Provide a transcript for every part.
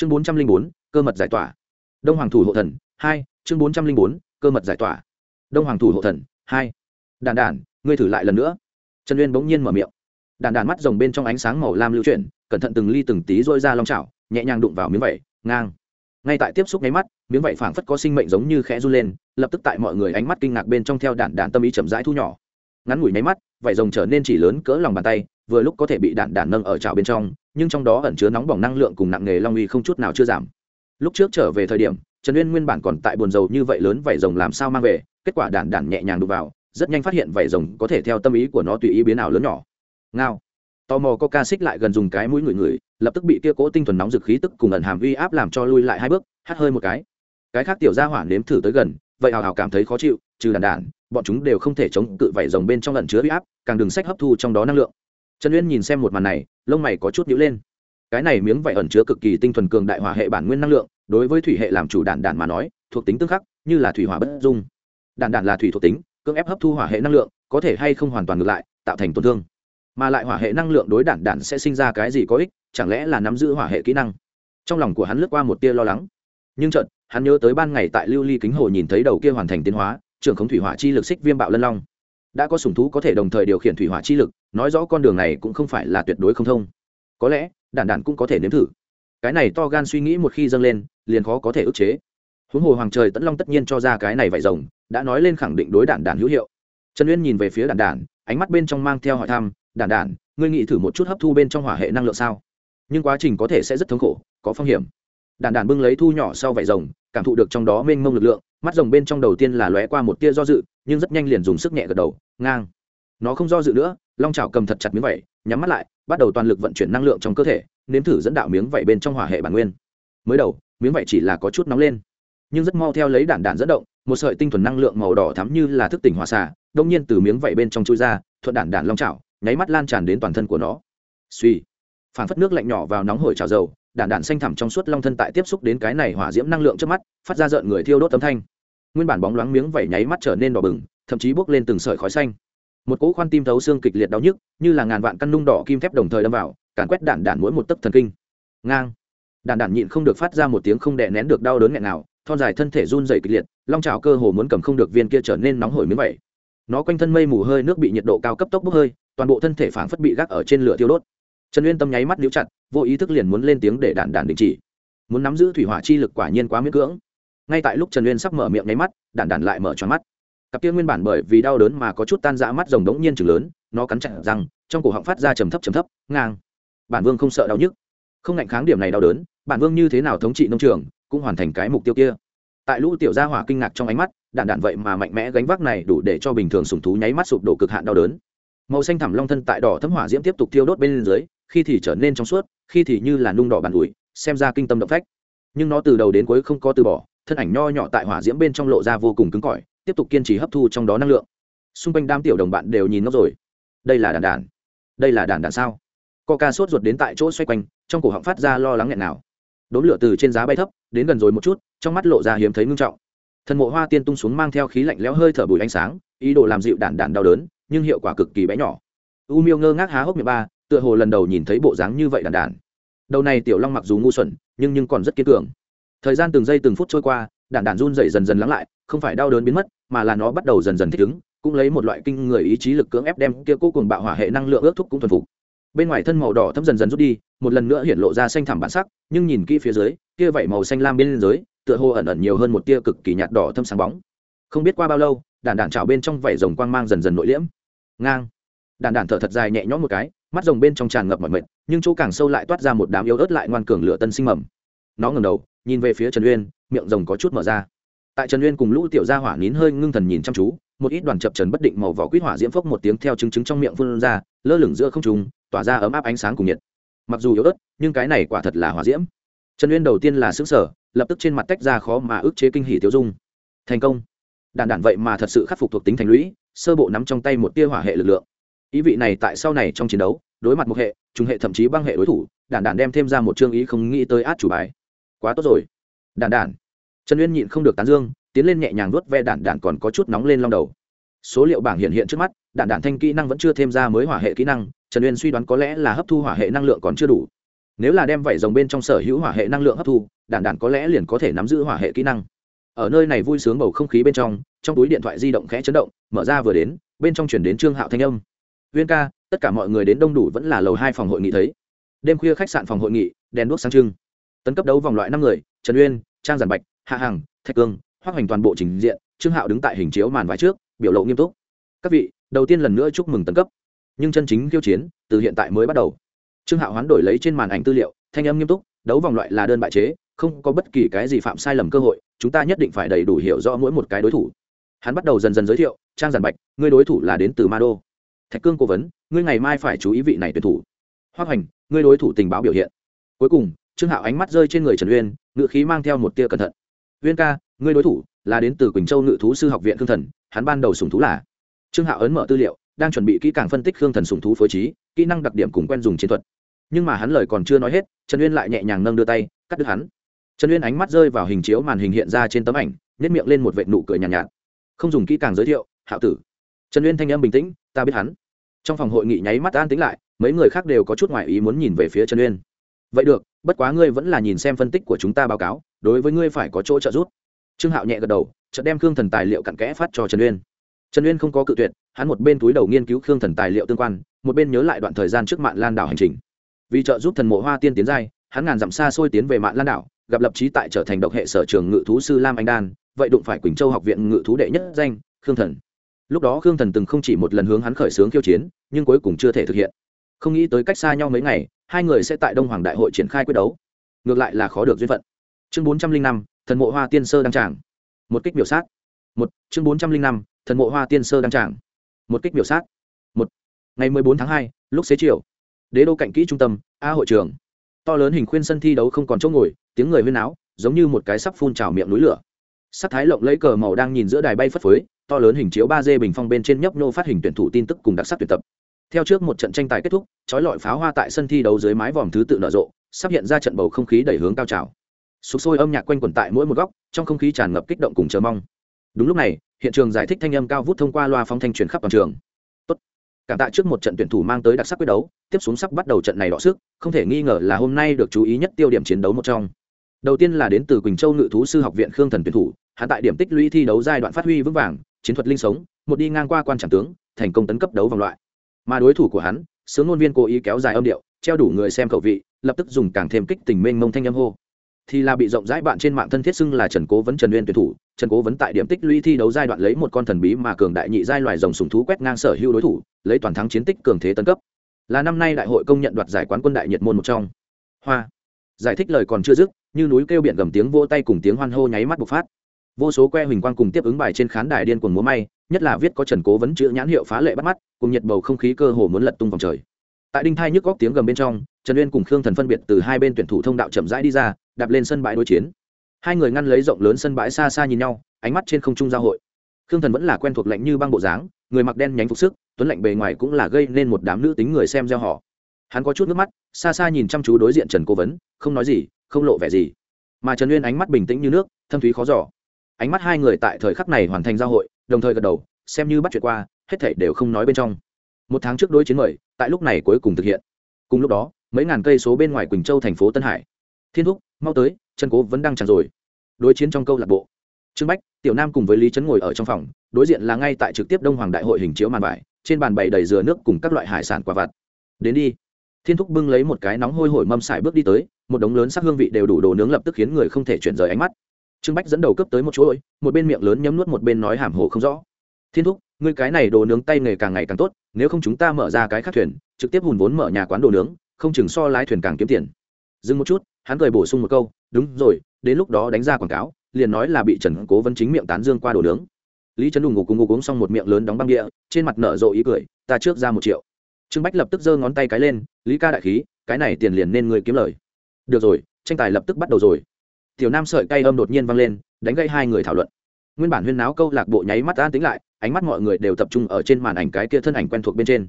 chương bốn trăm linh bốn, cơ mật giải tỏa. Đông hoàng thủ hộ thần, hai, chương bốn trăm linh bốn, cơ mật giải tỏa. Đông hoàng thủ hộ thần, hai. Đàn đản ngươi thử lại lần nữa. Trần uyên bỗng nhiên mở miệng. Đàn đàn mắt rồng bên trong ánh sáng màu lam lưu chuyển, cẩn thận từng ly từng tí dôi ra long chảo, nhẹ nhàng đụng vào miếng vẩy ngang. Ngay tại tiếp xúc nháy mắt, miếng vẩy phảng phất có sinh mệnh giống như khẽ run lên, lập tức tại mọi người ánh mắt kinh ngạc bên trong theo đạn đạn tâm ý chậm rãi thu nhỏ. Ngắn ngủi nháy mắt, vảy rồng trở nên chỉ lớn cỡ lòng bàn tay, vừa lúc có thể bị đạn đạn nâng ở trào bên trong nhưng trong đó ẩn chứa nóng bỏng năng lượng cùng nặng nghề long uy không chút nào chưa giảm. Lúc trước trở về thời điểm trần uyên nguyên bản còn tại buồn dầu như vậy lớn vảy rồng làm sao mang về kết quả đản đản nhẹ nhàng đụng vào rất nhanh phát hiện vảy rồng có thể theo tâm ý của nó tùy ý biến ảo lớn nhỏ. Ngao. Tò mò coca xích lại gần dùng cái mũi ngửi ngửi, lập tức bị kia cố tinh thuần nóng dực khí tức cùng ẩn hàm uy áp làm cho lui lại hai bước hắt hơi một cái. Cái khác tiểu gia hỏa nếm thử tới gần vậy hào hào cảm thấy khó chịu trừ đàn đản bọn chúng đều không thể chống cự vảy rồng bên trong lần chứa uy áp càng đừng sách hấp thu trong đó năng lượng trần uyên nhìn xem một màn này, lông mày có chút nhíu lên. Cái này miếng vải ẩn chứa cực kỳ tinh thuần cường đại hỏa hệ bản nguyên năng lượng, đối với thủy hệ làm chủ đản đản mà nói, thuộc tính tương khắc, như là thủy hỏa bất dung. Đản đản là thủy thuộc tính, cưỡng ép hấp thu hỏa hệ năng lượng, có thể hay không hoàn toàn ngược lại, tạo thành tổn thương. Mà lại hỏa hệ năng lượng đối đản đản sẽ sinh ra cái gì có ích, chẳng lẽ là nắm giữ hỏa hệ kỹ năng? Trong lòng của hắn lướt qua một tia lo lắng. Nhưng chợt, hắn nhớ tới ban ngày tại lưu ly kính hồ nhìn thấy đầu kia hoàn thành tiến hóa, trưởng khống thủy hỏa chi lực xích viêm bạo lân long đã có sùng thú có thể đồng thời điều khiển thủy hỏa chi lực, nói rõ con đường này cũng không phải là tuyệt đối không thông. Có lẽ, đản đản cũng có thể nếm thử. Cái này to gan suy nghĩ một khi dâng lên, liền khó có thể ức chế. Huống hồ hoàng trời tẫn long tất nhiên cho ra cái này vải rồng, đã nói lên khẳng định đối đản đản hữu hiệu. Trần uyên nhìn về phía đản đản, ánh mắt bên trong mang theo hỏi thăm, đản đản, ngươi nghĩ thử một chút hấp thu bên trong hỏa hệ năng lượng sao? Nhưng quá trình có thể sẽ rất thống khổ, có phong hiểm. Đản đản bưng lấy thu nhỏ sau vải rồng, cảm thụ được trong đó mênh mông lực lượng mắt rồng bên trong đầu tiên là lóe qua một tia do dự, nhưng rất nhanh liền dùng sức nhẹ gật đầu, ngang. Nó không do dự nữa, long chảo cầm thật chặt miếng vẩy nhắm mắt lại, bắt đầu toàn lực vận chuyển năng lượng trong cơ thể, nếm thử dẫn đạo miếng vẩy bên trong hỏa hệ bản nguyên. Mới đầu, miếng vẩy chỉ là có chút nóng lên, nhưng rất mau theo lấy đạn đạn dẫn động, một sợi tinh thuần năng lượng màu đỏ thắm như là thức tỉnh hỏa xả đông nhiên từ miếng vẩy bên trong chui ra, thuận đạn đạn long chảo, nháy mắt lan tràn đến toàn thân của nó. Suy phản phất nước lạnh nhỏ vào nóng hổi trào dầu, đạn đạn xanh thẳm trong suốt long thân tại tiếp xúc đến cái này hỏa diễm năng lượng trước mắt, phát ra rợn người thiêu đốt tấm thanh nguyên bản bóng loáng miếng vẩy nháy mắt trở nên đỏ bừng, thậm chí bốc lên từng sợi khói xanh. Một cỗ khoan tim thấu xương kịch liệt đau nhức, như là ngàn vạn căn nung đỏ kim thép đồng thời đâm vào, càn quét đạn đạn mỗi một tấc thần kinh. Ngang. Đạn đạn nhịn không được phát ra một tiếng không đè nén được đau đớn nghẹn nào, thon dài thân thể run dày kịch liệt, long trào cơ hồ muốn cầm không được viên kia trở nên nóng hổi miếng vẩy nó quanh thân mây mù hơi nước bị nhiệt độ cao cấp tốc bốc hơi, toàn bộ thân thể phảng phất bị gác ở trên lửa thiêu đốt. Trần uyên tâm nháy mắt níu chặt, vô ý thức liền muốn lên tiếng để đạn đạn đình chỉ. Muốn nắm giữ thủy hỏa chi lực quả nhiên quá miễn cưỡng ngay tại lúc trần uyên sắp mở miệng nháy mắt, đản đản lại mở cho mắt. Cặp kia nguyên bản bởi vì đau đớn mà có chút tan dã mắt rồng đống nhiên chừng lớn, nó cắn chặt răng, trong cổ họng phát ra trầm thấp trầm thấp, ngang. Bản vương không sợ đau nhức. Không ngạnh kháng điểm này đau đớn, bản vương như thế nào thống trị nông trường, cũng hoàn thành cái mục tiêu kia. Tại lũ tiểu gia hỏa kinh ngạc trong ánh mắt đạn đạn vậy mà mạnh mẽ gánh vác này đủ để cho bình thường sùng thú nháy mắt sụp đổ cực hạn đau đớn. Màu xanh thẳm long thân tại đỏ thấm hỏa diễm tiếp tục thiêu đốt bên dưới, khi thì trở nên trong suốt, khi thì như là nung đỏ bàn ủi, xem ra kinh tâm động phách. Nhưng nó từ đầu đến cuối không có từ bỏ thân ảnh nho nhỏ tại hỏa diễm bên trong lộ ra vô cùng cứng cỏi, tiếp tục kiên trì hấp thu trong đó năng lượng. Xung quanh đám tiểu đồng bạn đều nhìn ngốc rồi. Đây là đàn đàn. Đây là đàn đàn sao? Co ca sốt ruột đến tại chỗ xoay quanh, trong cổ họng phát ra lo lắng nghẹn nào. Đốn lửa từ trên giá bay thấp, đến gần rồi một chút, trong mắt lộ ra hiếm thấy ngưng trọng. Thần mộ hoa tiên tung xuống mang theo khí lạnh lẽo hơi thở bùi ánh sáng, ý đồ làm dịu đàn đàn đau đớn, nhưng hiệu quả cực kỳ bé nhỏ. U miêu ngơ ngác há hốc miệng ba, tựa hồ lần đầu nhìn thấy bộ dáng như vậy đàn đàn. Đầu này tiểu long mặc dù ngu xuẩn, nhưng nhưng còn rất kiên cường thời gian từng giây từng phút trôi qua, đạn đạn run dậy dần dần lắng lại, không phải đau đớn biến mất, mà là nó bắt đầu dần dần thích ứng, cũng lấy một loại kinh người ý chí lực cưỡng ép đem kia cố cùng bạo hỏa hệ năng lượng ước thúc cũng thuần phục. Bên ngoài thân màu đỏ thấm dần dần rút đi, một lần nữa hiện lộ ra xanh thẳm bản sắc, nhưng nhìn kỹ phía dưới, kia vảy màu xanh lam bên dưới, tựa hồ ẩn ẩn nhiều hơn một tia cực kỳ nhạt đỏ thâm sáng bóng. Không biết qua bao lâu đàn đàn trào bên trong vảy rồng quang mang dần dần nội liễm. Ngang. Đàn đàn thở thật dài nhẹ nhõm một cái, mắt rồng bên trong tràn ngập mọi mệt, nhưng chỗ càng sâu lại toát ra một đám yếu ớt lại ngoan cường lửa tân sinh mầm. Nó ngẩng đầu nhìn về phía trần uyên, miệng rồng có chút mở ra. Tại trần uyên cùng lũ tiểu gia hỏa nín hơi ngưng thần nhìn chăm chú, một ít đoàn chập trần bất định màu vỏ quýt hỏa diễm phốc một tiếng theo chứng chứng trong miệng phun ra, lơ lửng giữa không trùng tỏa ra ấm áp ánh sáng cùng nhiệt. Mặc dù yếu ớt, nhưng cái này quả thật là hỏa diễm. Trần uyên đầu tiên là xứng sở lập tức trên mặt tách ra khó mà ức chế kinh hỉ tiêu dung. Thành công. Đàn đản vậy mà thật sự khắc phục thuộc tính thành lũy, sơ bộ nắm trong tay một tia hỏa hệ lực lượng. Ý vị này tại sau này trong chiến đấu, đối mặt một hệ, trung hệ thậm chí băng hệ đối thủ, đản đản đem thêm ra một chương ý không nghĩ tới át chủ bài quá tốt rồi. Đản đản. Trần uyên nhịn không được tán dương, tiến lên nhẹ nhàng nuốt ve đản đản còn có chút nóng lên long đầu. Số liệu bảng hiện hiện trước mắt, đản đản thanh kỹ năng vẫn chưa thêm ra mới hỏa hệ kỹ năng, trần uyên suy đoán có lẽ là hấp thu hỏa hệ năng lượng còn chưa đủ. Nếu là đem vảy rồng bên trong sở hữu hỏa hệ năng lượng hấp thu, đản đản có lẽ liền có thể nắm giữ hỏa hệ kỹ năng. Ở nơi này vui sướng bầu không khí bên trong trong túi điện thoại di động khẽ chấn động, mở ra vừa đến, bên trong chuyển đến trương hạo thanh âm. Viên ca, tất cả mọi người đến đông đủ vẫn là lầu hai phòng hội nghị thấy. Đêm khuya khách sạn phòng hội nghị, đèn đuốc sáng trưng tấn cấp đấu vòng loại năm người, trần uyên, trang giản bạch, hạ hằng, thạch cương, hoác hoành toàn bộ trình diện, trương hạo đứng tại hình chiếu màn vải trước, biểu lộ nghiêm túc. Các vị, đầu tiên lần nữa chúc mừng tấn cấp. Nhưng chân chính kiêu chiến, từ hiện tại mới bắt đầu. Trương hạo hoán đổi lấy trên màn ảnh tư liệu, thanh âm nghiêm túc, đấu vòng loại là đơn bại chế, không có bất kỳ cái gì phạm sai lầm cơ hội, chúng ta nhất định phải đầy đủ hiểu rõ mỗi một cái đối thủ. Hắn bắt đầu dần dần giới thiệu, trang giản bạch, ngươi đối thủ là đến từ ma đô. Thạch cương cố vấn, ngươi ngày mai phải chú ý vị này tuyển thủ. Hoa hoành, ngươi đối thủ tình báo biểu hiện. Cuối cùng trương hạo ánh mắt rơi trên người trần uyên ngự khí mang theo một tia cẩn thận. Uyên ca ngươi đối thủ là đến từ quỳnh châu ngự thú sư học viện khương thần hắn ban đầu sùng thú là. Trương hạo ấn mở tư liệu đang chuẩn bị kỹ càng phân tích khương thần sùng thú phối trí kỹ năng đặc điểm cùng quen dùng chiến thuật. Nhưng mà hắn lời còn chưa nói hết trần uyên lại nhẹ nhàng nâng đưa tay cắt đứt hắn. Trần uyên ánh mắt rơi vào hình chiếu màn hình hiện ra trên tấm ảnh nhét miệng lên một vệ nụ cười nhàn nhạt, nhạt. Không dùng kỹ càng giới thiệu hạo tử. Trần uyên thanh âm bình tĩnh ta biết hắn. Trong phòng hội nghị nháy mắt an tính lại mấy người khác đều có chút ngoại ý muốn nhìn về phía trần uyên. Vậy được bất quá ngươi vẫn là nhìn xem phân tích của chúng ta báo cáo, đối với ngươi phải có chỗ trợ giúp. Trương hạo nhẹ gật đầu, chợt đem khương thần tài liệu cặn kẽ phát cho trần uyên. Trần uyên không có cự tuyệt, hắn một bên túi đầu nghiên cứu khương thần tài liệu tương quan, một bên nhớ lại đoạn thời gian trước mạng lan đảo hành trình. Vì trợ giúp thần mộ hoa tiên tiến giai, hắn ngàn dặm xa xôi tiến về mạng lan đảo, gặp lập trí tại trở thành độc hệ sở trường ngự thú sư lam anh đan, vậy đụng phải quỳnh châu học viện ngự thú đệ nhất danh, khương thần. Lúc đó khương thần từng không chỉ một lần hướng hắn khởi xướng khiêu chiến, nhưng cuối cùng chưa thể thực hiện. Không nghĩ tới cách xa nhau mấy ngày hai người sẽ tại đông hoàng đại hội triển khai quyết đấu. Ngược lại là khó được duyên phận. Chương bốn trăm linh năm, thần mộ hoa tiên sơ đăng tràng. Một kích biểu sát. Một, chương bốn trăm linh năm, thần mộ hoa tiên sơ đăng tràng. Một kích biểu sát. Một. Ngày mười bốn tháng hai, lúc xế chiều, đế đô cạnh kỹ trung tâm, a hội trường. To lớn hình khuyên sân thi đấu không còn chỗ ngồi, tiếng người huyên áo, giống như một cái sắp phun trào miệng núi lửa. Sắc thái lộng lấy cờ màu đang nhìn giữa đài bay phất phới, to lớn hình chiếu ba d bình phong bên trên nhấp nô phát hình tuyển thủ tin tức cùng đặc sắc tuyển tập theo trước một trận tranh tài kết thúc, trói lọi pháo hoa tại sân thi đấu dưới mái vòm thứ tự nở rộ, sắp hiện ra trận bầu không khí đẩy hướng cao trào. Sụp sôi âm nhạc quanh quẩn tại mỗi một góc, trong không khí tràn ngập kích động cùng chờ mong. Đúng lúc này, hiện trường giải thích thanh âm cao vút thông qua loa phóng thanh truyền khắp toàn trường. Tốt. cảm tạ trước một trận tuyển thủ mang tới đặc sắc quyết đấu, tiếp xuống sắp bắt đầu trận này đọ sức, không thể nghi ngờ là hôm nay được chú ý nhất tiêu điểm chiến đấu một trong. Đầu tiên là đến từ quỳnh châu ngự thú sư học viện khương thần tuyển thủ hạ tại điểm tích lũy thi đấu giai đoạn phát huy vững vàng, chiến thuật linh sống, một đi ngang qua quan trạm tướng, thành công tấn cấp đấu vòng loại mà đối thủ của hắn, sướng ngôn viên cố ý kéo dài âm điệu, treo đủ người xem khẩu vị, lập tức dùng càng thêm kích tình mênh mông thanh âm hô. Thì là bị rộng rãi bạn trên mạng thân thiết xưng là trần cố vấn trần uyên tuyển thủ. Trần cố vấn tại điểm tích lũy thi đấu giai đoạn lấy một con thần bí mà cường đại nhị giai loài rồng sùng thú quét ngang sở hữu đối thủ, lấy toàn thắng chiến tích cường thế tân cấp. Là năm nay đại hội công nhận đoạt giải quán quân đại nhiệt môn một trong. Hoa. Giải thích lời còn chưa dứt, như núi kêu biển gầm tiếng vỗ tay cùng tiếng hoan hô nháy mắt bộc phát vô số que huỳnh quang cùng tiếp ứng bài trên khán đài điên cuồng múa may, nhất là viết có trần cố vấn chữ nhãn hiệu phá lệ bắt mắt, cùng nhiệt bầu không khí cơ hồ muốn lật tung vòng trời. Tại đinh thai nhức góc tiếng gầm bên trong, trần uyên cùng khương thần phân biệt từ hai bên tuyển thủ thông đạo chậm rãi đi ra, đạp lên sân bãi đối chiến. Hai người ngăn lấy rộng lớn sân bãi xa xa nhìn nhau, ánh mắt trên không trung giao hội. Khương thần vẫn là quen thuộc lạnh như băng bộ dáng, người mặc đen nhánh phục sức, tuấn lạnh bề ngoài cũng là gây nên một đám nữ tính người xem gieo họ. Hắn có chút nước mắt, xa xa nhìn chăm chú đối diện trần cố vấn, không nói gì, không lộ vẻ gì. Mà trần uyên ánh mắt bình tĩnh như nước, thâm thúy khó giỏ ánh mắt hai người tại thời khắc này hoàn thành giao hội, đồng thời gật đầu, xem như bắt chuyện qua, hết thảy đều không nói bên trong. Một tháng trước đối chiến mời, tại lúc này cuối cùng thực hiện. Cùng lúc đó, mấy ngàn cây số bên ngoài quỳnh châu thành phố tân hải. Thiên thúc, mau tới, chân cố vẫn đang chẳng rồi. Đối chiến trong câu lạc bộ. Trương bách, tiểu nam cùng với lý trấn ngồi ở trong phòng, đối diện là ngay tại trực tiếp đông hoàng đại hội hình chiếu màn vải, trên bàn bày đầy dừa nước cùng các loại hải sản quả vặt. Đến đi. Thiên thúc bưng lấy một cái nóng hôi hổi mâm xài bước đi tới, một đống lớn sắc hương vị đều đủ đồ nướng lập tức khiến người không thể chuyển rời ánh mắt trương bách dẫn đầu cấp tới một chỗ một bên miệng lớn nhấm nuốt một bên nói hàm hồ không rõ. Thiên thúc, ngươi cái này đồ nướng tay nghề càng ngày càng tốt, nếu không chúng ta mở ra cái khác thuyền, trực tiếp hùn vốn mở nhà quán đồ nướng, không chừng so lái thuyền càng kiếm tiền. Dừng một chút, hắn cười bổ sung một câu, đúng rồi, đến lúc đó đánh ra quảng cáo, liền nói là bị trần cố vấn chính miệng tán dương qua đồ nướng. Lý trấn đùng ngủ cùng ngủ uống xong một miệng lớn đóng băng địa trên mặt nở rộ ý cười, ta trước ra một triệu. Trương bách lập tức giơ ngón tay cái lên, lý ca đại khí, cái này tiền liền nên người kiếm lời. Được rồi, tranh tài lập tức bắt đầu rồi tiểu nam sợi cay âm đột nhiên vang lên, đánh gây hai người thảo luận. Nguyên bản huyên náo câu lạc bộ nháy mắt an tính lại, ánh mắt mọi người đều tập trung ở trên màn ảnh cái kia thân ảnh quen thuộc bên trên.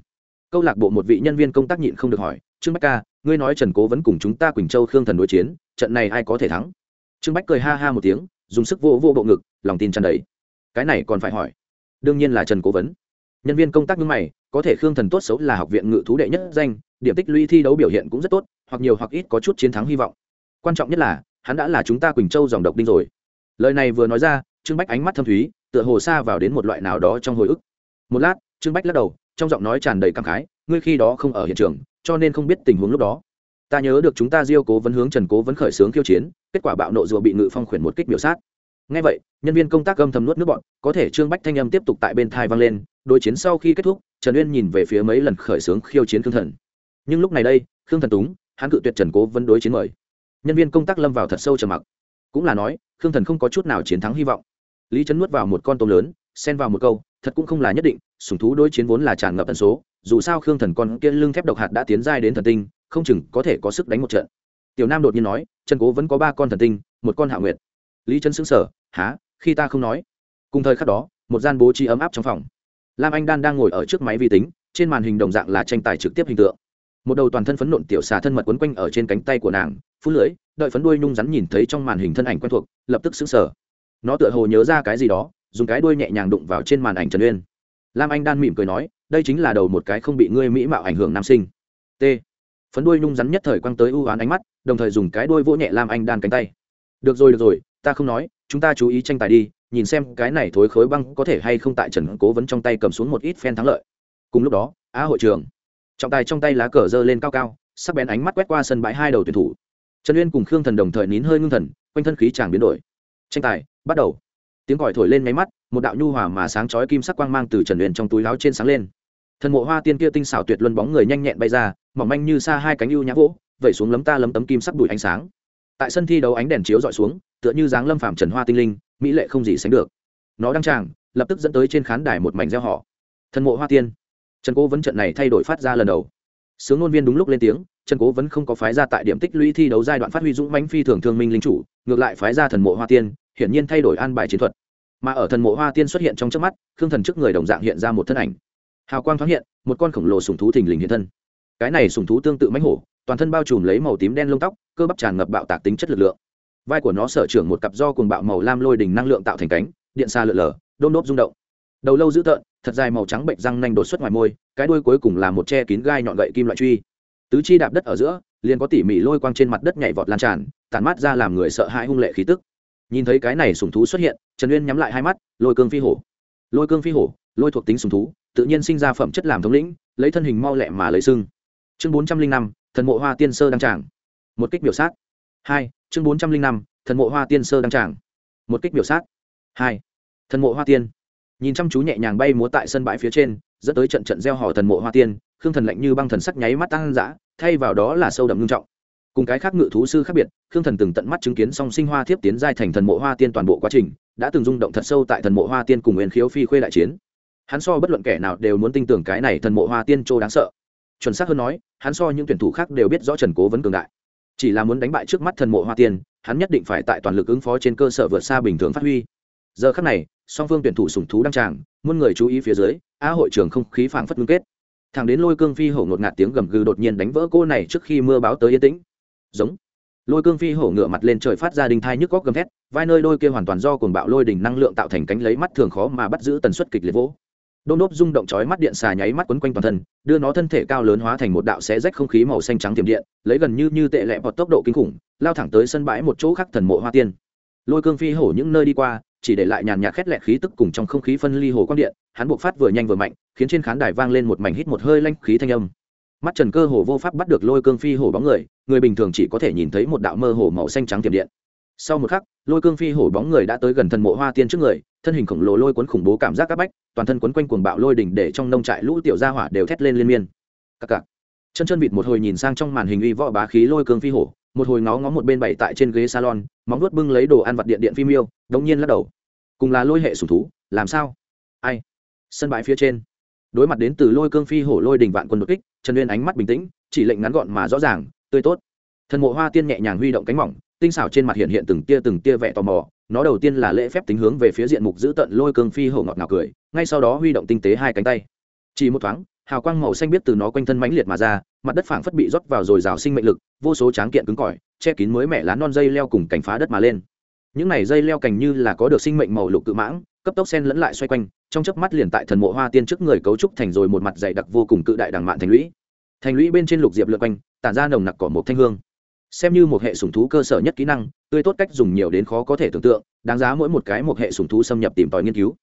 Câu lạc bộ một vị nhân viên công tác nhịn không được hỏi, trương bách ca, ngươi nói trần cố vẫn cùng chúng ta quỳnh châu khương thần đối chiến, trận này ai có thể thắng? Trương bách cười ha ha một tiếng, dùng sức vô vô bộ ngực, lòng tin tràn đầy. Cái này còn phải hỏi. Đương nhiên là trần cố vấn. Nhân viên công tác như mày, có thể khương thần tốt xấu là học viện ngự thú đệ nhất danh, điểm tích lũy thi đấu biểu hiện cũng rất tốt, hoặc nhiều hoặc ít có chút chiến thắng hy vọng. Quan trọng nhất là hắn đã là chúng ta quỳnh châu dòng độc đinh rồi. Lời này vừa nói ra, trương bách ánh mắt thâm thúy, tựa hồ xa vào đến một loại nào đó trong hồi ức. Một lát, trương bách lắc đầu, trong giọng nói tràn đầy cảm khái, ngươi khi đó không ở hiện trường, cho nên không biết tình huống lúc đó. Ta nhớ được chúng ta diêu cố vấn hướng trần cố vấn khởi xướng khiêu chiến, kết quả bạo nộ rùa bị ngự phong khuyển một kích biểu sát. Ngay vậy, nhân viên công tác gâm thầm nuốt nước bọn có thể trương bách thanh âm tiếp tục tại bên thai vang lên, đối chiến sau khi kết thúc, trần uyên nhìn về phía mấy lần khởi xướng khiêu chiến khương thần. Nhưng lúc này đây, khương thần túng, hắn cự tuyệt trần cố vấn đối chiến mời nhân viên công tác lâm vào thật sâu trầm mặc. Cũng là nói, khương thần không có chút nào chiến thắng hy vọng. Lý trấn nuốt vào một con tôm lớn, xen vào một câu, thật cũng không là nhất định, sùng thú đối chiến vốn là tràn ngập tần số, dù sao khương thần con kia lưng thép độc hạt đã tiến giai đến thần tinh, không chừng có thể có sức đánh một trận. Tiểu nam đột nhiên nói trần cố vẫn có ba con thần tinh, một con hạ nguyệt. Lý trấn xứng sở há khi ta không nói? Cùng thời khắc đó, một gian bố trí ấm áp trong phòng. Lam anh đan đang ngồi ở trước máy vi tính, trên màn hình đồng dạng là tranh tài trực tiếp hình tượng một đầu toàn thân phấn nộn tiểu xà thân mật quấn quanh ở trên cánh tay của nàng, phút lưỡi, đợi phấn đuôi nhung rắn nhìn thấy trong màn hình thân ảnh quen thuộc, lập tức xứng sở nó tựa hồ nhớ ra cái gì đó, dùng cái đuôi nhẹ nhàng đụng vào trên màn ảnh trần uyên. Lam anh đan mỉm cười nói, đây chính là đầu một cái không bị ngươi mỹ mạo ảnh hưởng nam sinh. T. Phấn đuôi nhung rắn nhất thời quăng tới ưu oán ánh mắt, đồng thời dùng cái đuôi vỗ nhẹ lam anh đan cánh tay. Được rồi được rồi, ta không nói, chúng ta chú ý tranh tài đi, nhìn xem cái này thối khối băng có thể hay không tại trần cố vấn trong tay cầm xuống một ít phen thắng lợi. Cùng lúc đó, á hội trường trọng tài trong tay lá cờ dơ lên cao cao, sắc bén ánh mắt quét qua sân bãi hai đầu tuyển thủ. Trần uyên cùng khương thần đồng thời nín hơi ngưng thần, quanh thân khí chàng biến đổi. Tranh tài bắt đầu. Tiếng còi thổi lên máy mắt, một đạo nhu hòa mà sáng chói kim sắc quang mang từ trần uyên trong túi láo trên sáng lên. Thần mộ hoa tiên kia tinh xảo tuyệt luân bóng người nhanh nhẹn bay ra, mỏng manh như xa hai cánh ưu nhã vỗ, vẩy xuống lấm ta lấm tấm kim sắc bụi ánh sáng. Tại sân thi đấu ánh đèn chiếu dọi xuống, tựa như dáng lâm phạm trần hoa tinh linh, mỹ lệ không gì sánh được. Nó đăng tràng, lập tức dẫn tới trên khán đài một mảnh gieo họ thần mộ hoa tiên trần cố vấn trận này thay đổi phát ra lần đầu. Sướng ngôn viên đúng lúc lên tiếng, trần cố vẫn không có phái ra tại điểm tích lũy thi đấu giai đoạn phát huy dũng mãnh phi thường thương minh linh chủ, ngược lại phái ra thần mộ hoa tiên, hiển nhiên thay đổi an bài chiến thuật. Mà ở thần mộ hoa tiên xuất hiện trong trước mắt, khương thần trước người đồng dạng hiện ra một thân ảnh. Hào quang thoáng hiện, một con khổng lồ sùng thú thình lình hiện thân. Cái này sùng thú tương tự mãnh hổ, toàn thân bao trùm lấy màu tím đen lông tóc, cơ bắp tràn ngập bạo tạc tính chất lực lượng. Vai của nó sở trưởng một cặp do cuồng bạo màu lam lôi đỉnh năng lượng tạo thành cánh, điện xa lượn lờ, đôn đốp rung động đầu lâu dữ tợn, thật dài màu trắng bệnh răng nanh đột xuất ngoài môi, cái đuôi cuối cùng là một che kín gai nhọn gậy kim loại truy. Tứ chi đạp đất ở giữa, liền có tỉ mỉ lôi quang trên mặt đất nhảy vọt lan tràn tàn mát ra làm người sợ hãi hung lệ khí tức. Nhìn thấy cái này sùng thú xuất hiện, trần uyên nhắm lại hai mắt, lôi cương phi hổ. Lôi cương phi hổ, lôi thuộc tính sùng thú, tự nhiên sinh ra phẩm chất làm thống lĩnh, lấy thân hình mau lẹ mà lấy sưng. Chương bốn trăm linh năm, thần mộ hoa tiên sơ đăng tràng. Một kích biểu sát. Hai, chương bốn trăm linh năm, thần mộ hoa tiên sơ đăng tràng. Một kích biểu sát. Hai, thần mộ hoa tiên nhìn chăm chú nhẹ nhàng bay múa tại sân bãi phía trên, dẫn tới trận trận gieo hò thần mộ hoa tiên, khương thần lạnh như băng thần sắc nháy mắt tăng dã, thay vào đó là sâu đậm ngưng trọng. Cùng cái khác ngự thú sư khác biệt, khương thần từng tận mắt chứng kiến song sinh hoa thiếp tiến giai thành thần mộ hoa tiên toàn bộ quá trình, đã từng rung động thật sâu tại thần mộ hoa tiên cùng nguyên khiếu phi khuê đại chiến. Hắn so bất luận kẻ nào đều muốn tin tưởng cái này thần mộ hoa tiên châu đáng sợ. Chuẩn xác hơn nói, hắn so những tuyển thủ khác đều biết rõ trần cố vấn cường đại. Chỉ là muốn đánh bại trước mắt thần mộ hoa tiên, hắn nhất định phải tại toàn lực ứng phó trên cơ sở vượt xa bình thường phát huy giờ khắc này, song phương tuyển thủ sùng thú đăng tràng, muôn người chú ý phía dưới, a hội trường không khí phảng phất ngưng kết. Thằng đến lôi cương phi hổ ngột ngạt tiếng gầm gừ đột nhiên đánh vỡ cô này trước khi mưa báo tới yên tĩnh. Giống. Lôi cương phi hổ ngựa mặt lên trời phát ra đình thai nhức góc gầm thét, vai nơi đôi kia hoàn toàn do cuồng bạo lôi đỉnh năng lượng tạo thành cánh lấy mắt thường khó mà bắt giữ tần suất kịch liệt vỗ. Đôn đốp rung động chói mắt điện xà nháy mắt quấn quanh toàn thân, đưa nó thân thể cao lớn hóa thành một đạo xé rách không khí màu xanh trắng tiềm điện, lấy gần như như tệ lẹ bọt tốc độ kinh khủng, lao thẳng tới sân bãi một chỗ khác thần mộ hoa tiên. Lôi cương phi hổ những nơi đi qua chỉ để lại nhàn nhạt khét lẹt khí tức cùng trong không khí phân ly hồ quang điện, hắn buộc phát vừa nhanh vừa mạnh, khiến trên khán đài vang lên một mảnh hít một hơi lanh khí thanh âm. Mắt trần cơ hồ vô pháp bắt được lôi cương phi hổ bóng người người bình thường chỉ có thể nhìn thấy một đạo mơ hồ màu xanh trắng tiềm điện. Sau một khắc, lôi cương phi hổ bóng người đã tới gần thần mộ hoa tiên trước người, thân hình khổng lồ lôi cuốn khủng bố cảm giác áp bách, toàn thân quấn quanh cuồng bạo lôi đỉnh để trong nông trại lũ tiểu gia hỏa đều thét lên liên miên. Các cặc. Chân chân vịt một hồi nhìn sang trong màn hình uy võ bá khí lôi cương phi hổ một hồi nó ngó một bên bày tại trên ghế salon, móng vuốt bưng lấy đồ ăn vặt điện điện phim yêu, đống nhiên lắc đầu. Cùng là lôi hệ sủng thú, làm sao? Ai? Sân bãi phía trên. Đối mặt đến từ lôi cương phi hổ lôi đình vạn quân đột kích, trần uyên ánh mắt bình tĩnh, chỉ lệnh ngắn gọn mà rõ ràng, tươi tốt. Thần mộ hoa tiên nhẹ nhàng huy động cánh mỏng, tinh xảo trên mặt hiện hiện từng tia từng tia vẻ tò mò, nó đầu tiên là lễ phép tính hướng về phía diện mục giữ tận lôi cương phi hổ ngọt ngào cười, ngay sau đó huy động tinh tế hai cánh tay. Chỉ một thoáng hào quang màu xanh biết từ nó quanh thân mãnh liệt mà ra, mặt đất phảng phất bị rót vào rồi rào sinh mệnh lực, vô số tráng kiện cứng cỏi, che kín mới mẻ lá non dây leo cùng cành phá đất mà lên. Những này dây leo cành như là có được sinh mệnh màu lục cự mãng, cấp tốc sen lẫn lại xoay quanh, trong chớp mắt liền tại thần mộ hoa tiên trước người cấu trúc thành rồi một mặt dày đặc vô cùng cự đại đằng mạn thành lũy. Thành lũy bên trên lục diệp lượt quanh, tản ra nồng nặc cỏ một thanh hương. Xem như một hệ sủng thú cơ sở nhất kỹ năng, tươi tốt cách dùng nhiều đến khó có thể tưởng tượng, đáng giá mỗi một cái một hệ sủng thú xâm nhập tìm tòi nghiên cứu.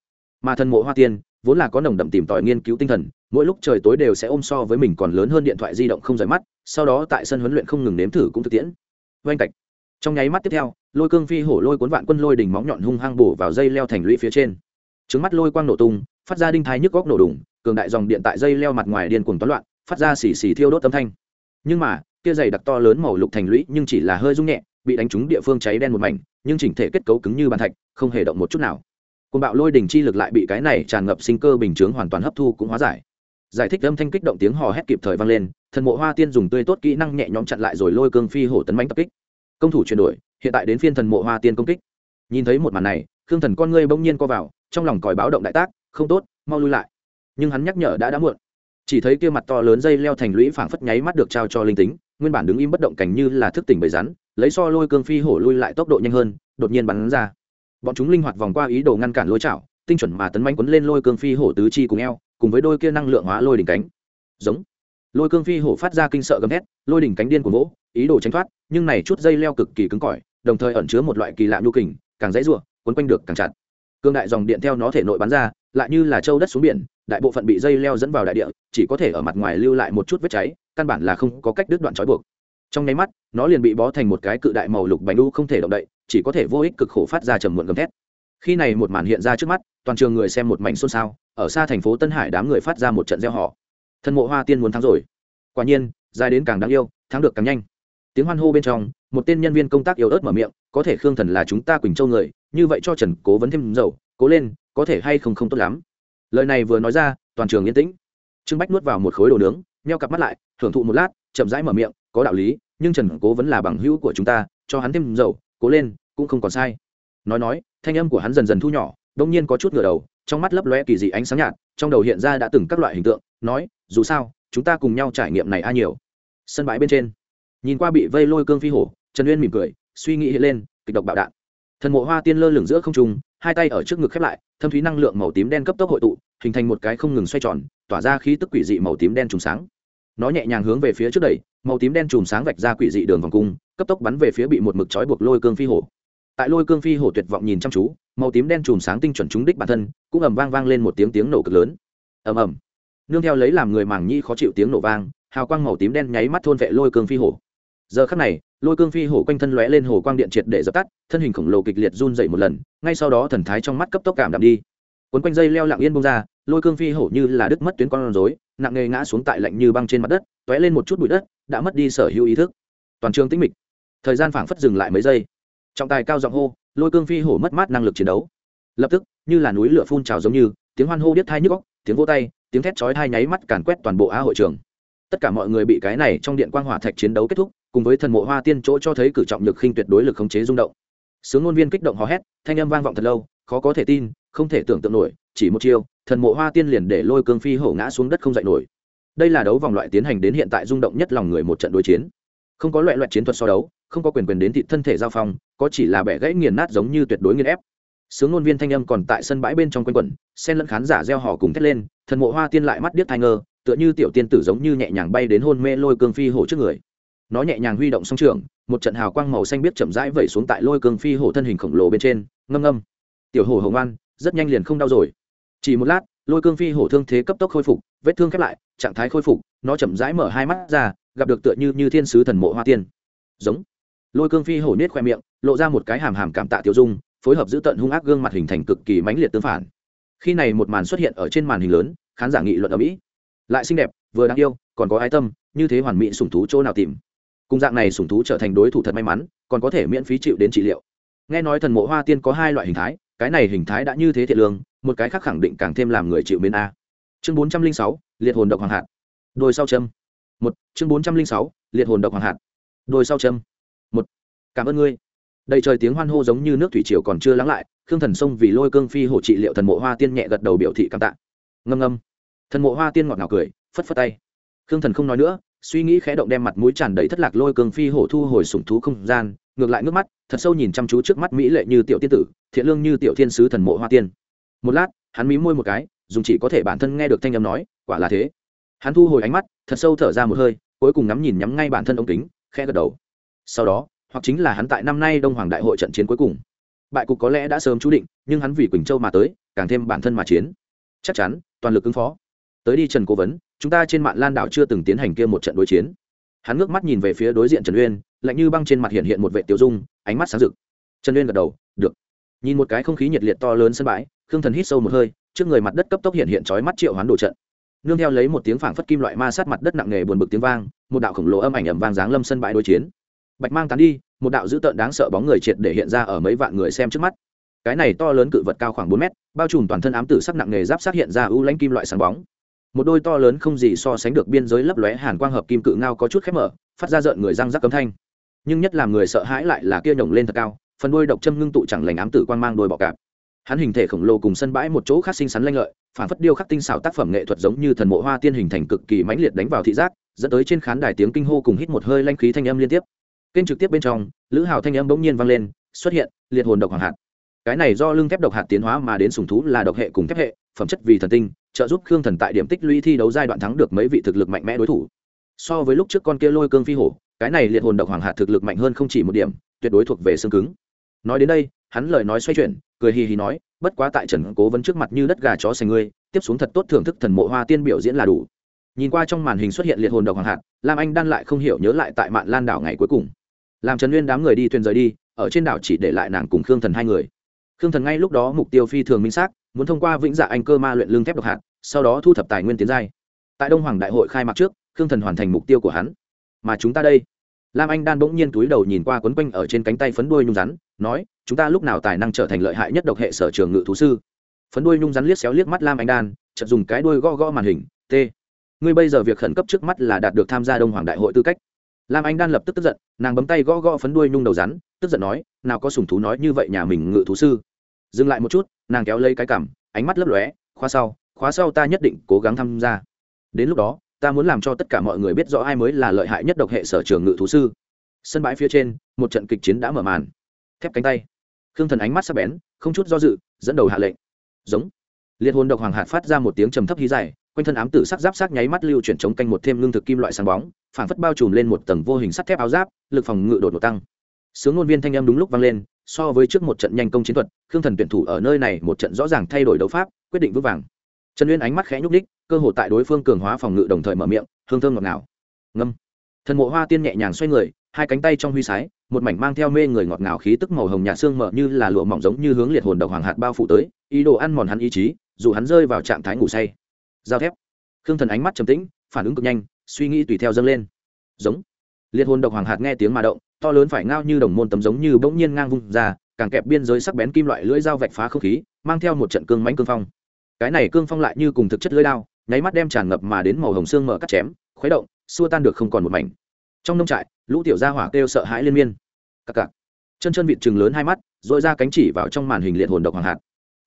Mà thần mộ hoa tiên, vốn là có nồng đậm tìm tòi nghiên cứu tinh thần mỗi lúc trời tối đều sẽ ôm so với mình còn lớn hơn điện thoại di động không rời mắt, sau đó tại sân huấn luyện không ngừng nếm thử cũng thực tiễn. Oanh cạch trong nháy mắt tiếp theo, lôi cương phi hổ lôi cuốn vạn quân lôi đỉnh móng nhọn hung hăng bổ vào dây leo thành lũy phía trên. Trứng mắt lôi quang nổ tung, phát ra đinh thái nhức góc nổ đùng, cường đại dòng điện tại dây leo mặt ngoài điên cuồng toán loạn, phát ra xì xì thiêu đốt âm thanh. Nhưng mà, kia dày đặc to lớn màu lục thành lũy nhưng chỉ là hơi rung nhẹ, bị đánh trúng địa phương cháy đen một mảnh, nhưng chỉnh thể kết cấu cứng như bàn thạch, không hề động một chút nào. Côn bạo lôi đỉnh chi lực lại bị cái này tràn ngập sinh cơ bình chướng hoàn toàn hấp thu cũng hóa giải giải thích âm thanh kích động tiếng hò hét kịp thời vang lên, thần mộ hoa tiên dùng tươi tốt kỹ năng nhẹ nhõm chặn lại rồi lôi cương phi hổ tấn bánh tập kích. Công thủ chuyển đổi, hiện tại đến phiên thần mộ hoa tiên công kích. Nhìn thấy một màn này, khương thần con ngươi bỗng nhiên co vào, trong lòng còi báo động đại tác, không tốt, mau lui lại. Nhưng hắn nhắc nhở đã đã muộn. Chỉ thấy kia mặt to lớn dây leo thành lũy phảng phất nháy mắt được trao cho linh tính, nguyên bản đứng im bất động cảnh như là thức tỉnh bầy rắn, lấy so lôi cương phi hổ lui lại tốc độ nhanh hơn, đột nhiên bắn ra. Bọn chúng linh hoạt vòng qua ý đồ ngăn cản lôi chảo, tinh chuẩn mà tấn manh quấn lên lôi cương phi hổ tứ chi cùng eo cùng với đôi kia năng lượng hóa lôi đỉnh cánh. Giống. Lôi cương phi hổ phát ra kinh sợ gầm thét, lôi đỉnh cánh điên của vỗ, ý đồ tránh thoát, nhưng này chút dây leo cực kỳ cứng cỏi, đồng thời ẩn chứa một loại kỳ lạ nhu kình, càng dãy ruộng quấn quanh được càng chặt. Cương đại dòng điện theo nó thể nội bắn ra, lại như là châu đất xuống biển, đại bộ phận bị dây leo dẫn vào đại địa, chỉ có thể ở mặt ngoài lưu lại một chút vết cháy, căn bản là không có cách đứt đoạn trói buộc. Trong nháy mắt, nó liền bị bó thành một cái cự đại màu lục bánh đu không thể động đậy, chỉ có thể vô ích cực khổ phát ra trầm muộn gầm thét khi này một màn hiện ra trước mắt, toàn trường người xem một mảnh xôn xao, ở xa thành phố tân hải đám người phát ra một trận gieo họ thân mộ hoa tiên muốn thắng rồi. Quả nhiên, dài đến càng đáng yêu, thắng được càng nhanh. Tiếng hoan hô bên trong, một tên nhân viên công tác yếu ớt mở miệng, có thể khương thần là chúng ta quỳnh châu người, như vậy cho trần cố vấn thêm dầu, cố lên, có thể hay không không tốt lắm. Lời này vừa nói ra, toàn trường yên tĩnh. Trương bách nuốt vào một khối đồ nướng neo cặp mắt lại, thưởng thụ một lát, chậm rãi mở miệng, có đạo lý, nhưng trần cố vẫn là bằng hữu của chúng ta, cho hắn thêm dầu, cố lên, cũng không còn sai nói nói, thanh âm của hắn dần dần thu nhỏ đông nhiên có chút ngửa đầu, trong mắt lấp lóe kỳ dị ánh sáng nhạt, trong đầu hiện ra đã từng các loại hình tượng, nói, dù sao, chúng ta cùng nhau trải nghiệm này a nhiều. Sân bãi bên trên, nhìn qua bị vây lôi cương phi hổ, trần uyên mỉm cười, suy nghĩ hiện lên, kịch độc bạo đạn. Thần mộ hoa tiên lơ lửng giữa không trung, hai tay ở trước ngực khép lại, thâm thúy năng lượng màu tím đen cấp tốc hội tụ, hình thành một cái không ngừng xoay tròn, tỏa ra khí tức quỷ dị màu tím đen trùng sáng. Nó nhẹ nhàng hướng về phía trước đẩy, màu tím đen trùng sáng vạch ra quỷ dị đường vòng cung, cấp tốc bắn về phía bị một mực trói buộc lôi cương phi hổ tại lôi cương phi hổ tuyệt vọng nhìn chăm chú, màu tím đen chùm sáng tinh chuẩn trúng đích bản thân, cũng ầm vang vang lên một tiếng tiếng nổ cực lớn. Ầm ầm. Nương theo lấy làm người màng nhi khó chịu tiếng nổ vang, hào quang màu tím đen nháy mắt thôn vệ lôi cương phi hổ. Giờ khắc này, lôi cương phi hổ quanh thân lóe lên hồ quang điện triệt để dập tắt, thân hình khổng lồ kịch liệt run dậy một lần, ngay sau đó thần thái trong mắt cấp tốc cảm đạm đi. Quấn quanh dây leo lặng yên bông ra, lôi cương phi hổ như là đứt mất tuyến con rối, nặng nề ngã xuống tại lạnh như băng trên mặt đất, tóe lên một chút bụi đất, đã mất đi sở hữu ý thức. Toàn trường tĩnh mịch. Thời gian phảng phất dừng lại mấy giây trọng tài cao giọng hô, lôi cương phi hổ mất mát năng lực chiến đấu. Lập tức, như là núi lửa phun trào giống như, tiếng hoan hô điếc thai nhức góc tiếng vô tay, tiếng thét chói thai nháy mắt càn quét toàn bộ á hội trường. Tất cả mọi người bị cái này trong điện quang hỏa thạch chiến đấu kết thúc, cùng với thần mộ hoa tiên chỗ cho thấy cử trọng lực khinh tuyệt đối lực khống chế rung động. Sướng ngôn viên kích động hò hét, thanh âm vang vọng thật lâu, khó có thể tin, không thể tưởng tượng nổi, chỉ một chiêu, thần mộ hoa tiên liền để lôi cương phi hổ ngã xuống đất không dậy nổi. Đây là đấu vòng loại tiến hành đến hiện tại rung động nhất lòng người một trận đối chiến. Không có loại loại chiến thuật so đấu không có quyền quyền đến thị thân thể giao phong, có chỉ là bẻ gãy nghiền nát giống như tuyệt đối nghiền ép. Sướng ngôn viên thanh âm còn tại sân bãi bên trong quanh quẩn, xen lẫn khán giả gieo hò cùng thét lên, thần mộ hoa tiên lại mắt điếc thai ngơ, tựa như tiểu tiên tử giống như nhẹ nhàng bay đến hôn mê lôi cương phi hổ trước người. Nó nhẹ nhàng huy động song trường, một trận hào quang màu xanh biết chậm rãi vẩy xuống tại lôi cương phi hổ thân hình khổng lồ bên trên, ngâm ngâm. Tiểu hổ hồng ngoan rất nhanh liền không đau rồi. Chỉ một lát, lôi cương phi hổ thương thế cấp tốc khôi phục, vết thương khép lại, trạng thái khôi phục, nó chậm rãi mở hai mắt ra, gặp được tựa như như thiên sứ thần mộ hoa tiên. Giống lôi cương phi hổ nết khoe miệng, lộ ra một cái hàm hàm cảm tạ tiêu dung, phối hợp giữ tận hung ác gương mặt hình thành cực kỳ mãnh liệt tương phản. Khi này một màn xuất hiện ở trên màn hình lớn, khán giả nghị luận ở mỹ lại xinh đẹp, vừa đáng yêu, còn có ái tâm, như thế hoàn mỹ sủng thú chỗ nào tìm? Cùng dạng này sủng thú trở thành đối thủ thật may mắn, còn có thể miễn phí chịu đến trị liệu. Nghe nói thần mộ hoa tiên có hai loại hình thái, cái này hình thái đã như thế thiện lương, một cái khác khẳng định càng thêm làm người chịu mến a. Chương bốn trăm linh sáu, liệt hồn độc hoàng hạt. Đôi sau châm. Một, chương bốn trăm linh sáu, liệt hồn độc hoàng hạt. Đôi sau châm cảm ơn ngươi. Đầy trời tiếng hoan hô giống như nước thủy triều còn chưa lắng lại, khương thần sông vì lôi cương phi hổ trị liệu thần mộ hoa tiên nhẹ gật đầu biểu thị cảm tạ. Ngâm ngâm. Thần mộ hoa tiên ngọt ngào cười, phất phất tay. Khương thần không nói nữa, suy nghĩ khẽ động đem mặt mũi tràn đầy thất lạc lôi cương phi hổ thu hồi sủng thú không gian, ngược lại ngước mắt, thật sâu nhìn chăm chú trước mắt mỹ lệ như tiểu tiên tử, thiện lương như tiểu thiên sứ thần mộ hoa tiên. Một lát, hắn mí môi một cái, dùng chỉ có thể bản thân nghe được thanh âm nói, quả là thế. Hắn thu hồi ánh mắt, thật sâu thở ra một hơi, cuối cùng ngắm nhìn nhắm ngay bản thân ống kính, khẽ gật đầu. Sau đó hoặc chính là hắn tại năm nay đông hoàng đại hội trận chiến cuối cùng. Bại cục có lẽ đã sớm chú định, nhưng hắn vì quỳnh châu mà tới, càng thêm bản thân mà chiến. Chắc chắn, toàn lực ứng phó. Tới đi trần cố vấn, chúng ta trên mạng lan đảo chưa từng tiến hành kia một trận đối chiến. Hắn ngước mắt nhìn về phía đối diện trần uyên, lạnh như băng trên mặt hiện hiện một vệ tiêu dung, ánh mắt sáng rực. Trần uyên gật đầu, được. Nhìn một cái không khí nhiệt liệt to lớn sân bãi, khương thần hít sâu một hơi, trước người mặt đất cấp tốc hiện hiện trói mắt triệu hoán đồ trận. Nương theo lấy một tiếng phảng phất kim loại ma sát mặt đất nặng nề buồn bực tiếng vang, một đạo khổng lồ âm ảnh ẩm vang dáng lâm sân bãi đối chiến bạch mang tán đi, một đạo dữ tợn đáng sợ bóng người triệt để hiện ra ở mấy vạn người xem trước mắt. Cái này to lớn cự vật cao khoảng bốn mét, bao trùm toàn thân ám tử sắc nặng nghề giáp sát hiện ra ưu lãnh kim loại sáng bóng. Một đôi to lớn không gì so sánh được biên giới lấp lóe hàn quang hợp kim cự ngao có chút khép mở, phát ra rợn người răng rắc cấm thanh. Nhưng nhất làm người sợ hãi lại là kia nhổng lên thật cao, phần đuôi độc châm ngưng tụ chẳng lành ám tử quang mang đôi bọ cạp. Hắn hình thể khổng lồ cùng sân bãi một chỗ khác xinh xắn lanh lợi, phản phất điêu khắc tinh xảo tác phẩm nghệ thuật giống như thần mộ hoa tiên hình thành cực kỳ mãnh liệt đánh vào thị giác, dẫn tới trên khán đài tiếng kinh hô cùng hít một hơi lanh khí thanh âm liên tiếp kênh trực tiếp bên trong, lữ hào thanh âm bỗng nhiên vang lên, xuất hiện, liệt hồn độc hoàng hạt. Cái này do lưng thép độc hạt tiến hóa mà đến sùng thú là độc hệ cùng thép hệ, phẩm chất vì thần tinh, trợ giúp khương thần tại điểm tích lũy thi đấu giai đoạn thắng được mấy vị thực lực mạnh mẽ đối thủ. So với lúc trước con kia lôi cương phi hổ, cái này liệt hồn độc hoàng hạt thực lực mạnh hơn không chỉ một điểm, tuyệt đối thuộc về xương cứng. Nói đến đây, hắn lời nói xoay chuyển, cười hì hì nói, bất quá tại trần cố vấn trước mặt như đất gà chó xanh ngươi, tiếp xuống thật tốt thưởng thức thần mộ hoa tiên biểu diễn là đủ. Nhìn qua trong màn hình xuất hiện liệt hồn độc hoàng hạt, lam anh đan lại không hiểu nhớ lại tại mạn lan đảo ngày cuối cùng làm trần nguyên đám người đi thuyền rời đi, ở trên đảo chỉ để lại nàng cùng khương thần hai người. Khương thần ngay lúc đó mục tiêu phi thường minh xác, muốn thông qua vĩnh dạ anh cơ ma luyện lương thép độc hạt, sau đó thu thập tài nguyên tiến giai. Tại đông hoàng đại hội khai mạc trước, khương thần hoàn thành mục tiêu của hắn. Mà chúng ta đây? Lam anh đan bỗng nhiên túi đầu nhìn qua quấn quanh ở trên cánh tay phấn đuôi nhung rắn, nói, chúng ta lúc nào tài năng trở thành lợi hại nhất độc hệ sở trường ngự thú sư? Phấn đuôi nhung rắn liếc xéo liếc mắt lam anh đan, chợt dùng cái đuôi gõ gõ màn hình, t, ngươi bây giờ việc khẩn cấp trước mắt là đạt được tham gia đông hoàng đại hội tư cách lam anh đan lập tức tức giận, nàng bấm tay gõ gõ phấn đuôi nhung đầu rắn, tức giận nói, nào có sùng thú nói như vậy nhà mình ngự thú sư. Dừng lại một chút, nàng kéo lấy cái cảm ánh mắt lấp lóe, khóa sau khóa sau ta nhất định cố gắng tham gia. Đến lúc đó, ta muốn làm cho tất cả mọi người biết rõ ai mới là lợi hại nhất độc hệ sở trường ngự thú sư. Sân bãi phía trên, một trận kịch chiến đã mở màn. Thép cánh tay. Khương thần ánh mắt sắc bén, không chút do dự, dẫn đầu hạ lệnh. Giống. Liệt hồn độc hoàng hạt phát ra một tiếng trầm thấp hí dài quanh thân ám tử sắc giáp sắc nháy mắt lưu chuyển chống canh một thêm lương thực kim loại sáng bóng phản phất bao trùm lên một tầng vô hình sắt thép áo giáp, lực phòng ngự đột ngột tăng. Sướng ngôn viên thanh âm đúng lúc vang lên, so với trước một trận nhanh công chiến thuật, khương thần tuyển thủ ở nơi này một trận rõ ràng thay đổi đấu pháp, quyết định vững vàng. Trần uyên ánh mắt khẽ nhúc đích cơ hội tại đối phương cường hóa phòng ngự đồng thời mở miệng, hương thơm ngọt ngào. Ngâm. Thần mộ hoa tiên nhẹ nhàng xoay người, hai cánh tay trong huy sái, một mảnh mang theo mê người ngọt ngào khí tức màu hồng nhạt xương mở như là lụa mỏng giống như hướng liệt hồn độc hoàng hạt bao phủ tới, ý đồ ăn mòn hắn ý chí, dù hắn rơi vào trạng thái ngủ say giao thép. Khương thần ánh mắt trầm tĩnh, phản ứng cực nhanh, suy nghĩ tùy theo dâng lên. Giống. Liệt hồn độc hoàng hạt nghe tiếng mà động, to lớn phải ngao như đồng môn tấm giống như bỗng nhiên ngang vung ra, càng kẹp biên giới sắc bén kim loại lưỡi dao vạch phá không khí, mang theo một trận cương mãnh cương phong. Cái này cương phong lại như cùng thực chất lưỡi lao nháy mắt đem tràn ngập mà đến màu hồng xương mở cắt chém, khuấy động, xua tan được không còn một mảnh. Trong nông trại, lũ tiểu gia hỏa kêu sợ hãi liên miên. Cặc cặc. Chân chân vịt chừng lớn hai mắt dội ra cánh chỉ vào trong màn hình liệt hồn độc hoàng hạt.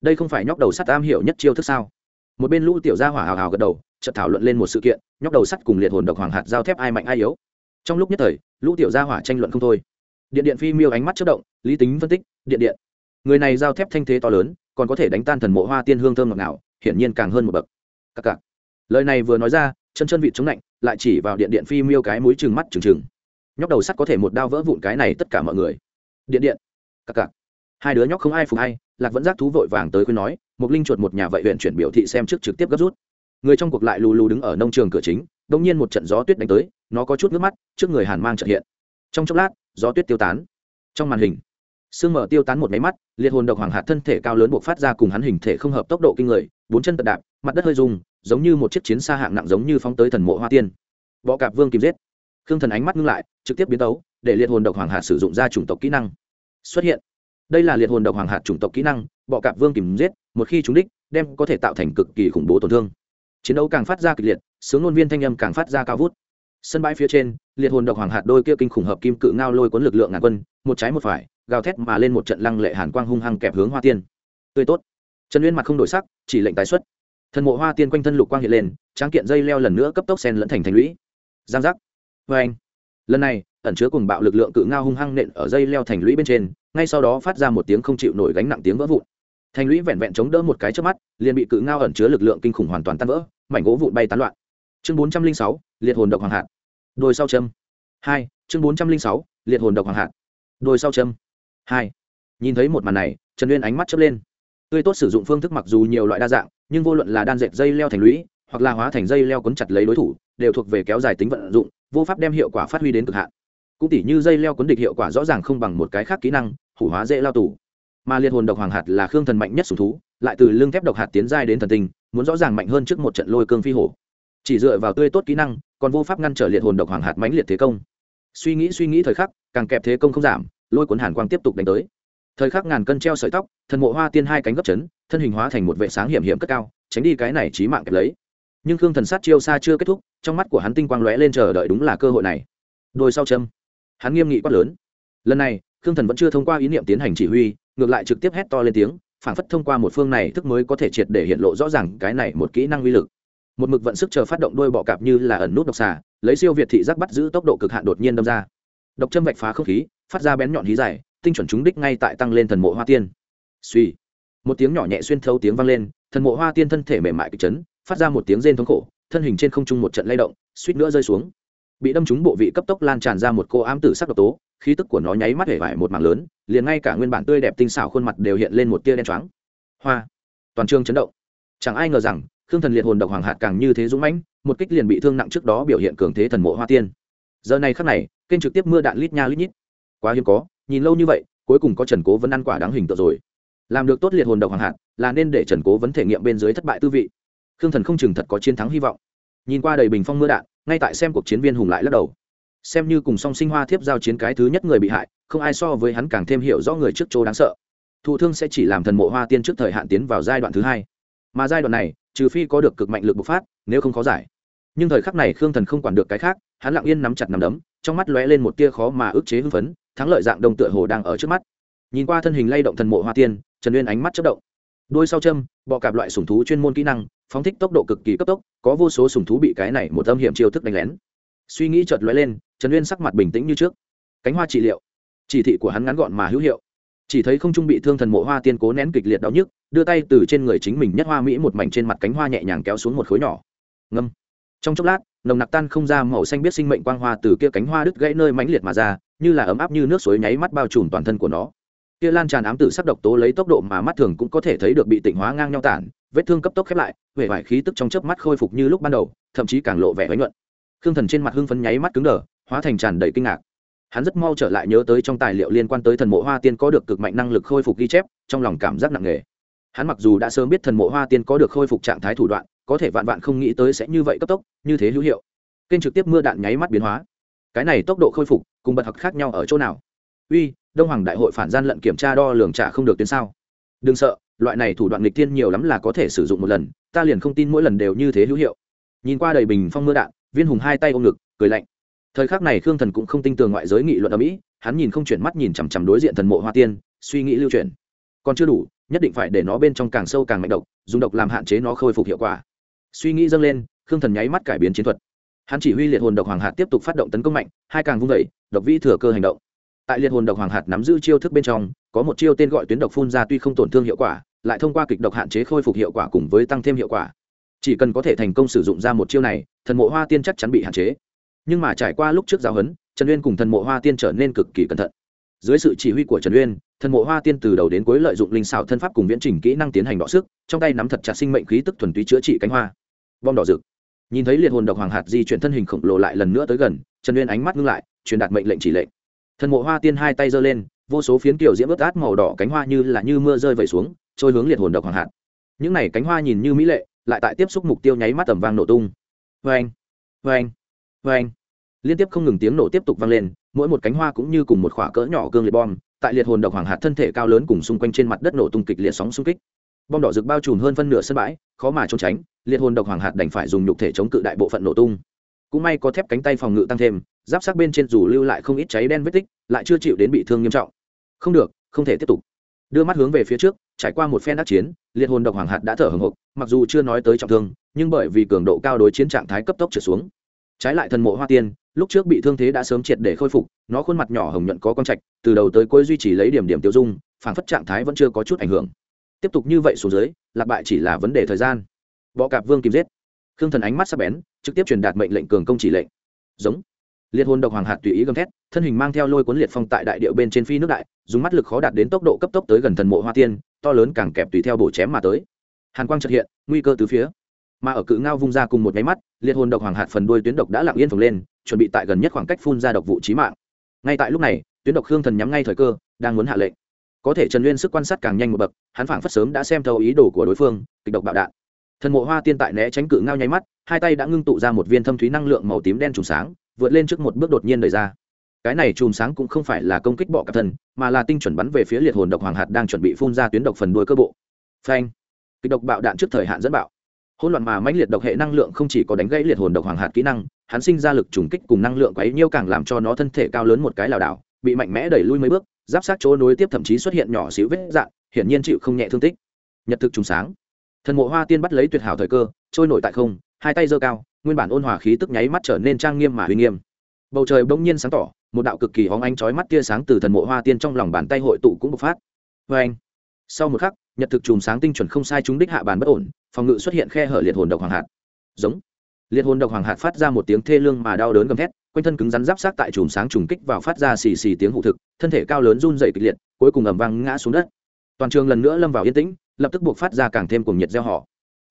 Đây không phải nhóc đầu sắt am hiểu nhất chiêu thức sao? Một bên lũ tiểu gia hỏa hào hào gật đầu, chợt thảo luận lên một sự kiện, nhóc đầu sắt cùng liệt hồn độc hoàng hạt giao thép ai mạnh ai yếu. Trong lúc nhất thời, lũ tiểu gia hỏa tranh luận không thôi. Điện điện phi miêu ánh mắt chất động, lý tính phân tích, điện điện. Người này giao thép thanh thế to lớn, còn có thể đánh tan thần mộ hoa tiên hương thơm ngọt ngào, hiển nhiên càng hơn một bậc. Cặc cặc lời này vừa nói ra, chân chân vịt chống lạnh, lại chỉ vào điện điện phi miêu cái mũi trừng mắt trừng trừng. Nhóc đầu sắt có thể một đao vỡ vụn cái này tất cả mọi người. Điện điện. Cặc cặc hai đứa nhóc không ai phục hay lạc vẫn giác thú vội vàng tới khuyên nói một linh chuột một nhà vậy huyện chuyển biểu thị xem trước trực tiếp gấp rút. Người trong cuộc lại lù lù đứng ở nông trường cửa chính đông nhiên một trận gió tuyết đánh tới, nó có chút nước mắt, trước người hàn mang trợ hiện. Trong chốc lát, gió tuyết tiêu tán. Trong màn hình, sương mở tiêu tán một máy mắt, liệt hồn độc hoàng hạt thân thể cao lớn buộc phát ra cùng hắn hình thể không hợp tốc độ kinh người, bốn chân tật đạp, mặt đất hơi rung, giống như một chiếc chiến xa hạng nặng giống như phóng tới thần mộ hoa tiên. Bọ cạp vương kìm giết. Khương thần ánh mắt ngưng lại, trực tiếp biến tấu, để liệt hồn độc hoàng hạt sử dụng ra chủng tộc kỹ năng. Xuất hiện đây là liệt hồn độc hoàng hạt chủng tộc kỹ năng, bọ cạp vương kìm giết, một khi chúng đích, đem có thể tạo thành cực kỳ khủng bố tổn thương. Chiến đấu càng phát ra kịch liệt, sướng ngôn viên thanh âm càng phát ra cao vút. Sân bãi phía trên, liệt hồn độc hoàng hạt đôi kia kinh khủng hợp kim cự ngao lôi cuốn lực lượng ngàn quân, một trái một phải, gào thét mà lên một trận lăng lệ hàn quang hung hăng kẹp hướng hoa tiên. Tươi tốt. Trần uyên mặt không đổi sắc, chỉ lệnh tái xuất. Thần mộ hoa tiên quanh thân lục quang hiện lên, tráng kiện dây leo lần nữa cấp tốc sen lẫn thành thành lũy. Giang giác. Vê anh lần này, ẩn chứa cùng bạo lực lượng cự ngao hung hăng nện ở dây leo thành lũy bên trên ngay sau đó phát ra một tiếng không chịu nổi gánh nặng tiếng vỡ vụn. Thành lũy vẹn vẹn chống đỡ một cái trước mắt, liền bị cự ngao ẩn chứa lực lượng kinh khủng hoàn toàn tan vỡ, mảnh gỗ vụn bay tán loạn. Chương bốn trăm linh sáu, liệt hồn độc hoàng hạt. Đôi sau châm. Hai, chương bốn trăm linh sáu, liệt hồn độc hoàng hạt. Đôi sau châm. Hai, nhìn thấy một màn này, trần uyên ánh mắt chớp lên. Tươi tốt sử dụng phương thức mặc dù nhiều loại đa dạng, nhưng vô luận là đan dệt dây leo thành lũy, hoặc là hóa thành dây leo quấn chặt lấy đối thủ, đều thuộc về kéo dài tính vận dụng, vô pháp đem hiệu quả phát huy đến cực hạn. Cũng tỉ như dây leo quấn địch hiệu quả rõ ràng không bằng một cái khác kỹ năng hủ hóa dễ lao tù. Mà liệt hồn độc hoàng hạt là khương thần mạnh nhất sùng thú, lại từ lương thép độc hạt tiến giai đến thần tinh, muốn rõ ràng mạnh hơn trước một trận lôi cương phi hổ. Chỉ dựa vào tươi tốt kỹ năng, còn vô pháp ngăn trở liệt hồn độc hoàng hạt mãnh liệt thế công. Suy nghĩ suy nghĩ thời khắc, càng kẹp thế công không giảm, lôi cuốn hàn quang tiếp tục đánh tới. Thời khắc ngàn cân treo sợi tóc, thần mộ hoa tiên hai cánh gấp chấn, thân hình hóa thành một vệ sáng hiểm hiểm cất cao, tránh đi cái này trí mạng kẹp lấy. Nhưng khương thần sát chiêu xa chưa kết thúc, trong mắt của hắn tinh quang lóe lên chờ đợi đúng là cơ hội này. Đôi sau châm. Hắn nghiêm nghị quát lớn. Lần này thương thần vẫn chưa thông qua ý niệm tiến hành chỉ huy, ngược lại trực tiếp hét to lên tiếng phản phất thông qua một phương này thức mới có thể triệt để hiện lộ rõ ràng cái này một kỹ năng uy lực. Một mực vận sức chờ phát động đôi bọ cạp như là ẩn nút độc xà, lấy siêu việt thị giác bắt giữ tốc độ cực hạn đột nhiên đâm ra. Độc châm vạch phá không khí, phát ra bén nhọn hí dài, tinh chuẩn trúng đích ngay tại tăng lên thần mộ hoa tiên. Suy. Một tiếng nhỏ nhẹ xuyên thấu tiếng vang lên, thần mộ hoa tiên thân thể mềm mại kịch chấn, phát ra một tiếng rên thống khổ, thân hình trên không trung một trận lay động, suýt nữa rơi xuống. Bị đâm trúng bộ vị cấp tốc lan tràn ra một cô ám tử sắc độc tố khí tức của nó nháy mắt hể vải một mảng lớn, liền ngay cả nguyên bản tươi đẹp tinh xảo khuôn mặt đều hiện lên một tia đen choáng. Hoa! Toàn trường chấn động. Chẳng ai ngờ rằng, khương thần liệt hồn độc hoàng hạt càng như thế dũng mãnh, một kích liền bị thương nặng trước đó biểu hiện cường thế thần mộ hoa tiên. Giờ này khắc này, kênh trực tiếp mưa đạn lít nha lít nhít. Quá hiếm có, nhìn lâu như vậy, cuối cùng có trần cố vẫn ăn quả đáng hình tượng rồi. Làm được tốt liệt hồn độc hoàng hạt, là nên để trần cố vẫn thể nghiệm bên dưới thất bại tư vị. Khương thần không chừng thật có chiến thắng hy vọng. Nhìn qua đầy bình phong mưa đạn, ngay tại xem cuộc chiến viên hùng lại lắc đầu xem như cùng song sinh hoa thiếp giao chiến cái thứ nhất người bị hại, không ai so với hắn càng thêm hiểu rõ người trước chỗ đáng sợ. Thụ thương sẽ chỉ làm thần mộ hoa tiên trước thời hạn tiến vào giai đoạn thứ hai. Mà giai đoạn này, trừ phi có được cực mạnh lực bộc phát, nếu không khó giải. Nhưng thời khắc này khương thần không quản được cái khác, hắn lặng yên nắm chặt nắm đấm, trong mắt lóe lên một tia khó mà ức chế hưng phấn, thắng lợi dạng đồng tựa hồ đang ở trước mắt. Nhìn qua thân hình lay động thần mộ hoa tiên, trần uyên ánh mắt chất động. Đôi sau châm, bọ cạp loại sùng thú chuyên môn kỹ năng, phóng thích tốc độ cực kỳ cấp tốc, có vô số sùng thú bị cái này một âm hiểm chiêu thức đánh lén suy nghĩ chợt lóe lên, trần uyên sắc mặt bình tĩnh như trước. Cánh hoa trị liệu. Chỉ thị của hắn ngắn gọn mà hữu hiệu. Chỉ thấy không trung bị thương thần mộ hoa tiên cố nén kịch liệt đau nhức, đưa tay từ trên người chính mình nhất hoa mỹ một mảnh trên mặt cánh hoa nhẹ nhàng kéo xuống một khối nhỏ. Ngâm. Trong chốc lát, nồng nặc tan không ra màu xanh biết sinh mệnh quang hoa từ kia cánh hoa đứt gãy nơi mãnh liệt mà ra, như là ấm áp như nước suối nháy mắt bao trùm toàn thân của nó. Kia lan tràn ám tử sắc độc tố lấy tốc độ mà mắt thường cũng có thể thấy được bị tịnh hóa ngang nhau tản, vết thương cấp tốc khép lại huệ vải khí tức trong chớp mắt khôi phục như lúc ban đầu, thậm chí càng lộ vẻ bánh nhuận khương thần trên mặt hưng phấn nháy mắt cứng đờ, hóa thành tràn đầy kinh ngạc. Hắn rất mau trở lại nhớ tới trong tài liệu liên quan tới thần mộ hoa tiên có được cực mạnh năng lực khôi phục ghi chép, trong lòng cảm giác nặng nề. Hắn mặc dù đã sớm biết thần mộ hoa tiên có được khôi phục trạng thái thủ đoạn, có thể vạn vạn không nghĩ tới sẽ như vậy cấp tốc, như thế hữu hiệu. Kênh trực tiếp mưa đạn nháy mắt biến hóa. Cái này tốc độ khôi phục, cùng bật học khác nhau ở chỗ nào? Uy, đông hoàng đại hội phản gian lận kiểm tra đo lường trả không được tuyến sao? Đừng sợ, loại này thủ đoạn nghịch tiên nhiều lắm là có thể sử dụng một lần, ta liền không tin mỗi lần đều như thế hữu hiệu. Nhìn qua đầy bình phong mưa đạn viên hùng hai tay ôm ngực, cười lạnh. Thời khắc này khương thần cũng không tin tưởng ngoại giới nghị luận ở mỹ hắn nhìn không chuyển mắt nhìn chằm chằm đối diện thần mộ hoa tiên, suy nghĩ lưu chuyển. Còn chưa đủ, nhất định phải để nó bên trong càng sâu càng mạnh độc, dùng độc làm hạn chế nó khôi phục hiệu quả. Suy nghĩ dâng lên, khương thần nháy mắt cải biến chiến thuật. Hắn chỉ huy liệt hồn độc hoàng hạt tiếp tục phát động tấn công mạnh, hai càng vung vẩy độc vi thừa cơ hành động. Tại liệt hồn độc hoàng hạt nắm giữ chiêu thức bên trong, có một chiêu tên gọi tuyến độc phun ra tuy không tổn thương hiệu quả, lại thông qua kịch độc hạn chế khôi phục hiệu quả cùng với tăng thêm hiệu quả chỉ cần có thể thành công sử dụng ra một chiêu này, thần mộ hoa tiên chắc chắn bị hạn chế. Nhưng mà trải qua lúc trước giáo huấn, trần uyên cùng thần mộ hoa tiên trở nên cực kỳ cẩn thận. Dưới sự chỉ huy của trần uyên, thần mộ hoa tiên từ đầu đến cuối lợi dụng linh xảo thân pháp cùng viễn trình kỹ năng tiến hành đọ sức, trong tay nắm thật chặt sinh mệnh khí tức thuần túy chữa trị cánh hoa. Bom đỏ rực. Nhìn thấy liệt hồn độc hoàng hạt di chuyển thân hình khổng lồ lại lần nữa tới gần, trần uyên ánh mắt ngưng lại, truyền đạt mệnh lệnh chỉ lệnh. Thần mộ hoa tiên hai tay giơ lên, vô số phiến kiểu diễm ướt át màu đỏ cánh hoa như là như mưa rơi vẩy xuống, trôi hướng liệt hồn độc hoàng hạt. Những này cánh hoa nhìn như mỹ lệ lại tại tiếp xúc mục tiêu nháy mắt tầm vang nổ tung. Vê anh vê anh vê anh liên tiếp không ngừng tiếng nổ tiếp tục vang lên, mỗi một cánh hoa cũng như cùng một khỏa cỡ nhỏ cương liệt bom, tại liệt hồn độc hoàng hạt thân thể cao lớn cùng xung quanh trên mặt đất nổ tung kịch liệt sóng xung kích. Bom đỏ rực bao trùm hơn phân nửa sân bãi, khó mà trốn tránh, liệt hồn độc hoàng hạt đành phải dùng nhục thể chống cự đại bộ phận nổ tung. Cũng may có thép cánh tay phòng ngự tăng thêm, giáp sát bên trên dù lưu lại không ít cháy đen vết tích, lại chưa chịu đến bị thương nghiêm trọng. Không được, không thể tiếp tục. Đưa mắt hướng về phía trước trải qua một phen đắc chiến, liệt hồn độc hoàng hạt đã thở hồng hộc, mặc dù chưa nói tới trọng thương, nhưng bởi vì cường độ cao đối chiến trạng thái cấp tốc trở xuống. Trái lại thần mộ hoa tiên, lúc trước bị thương thế đã sớm triệt để khôi phục, nó khuôn mặt nhỏ hồng nhuận có con trạch, từ đầu tới cuối duy trì lấy điểm điểm tiêu dung phản phất trạng thái vẫn chưa có chút ảnh hưởng. Tiếp tục như vậy xuống dưới, lạc bại chỉ là vấn đề thời gian. Bọ cạp vương kìm giết. Khương thần ánh mắt sắp bén, trực tiếp truyền đạt mệnh lệnh cường công chỉ lệnh. Giống. Liệt hồn độc hoàng hạt tùy ý gầm thét, thân hình mang theo lôi cuốn liệt phong tại đại điệu bên trên phi nước đại, dùng mắt lực khó đạt đến tốc độ cấp tốc tới gần thần mộ hoa tiên to lớn càng kẹp tùy theo bổ chém mà tới. Hàn quang trật hiện, nguy cơ từ phía. Mà ở cự ngao vung ra cùng một nháy mắt, liệt hồn độc hoàng hạt phần đuôi tuyến độc đã lặng yên phồng lên, chuẩn bị tại gần nhất khoảng cách phun ra độc vụ trí mạng. Ngay tại lúc này, tuyến độc khương thần nhắm ngay thời cơ, đang muốn hạ lệnh. Có thể trần uyên sức quan sát càng nhanh một bậc, hắn phảng phất sớm đã xem thấu ý đồ của đối phương, kịch độc bạo đạn. Thần mộ hoa tiên tại né tránh cự ngao nháy mắt, hai tay đã ngưng tụ ra một viên thâm thúy năng lượng màu tím đen trùng sáng, vượt lên trước một bước đột nhiên đời ra cái này chùm sáng cũng không phải là công kích bọ cạp thân, mà là tinh chuẩn bắn về phía liệt hồn độc hoàng hạt đang chuẩn bị phun ra tuyến độc phần đuôi cơ bộ. Phanh! Kịch độc bạo đạn trước thời hạn dẫn bạo. Hỗn loạn mà mãnh liệt độc hệ năng lượng không chỉ có đánh gãy liệt hồn độc hoàng hạt kỹ năng, hắn sinh ra lực trùng kích cùng năng lượng quấy nhiêu càng làm cho nó thân thể cao lớn một cái lảo đảo, bị mạnh mẽ đẩy lui mấy bước, giáp sát chỗ nối tiếp thậm chí xuất hiện nhỏ xíu vết dạn, hiển nhiên chịu không nhẹ thương tích. Nhật thực trùng sáng. Thần mộ hoa tiên bắt lấy tuyệt hảo thời cơ, trôi nổi tại không, hai tay giơ cao, nguyên bản ôn hòa khí tức nháy mắt trở nên trang nghiêm mà uy nghiêm. Bầu trời bỗng nhiên sáng tỏ một đạo cực kỳ hóng ánh chói mắt tia sáng từ thần mộ hoa tiên trong lòng bàn tay hội tụ cũng bộc phát. Vê anh. Sau một khắc, nhật thực chùm sáng tinh chuẩn không sai chúng đích hạ bàn bất ổn, phòng ngự xuất hiện khe hở liệt hồn độc hoàng hạt. Giống. Liệt hồn độc hoàng hạt phát ra một tiếng thê lương mà đau đớn gầm thét, quanh thân cứng rắn giáp sát tại chùm sáng trùng kích vào phát ra xì xì tiếng hụ thực, thân thể cao lớn run dày kịch liệt, cuối cùng ầm vang ngã xuống đất. Toàn trường lần nữa lâm vào yên tĩnh, lập tức buộc phát ra càng thêm cùng nhiệt gieo họ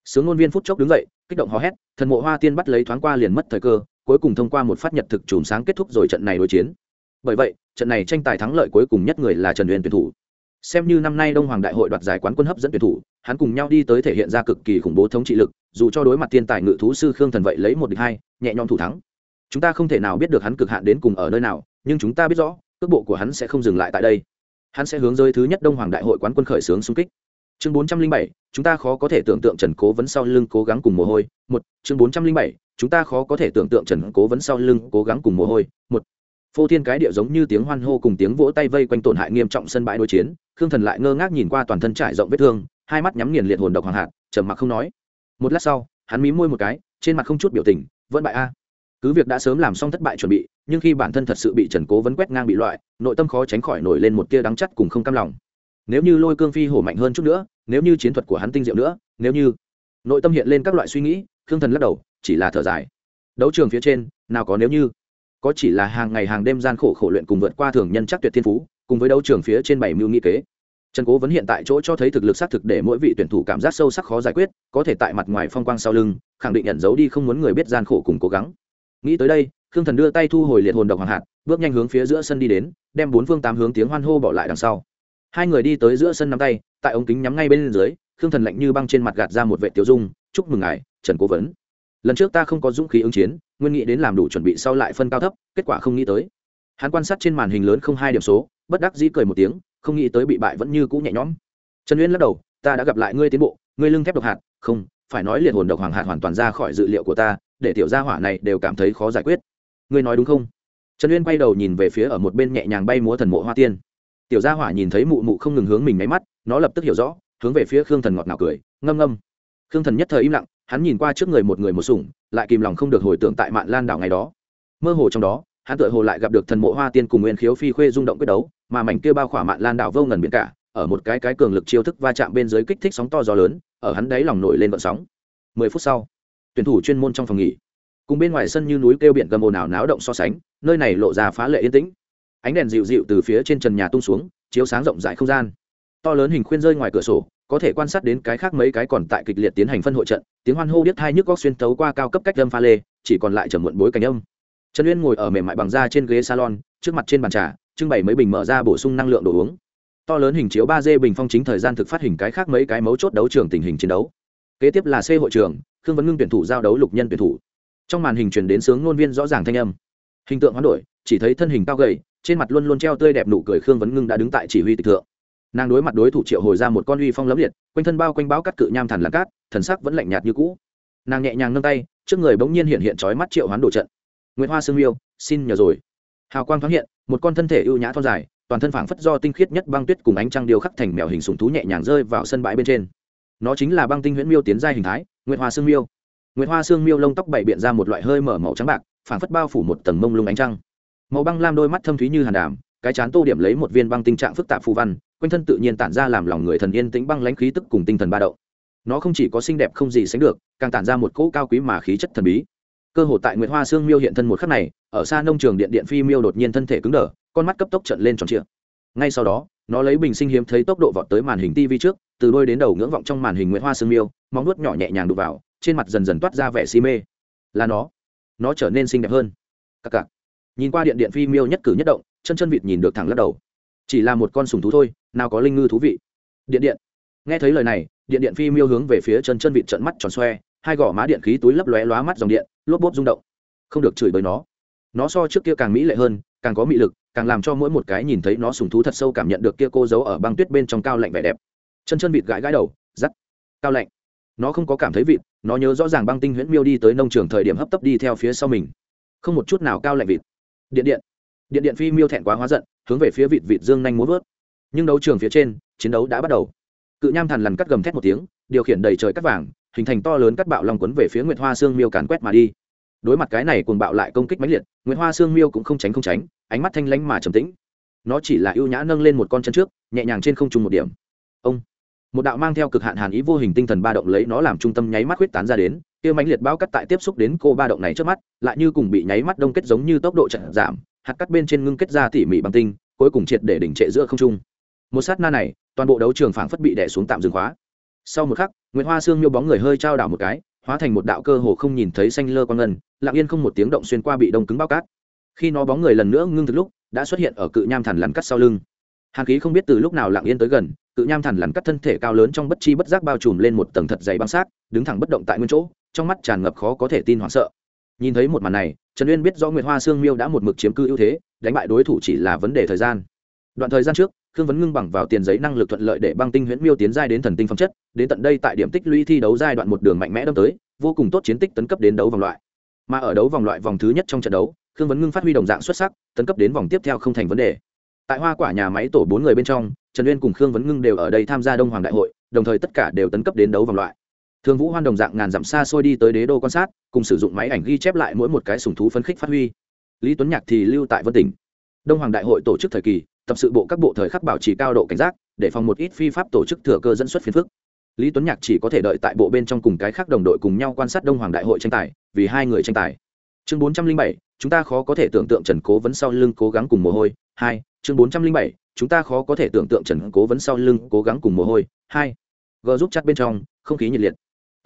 sướng ngôn viên phút chốc đứng dậy, kích động hò hét, thần mộ hoa tiên bắt lấy thoáng qua liền mất thời cơ cuối cùng thông qua một phát nhật thực chùm sáng kết thúc rồi trận này đối chiến. Bởi vậy, trận này tranh tài thắng lợi cuối cùng nhất người là trần huyền tuyển thủ. Xem như năm nay đông hoàng đại hội đoạt giải quán quân hấp dẫn tuyển thủ, hắn cùng nhau đi tới thể hiện ra cực kỳ khủng bố thống trị lực, dù cho đối mặt thiên tài ngự thú sư khương thần vậy lấy một địch hai, nhẹ nhõm thủ thắng. Chúng ta không thể nào biết được hắn cực hạn đến cùng ở nơi nào, nhưng chúng ta biết rõ, cước bộ của hắn sẽ không dừng lại tại đây. Hắn sẽ hướng rơi thứ nhất đông hoàng đại hội quán quân khởi xướng xung kích. Chương bốn trăm linh bảy, chúng ta khó có thể tưởng tượng trần cố vấn sau lưng cố gắng cùng mồ hôi. Một, chương bốn trăm linh bảy chúng ta khó có thể tưởng tượng trần cố vấn sau lưng cố gắng cùng mồ hôi, một, phô thiên cái địa giống như tiếng hoan hô cùng tiếng vỗ tay vây quanh tổn hại nghiêm trọng sân bãi đối chiến, khương thần lại ngơ ngác nhìn qua toàn thân trải rộng vết thương, hai mắt nhắm nghiền liệt hồn độc hoàng hạt, trầm mặc không nói. Một lát sau, hắn mí môi một cái, trên mặt không chút biểu tình, vẫn bại a. Cứ việc đã sớm làm xong thất bại chuẩn bị, nhưng khi bản thân thật sự bị trần cố vấn quét ngang bị loại, nội tâm khó tránh khỏi nổi lên một tia đắng chắt cùng không cam lòng. Nếu như lôi cương phi hổ mạnh hơn chút nữa, nếu như chiến thuật của hắn tinh diệu nữa, nếu như nội tâm hiện lên các loại suy nghĩ, khương thần lắc đầu chỉ là thở dài. Đấu trường phía trên, nào có nếu như. Có chỉ là hàng ngày hàng đêm gian khổ khổ luyện cùng vượt qua thường nhân chắc tuyệt thiên phú, cùng với đấu trường phía trên bảy mưu nghi kế. Trần cố vấn hiện tại chỗ cho thấy thực lực xác thực để mỗi vị tuyển thủ cảm giác sâu sắc khó giải quyết, có thể tại mặt ngoài phong quang sau lưng, khẳng định nhận dấu đi không muốn người biết gian khổ cùng cố gắng. Nghĩ tới đây, khương thần đưa tay thu hồi liệt hồn độc hoàng hạt, bước nhanh hướng phía giữa sân đi đến, đem bốn phương tám hướng tiếng hoan hô bỏ lại đằng sau. Hai người đi tới giữa sân nắm tay, tại ống kính nhắm ngay bên dưới, khương thần lạnh như băng trên mặt gạt ra một vệ tiểu dung, chúc mừng ngài, trần cố vấn lần trước ta không có dũng khí ứng chiến, nguyên nghĩ đến làm đủ chuẩn bị sau lại phân cao thấp, kết quả không nghĩ tới. Hắn quan sát trên màn hình lớn không hai điểm số, bất đắc dĩ cười một tiếng, không nghĩ tới bị bại vẫn như cũ nhẹ nhõm. Trần uyên lắc đầu, ta đã gặp lại ngươi tiến bộ, ngươi lưng thép độc hạt, không, phải nói liệt hồn độc hoàng hạt hoàn toàn ra khỏi dự liệu của ta, để tiểu gia hỏa này đều cảm thấy khó giải quyết. Ngươi nói đúng không? Trần uyên quay đầu nhìn về phía ở một bên nhẹ nhàng bay múa thần mộ hoa tiên. Tiểu gia hỏa nhìn thấy mụ mụ không ngừng hướng mình máy mắt, nó lập tức hiểu rõ, hướng về phía khương thần ngọt ngào cười, ngâm ngâm. Khương thần nhất thời im lặng hắn nhìn qua trước người một người một sủng, lại kìm lòng không được hồi tưởng tại mạn lan đảo ngày đó. Mơ hồ trong đó, hắn tựa hồ lại gặp được thần mộ hoa tiên cùng nguyên khiếu phi khuê rung động quyết đấu, mà mảnh kia bao khỏa mạn lan đảo vô ngần biển cả, ở một cái cái cường lực chiêu thức va chạm bên dưới kích thích sóng to gió lớn, ở hắn đáy lòng nổi lên vận sóng. Mười phút sau, tuyển thủ chuyên môn trong phòng nghỉ. Cùng bên ngoài sân như núi kêu biển gầm ồn ào náo động so sánh, nơi này lộ ra phá lệ yên tĩnh. Ánh đèn dịu dịu từ phía trên trần nhà tung xuống, chiếu sáng rộng rãi không gian. To lớn hình khuyên rơi ngoài cửa sổ có thể quan sát đến cái khác mấy cái còn tại kịch liệt tiến hành phân hội trận, tiếng hoan hô biết hai nhức góc xuyên tấu qua cao cấp cách lâm pha lê, chỉ còn lại chầm muộn bối cảnh âm. Trần uyên ngồi ở mềm mại bằng da trên ghế salon, trước mặt trên bàn trà, trưng bày mấy bình mở ra bổ sung năng lượng đồ uống. To lớn hình chiếu ba d bình phong chính thời gian thực phát hình cái khác mấy cái mấu chốt đấu trường tình hình chiến đấu. Kế tiếp là c hội trường, khương vấn ngưng tuyển thủ giao đấu lục nhân tuyển thủ. Trong màn hình truyền đến sướng ngôn viên rõ ràng thanh âm. Hình tượng hoán đổi, chỉ thấy thân hình cao gầy, trên mặt luôn luôn treo tươi đẹp nụ cười khương vấn ngưng đã đứng tại chỉ huy tịch thượng nàng đối mặt đối thủ triệu hồi ra một con uy phong lấm liệt, quanh thân bao quanh báo cắt cự nham thần lạc cát, thần sắc vẫn lạnh nhạt như cũ. Nàng nhẹ nhàng nâng tay, trước người bỗng nhiên hiện hiện trói mắt triệu hoán đồ trận. Nguyễn hoa sương miêu, xin nhờ rồi. Hào quang thoáng hiện, một con thân thể ưu nhã thon dài, toàn thân phảng phất do tinh khiết nhất băng tuyết cùng ánh trăng điêu khắc thành mèo hình sùng thú nhẹ nhàng rơi vào sân bãi bên trên. Nó chính là băng tinh huyễn miêu tiến giai hình thái nguyễn hoa sương miêu. Nguyễn hoa sương miêu lông tóc bảy biện ra một loại hơi mở màu trắng bạc, phảng phất bao phủ một tầng mông lung ánh trăng. Màu băng lam đôi mắt thâm thúy như hàn đàm, cái chán tô điểm lấy một viên băng tình trạng phức tạp phù văn quanh thân tự nhiên tản ra làm lòng người thần yên tĩnh băng lãnh khí tức cùng tinh thần ba đậu nó không chỉ có xinh đẹp không gì sánh được, càng tản ra một cỗ cao quý mà khí chất thần bí. Cơ hồ tại nguyễn hoa sương miêu hiện thân một khắc này, ở xa nông trường điện điện phi miêu đột nhiên thân thể cứng đờ, con mắt cấp tốc trận lên tròn trịa. Ngay sau đó, nó lấy bình sinh hiếm thấy tốc độ vọt tới màn hình tv trước, từ đôi đến đầu ngưỡng vọng trong màn hình nguyễn hoa sương miêu, móng nuốt nhỏ nhẹ nhàng đụt vào, trên mặt dần dần toát ra vẻ si mê. Là nó. Nó trở nên xinh đẹp hơn. Cặc cặc. Nhìn qua điện điện phi miêu nhất cử nhất động, chân chân vịt nhìn được thẳng lắc đầu chỉ là một con sùng thú thôi, nào có linh ngư thú vị. Điện điện. Nghe thấy lời này, điện điện phi miêu hướng về phía chân chân vịt trận mắt tròn xoe, hai gò má điện khí túi lấp lóe lóa mắt dòng điện, lốp bốp rung động. Không được chửi bởi nó. Nó so trước kia càng mỹ lệ hơn, càng có mị lực, càng làm cho mỗi một cái nhìn thấy nó sùng thú thật sâu cảm nhận được kia cô giấu ở băng tuyết bên trong cao lạnh vẻ đẹp. Chân chân vịt gãi gãi đầu giắt cao lạnh. Nó không có cảm thấy vịt, nó nhớ rõ ràng băng tinh huyễn miêu đi tới nông trường thời điểm hấp tấp đi theo phía sau mình. Không một chút nào cao lạnh vịt. Điện điện điện điện phi miêu thẹn quá hóa giận, hướng về phía vịt vịt dương nhanh muốn vớt. Nhưng đấu trường phía trên, chiến đấu đã bắt đầu. Cự nham thằn lằn cắt gầm thét một tiếng, điều khiển đầy trời cắt vàng, hình thành to lớn cắt bạo long quấn về phía nguyệt hoa sương miêu càn quét mà đi. Đối mặt cái này cuồng bạo lại công kích mãnh liệt, nguyệt hoa sương miêu cũng không tránh không tránh, ánh mắt thanh lánh mà trầm tĩnh. Nó chỉ là ưu nhã nâng lên một con chân trước, nhẹ nhàng trên không trung một điểm. Ông! Một đạo mang theo cực hạn hàn ý vô hình tinh thần ba động lấy nó làm trung tâm nháy mắt huyết tán ra đến, kia mãnh liệt bao cắt tại tiếp xúc đến cô ba động này trước mắt, lại như cùng bị nháy mắt đông kết giống như tốc độ chậm giảm hạt cắt bên trên ngưng kết ra tỉ mỉ bằng tinh, cuối cùng triệt để đỉnh trệ giữa không trung. Một sát na này, toàn bộ đấu trường phảng phất bị đè xuống tạm dừng khóa. Sau một khắc nguyễn hoa sương miêu bóng người hơi trao đảo một cái, hóa thành một đạo cơ hồ không nhìn thấy xanh lơ quang ngân, lặng yên không một tiếng động xuyên qua bị đông cứng bao cát. Khi nó bóng người lần nữa ngưng thực lúc, đã xuất hiện ở cự nham thằn lằn cắt sau lưng. Hàn khí không biết từ lúc nào lặng yên tới gần, cự nham thằn lằn cắt thân thể cao lớn trong bất chi bất giác bao trùm lên một tầng thật dày băng sát đứng thẳng bất động tại nguyên chỗ, trong mắt tràn ngập khó có thể tin hoảng sợ. Nhìn thấy một màn này trần uyên biết rõ nguyệt hoa sương miêu đã một mực chiếm cư ưu thế, đánh bại đối thủ chỉ là vấn đề thời gian. Đoạn thời gian trước, khương vấn ngưng bằng vào tiền giấy năng lực thuận lợi để băng tinh huyễn miêu tiến giai đến thần tinh phẩm chất, đến tận đây tại điểm tích lũy thi đấu giai đoạn một đường mạnh mẽ đâm tới, vô cùng tốt chiến tích tấn cấp đến đấu vòng loại. Mà ở đấu vòng loại vòng thứ nhất trong trận đấu, khương vấn ngưng phát huy đồng dạng xuất sắc, tấn cấp đến vòng tiếp theo không thành vấn đề. Tại hoa quả nhà máy tổ bốn người bên trong, trần uyên cùng khương vấn ngưng đều ở đây tham gia đông hoàng đại hội, đồng thời tất cả đều tấn cấp đến đấu vòng loại thường vũ hoan đồng dạng ngàn dặm xa xôi đi tới đế đô quan sát, cùng sử dụng máy ảnh ghi chép lại mỗi một cái sùng thú phấn khích phát huy. Lý tuấn nhạc thì lưu tại vân tỉnh. Đông hoàng đại hội tổ chức thời kỳ, tập sự bộ các bộ thời khắc bảo trì cao độ cảnh giác, để phòng một ít phi pháp tổ chức thừa cơ dẫn xuất phiền phức. Lý tuấn nhạc chỉ có thể đợi tại bộ bên trong cùng cái khác đồng đội cùng nhau quan sát đông hoàng đại hội tranh tài, vì hai người tranh tài. Chương bốn trăm linh bảy, chúng ta khó có thể tưởng tượng trần cố vấn sau lưng cố gắng cùng mồ hôi. Hai, chương bốn trăm linh bảy, chúng ta khó có thể tưởng tượng trần cố vấn sau lưng cố gắng cùng mồ hôi. Hai g giúp chắc bên trong, không khí nhiệt liệt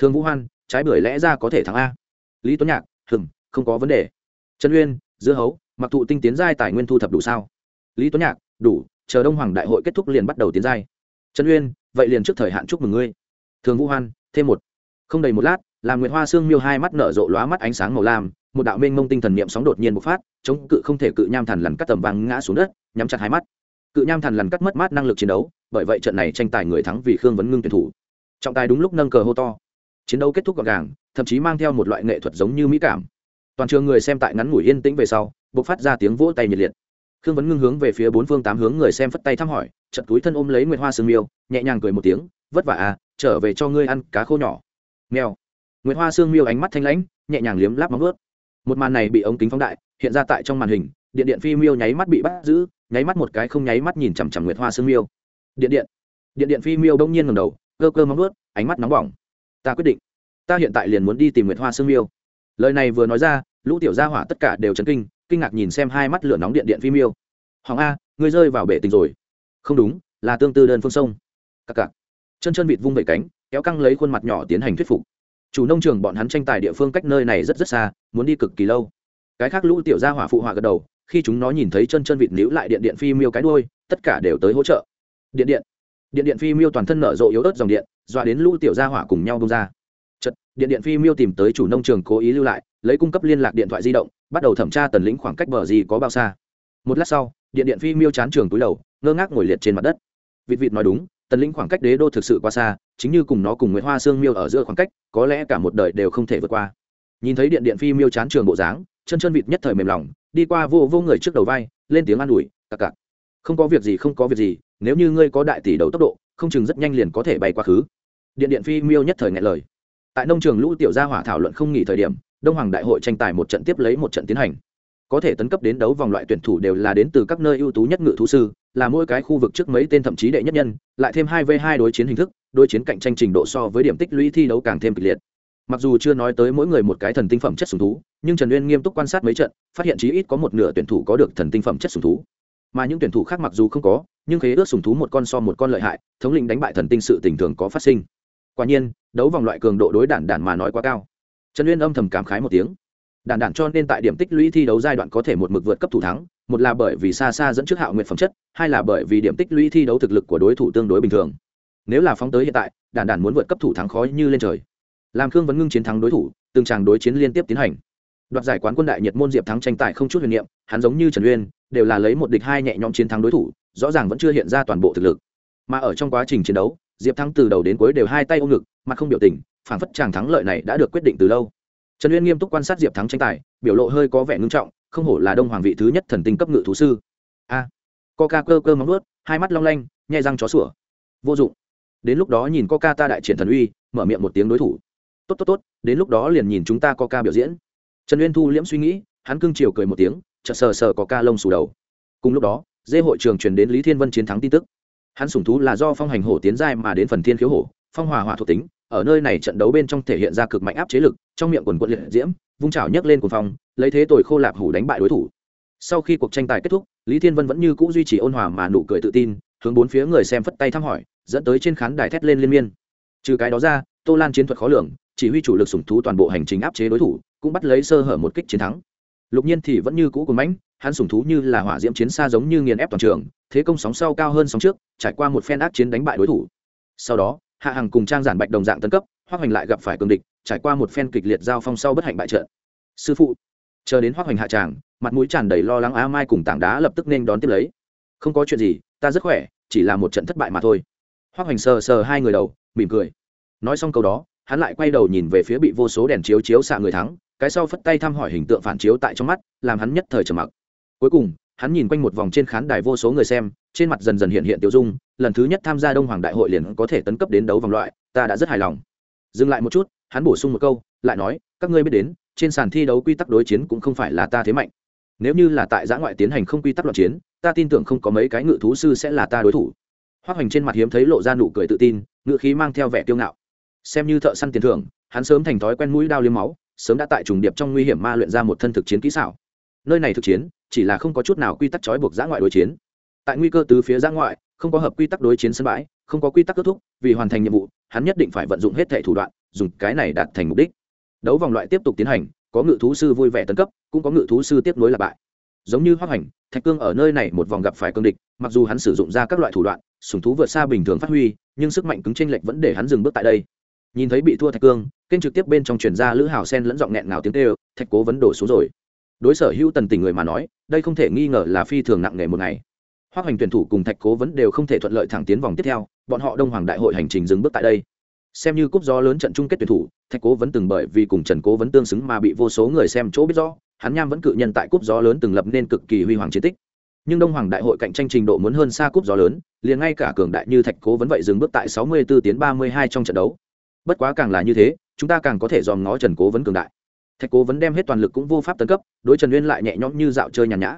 thương vũ hoan, trái bưởi lẽ ra có thể thắng a. Lý tuấn nhạc hừng không có vấn đề. Trần uyên, dưa hấu, mặc thụ tinh tiến giai tài nguyên thu thập đủ sao? Lý tuấn nhạc, đủ, chờ đông hoàng đại hội kết thúc liền bắt đầu tiến giai. Trần uyên, vậy liền trước thời hạn chúc mừng ngươi. Thường vũ hoan, thêm một. Không đầy một lát, làm nguyệt hoa sương miêu hai mắt nở rộ lóa mắt ánh sáng màu lam, một đạo mênh mông tinh thần niệm sóng đột nhiên bộc phát, chống cự không thể cự nham thần lằn cắt tầm vàng ngã xuống đất, nhắm chặt hai mắt. Cự nham thần lằn cắt mất mát năng lực chiến đấu, bởi vậy trận này tranh tài người thắng vì khương vấn ngưng tuyển thủ. Trọng tài đúng lúc nâng cờ hô to chiến đấu kết thúc gọn gàng, thậm chí mang theo một loại nghệ thuật giống như mỹ cảm. Toàn trường người xem tại ngắn ngủi yên tĩnh về sau, bộc phát ra tiếng vỗ tay nhiệt liệt. Khương vấn ngưng hướng về phía bốn phương tám hướng người xem phất tay thăm hỏi trận túi thân ôm lấy nguyệt hoa sương miêu, nhẹ nhàng cười một tiếng, vất vả à trở về cho ngươi ăn cá khô nhỏ. Nghèo nguyệt hoa sương miêu ánh mắt thanh lãnh, nhẹ nhàng liếm láp móng ướt một màn này bị ống kính phóng đại, hiện ra tại trong màn hình, điện điện phi miêu nháy mắt bị bắt giữ, nháy mắt một cái không nháy mắt nhìn chằm chằm nguyệt hoa sương miêu. Điện điện. Điện điện phi miêu đông nhiên ngầm đầu, cơ cơ móng ướt ánh mắt nóng bỏng ta quyết định. Ta hiện tại liền muốn đi tìm nguyệt hoa sương miêu. Lời này vừa nói ra, lũ tiểu gia hỏa tất cả đều chấn kinh kinh ngạc nhìn xem hai mắt lửa nóng điện điện phi miêu. Hoàng a, ngươi rơi vào bể tình rồi. Không đúng, là tương tư đơn phương sông. Cặc cặc. Chân chân vịt vung vẩy cánh, kéo căng lấy khuôn mặt nhỏ tiến hành thuyết phục. Chủ nông trường bọn hắn tranh tài địa phương cách nơi này rất rất xa, muốn đi cực kỳ lâu. Cái khác lũ tiểu gia hỏa phụ họa gật đầu, khi chúng nó nhìn thấy chân chân vịt níu lại điện điện phi miêu cái đuôi, tất cả đều tới hỗ trợ. Điện điện. Điện điện phi miêu toàn thân nở rộ yếu ớt dòng điện dọa đến lũ tiểu gia hỏa cùng nhau bông ra. Chật điện điện phi miêu tìm tới chủ nông trường cố ý lưu lại, lấy cung cấp liên lạc điện thoại di động, bắt đầu thẩm tra tần lĩnh khoảng cách bờ gì có bao xa. Một lát sau, điện điện phi miêu chán trường túi đầu, ngơ ngác ngồi liệt trên mặt đất. Vịt vịt nói đúng, tần lĩnh khoảng cách đế đô thực sự quá xa, chính như cùng nó cùng nguyễn hoa sương miêu ở giữa khoảng cách, có lẽ cả một đời đều không thể vượt qua. Nhìn thấy điện điện phi miêu chán trường bộ dáng, chân chân vịt nhất thời mềm lòng, đi qua vô vô người trước đầu vai, lên tiếng an ủi, cặc cặc, không có việc gì, không có việc gì, nếu như ngươi có đại tỷ đầu tốc độ, không chừng rất nhanh liền có thể bay quá khứ điện điện phi miêu nhất thời ngại lời. Tại nông trường lũ tiểu gia hỏa thảo luận không nghỉ thời điểm, đông hoàng đại hội tranh tài một trận tiếp lấy một trận tiến hành. Có thể tấn cấp đến đấu vòng loại tuyển thủ đều là đến từ các nơi ưu tú nhất ngự thú sư, là mỗi cái khu vực trước mấy tên thậm chí đệ nhất nhân, lại thêm hai v hai đối chiến hình thức, đối chiến cạnh tranh trình độ so với điểm tích lũy thi đấu càng thêm kịch liệt. Mặc dù chưa nói tới mỗi người một cái thần tinh phẩm chất sùng thú, nhưng trần uyên nghiêm túc quan sát mấy trận, phát hiện chí ít có một nửa tuyển thủ có được thần tinh phẩm chất sùng thú. Mà những tuyển thủ khác mặc dù không có, nhưng khế ước sùng thú một con so một con lợi hại, thống lĩnh đánh bại thần tinh sự tình thường có phát sinh quả nhiên, đấu vòng loại cường độ đối đản đản mà nói quá cao. Trần uyên âm thầm cảm khái một tiếng. Đản đản cho nên tại điểm tích lũy thi đấu giai đoạn có thể một mực vượt cấp thủ thắng, một là bởi vì xa xa dẫn trước hạo nguyện phẩm chất, hai là bởi vì điểm tích lũy thi đấu thực lực của đối thủ tương đối bình thường. Nếu là phóng tới hiện tại đản đản muốn vượt cấp thủ thắng khó như lên trời. Làm khương vấn ngưng chiến thắng đối thủ, từng tràng đối chiến liên tiếp tiến hành. Đoạt giải quán quân đại nhiệt môn diệp thắng tranh tài không chút huyền niệm, hắn giống như trần uyên, đều là lấy một địch hai nhẹ nhõm chiến thắng đối thủ, rõ ràng vẫn chưa hiện ra toàn bộ thực lực. Mà ở trong quá trình chiến đấu diệp thắng từ đầu đến cuối đều hai tay ôm ngực mặt không biểu tình phản phất chàng thắng lợi này đã được quyết định từ lâu. Trần uyên nghiêm túc quan sát diệp thắng tranh tài biểu lộ hơi có vẻ ngưng trọng không hổ là đông hoàng vị thứ nhất thần tinh cấp ngự thú sư. A. À, coca cơ cơ móng ướt hai mắt long lanh nhai răng chó sủa. Vô dụng. Đến lúc đó nhìn coca ta đại triển thần uy mở miệng một tiếng đối thủ. Tốt tốt tốt đến lúc đó liền nhìn chúng ta coca biểu diễn. Trần uyên thu liễm suy nghĩ hắn cưng chiều cười một tiếng chợt sờ sờ có ca lông xù đầu. Cùng lúc đó dê hội trường truyền đến lý thiên vân chiến thắng tin tức hắn sủng thú là do phong hành hổ tiến giai mà đến phần thiên khiếu hổ, phong hòa hỏa thuộc tính, ở nơi này trận đấu bên trong thể hiện ra cực mạnh áp chế lực, trong miệng quần quận liệt diễm, vung chảo nhấc lên cuồng phong, lấy thế tội khô lạp hủ đánh bại đối thủ. Sau khi cuộc tranh tài kết thúc, lý thiên vân vẫn như cũ duy trì ôn hòa mà nụ cười tự tin, hướng bốn phía người xem phất tay thăm hỏi, dẫn tới trên khán đài thét lên liên miên. Trừ cái đó ra, tô lan chiến thuật khó lường, chỉ huy chủ lực sủng thú toàn bộ hành trình áp chế đối thủ, cũng bắt lấy sơ hở một kích chiến thắng lục nhiên thì vẫn như cũ của mãnh, hắn sủng thú như là hỏa diễm chiến xa giống như nghiền ép toàn trường, thế công sóng sau cao hơn sóng trước, trải qua một phen ác chiến đánh bại đối thủ. Sau đó, hạ hằng cùng trang giản bạch đồng dạng tấn cấp hoác hoành lại gặp phải cường địch, trải qua một phen kịch liệt giao phong sau bất hạnh bại trận. Sư phụ. Chờ đến hoác hoành hạ tràng, mặt mũi tràn đầy lo lắng á mai cùng tảng đá lập tức nên đón tiếp lấy. Không có chuyện gì, ta rất khỏe, chỉ là một trận thất bại mà thôi. Hoác hoành sờ sờ hai người đầu, mỉm cười. Nói xong câu đó, hắn lại quay đầu nhìn về phía bị vô số đèn chiếu chiếu xạ người thắng cái sau phất tay thăm hỏi hình tượng phản chiếu tại trong mắt, làm hắn nhất thời trầm mặc. Cuối cùng, hắn nhìn quanh một vòng trên khán đài vô số người xem, trên mặt dần dần hiện hiện tiêu dung, lần thứ nhất tham gia đông hoàng đại hội liền có thể tấn cấp đến đấu vòng loại, ta đã rất hài lòng. Dừng lại một chút, hắn bổ sung một câu, lại nói, các ngươi biết đến, trên sàn thi đấu quy tắc đối chiến cũng không phải là ta thế mạnh. Nếu như là tại giã ngoại tiến hành không quy tắc loạn chiến, ta tin tưởng không có mấy cái ngự thú sư sẽ là ta đối thủ. Hoác hoành trên mặt hiếm thấy lộ ra nụ cười tự tin ngự khí mang theo vẻ kiêu ngạo. Xem như thợ săn tiền thưởng, hắn sớm thành thói quen mũi đao liếm máu sớm đã tại trùng điệp trong nguy hiểm ma luyện ra một thân thực chiến kỹ xảo. Nơi này thực chiến, chỉ là không có chút nào quy tắc trói buộc giã ngoại đối chiến. Tại nguy cơ từ phía giã ngoại, không có hợp quy tắc đối chiến sân bãi, không có quy tắc kết thúc, vì hoàn thành nhiệm vụ, hắn nhất định phải vận dụng hết thẻ thủ đoạn, dùng cái này đạt thành mục đích. Đấu vòng loại tiếp tục tiến hành, có ngự thú sư vui vẻ tấn cấp, cũng có ngự thú sư tiếp nối là bại. Giống như hoác hành, thạch cương ở nơi này một vòng gặp phải cương địch, mặc dù hắn sử dụng ra các loại thủ đoạn, sùng thú vượt xa bình thường phát huy, nhưng sức mạnh cứng tranh lệch vẫn để hắn dừng bước tại đây nhìn thấy bị thua thạch cương, kênh trực tiếp bên trong truyền ra lữ hào sen lẫn giọng nghẹn ngào tiếng tê thạch cố vấn đổ xuống rồi. Đối sở hữu tần tình người mà nói, đây không thể nghi ngờ là phi thường nặng nề một ngày. Hoác hành tuyển thủ cùng thạch cố vấn đều không thể thuận lợi thẳng tiến vòng tiếp theo, bọn họ đông hoàng đại hội hành trình dừng bước tại đây. Xem như cúp gió lớn trận chung kết tuyển thủ, thạch cố vấn từng bởi vì cùng trần cố vấn tương xứng mà bị vô số người xem chỗ biết rõ, hắn nham vẫn cự nhân tại cúp gió lớn từng lập nên cực kỳ huy hoàng chiến tích. Nhưng đông hoàng đại hội cạnh tranh trình độ muốn hơn xa cúp gió lớn, liền ngay cả cường đại như thạch cố vấn vậy dừng bước tại 64 tiến 32 trong trận đấu bất quá càng là như thế chúng ta càng có thể dòm ngó trần cố vấn cường đại. Thạch cố vấn đem hết toàn lực cũng vô pháp tấn cấp đối trần uyên lại nhẹ nhõm như dạo chơi nhàn nhã.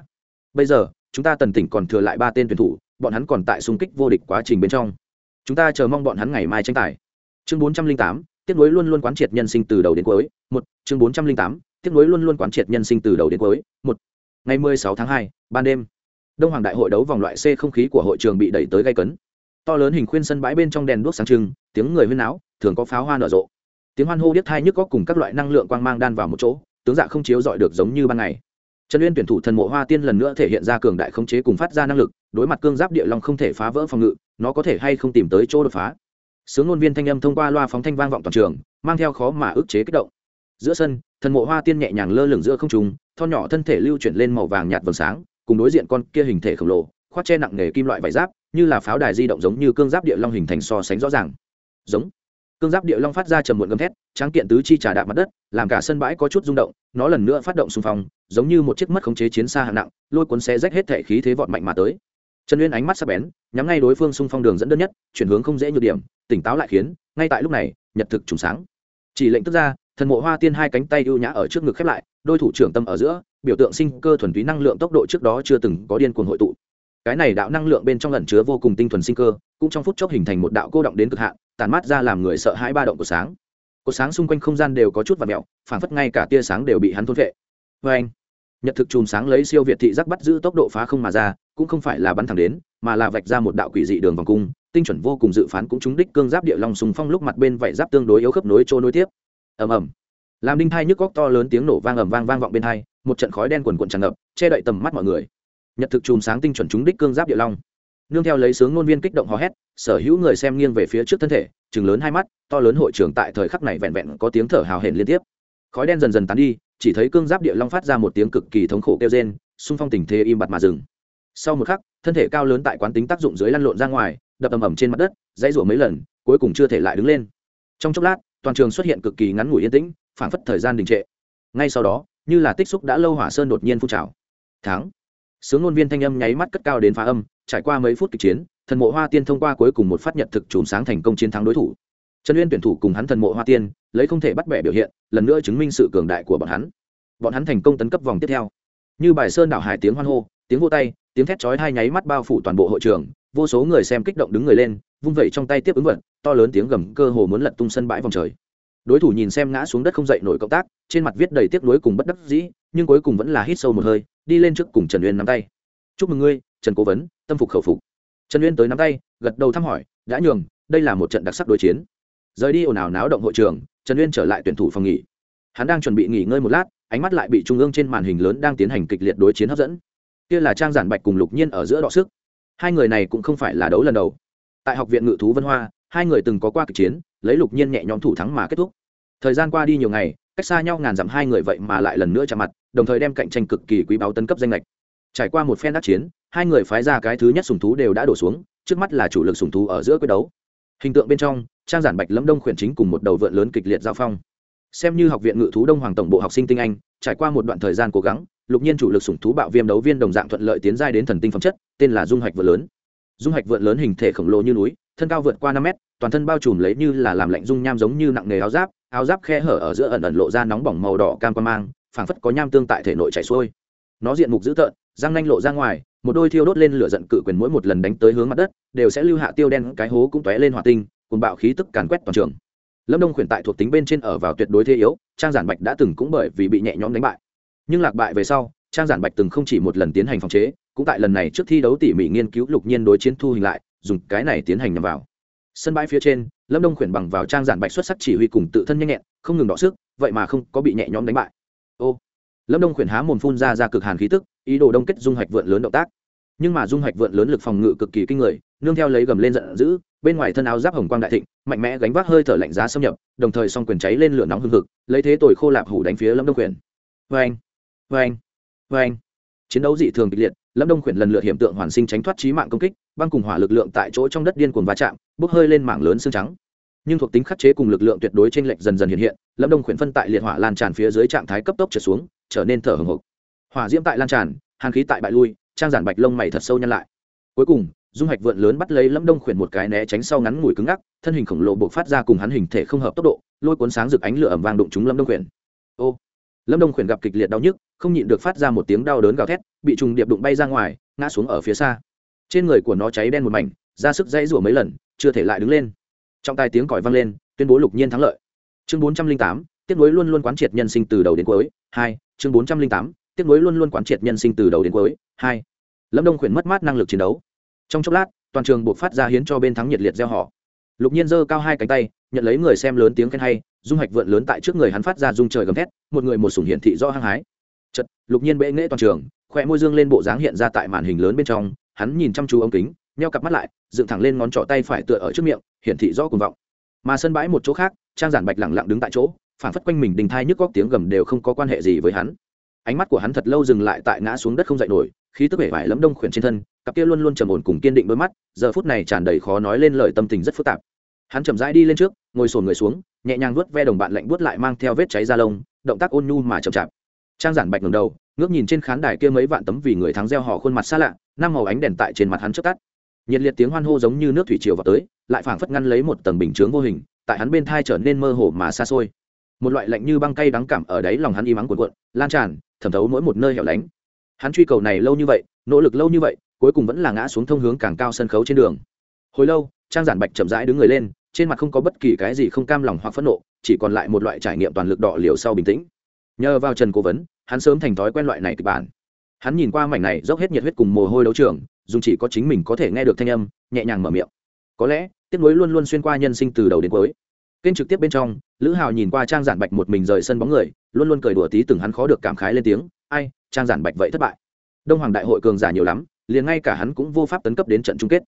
Bây giờ chúng ta tần tỉnh còn thừa lại ba tên tuyển thủ bọn hắn còn tại xung kích vô địch quá trình bên trong. Chúng ta chờ mong bọn hắn ngày mai tranh tài. Chương 408, tiếp nối luôn luôn quán triệt nhân sinh từ đầu đến cuối. Một chương 408, tiếp nối luôn luôn quán triệt nhân sinh từ đầu đến cuối. Một ngày 16 tháng hai ban đêm. Đông hoàng đại hội đấu vòng loại c không khí của hội trường bị đẩy tới gây cấn to lớn hình khuyên sân bãi bên trong đèn đuốc sáng trưng, tiếng người huyên náo, thường có pháo hoa nở rộ. Tiếng hoan hô biết thai nhức có cùng các loại năng lượng quang mang đan vào một chỗ, tướng dạ không chiếu dọi được giống như ban ngày. Trần uyên tuyển thủ thần mộ hoa tiên lần nữa thể hiện ra cường đại khống chế cùng phát ra năng lực, đối mặt cương giáp địa long không thể phá vỡ phòng ngự, nó có thể hay không tìm tới chỗ đột phá. Sướng ngôn viên thanh âm thông qua loa phóng thanh vang vọng toàn trường, mang theo khó mà ức chế kích động. Giữa sân, thần mộ hoa tiên nhẹ nhàng lơ lửng giữa không trùng thon nhỏ thân thể lưu chuyển lên màu vàng nhạt vầng sáng, cùng đối diện con kia hình thể khổng lồ khoác che nặng nghề kim loại vải giáp, như là pháo đài di động giống như cương giáp địa long hình thành so sánh rõ ràng. Giống. Cương giáp địa long phát ra trầm muộn gầm thét, tráng kiện tứ chi trà đạp mặt đất, làm cả sân bãi có chút rung động, nó lần nữa phát động xung phong, giống như một chiếc mất khống chế chiến xa hạng nặng, lôi cuốn xe rách hết thể khí thế vọt mạnh mà tới. Trần uyên ánh mắt sắc bén, nhắm ngay đối phương xung phong đường dẫn đơn nhất, chuyển hướng không dễ nhược điểm, tỉnh táo lại khiến, ngay tại lúc này, nhật thực trùng sáng. Chỉ lệnh tức ra, thần mộ hoa tiên hai cánh tay ưu nhã ở trước ngực khép lại, đôi thủ trưởng tâm ở giữa, biểu tượng sinh cơ thuần túy năng lượng tốc độ trước đó chưa từng có điên cuồng hội tụ cái này đạo năng lượng bên trong lẩn chứa vô cùng tinh thuần sinh cơ, cũng trong phút chốc hình thành một đạo cô động đến cực hạn tàn mát ra làm người sợ hãi ba động của sáng. Cột sáng xung quanh không gian đều có chút và mẹo phản phất ngay cả tia sáng đều bị hắn thôn vệ vê anh, nhật thực chùm sáng lấy siêu việt thị giác bắt giữ tốc độ phá không mà ra, cũng không phải là bắn thẳng đến, mà là vạch ra một đạo quỷ dị đường vòng cung, tinh chuẩn vô cùng dự phán cũng trúng đích cương giáp địa long sùng phong lúc mặt bên vảy giáp tương đối yếu khớp nối trôi nối tiếp. Ầm ầm. Làm đinh thai nhức góc to lớn tiếng nổ vang ầm vang vang vọng bên thai một trận khói đen quần quần tràn ngập, che đậy tầm mắt mọi người nhật thực chùm sáng tinh chuẩn chúng đích cương giáp địa long. Nương theo lấy sướng ngôn viên kích động hò hét, sở hữu người xem nghiêng về phía trước thân thể chừng lớn hai mắt, to lớn hội trường tại thời khắc này vẹn vẹn có tiếng thở hào hển liên tiếp. Khói đen dần dần tán đi, chỉ thấy cương giáp địa long phát ra một tiếng cực kỳ thống khổ kêu rên, xung phong tình thế im bặt mà dừng. Sau một khắc, thân thể cao lớn tại quán tính tác dụng dưới lăn lộn ra ngoài, đập ầm ầm trên mặt đất, dãy rủa mấy lần, cuối cùng chưa thể lại đứng lên. Trong chốc lát, toàn trường xuất hiện cực kỳ ngắn ngủi yên tĩnh, phảng phất thời gian đình trệ. Ngay sau đó, như là tích xúc đã lâu hỏa sơn đột nhiên phun trào. Tháng sướng ngôn viên thanh âm nháy mắt cất cao đến phá âm, trải qua mấy phút kịch chiến, thần mộ hoa tiên thông qua cuối cùng một phát nhật thực chùm sáng thành công chiến thắng đối thủ. Trần uyên tuyển thủ cùng hắn thần mộ hoa tiên, lấy không thể bắt bẻ biểu hiện, lần nữa chứng minh sự cường đại của bọn hắn. Bọn hắn thành công tấn cấp vòng tiếp theo. Như bài sơn đảo hải tiếng hoan hô, tiếng vô tay, tiếng thét chói hai nháy mắt bao phủ toàn bộ hội trường, vô số người xem kích động đứng người lên, vung vẩy trong tay tiếp ứng vật, to lớn tiếng gầm cơ hồ muốn lật tung sân bãi vòng trời. Đối thủ nhìn xem ngã xuống đất không dậy nổi cộng tác, trên mặt viết đầy tiếc nuối cùng bất đắc dĩ, nhưng cuối cùng vẫn là hít sâu một hơi đi lên trước cùng trần uyên nắm tay. Chúc mừng ngươi, trần cố vấn, tâm phục khẩu phục. Trần uyên tới nắm tay, gật đầu thăm hỏi, đã nhường, đây là một trận đặc sắc đối chiến. Rời đi ồn ào náo động hội trường, trần uyên trở lại tuyển thủ phòng nghỉ. Hắn đang chuẩn bị nghỉ ngơi một lát, ánh mắt lại bị trung ương trên màn hình lớn đang tiến hành kịch liệt đối chiến hấp dẫn. Kia là trang giản bạch cùng lục nhiên ở giữa đọ sức. Hai người này cũng không phải là đấu lần đầu. Tại học viện ngự thú vân hoa, hai người từng có qua kịch chiến, lấy lục nhiên nhẹ nhõm thủ thắng mà kết thúc. Thời gian qua đi nhiều ngày cách xa nhau ngàn dặm hai người vậy mà lại lần nữa chạm mặt, đồng thời đem cạnh tranh cực kỳ quý báu tấn cấp danh lệch trải qua một phen đắc chiến, hai người phái ra cái thứ nhất sùng thú đều đã đổ xuống, trước mắt là chủ lực sùng thú ở giữa quyết đấu. Hình tượng bên trong, trang giản bạch lâm đông khuyển chính cùng một đầu vượn lớn kịch liệt giao phong. Xem như học viện ngự thú đông hoàng tổng bộ học sinh tinh anh, trải qua một đoạn thời gian cố gắng, lục nhiên chủ lực sủng thú bạo viêm đấu viên đồng dạng thuận lợi tiến giai đến thần tinh phẩm chất, tên là dung hạch vượn lớn. Dung hạch vượn lớn hình thể khổng lồ như núi, thân cao vượt qua năm mét, toàn thân bao trùm lấy như là làm lạnh dung nham giống như nặng nghề áo giáp áo giáp khe hở ở giữa ẩn ẩn lộ ra nóng bỏng màu đỏ cam quan mang, phảng phất có nham tương tại thể nội chảy xuôi. Nó diện mục dữ tợn, răng nanh lộ ra ngoài, một đôi thiêu đốt lên lửa giận cự quyền mỗi một lần đánh tới hướng mặt đất, đều sẽ lưu hạ tiêu đen cái hố cũng tóe lên hỏa tinh cùng bạo khí tức càn quét toàn trường. Lâm đông khuyển tại thuộc tính bên trên ở vào tuyệt đối thế yếu, trang giản bạch đã từng cũng bởi vì bị nhẹ nhõm đánh bại. Nhưng lạc bại về sau, trang giản bạch từng không chỉ một lần tiến hành phòng chế, cũng tại lần này trước thi đấu tỉ mỉ nghiên cứu lục nhiên đối chiến thu hình lại, dùng cái này tiến hành nhằm vào. Sân bãi phía trên lâm đông khuyển bằng vào trang giản bạch xuất sắc chỉ huy cùng tự thân nhanh nhẹn, không ngừng đọ sức, vậy mà không có bị nhẹ nhõm đánh bại. Ô! Lâm đông khuyển há mồm phun ra ra cực hàn khí tức, ý đồ đông kết dung hạch vượn lớn động tác. Nhưng mà dung hạch vượn lớn lực phòng ngự cực kỳ kinh người, nương theo lấy gầm lên giận dữ, bên ngoài thân áo giáp hồng quang đại thịnh, mạnh mẽ gánh vác hơi thở lạnh giá xâm nhập, đồng thời song quyền cháy lên lửa nóng hưng hực, lấy thế tội khô lạp hủ đánh phía lâm đông quyền. vê anh vê anh vê anh chiến đấu dị thường kịch liệt lâm đông khuyển lần lượt hiểm tượng hoàn sinh tránh thoát trí mạng công kích, băng cùng hỏa lực lượng tại chỗ trong đất điên cuồng va chạm, bốc hơi lên mảng lớn xương trắng. Nhưng thuộc tính khắc chế cùng lực lượng tuyệt đối trên lệch dần dần hiện hiện, lâm đông khuyển phân tại liệt hỏa lan tràn phía dưới trạng thái cấp tốc trở xuống, trở nên thở hồng hộc. Hỏa diễm tại lan tràn, hàn khí tại bại lui, trang giản bạch lông mày thật sâu nhăn lại. Cuối cùng, dung hạch vượn lớn bắt lấy lâm đông khuyển một cái né tránh sau ngắn ngủi cứng ngắc, thân hình khổng lồ buộc phát ra cùng hắn hình thể không hợp tốc độ, lôi cuốn sáng rực ánh lửa ẩm vang đụng trúng lâm đông khuyển. Ô! Lâm đông khuyển gặp kịch liệt đau nhức, không nhịn được phát ra một tiếng đau đớn gào thét, bị trùng điệp đụng bay ra ngoài, ngã xuống ở phía xa. Trên người của nó cháy đen một mảnh, ra sức dãy rủa mấy lần, chưa thể lại đứng lên. Trong tai tiếng còi vang lên, tuyên bố lục nhiên thắng lợi. Chương bốn trăm linh tám tiếp nối luôn luôn quán triệt nhân sinh từ đầu đến cuối. Hai, chương bốn trăm linh tám tiếp nối luôn luôn quán triệt nhân sinh từ đầu đến cuối. Hai, lâm đông khuyển mất mát năng lực chiến đấu. Trong chốc lát, toàn trường buộc phát ra hiến cho bên thắng nhiệt liệt gieo họ. Lục nhiên giơ cao hai cánh tay, nhận lấy người xem lớn tiếng khen hay dung hạch vượn lớn tại trước người hắn phát ra dung trời gầm thét, một người một sủng hiển thị do hăng hái. Chật lục nhiên bệ nghễ toàn trường khoe môi dương lên bộ dáng hiện ra tại màn hình lớn bên trong, hắn nhìn chăm chú ống kính neo cặp mắt lại, dựng thẳng lên ngón trỏ tay phải tựa ở trước miệng, hiển thị do cuồng vọng. Mà sân bãi một chỗ khác, trang giản bạch lẳng lặng đứng tại chỗ phản phất quanh mình đình thai nhức góc tiếng gầm đều không có quan hệ gì với hắn. Ánh mắt của hắn thật lâu dừng lại tại ngã xuống đất không dậy nổi, khí tức vẻ vải lấm đông khuyển trên thân, cặp kia luôn luôn trầm ổn cùng kiên định đôi mắt, giờ phút này tràn đầy khó nói lên lời tâm tình rất phức tạp hắn chậm rãi đi lên trước, ngồi sồn người xuống, nhẹ nhàng vớt ve đồng bạn lạnh vớt lại mang theo vết cháy da lông, động tác ôn nhu mà chậm chạp. Trang giản bạch ngẩng đầu, ngước nhìn trên khán đài kia mấy vạn tấm vì người thắng gieo họ khuôn mặt xa lạ, năm màu ánh đèn tại trên mặt hắn chớp tắt. Nhiệt liệt tiếng hoan hô giống như nước thủy triều vào tới, lại phảng phất ngăn lấy một tầng bình chướng vô hình, tại hắn bên thai trở nên mơ hồ mà xa xôi. Một loại lạnh như băng cay đắng cảm ở đáy lòng hắn im mắng cuộn cuộn, lan tràn, thẩm thấu mỗi một nơi hẻo lánh. Hắn truy cầu này lâu như vậy, nỗ lực lâu như vậy, cuối cùng vẫn là ngã xuống thông hướng càng cao sân khấu trên đường. Hồi lâu trang giản bạch chậm rãi đứng người lên, trên mặt không có bất kỳ cái gì không cam lòng hoặc phẫn nộ, chỉ còn lại một loại trải nghiệm toàn lực đỏ liều sau bình tĩnh. Nhờ vào trần cố vấn, hắn sớm thành thói quen loại này kịch bản. Hắn nhìn qua mảnh này dốc hết nhiệt huyết cùng mồ hôi đấu trường dùng chỉ có chính mình có thể nghe được thanh âm, nhẹ nhàng mở miệng. Có lẽ tiếp nối luôn luôn xuyên qua nhân sinh từ đầu đến cuối. Kênh trực tiếp bên trong, lữ hào nhìn qua trang giản bạch một mình rời sân bóng người, luôn luôn cười đùa tí từng hắn khó được cảm khái lên tiếng, ai, trang giản bạch vậy thất bại. Đông hoàng đại hội cường giả nhiều lắm, liền ngay cả hắn cũng vô pháp tấn cấp đến trận chung kết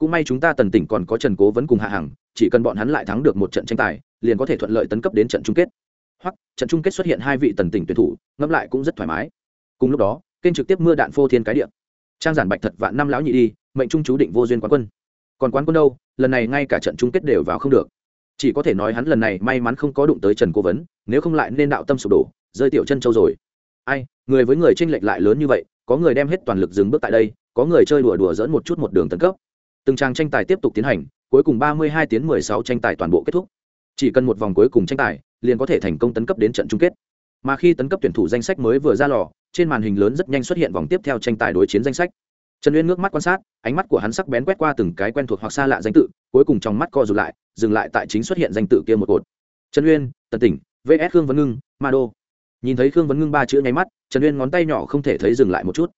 cũng may chúng ta tần tỉnh còn có trần cố vẫn cùng hạ hằng, chỉ cần bọn hắn lại thắng được một trận tranh tài, liền có thể thuận lợi tấn cấp đến trận chung kết. Hoặc, trận chung kết xuất hiện hai vị tần tỉnh tuyển thủ, ngẫm lại cũng rất thoải mái. Cùng lúc đó, kênh trực tiếp mưa đạn phô thiên cái điện trang giản bạch thật vạn năm lão nhị đi, mệnh trung chú định vô duyên quán quân. Còn quán quân đâu, lần này ngay cả trận chung kết đều vào không được. Chỉ có thể nói hắn lần này may mắn không có đụng tới trần cố vấn, nếu không lại nên đạo tâm sụp đổ, rơi tiểu chân châu rồi. Ai, người với người tranh lệch lại lớn như vậy, có người đem hết toàn lực dừng bước tại đây, có người chơi đùa đùa dẫn một chút một đường tấn cấp từng trang tranh tài tiếp tục tiến hành, cuối cùng ba mươi hai tiếng mười sáu tranh tài toàn bộ kết thúc. Chỉ cần một vòng cuối cùng tranh tài, liền có thể thành công tấn cấp đến trận chung kết. Mà khi tấn cấp tuyển thủ danh sách mới vừa ra lò, trên màn hình lớn rất nhanh xuất hiện vòng tiếp theo tranh tài đối chiến danh sách. Trần uyên ngước mắt quan sát, ánh mắt của hắn sắc bén quét qua từng cái quen thuộc hoặc xa lạ danh tự, cuối cùng trong mắt co rụt lại, dừng lại tại chính xuất hiện danh tự kia một cột. Trần uyên, tần tỉnh vs khương vấn ngưng ma đô nhìn thấy khương vấn ngưng ba chữ nháy mắt, trần uyên ngón tay nhỏ không thể thấy dừng lại một chút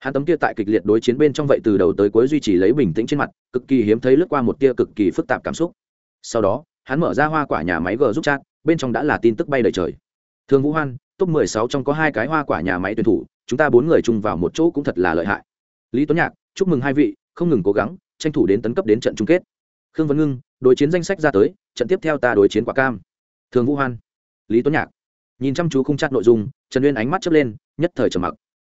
hắn tấm kia tại kịch liệt đối chiến bên trong vậy từ đầu tới cuối duy trì lấy bình tĩnh trên mặt, cực kỳ hiếm thấy lướt qua một tia cực kỳ phức tạp cảm xúc. Sau đó, hắn mở ra hoa quả nhà máy g giúp chat, bên trong đã là tin tức bay đầy trời. Thương vũ hoan, top 16 trong có hai cái hoa quả nhà máy tuyển thủ, chúng ta bốn người chung vào một chỗ cũng thật là lợi hại. Lý tuấn nhạc, chúc mừng hai vị, không ngừng cố gắng, tranh thủ đến tấn cấp đến trận chung kết. Khương văn ngưng, đối chiến danh sách ra tới, trận tiếp theo ta đối chiến quả cam. Thường vũ hoan, lý tuấn nhạc. Nhìn chăm chú không chặt nội dung, trần uyên ánh mắt chớp lên, nhất thời trầm mặc.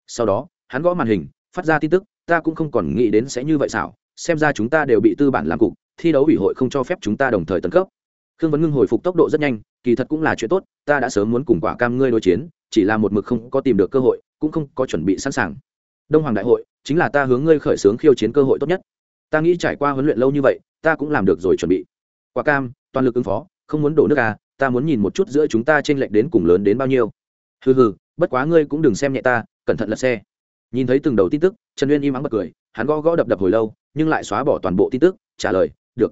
Sau đó hắn gõ màn hình, phát ra tin tức, ta cũng không còn nghĩ đến sẽ như vậy xảo, xem ra chúng ta đều bị tư bản làm cục, thi đấu ủy hội không cho phép chúng ta đồng thời tấn cấp. Khương vấn ngưng hồi phục tốc độ rất nhanh, kỳ thật cũng là chuyện tốt, ta đã sớm muốn cùng quả cam ngươi đối chiến, chỉ là một mực không có tìm được cơ hội, cũng không có chuẩn bị sẵn sàng. Đông hoàng đại hội, chính là ta hướng ngươi khởi xướng khiêu chiến cơ hội tốt nhất. Ta nghĩ trải qua huấn luyện lâu như vậy, ta cũng làm được rồi chuẩn bị. Quả cam, toàn lực ứng phó, không muốn đổ nước à ta muốn nhìn một chút giữa chúng ta t r ê n lệch đến cùng lớn đến bao nhiêu. Hừ hừ, bất quá ngươi cũng đừng xem nhẹ ta, cẩn thận lật xe nhìn thấy từng đầu tin tức, trần uyên im ắng bật cười, hắn gõ gõ đập đập hồi lâu, nhưng lại xóa bỏ toàn bộ tin tức, trả lời, được.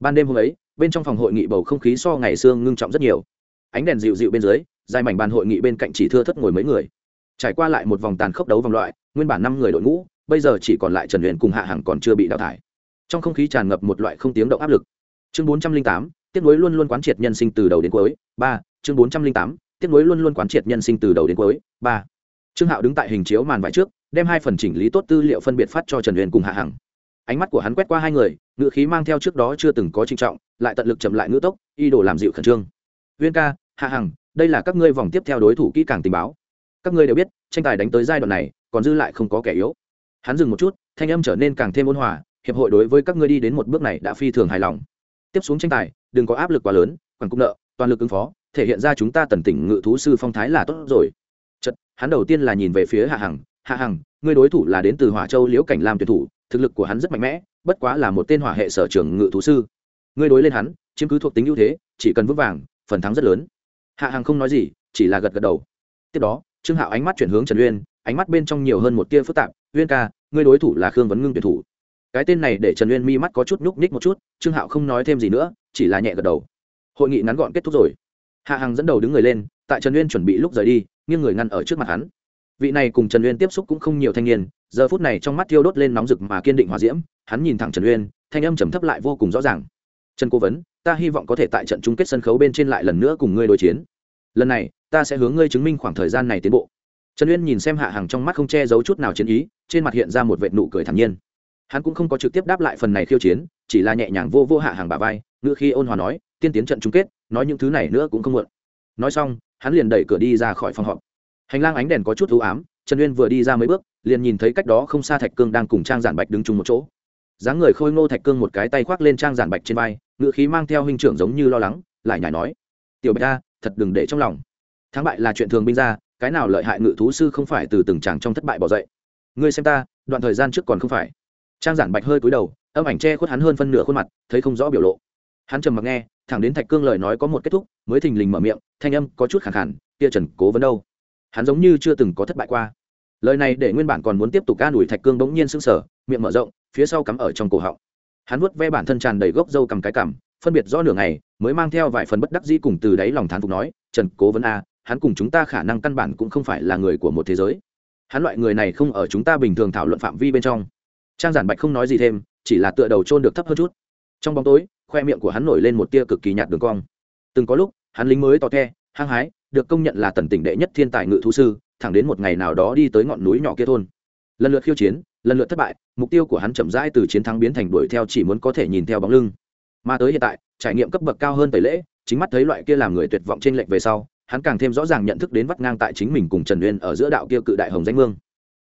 Ban đêm hôm ấy, bên trong phòng hội nghị bầu không khí so ngày xưa ngưng trọng rất nhiều. Ánh đèn dịu dịu bên dưới, dài mảnh bàn hội nghị bên cạnh chỉ thưa thất ngồi mấy người. Trải qua lại một vòng tàn khốc đấu vòng loại, nguyên bản năm người đội ngũ, bây giờ chỉ còn lại trần Uyên cùng hạ hằng còn chưa bị đào thải. Trong không khí tràn ngập một loại không tiếng động áp lực. Chương bốn trăm linh tám tiếp nối luôn luôn quán triệt nhân sinh từ đầu đến cuối, ba, chương bốn trăm linh tám tiếp nối luôn luôn quán triệt nhân sinh từ đầu đến cuối, ba. Trương hạo đứng tại hình chiếu màn vải trước đem hai phần chỉnh lý tốt tư liệu phân biệt phát cho trần huyền cùng hạ hằng. Ánh mắt của hắn quét qua hai người ngự khí mang theo trước đó chưa từng có trinh trọng lại tận lực chậm lại ngữ tốc y đồ làm dịu khẩn trương. Viên ca hạ hằng đây là các ngươi vòng tiếp theo đối thủ kỹ càng tình báo. Các ngươi đều biết tranh tài đánh tới giai đoạn này còn dư lại không có kẻ yếu. Hắn dừng một chút thanh âm trở nên càng thêm ôn hòa hiệp hội đối với các ngươi đi đến một bước này đã phi thường hài lòng. Tiếp xuống tranh tài đừng có áp lực quá lớn quản cung nợ toàn lực ứng phó thể hiện ra chúng ta tần tỉnh ngự thú sư phong thái là tốt rồi. Chật, hắn đầu tiên là nhìn về phía hạ hằng hạ hằng, ngươi đối thủ là đến từ hỏa châu liễu cảnh làm tuyển thủ, thực lực của hắn rất mạnh mẽ, bất quá là một tên hỏa hệ sở trường ngự thú sư. Ngươi đối lên hắn, chiếm cứ thuộc tính ưu thế, chỉ cần vững vàng, phần thắng rất lớn. Hạ hằng không nói gì, chỉ là gật gật đầu. Tiếp đó, trương hạo ánh mắt chuyển hướng trần uyên, ánh mắt bên trong nhiều hơn một tia phức tạp. Uyên ca, ngươi đối thủ là khương vấn ngưng tuyển thủ. Cái tên này để trần uyên mi mắt có chút nhúc nhích một chút, trương hạo không nói thêm gì nữa, chỉ là nhẹ gật đầu. Hội nghị ngắn gọn kết thúc rồi. Hạ hằng dẫn đầu đứng người lên, tại trần uyên chuẩn bị lúc rời đi, nghiêng người ngăn ở trước mặt hắn vị này cùng trần uyên tiếp xúc cũng không nhiều thanh niên, giờ phút này trong mắt thiêu đốt lên nóng rực mà kiên định hòa diễm, hắn nhìn thẳng trần uyên, thanh âm trầm thấp lại vô cùng rõ ràng. Trần cố vấn, ta hy vọng có thể tại trận chung kết sân khấu bên trên lại lần nữa cùng ngươi đối chiến. Lần này, ta sẽ hướng ngươi chứng minh khoảng thời gian này tiến bộ. Trần uyên nhìn xem hạ hàng trong mắt không che giấu chút nào chiến ý, trên mặt hiện ra một vệt nụ cười thản nhiên. Hắn cũng không có trực tiếp đáp lại phần này khiêu chiến, chỉ là nhẹ nhàng vô vô hạ hàng bà vai ngựa khi ôn hòa nói, tiên tiến trận chung kết, nói những thứ này nữa cũng không muộn. Nói xong, hắn liền đẩy cửa đi ra khỏi phòng họp hành lang ánh đèn có chút ưu ám, trần uyên vừa đi ra mấy bước, liền nhìn thấy cách đó không xa thạch cương đang cùng trang giản bạch đứng chung một chỗ. Dáng người khôi ngô thạch cương một cái tay khoác lên trang giản bạch trên vai ngự khí mang theo hình trưởng giống như lo lắng, lại nhảy nói, tiểu bạch ta thật đừng để trong lòng. Thắng bại là chuyện thường binh ra, cái nào lợi hại ngự thú sư không phải từ từng tràng trong thất bại bỏ dậy. Ngươi xem ta, đoạn thời gian trước còn không phải. Trang giản bạch hơi cúi đầu, âm ảnh che khuất hắn hơn phân nửa khuôn mặt, thấy không rõ biểu lộ. Hắn trầm mặc nghe, thẳng đến thạch cương lời nói có một kết thúc, mới thình lình mở miệng, thanh âm có chút khẳng khẳng kia trần cố vấn đâu? Hắn giống như chưa từng có thất bại qua. Lời này để nguyên bản còn muốn tiếp tục ca đuổi thạch cương bỗng nhiên sưng sở miệng mở rộng, phía sau cắm ở trong cổ họng. Hắn vuốt ve bản thân tràn đầy gốc râu cầm cái cằm, phân biệt rõ nửa ngày, mới mang theo vài phần bất đắc dĩ cùng từ đáy lòng thán phục nói, trần cố vấn a, hắn cùng chúng ta khả năng căn bản cũng không phải là người của một thế giới. Hắn loại người này không ở chúng ta bình thường thảo luận phạm vi bên trong. Trang giản bạch không nói gì thêm, chỉ là tựa đầu trôn được thấp hơn chút. Trong bóng tối, khoe miệng của hắn nổi lên một tia cực kỳ nhạt đường cong. Từng có lúc, hắn lính mới to the, hăng hái được công nhận là tần tỉnh đệ nhất thiên tài ngự thú sư, thẳng đến một ngày nào đó đi tới ngọn núi nhỏ kia thôn. Lần lượt khiêu chiến, lần lượt thất bại, mục tiêu của hắn chậm rãi từ chiến thắng biến thành đuổi theo chỉ muốn có thể nhìn theo bóng lưng. Mà tới hiện tại, trải nghiệm cấp bậc cao hơn tẩy lễ, chính mắt thấy loại kia làm người tuyệt vọng trên lệnh về sau, hắn càng thêm rõ ràng nhận thức đến vắt ngang tại chính mình cùng trần uyên ở giữa đạo kia cự đại hồng danh mương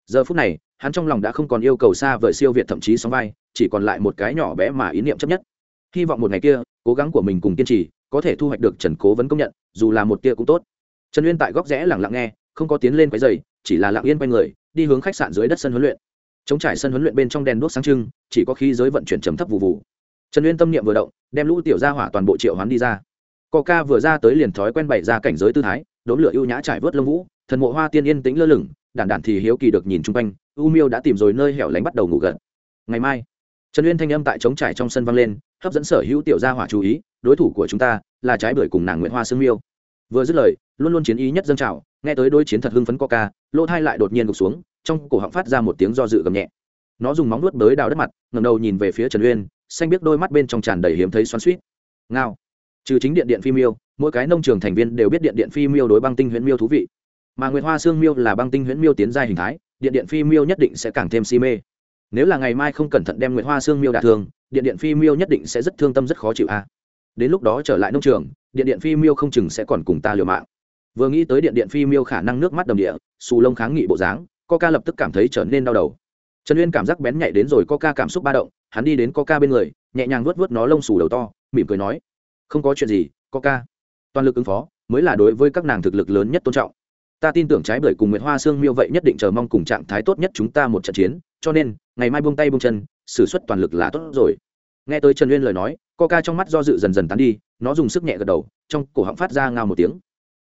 giờ phút này, hắn trong lòng đã không còn yêu cầu xa vời siêu việt thậm chí sóng vai, chỉ còn lại một cái nhỏ bé mà ý niệm chấp nhất. Hy vọng một ngày kia, cố gắng của mình cùng kiên trì, có thể thu hoạch được trần cố vấn công nhận, dù là một tia cũng tốt trần uyên tại góc rẽ lẳng lặng nghe, không có tiến lên cái giày chỉ là lặng yên quay người, đi hướng khách sạn dưới đất sân huấn luyện. Chống trải sân huấn luyện bên trong đèn đuốc sáng trưng, chỉ có khí giới vận chuyển chấm thấp vụ vụ trần uyên tâm niệm vừa động, đem lũ tiểu gia hỏa toàn bộ triệu hoán đi ra. Ca vừa ra tới liền thói quen bày ra cảnh giới tư thái đốn lửa ưu nhã trải vớt lông vũ, thần mộ hoa tiên yên tĩnh lơ lửng, đản đản thì hiếu kỳ được nhìn chung quanh, u miêu đã tìm rồi nơi hẻo lánh bắt đầu ngủ gật. Ngày mai, trần uyên thanh âm tại trống trải trong sân vang lên, hấp dẫn sở hữu tiểu gia hỏa chú ý, đối thủ của chúng ta là trái bưởi cùng nàng nguyễn hoa sương miêu vừa dứt lời, luôn luôn chiến ý nhất dân trào, nghe tới đôi chiến thật hưng phấn coca lỗ thai lại đột nhiên gục xuống, trong cổ họng phát ra một tiếng do dự gầm nhẹ. Nó dùng móng nuốt bới đào đất mặt ngầm đầu nhìn về phía trần uyên, xanh biết đôi mắt bên trong tràn đầy hiếm thấy xoắn suýt ngao. Trừ chính điện điện phi miêu, mỗi cái nông trường thành viên đều biết điện điện phi miêu đối băng tinh huyễn miêu thú vị. Mà nguyệt hoa xương miêu là băng tinh huyễn miêu tiến giai hình thái, điện điện phi miêu nhất định sẽ càng thêm si mê. Nếu là ngày mai không cẩn thận đem nguyệt hoa xương miêu đả thương, điện điện phi miêu nhất định sẽ rất thương tâm rất khó chịu a đến lúc đó trở lại nông trường, điện điện phi miêu không chừng sẽ còn cùng ta liều mạng. Vừa nghĩ tới điện điện phi miêu khả năng nước mắt đầm địa, xù lông kháng nghị bộ dáng, coca lập tức cảm thấy trở nên đau đầu. Trần uyên cảm giác bén nhạy đến rồi, coca cảm xúc ba động, hắn đi đến coca bên người, nhẹ nhàng vuốt vuốt nó lông xù đầu to, mỉm cười nói, không có chuyện gì, coca. Toàn lực ứng phó, mới là đối với các nàng thực lực lớn nhất tôn trọng. Ta tin tưởng trái bưởi cùng nguyệt hoa sương miêu vậy nhất định chờ mong cùng trạng thái tốt nhất chúng ta một trận chiến, cho nên, ngày mai buông tay buông chân xử suất toàn lực là tốt rồi. Nghe tới trần uyên lời nói coca trong mắt do dự dần dần tán đi nó dùng sức nhẹ gật đầu trong cổ họng phát ra ngao một tiếng.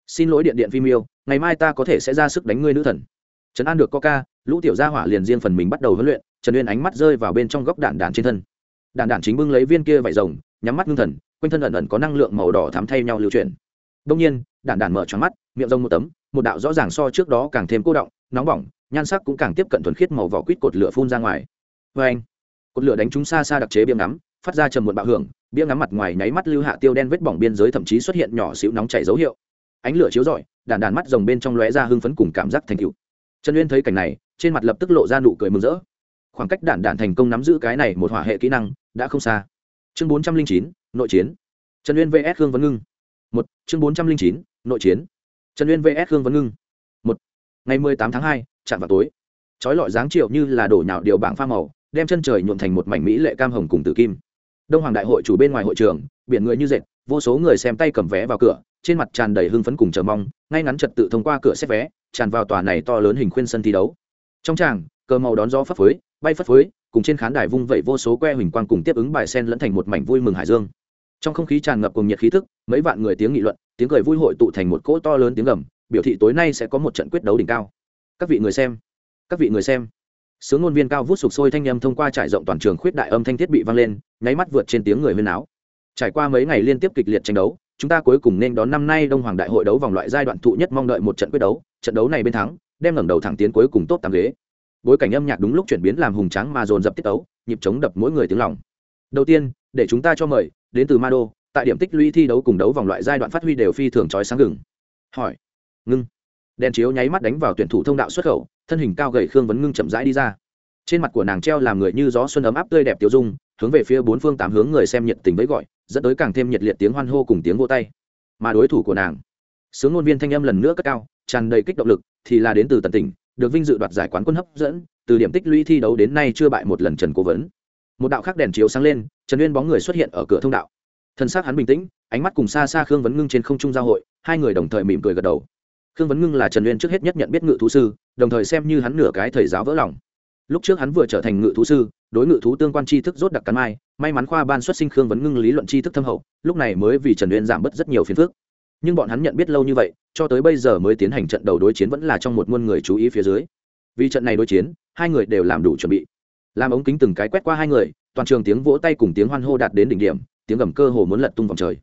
Xin lỗi điện điện phim yêu, ngày mai ta có thể sẽ ra sức đánh ngươi nữ thần. Trấn an được coca lũ tiểu gia hỏa liền riêng phần mình bắt đầu huấn luyện trần uyên ánh mắt rơi vào bên trong góc đạn đạn trên thân. Đạn đạn chính bưng lấy viên kia vải rồng nhắm mắt ngưng thần quanh thân ẩn ẩn có năng lượng màu đỏ thắm thay nhau lưu chuyển. Đông nhiên đạn đạn mở tròn mắt miệng rồng một tấm một đạo rõ ràng so trước đó càng thêm cô động nóng bỏng nhan sắc cũng càng tiếp cận thuần khiết màu vỏ quýt cột lửa phun ra ngoài. Vê anh cột lửa đánh chúng xa xa đặc chế biếm ngắm phát ra trầm muộn bạo hưởng, bia ngắm mặt ngoài nháy mắt lưu hạ tiêu đen vết bỏng biên giới thậm chí xuất hiện nhỏ xíu nóng chảy dấu hiệu. Ánh lửa chiếu rọi, đàn đàn mắt rồng bên trong lóe ra hưng phấn cùng cảm giác thành cựu trần uyên thấy cảnh này, trên mặt lập tức lộ ra nụ cười mừng rỡ. Khoảng cách đạn đạn thành công nắm giữ cái này một hỏa hệ kỹ năng, đã không xa. Chương bốn trăm linh chín, nội chiến. Trần uyên vs khương vấn ngưng. Một, chương bốn trăm linh chín, nội chiến. Trần uyên vs khương vấn ngưng. Một, ngày mười tám tháng hai, chạm vào tối. Trói lọi dáng triệu như là đổ nhạo điều bảng pha màu, đem chân trời nhuộm thành một mảnh mỹ lệ cam hồng cùng tử kim đông hoàng đại hội chủ bên ngoài hội trường, biển người như dệt, vô số người xem tay cầm vé vào cửa, trên mặt tràn đầy hưng phấn cùng chờ mong, ngay ngắn trật tự thông qua cửa xếp vé, tràn vào tòa này to lớn hình khuyên sân thi đấu. Trong tràng, cờ màu đón gió phấp phới, bay phất phới, cùng trên khán đài vung vẩy vô số que huỳnh quang cùng tiếp ứng bài sen lẫn thành một mảnh vui mừng hải dương. Trong không khí tràn ngập cùng nhiệt khí thức mấy vạn người tiếng nghị luận, tiếng cười vui hội tụ thành một cỗ to lớn tiếng gầm, biểu thị tối nay sẽ có một trận quyết đấu đỉnh cao. Các vị người xem, các vị người xem sướng ngôn viên cao vút sục sôi thanh âm thông qua trải rộng toàn trường khuyết đại âm thanh thiết bị vang lên, nháy mắt vượt trên tiếng người huyên áo trải qua mấy ngày liên tiếp kịch liệt tranh đấu, chúng ta cuối cùng nên đón năm nay đông hoàng đại hội đấu vòng loại giai đoạn thụ nhất mong đợi một trận quyết đấu, trận đấu này bên thắng, đem ngẩng đầu thẳng tiến cuối cùng tốt tám ghế. Bối cảnh âm nhạc đúng lúc chuyển biến làm hùng tráng mà dồn dập tiết tấu, nhịp chống đập mỗi người tiếng lòng. Đầu tiên, để chúng ta cho mời, đến từ ma đô tại điểm tích lũy thi đấu cùng đấu vòng loại giai đoạn phát huy đều phi thường trói sáng gừng. Hỏi. Ngưng đèn chiếu nháy mắt đánh vào tuyển thủ thông đạo xuất khẩu, thân hình cao gầy khương vấn ngưng chậm rãi đi ra. Trên mặt của nàng treo làm người như gió xuân ấm áp tươi đẹp tiêu dung, hướng về phía bốn phương tám hướng người xem nhiệt tình với gọi, dẫn tới càng thêm nhiệt liệt tiếng hoan hô cùng tiếng vô tay. Mà đối thủ của nàng, sướng ngôn viên thanh âm lần nữa cất cao, tràn đầy kích động lực, thì là đến từ tận tỉnh được vinh dự đoạt giải quán quân hấp dẫn, từ điểm tích lũy thi đấu đến nay chưa bại một lần trần cố vấn. Một đạo khác đèn chiếu sáng lên, trần uyên bóng người xuất hiện ở cửa thông đạo. Thân xác hắn bình tĩnh, ánh mắt cùng xa xa khương vấn ngưng trên không trung giao hội, hai người đồng thời mỉm cười gật đầu khương vấn ngưng là trần uyên trước hết nhất nhận biết ngự thú sư, đồng thời xem như hắn nửa cái thầy giáo vỡ lòng. Lúc trước hắn vừa trở thành ngự thú sư, đối ngự thú tương quan tri thức rốt đặc cắn mai, may mắn khoa ban xuất sinh khương vấn ngưng lý luận tri thức thâm hậu, lúc này mới vì trần uyên giảm bớt rất nhiều phiền phức. Nhưng bọn hắn nhận biết lâu như vậy, cho tới bây giờ mới tiến hành trận đầu đối chiến vẫn là trong một muôn người chú ý phía dưới. Vì trận này đối chiến, hai người đều làm đủ chuẩn bị. Làm ống kính từng cái quét qua hai người, toàn trường tiếng vỗ tay cùng tiếng hoan hô đạt đến đỉnh điểm, tiếng gầm cơ hồ muốn lật tung vòng trời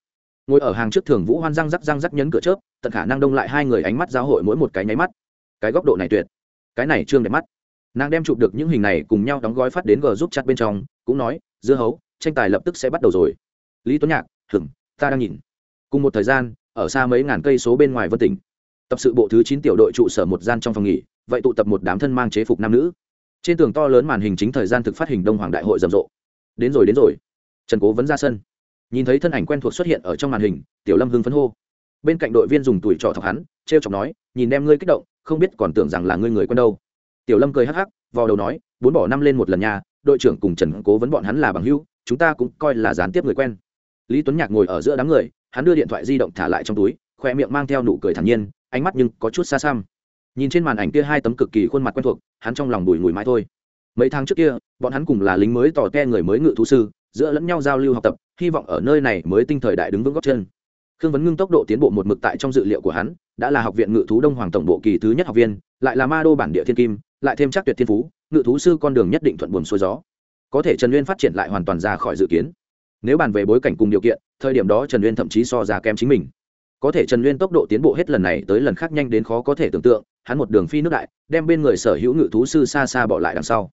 ngồi ở hàng trước thường vũ hoan răng rắc răng rắc nhấn cửa chớp, tận khả năng đông lại hai người ánh mắt giao hội mỗi một cái nháy mắt. Cái góc độ này tuyệt. Cái này trương đẹp mắt. Nàng đem chụp được những hình này cùng nhau đóng gói phát đến g giúp chặt bên trong, cũng nói, dưa hấu, tranh tài lập tức sẽ bắt đầu rồi. Lý tuấn nhạc hửng ta đang nhìn. Cùng một thời gian, ở xa mấy ngàn cây số bên ngoài vân tỉnh, tập sự bộ thứ chín tiểu đội trụ sở một gian trong phòng nghỉ, vậy tụ tập một đám thân mang chế phục nam nữ. Trên tường to lớn màn hình chính thời gian thực phát hình đông hoàng đại hội rầm rộ. Đến rồi đến rồi. Trần cố vẫn ra sân nhìn thấy thân ảnh quen thuộc xuất hiện ở trong màn hình, tiểu lâm hưng phấn hô. Bên cạnh đội viên dùng tuổi trọ thọc hắn t r e o chọc nói, nhìn đem ngươi kích động, không biết còn tưởng rằng là ngươi người quen đâu. Tiểu lâm cười hắc hắc vào đầu nói, bốn bỏ năm lên một lần nhà đội trưởng cùng trần cố vấn bọn hắn là bằng hưu chúng ta cũng coi là gián tiếp người quen. Lý tuấn nhạc ngồi ở giữa đám người, hắn đưa điện thoại di động thả lại trong túi, khoe miệng mang theo nụ cười thản nhiên, ánh mắt nhưng có chút xa xăm. Nhìn trên màn ảnh kia hai tấm cực kỳ khuôn mặt quen thuộc, hắn trong lòng bùi ngùi mãi thôi. Mấy tháng trước kia, bọn hắn cùng là lính mới tỏ te người mới ngự thú sư giữa lẫn nhau giao lưu học tập, hy vọng ở nơi này mới tinh thời đại đứng vững góc chân. Khương vấn ngưng tốc độ tiến bộ một mực tại trong dự liệu của hắn, đã là học viện ngự thú đông hoàng tổng bộ kỳ thứ nhất học viên, lại là ma đô bản địa thiên kim, lại thêm chắc tuyệt thiên phú, ngự thú sư con đường nhất định thuận buồm xuôi gió. Có thể trần uyên phát triển lại hoàn toàn ra khỏi dự kiến. Nếu bàn về bối cảnh cùng điều kiện, thời điểm đó trần uyên thậm chí so ra kém chính mình. Có thể trần uyên tốc độ tiến bộ hết lần này tới lần khác nhanh đến khó có thể tưởng tượng, hắn một đường phi nước đại, đem bên người sở hữu ngự thú sư xa xa bỏ lại đằng sau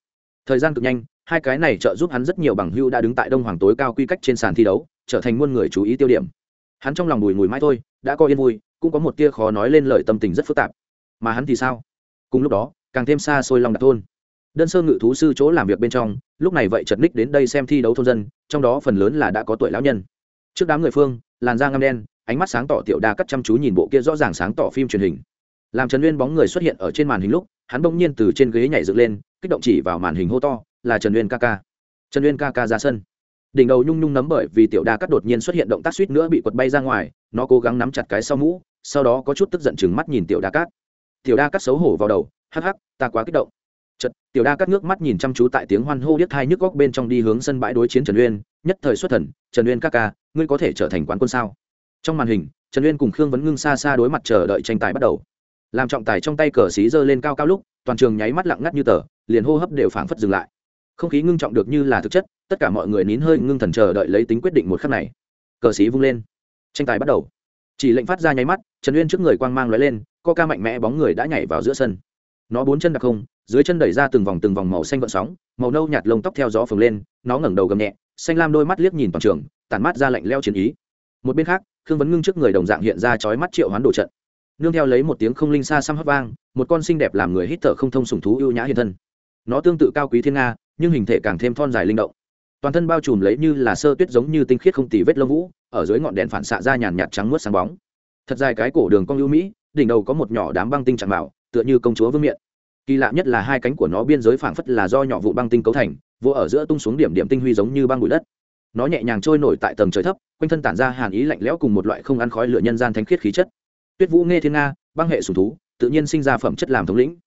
thời gian cực nhanh, hai cái này trợ giúp hắn rất nhiều bằng hưu đã đứng tại đông hoàng tối cao quy cách trên sàn thi đấu, trở thành muôn người chú ý tiêu điểm. Hắn trong lòng bùi mùi mãi thôi, đã có yên vui, cũng có một tia khó nói lên lời tâm tình rất phức tạp. Mà hắn thì sao? Cùng lúc đó, càng thêm xa xôi lòng đặc thôn. Đơn sơ ngự thú sư chỗ làm việc bên trong, lúc này vậy chật ních đến đây xem thi đấu thôn dân, trong đó phần lớn là đã có tuổi lão nhân. Trước đám người phương, làn da ngâm đen, ánh mắt sáng tỏ tiểu đa cắt chăm chú nhìn bộ kia rõ ràng sáng tỏ phim truyền hình làm trần uyên bóng người xuất hiện ở trên màn hình lúc, hắn bỗng nhiên từ trên ghế nhảy dựng lên, kích động chỉ vào màn hình hô to, là trần uyên ca ca. Trần uyên ca ca ra sân. Đỉnh đầu nhung nhung nấm bởi vì tiểu đa cắt đột nhiên xuất hiện động tác suýt nữa bị quật bay ra ngoài, nó cố gắng nắm chặt cái sau mũ, sau đó có chút tức giận chừng mắt nhìn tiểu đa cắt. Tiểu đa cắt xấu hổ vào đầu, hắc hắc, ta quá kích động. Chật tiểu đa cắt nước mắt nhìn chăm chú tại tiếng hoan hô điếc thai nhức góc bên trong đi hướng sân bãi đối chiến trần uyên, nhất thời xuất thần, trần uyên ca ca, ngươi có thể trở thành quán quân sao? Trong màn hình, trần uyên cùng khương vấn ngưng xa xa đối mặt chờ đợi tranh tài bắt đầu làm trọng tài trong tay cờ xí giơ lên cao cao lúc, toàn trường nháy mắt lặng ngắt như tờ, liền hô hấp đều phảng phất dừng lại. Không khí ngưng trọng được như là thực chất, tất cả mọi người nín hơi ngưng thần chờ đợi lấy tính quyết định một khắc này. Cờ xí vung lên. Tranh tài bắt đầu. Chỉ lệnh phát ra nháy mắt, trần uyên trước người quang mang lóe lên, co ca mạnh mẽ bóng người đã nhảy vào giữa sân. Nó bốn chân đặc không, dưới chân đẩy ra từng vòng từng vòng màu xanh vận sóng, màu nâu nhạt lông tóc theo gió phồng lên, nó ngẩng đầu gầm nhẹ, xanh lam đôi mắt liếc nhìn toàn trường, tản mắt ra lạnh leo chiến ý. Một bên khác, khương vấn ngưng trước người đồng dạng hiện ra chói mắt triệu hoán đồ trận nương theo lấy một tiếng không linh xa xăm hấp vang, một con xinh đẹp làm người hít thở không thông sùng thú ưu nhã hiện thân. Nó tương tự cao quý thiên nga, nhưng hình thể càng thêm thon dài linh động. Toàn thân bao trùm lấy như là sơ tuyết giống như tinh khiết không tì vết lông vũ, ở dưới ngọn đèn phản xạ ra nhàn nhạt trắng mướt sáng bóng. Thật dài cái cổ đường cong ưu mỹ, đỉnh đầu có một nhỏ đám băng tinh chẳng vào tựa như công chúa vương miện. Kỳ lạ nhất là hai cánh của nó biên giới phảng phất là do nhỏ vụ băng tinh cấu thành vô ở giữa tung xuống điểm điểm tinh huy giống như băng bụi đất. Nó nhẹ nhàng trôi nổi tại tầng trời thấp, quanh thân tản ra hàn ý lạnh lẽo cùng một loại không ăn khói lửa nhân gian thánh khiết khí chất tuyết vũ nghe thiên nga, băng hệ sùng thú, tự nhiên sinh ra phẩm chất làm thống lĩnh.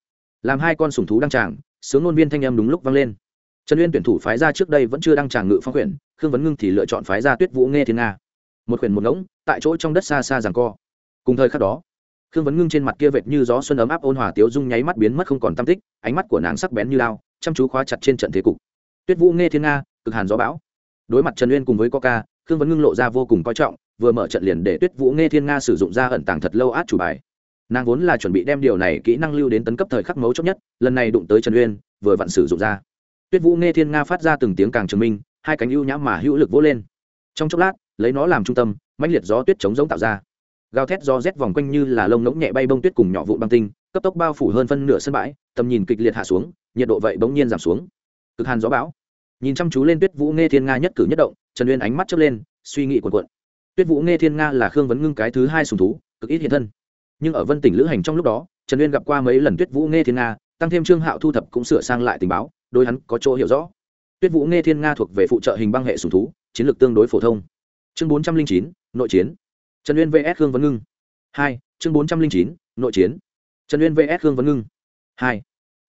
Làm hai con sùng thú đăng tràng, sướng ngôn viên thanh âm đúng lúc vang lên. Trần uyên tuyển thủ phái ra trước đây vẫn chưa đăng tràng ngự phong quyển, khương vấn ngưng thì lựa chọn phái ra tuyết vũ nghe thiên nga. Một quyển một ngỗng, tại chỗ trong đất xa xa giằng co. Cùng thời khắc đó, khương vấn ngưng trên mặt kia vệt như gió xuân ấm áp ôn hòa tiếu dung nháy mắt biến mất không còn tam tích, ánh mắt của nàng sắc bén như lao, chăm chú khóa chặt trên trận thế cục. Tuyết vũ nghe thiên nga, cực hàn gió bão. Đối mặt trần uyên cùng với coca, khương vấn ngưng lộ ra vô cùng coi trọng vừa mở trận liền để tuyết vũ nghe thiên nga sử dụng ra ẩn tàng thật lâu át chủ bài. Nàng vốn là chuẩn bị đem điều này kỹ năng lưu đến tấn cấp thời khắc mấu chốt nhất, lần này đụng tới trần uyên, vừa vặn sử dụng ra. Tuyết vũ nghe thiên nga phát ra từng tiếng càng chứng minh, hai cánh ưu nhã mà hữu lực vỗ lên. Trong chốc lát, lấy nó làm trung tâm, mãnh liệt gió tuyết chống giống tạo ra. Gào thét do rét vòng quanh như là lông ngỗng nhẹ bay bông tuyết cùng nhỏ vụ băng tinh, cấp tốc bao phủ hơn phân nửa sân bãi, tầm nhìn kịch liệt hạ xuống, nhiệt độ vậy bỗng nhiên giảm xuống. Cực hàn gió bão. Nhìn chăm chú lên tuyết vũ nghe thiên nga nhất cử nhất động, trần uyên ánh mắt chớp lên, suy nghĩ cuộn cuộn tuyết vũ nghe thiên nga là khương vấn ngưng cái thứ hai sùng thú, cực ít hiện thân. Nhưng ở vân tỉnh lữ hành trong lúc đó, trần uyên gặp qua mấy lần tuyết vũ nghe thiên nga, tăng thêm trương hạo thu thập cũng sửa sang lại tình báo đôi hắn có chỗ hiểu rõ. Tuyết vũ nghe thiên nga thuộc về phụ trợ hình băng hệ sùng thú, chiến lược tương đối phổ thông. Chương bốn trăm linh chín, nội chiến. Trần uyên vs khương vấn ngưng. Hai, chương bốn trăm linh chín, nội chiến. Trần uyên vs khương vấn ngưng. Hai,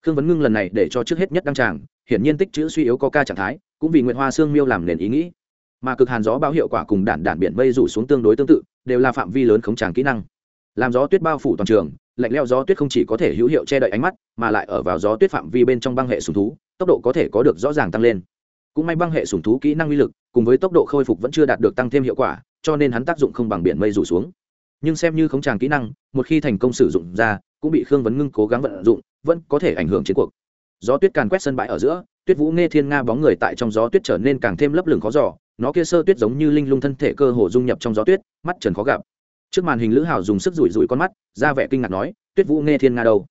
khương vấn ngưng lần này để cho trước hết nhất đăng tràng, hiển nhiên tích chữ suy yếu có ca trạng thái, cũng vì nguyễn hoa sương miêu làm nền ý nghĩ mà cực hàn gió bao hiệu quả cùng đản đản biển mây rủ xuống tương đối tương tự, đều là phạm vi lớn khống tràng kỹ năng. Làm gió tuyết bao phủ toàn trường, lạnh leo gió tuyết không chỉ có thể hữu hiệu che đậy ánh mắt, mà lại ở vào gió tuyết phạm vi bên trong băng hệ sùng thú, tốc độ có thể có được rõ ràng tăng lên. Cũng may băng hệ sùng thú kỹ năng uy lực, cùng với tốc độ khôi phục vẫn chưa đạt được tăng thêm hiệu quả, cho nên hắn tác dụng không bằng biển mây rủ xuống. Nhưng xem như khống tràng kỹ năng, một khi thành công sử dụng ra, cũng bị khương vấn ngưng cố gắng vận dụng, vẫn có thể ảnh hưởng chiến cuộc. Gió tuyết càn quét sân bãi ở giữa tuyết vũ nghe thiên nga bóng người tại trong gió tuyết trở nên càng thêm lấp lửng khó giỏ nó kia sơ tuyết giống như linh lung thân thể cơ hồ dung nhập trong gió tuyết, mắt trần khó gặp. Trước màn hình lữ hào dùng sức rủi rủi con mắt, ra vẻ kinh ngạc nói, tuyết vũ nghe thiên nga đâu?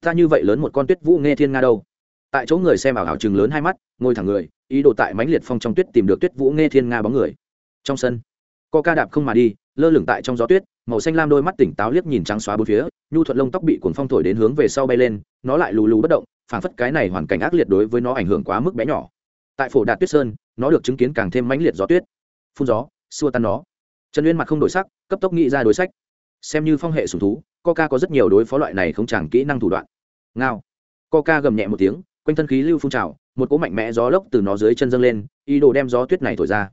Ta như vậy lớn một con tuyết vũ nghe thiên nga đâu? Tại chỗ người xem ảo hào chừng lớn hai mắt, ngồi thẳng người, ý đồ tại mãnh liệt phong trong tuyết tìm được tuyết vũ nghe thiên nga bóng người. Trong sân, co ca đạp không mà đi, lơ lửng tại trong gió tuyết, màu xanh lam đôi mắt tỉnh táo liếc nhìn trắng xóa bốn phía, nhu thuận lông tóc bị cuốn phong thổi đến hướng về sau bay lên, nó lại lù lù bất động phảng phất cái này hoàn cảnh ác liệt đối với nó ảnh hưởng quá mức bé nhỏ. Tại phổ đạt tuyết sơn, nó được chứng kiến càng thêm mãnh liệt gió tuyết. Phun gió, xua tan nó. Trần uyên mặt không đổi sắc, cấp tốc nghĩ ra đối sách. Xem như phong hệ sùng thú, coca có rất nhiều đối phó loại này không chẳng kỹ năng thủ đoạn. Ngao. Coca gầm nhẹ một tiếng, quanh thân khí lưu phun trào, một cỗ mạnh mẽ gió lốc từ nó dưới chân dâng lên, ý đồ đem gió tuyết này thổi ra.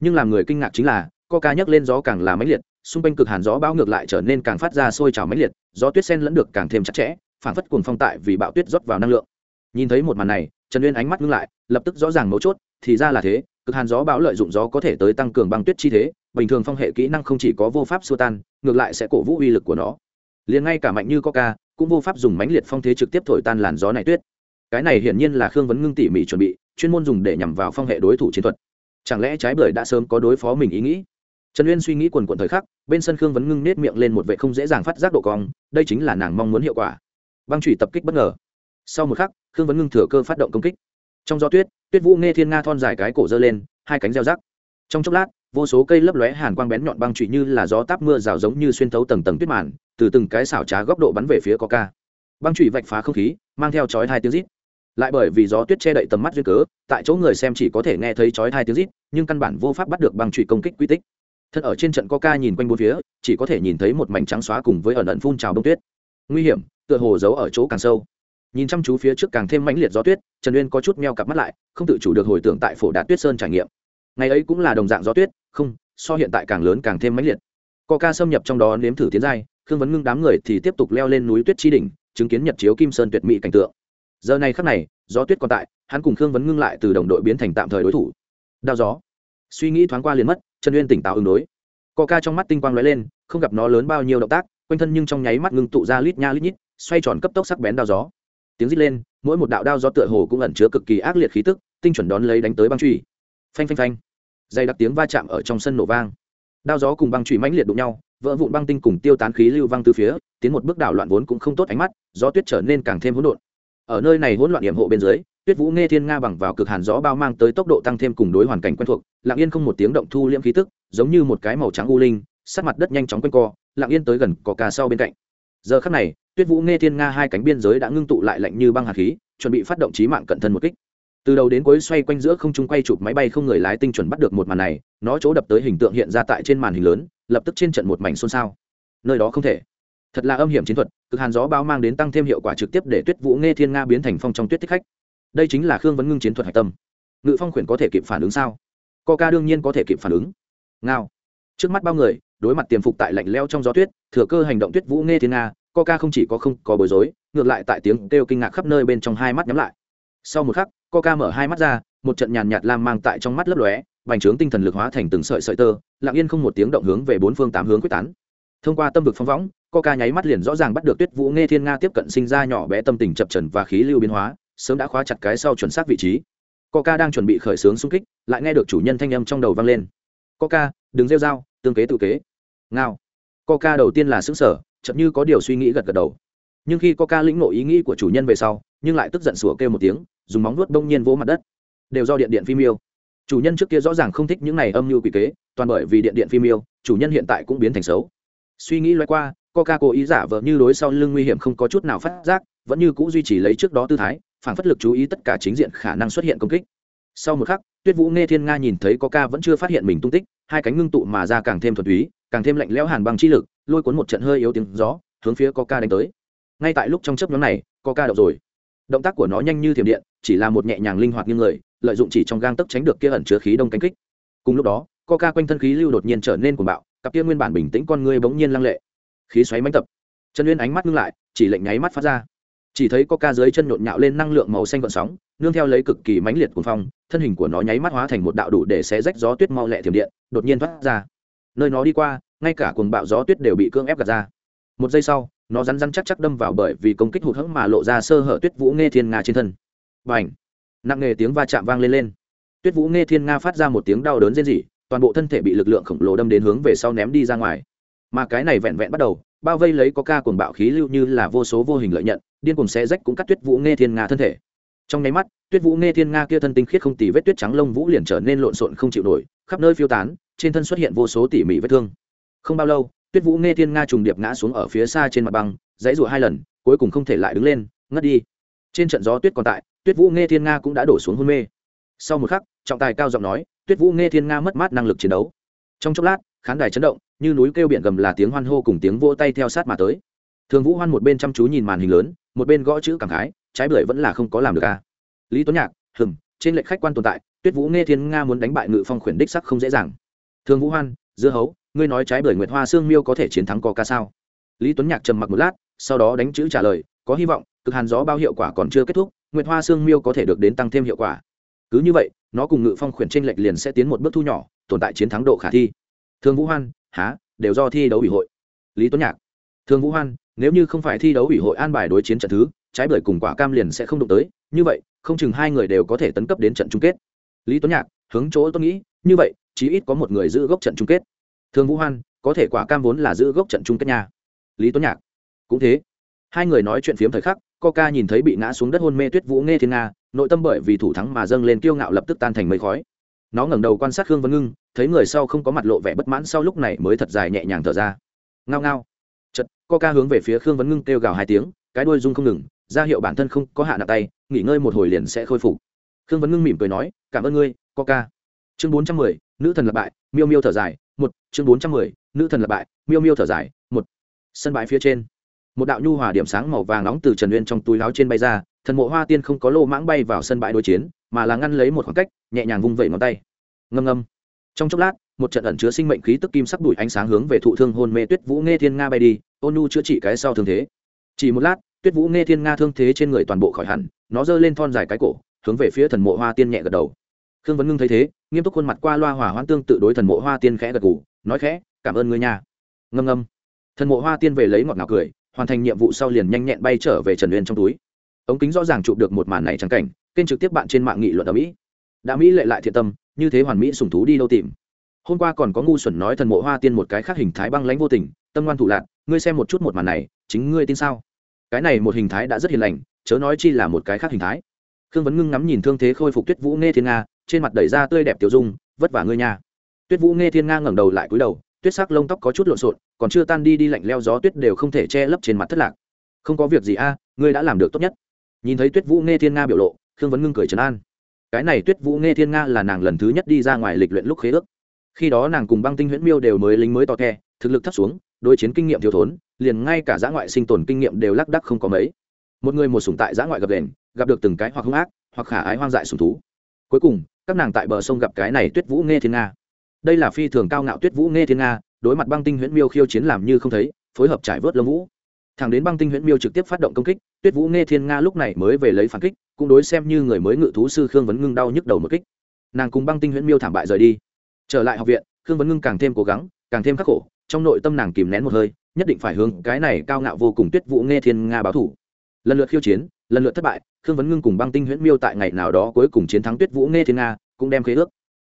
Nhưng làm người kinh ngạc chính là, coca nhấc lên gió càng là mãnh liệt, xung quanh cực hàn gió bão ngược lại trở nên càng phát ra sôi trào mãnh liệt, gió tuyết sen lẫn được càng thêm chặt chẽ phản phất cuồng phong tại vì bão tuyết rót vào năng lượng. Nhìn thấy một màn này, trần uyên ánh mắt ngưng lại, lập tức rõ ràng mấu chốt, thì ra là thế, cực hàn gió bão lợi dụng gió có thể tới tăng cường băng tuyết chi thế, bình thường phong hệ kỹ năng không chỉ có vô pháp xua tan, ngược lại sẽ cổ vũ uy lực của nó. Liền ngay cả mạnh như coca cũng vô pháp dùng mãnh liệt phong thế trực tiếp thổi tan làn gió này tuyết. Cái này hiển nhiên là khương vấn ngưng tỉ mỉ chuẩn bị, chuyên môn dùng để nhằm vào phong hệ đối thủ chiến thuật. Chẳng lẽ trái bưởi đã sớm có đối phó mình ý nghĩ? Trần uyên suy nghĩ quần quần thời khắc, bên sân khương vấn ngưng nết miệng lên một vệ không dễ dàng phát giác độ cong, đây chính là nàng mong muốn hiệu quả băng trụy tập kích bất ngờ. Sau một khắc, khương vấn ngưng thừa cơ phát động công kích. Trong gió tuyết tuyết vũ nghe thiên nga thon dài cái cổ dơ lên, hai cánh gieo rắc. Trong chốc lát, vô số cây lấp lóe hàn quang bén nhọn băng trụy như là gió táp mưa rào giống như xuyên thấu tầng tầng tuyết màn, từ từng cái xảo trá góc độ bắn về phía có ca. băng trụy vạch phá không khí, mang theo chói hai tiếng rít. Lại bởi vì gió tuyết che đậy tầm mắt duyên cớ, tại chỗ người xem chỉ có thể nghe thấy chói hai tiếng rít, nhưng căn bản vô pháp bắt được băng trụy công kích quy tích. Thật ở trên trận có ca nhìn quanh bốn phía, chỉ có thể nhìn thấy một mảnh trắng xóa cùng với ẩn ẩn phun trào đông tuyết. Nguy hiểm tựa hồ giấu ở chỗ càng sâu. Nhìn chăm chú phía trước càng thêm mãnh liệt gió tuyết, trần uyên có chút meo cặp mắt lại, không tự chủ được hồi tưởng tại phổ đạt tuyết sơn trải nghiệm. Ngày ấy cũng là đồng dạng gió tuyết, không, so hiện tại càng lớn càng thêm mãnh liệt. Co ca xâm nhập trong đó nếm thử tiến giai, khương vấn ngưng đám người thì tiếp tục leo lên núi tuyết tri đỉnh, chứng kiến nhật chiếu kim sơn tuyệt mỹ cảnh tượng. Giờ này khắc này, gió tuyết còn tại, hắn cùng khương vấn ngưng lại từ đồng đội biến thành tạm thời đối thủ. Đao gió. Suy nghĩ thoáng qua liền mất, trần uyên tỉnh táo ứng đối. Co ca trong mắt tinh quang lóe lên, không gặp nó lớn bao nhiêu động tác, quanh thân nhưng trong nháy mắt ngưng tụ ra lít nha lít nhít xoay tròn cấp tốc sắc bén đao gió. Tiếng rít lên, mỗi một đạo đao gió tựa hồ cũng ẩn chứa cực kỳ ác liệt khí tức, tinh chuẩn đón lấy đánh tới băng truy phanh phanh phanh. Dày đặc tiếng va chạm ở trong sân nổ vang. Đao gió cùng băng truy mãnh liệt đụng nhau, vỡ vụn băng tinh cùng tiêu tán khí lưu văng từ phía, tiến một bước đảo loạn vốn cũng không tốt ánh mắt, gió tuyết trở nên càng thêm hỗn độn. Ở nơi này hỗn loạn điểm hộ bên dưới, tuyết vũ nghe thiên nga bằng vào cực hàn gió bao mang tới tốc độ tăng thêm cùng đối hoàn cảnh quen thuộc, lặng yên không một tiếng động thu liễm khí tức, giống như một cái màu trắng u linh sát mặt đất nhanh chóng quanh co, lặng yên tới gần cỏ cà sau bên cạnh. Giờ khắc này tuyết vũ nghe thiên nga hai cánh biên giới đã ngưng tụ lại lạnh như băng hạt khí, chuẩn bị phát động trí mạng cận thân một kích. Từ đầu đến cuối xoay quanh giữa không trung quay chụp máy bay không người lái tinh chuẩn bắt được một màn này, nó chỗ đập tới hình tượng hiện ra tại trên màn hình lớn, lập tức trên trận một mảnh xôn xao. Nơi đó không thể. Thật là âm hiểm chiến thuật, cực hàn gió bao mang đến tăng thêm hiệu quả trực tiếp để tuyết vũ nghe thiên nga biến thành phong trong tuyết thích khách. Đây chính là khương vấn ngưng chiến thuật hạch tâm. Ngự phong khuyển có thể kịp phản ứng sao? Ca đương nhiên có thể kịp phản ứng. Ngao. Trước mắt bao người, đối mặt tiềm phục tại lạnh leo trong gió tuyết, thừa cơ hành động tuyết vũ nghe thiên nga coca không chỉ có không có bối rối, ngược lại tại tiếng kêu kinh ngạc khắp nơi bên trong hai mắt nhắm lại. Sau một khắc, coca mở hai mắt ra, một trận nhàn nhạt lam mang tại trong mắt lấp lóe bành trướng tinh thần lực hóa thành từng sợi sợi tơ, lặng yên không một tiếng động hướng về bốn phương tám hướng quyết tán. Thông qua tâm vực phong võng coca nháy mắt liền rõ ràng bắt được tuyết vũ nghe thiên nga tiếp cận sinh ra nhỏ bé tâm tình chập trần và khí lưu biến hóa, sớm đã khóa chặt cái sau chuẩn xác vị trí. Coca đang chuẩn bị khởi xướng xung kích, lại nghe được chủ nhân thanh âm trong đầu vang lên. Coca, đừng rêu dao tương kế tự kế. Ngao. Coca đầu tiên là xứng sở chậm như có điều suy nghĩ gật gật đầu. Nhưng khi có ca lĩnh nội ý nghĩ của chủ nhân về sau, nhưng lại tức giận sủa kêu một tiếng, dùng móng vuốt đông nhiên vỗ mặt đất. Đều do điện điện phim yêu. Chủ nhân trước kia rõ ràng không thích những này âm mưu quỷ kế, toàn bởi vì điện điện phim yêu, chủ nhân hiện tại cũng biến thành xấu. Suy nghĩ loay qua, coca cố ý giả vờ như đối sau lưng nguy hiểm không có chút nào phát giác, vẫn như cũ duy trì lấy trước đó tư thái phản phất lực chú ý tất cả chính diện khả năng xuất hiện công kích. Sau một khắc, tuyết vũ nghe thiên nga nhìn thấy coca vẫn chưa phát hiện mình tung tích, hai cánh ngưng tụ mà ra càng thêm thuần túy càng thêm lạnh lẽo hàn băng chi lực, lôi cuốn một trận hơi yếu tiếng gió, hướng phía coca đánh tới. Ngay tại lúc trong chớp nhóm này coca đậu rồi. Động tác của nó nhanh như thiểm điện, chỉ là một nhẹ nhàng linh hoạt như người, lợi dụng chỉ trong gang tấc tránh được kia ẩn chứa khí đông cánh kích. Cùng lúc đó coca quanh thân khí lưu đột nhiên trở nên cuồng bạo, cặp kia nguyên bản bình tĩnh con người bỗng nhiên lăng lệ. Khí xoáy mánh tập. Chân nguyên ánh mắt ngưng lại, chỉ lệnh nháy mắt phát ra. Chỉ thấy coca dưới chân nhộn nhạo lên năng lượng màu xanh gợn sóng, nương theo lấy cực kỳ mãnh liệt cuồng phong, thân hình của nó nháy mắt hóa thành một đạo đủ để xé rách gió tuyết mau lẹ thiểm điện, đột nhiên thoát ra nơi nó đi qua, ngay cả cuồng bạo gió tuyết đều bị cưỡng ép gạt ra. Một giây sau, nó rắn rắn chắc chắc đâm vào bởi vì công kích hụt hẫng mà lộ ra sơ hở tuyết vũ nghe thiên nga trên thân. Và ảnh nặng nề tiếng va chạm vang lên lên. Tuyết vũ nghe thiên nga phát ra một tiếng đau đớn rên rỉ, toàn bộ thân thể bị lực lượng khổng lồ đâm đến hướng về sau ném đi ra ngoài. Mà cái này vẹn vẹn bắt đầu, bao vây lấy có ca cuồng bạo khí lưu như là vô số vô hình lợi nhận, điên cuồng xé rách cũng cắt tuyết vũ nghe thiên nga thân thể. Trong nháy mắt, tuyết vũ nghe thiên nga kia thân tinh khiết không tì vết tuyết trắng lông vũ liền trở nên lộn xộn không chịu nổi, khắp nơi phiêu tán trên thân xuất hiện vô số tỉ mỉ vết thương. Không bao lâu, tuyết vũ nghe thiên nga trùng điệp ngã xuống ở phía xa trên mặt băng, dãy rụa hai lần, cuối cùng không thể lại đứng lên, ngất đi. Trên trận gió tuyết còn tại, tuyết vũ nghe thiên nga cũng đã đổ xuống hôn mê. Sau một khắc, trọng tài cao giọng nói, tuyết vũ nghe thiên nga mất mát năng lực chiến đấu. Trong chốc lát, khán đài chấn động, như núi kêu biển gầm là tiếng hoan hô cùng tiếng vỗ tay theo sát mà tới. Thường vũ hoan một bên chăm chú nhìn màn hình lớn, một bên gõ chữ cảm khái, trái bưởi vẫn là không có làm được à. lý tuấn nhạc hừng trên lệnh khách quan tồn tại, tuyết vũ nghe thiên nga muốn đánh bại ngự phong khuyển đích sắc không dễ dàng. Thương vũ hoan, dưa hấu, ngươi nói trái bưởi nguyệt hoa sương miêu có thể chiến thắng ca sao? Lý tuấn nhạc trầm mặc một lát, sau đó đánh chữ trả lời, có hy vọng, cực hàn gió bao hiệu quả còn chưa kết thúc, nguyệt hoa sương miêu có thể được đến tăng thêm hiệu quả. Cứ như vậy, nó cùng ngự phong khuyển tranh lệch liền sẽ tiến một bước thu nhỏ, tồn tại chiến thắng độ khả thi. Thương vũ hoan, há, đều do thi đấu ủy hội. Lý tuấn nhạc, thương vũ hoan, nếu như không phải thi đấu ủy hội an bài đối chiến trận thứ, trái bưởi cùng quả cam liền sẽ không đụng tới, như vậy, không chừng hai người đều có thể tấn cấp đến trận chung kết. Lý tuấn nhạc, hướng chỗ tôi nghĩ, như vậy chí ít có một người giữ gốc trận chung kết. Thương vũ hoan, có thể quả cam vốn là giữ gốc trận chung kết nhà lý tuấn nhạc, cũng thế. Hai người nói chuyện phiếm thời khắc, coca nhìn thấy bị ngã xuống đất hôn mê tuyết vũ nghe thiên nga, nội tâm bởi vì thủ thắng mà dâng lên kiêu ngạo lập tức tan thành mây khói. Nó ngẩng đầu quan sát khương vân ngưng, thấy người sau không có mặt lộ vẻ bất mãn sau lúc này mới thật dài nhẹ nhàng thở ra. Ngao ngao. Chật coca hướng về phía khương vân ngưng kêu gào hai tiếng, cái đuôi rung không ngừng, ra hiệu bản thân không có hạ nặng tay, nghỉ ngơi một hồi liền sẽ khôi phục. Khương vân ngưng mỉm cười nói, cảm ơn ngươi, coca chương bốn trăm mười, nữ thần lập bại, miêu miêu thở dài, một, chương bốn trăm mười, nữ thần lập bại, miêu miêu thở dài, một. Sân bãi phía trên, một đạo nhu hòa điểm sáng màu vàng nóng từ trần uyên trong túi láo trên bay ra, thần mộ hoa tiên không có lô mãng bay vào sân bãi đối chiến, mà là ngăn lấy một khoảng cách, nhẹ nhàng vung vẩy ngón tay. Ngâm ngâm. Trong chốc lát, một trận ẩn chứa sinh mệnh khí tức kim sắc đuổi ánh sáng hướng về thụ thương hôn mê tuyết vũ nghe thiên nga bay đi, ôn nhu chữa trị cái sau thương thế. Chỉ một lát, tuyết vũ nghe thiên nga thương thế trên người toàn bộ khỏi hẳn, nó giơ lên thon dài cái cổ, hướng về phía thần mộ hoa tiên nhẹ gật đầu khương vấn ngưng thấy thế, nghiêm túc khuôn mặt qua loa hòa hoãn tương tự đối thần mộ hoa tiên khẽ gật gù, nói khẽ, cảm ơn ngươi nha. Ngâm ngâm. Thần mộ hoa tiên về lấy ngọt ngào cười, hoàn thành nhiệm vụ sau liền nhanh nhẹn bay trở về trần uyên trong túi. Ống kính rõ ràng chụp được một màn này trắng cảnh, kênh trực tiếp bạn trên mạng nghị luận ở mỹ. Đã mỹ lệ lại thiện tâm, như thế hoàn mỹ sùng thú đi đâu tìm. Hôm qua còn có ngu xuẩn nói thần mộ hoa tiên một cái khác hình thái băng lãnh vô tình, tâm ngoan thủ lạc ngươi xem một chút một màn này, chính ngươi tin sao? Cái này một hình thái đã rất hiền lành, chớ nói chi là một cái khác hình thái. Khương vấn ngưng ngắm nhìn thương thế khôi phục tuyết vũ nghe thiên nga trên mặt đẩy ra tươi đẹp tiểu dung, vất vả ngươi nha. Tuyết vũ nghe thiên nga ngẩng đầu lại cúi đầu, tuyết sắc lông tóc có chút lộn xộn, còn chưa tan đi đi lạnh leo gió tuyết đều không thể che lấp trên mặt thất lạc. Không có việc gì a à, ngươi đã làm được tốt nhất. Nhìn thấy tuyết vũ nghe thiên nga biểu lộ, khương vấn ngưng cười trấn an. Cái này tuyết vũ nghe thiên nga là nàng lần thứ nhất đi ra ngoài lịch luyện lúc khế ước. Khi đó nàng cùng băng tinh huyễn miêu đều mới lính mới to khe thực lực thấp xuống, đối chiến kinh nghiệm thiếu thốn, liền ngay cả giã ngoại sinh tồn kinh nghiệm đều lác đắc không có mấy. Một người một sùng tại giã ngoại gặp đền, gặp được từng cái hoặc hung ác, hoặc khả ái hoang dại sùng thú cuối cùng, các nàng tại bờ sông gặp cái này tuyết vũ nghe thiên nga. Đây là phi thường cao ngạo tuyết vũ nghe thiên nga, đối mặt băng tinh huyễn miêu khiêu chiến làm như không thấy, phối hợp trải vớt lông vũ. Thẳng đến băng tinh huyễn miêu trực tiếp phát động công kích, tuyết vũ nghe thiên nga lúc này mới về lấy phản kích, cũng đối xem như người mới ngự thú sư khương vấn ngưng đau nhức đầu một kích. Nàng cùng băng tinh huyễn miêu thảm bại rời đi. Trở lại học viện, khương vấn ngưng càng thêm cố gắng, càng thêm khắc khổ, trong nội tâm nàng kìm nén một hơi, nhất định phải hướng cái này cao ngạo vô cùng tuyết vũ nghe thiên nga báo thủ. Lần lượt khiêu chiến lần lượt thất bại, khương vấn ngưng cùng băng tinh huyễn miêu tại ngày nào đó cuối cùng chiến thắng tuyết vũ nghe thiên nga, cũng đem khế ước.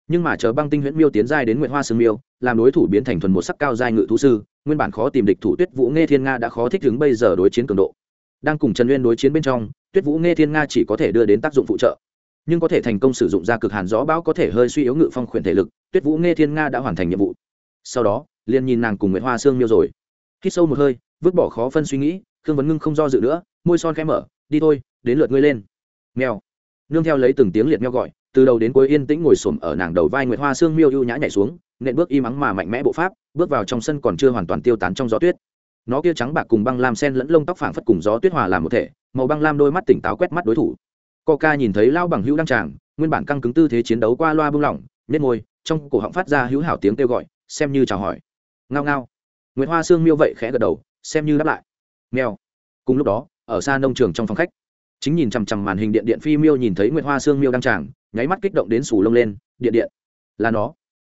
Nhưng mà chờ băng tinh huyễn miêu tiến giai đến nguyệt hoa sương miêu, làm đối thủ biến thành thuần một sắc cao giai ngự thú sư, nguyên bản khó tìm địch thủ tuyết vũ nghe thiên nga đã khó thích ứng bây giờ đối chiến cường độ. Đang cùng trần uyên đối chiến bên trong, tuyết vũ nghe thiên nga chỉ có thể đưa đến tác dụng phụ trợ. Nhưng có thể thành công sử dụng ra cực hàn gió bão có thể hơi suy yếu ngự phong khuyển thể lực, tuyết vũ nghe thiên nga đã hoàn thành nhiệm vụ. Sau đó, liền nhìn nàng cùng nguyệt hoa sương miêu rồi. Hít sâu một hơi, vứt bỏ khó phân suy nghĩ, khương vấn ngưng không do dự nữa, môi son khẽ mở đi thôi, đến lượt ngươi lên. Mèo. Nương theo lấy từng tiếng liệt meo gọi, từ đầu đến cuối yên tĩnh ngồi xổm ở nàng đầu vai nguyệt hoa sương miêu ưu nhã nhảy xuống, nện bước y mắng mà mạnh mẽ bộ pháp, bước vào trong sân còn chưa hoàn toàn tiêu tán trong gió tuyết. Nó kia trắng bạc cùng băng lam sen lẫn lông tóc phảng phất cùng gió tuyết hòa làm một thể, màu băng lam đôi mắt tỉnh táo quét mắt đối thủ. Coca nhìn thấy lao bằng hữu đăng tràng, nguyên bản căng cứng tư thế chiến đấu qua loa bung lỏng nhét môi, trong cổ họng phát ra hữu hảo tiếng kêu gọi, xem như chào hỏi. Ngao ngao. Nguyễn hoa sương miêu vậy khẽ gật đầu, xem như đáp lại. Mèo. Cùng lúc đó ở xa nông trường trong phòng khách. Chính nhìn chằm chằm màn hình điện điện phi miêu nhìn thấy nguyệt hoa xương miêu đang tràng, nháy mắt kích động đến sù lông lên, điện điện, là nó,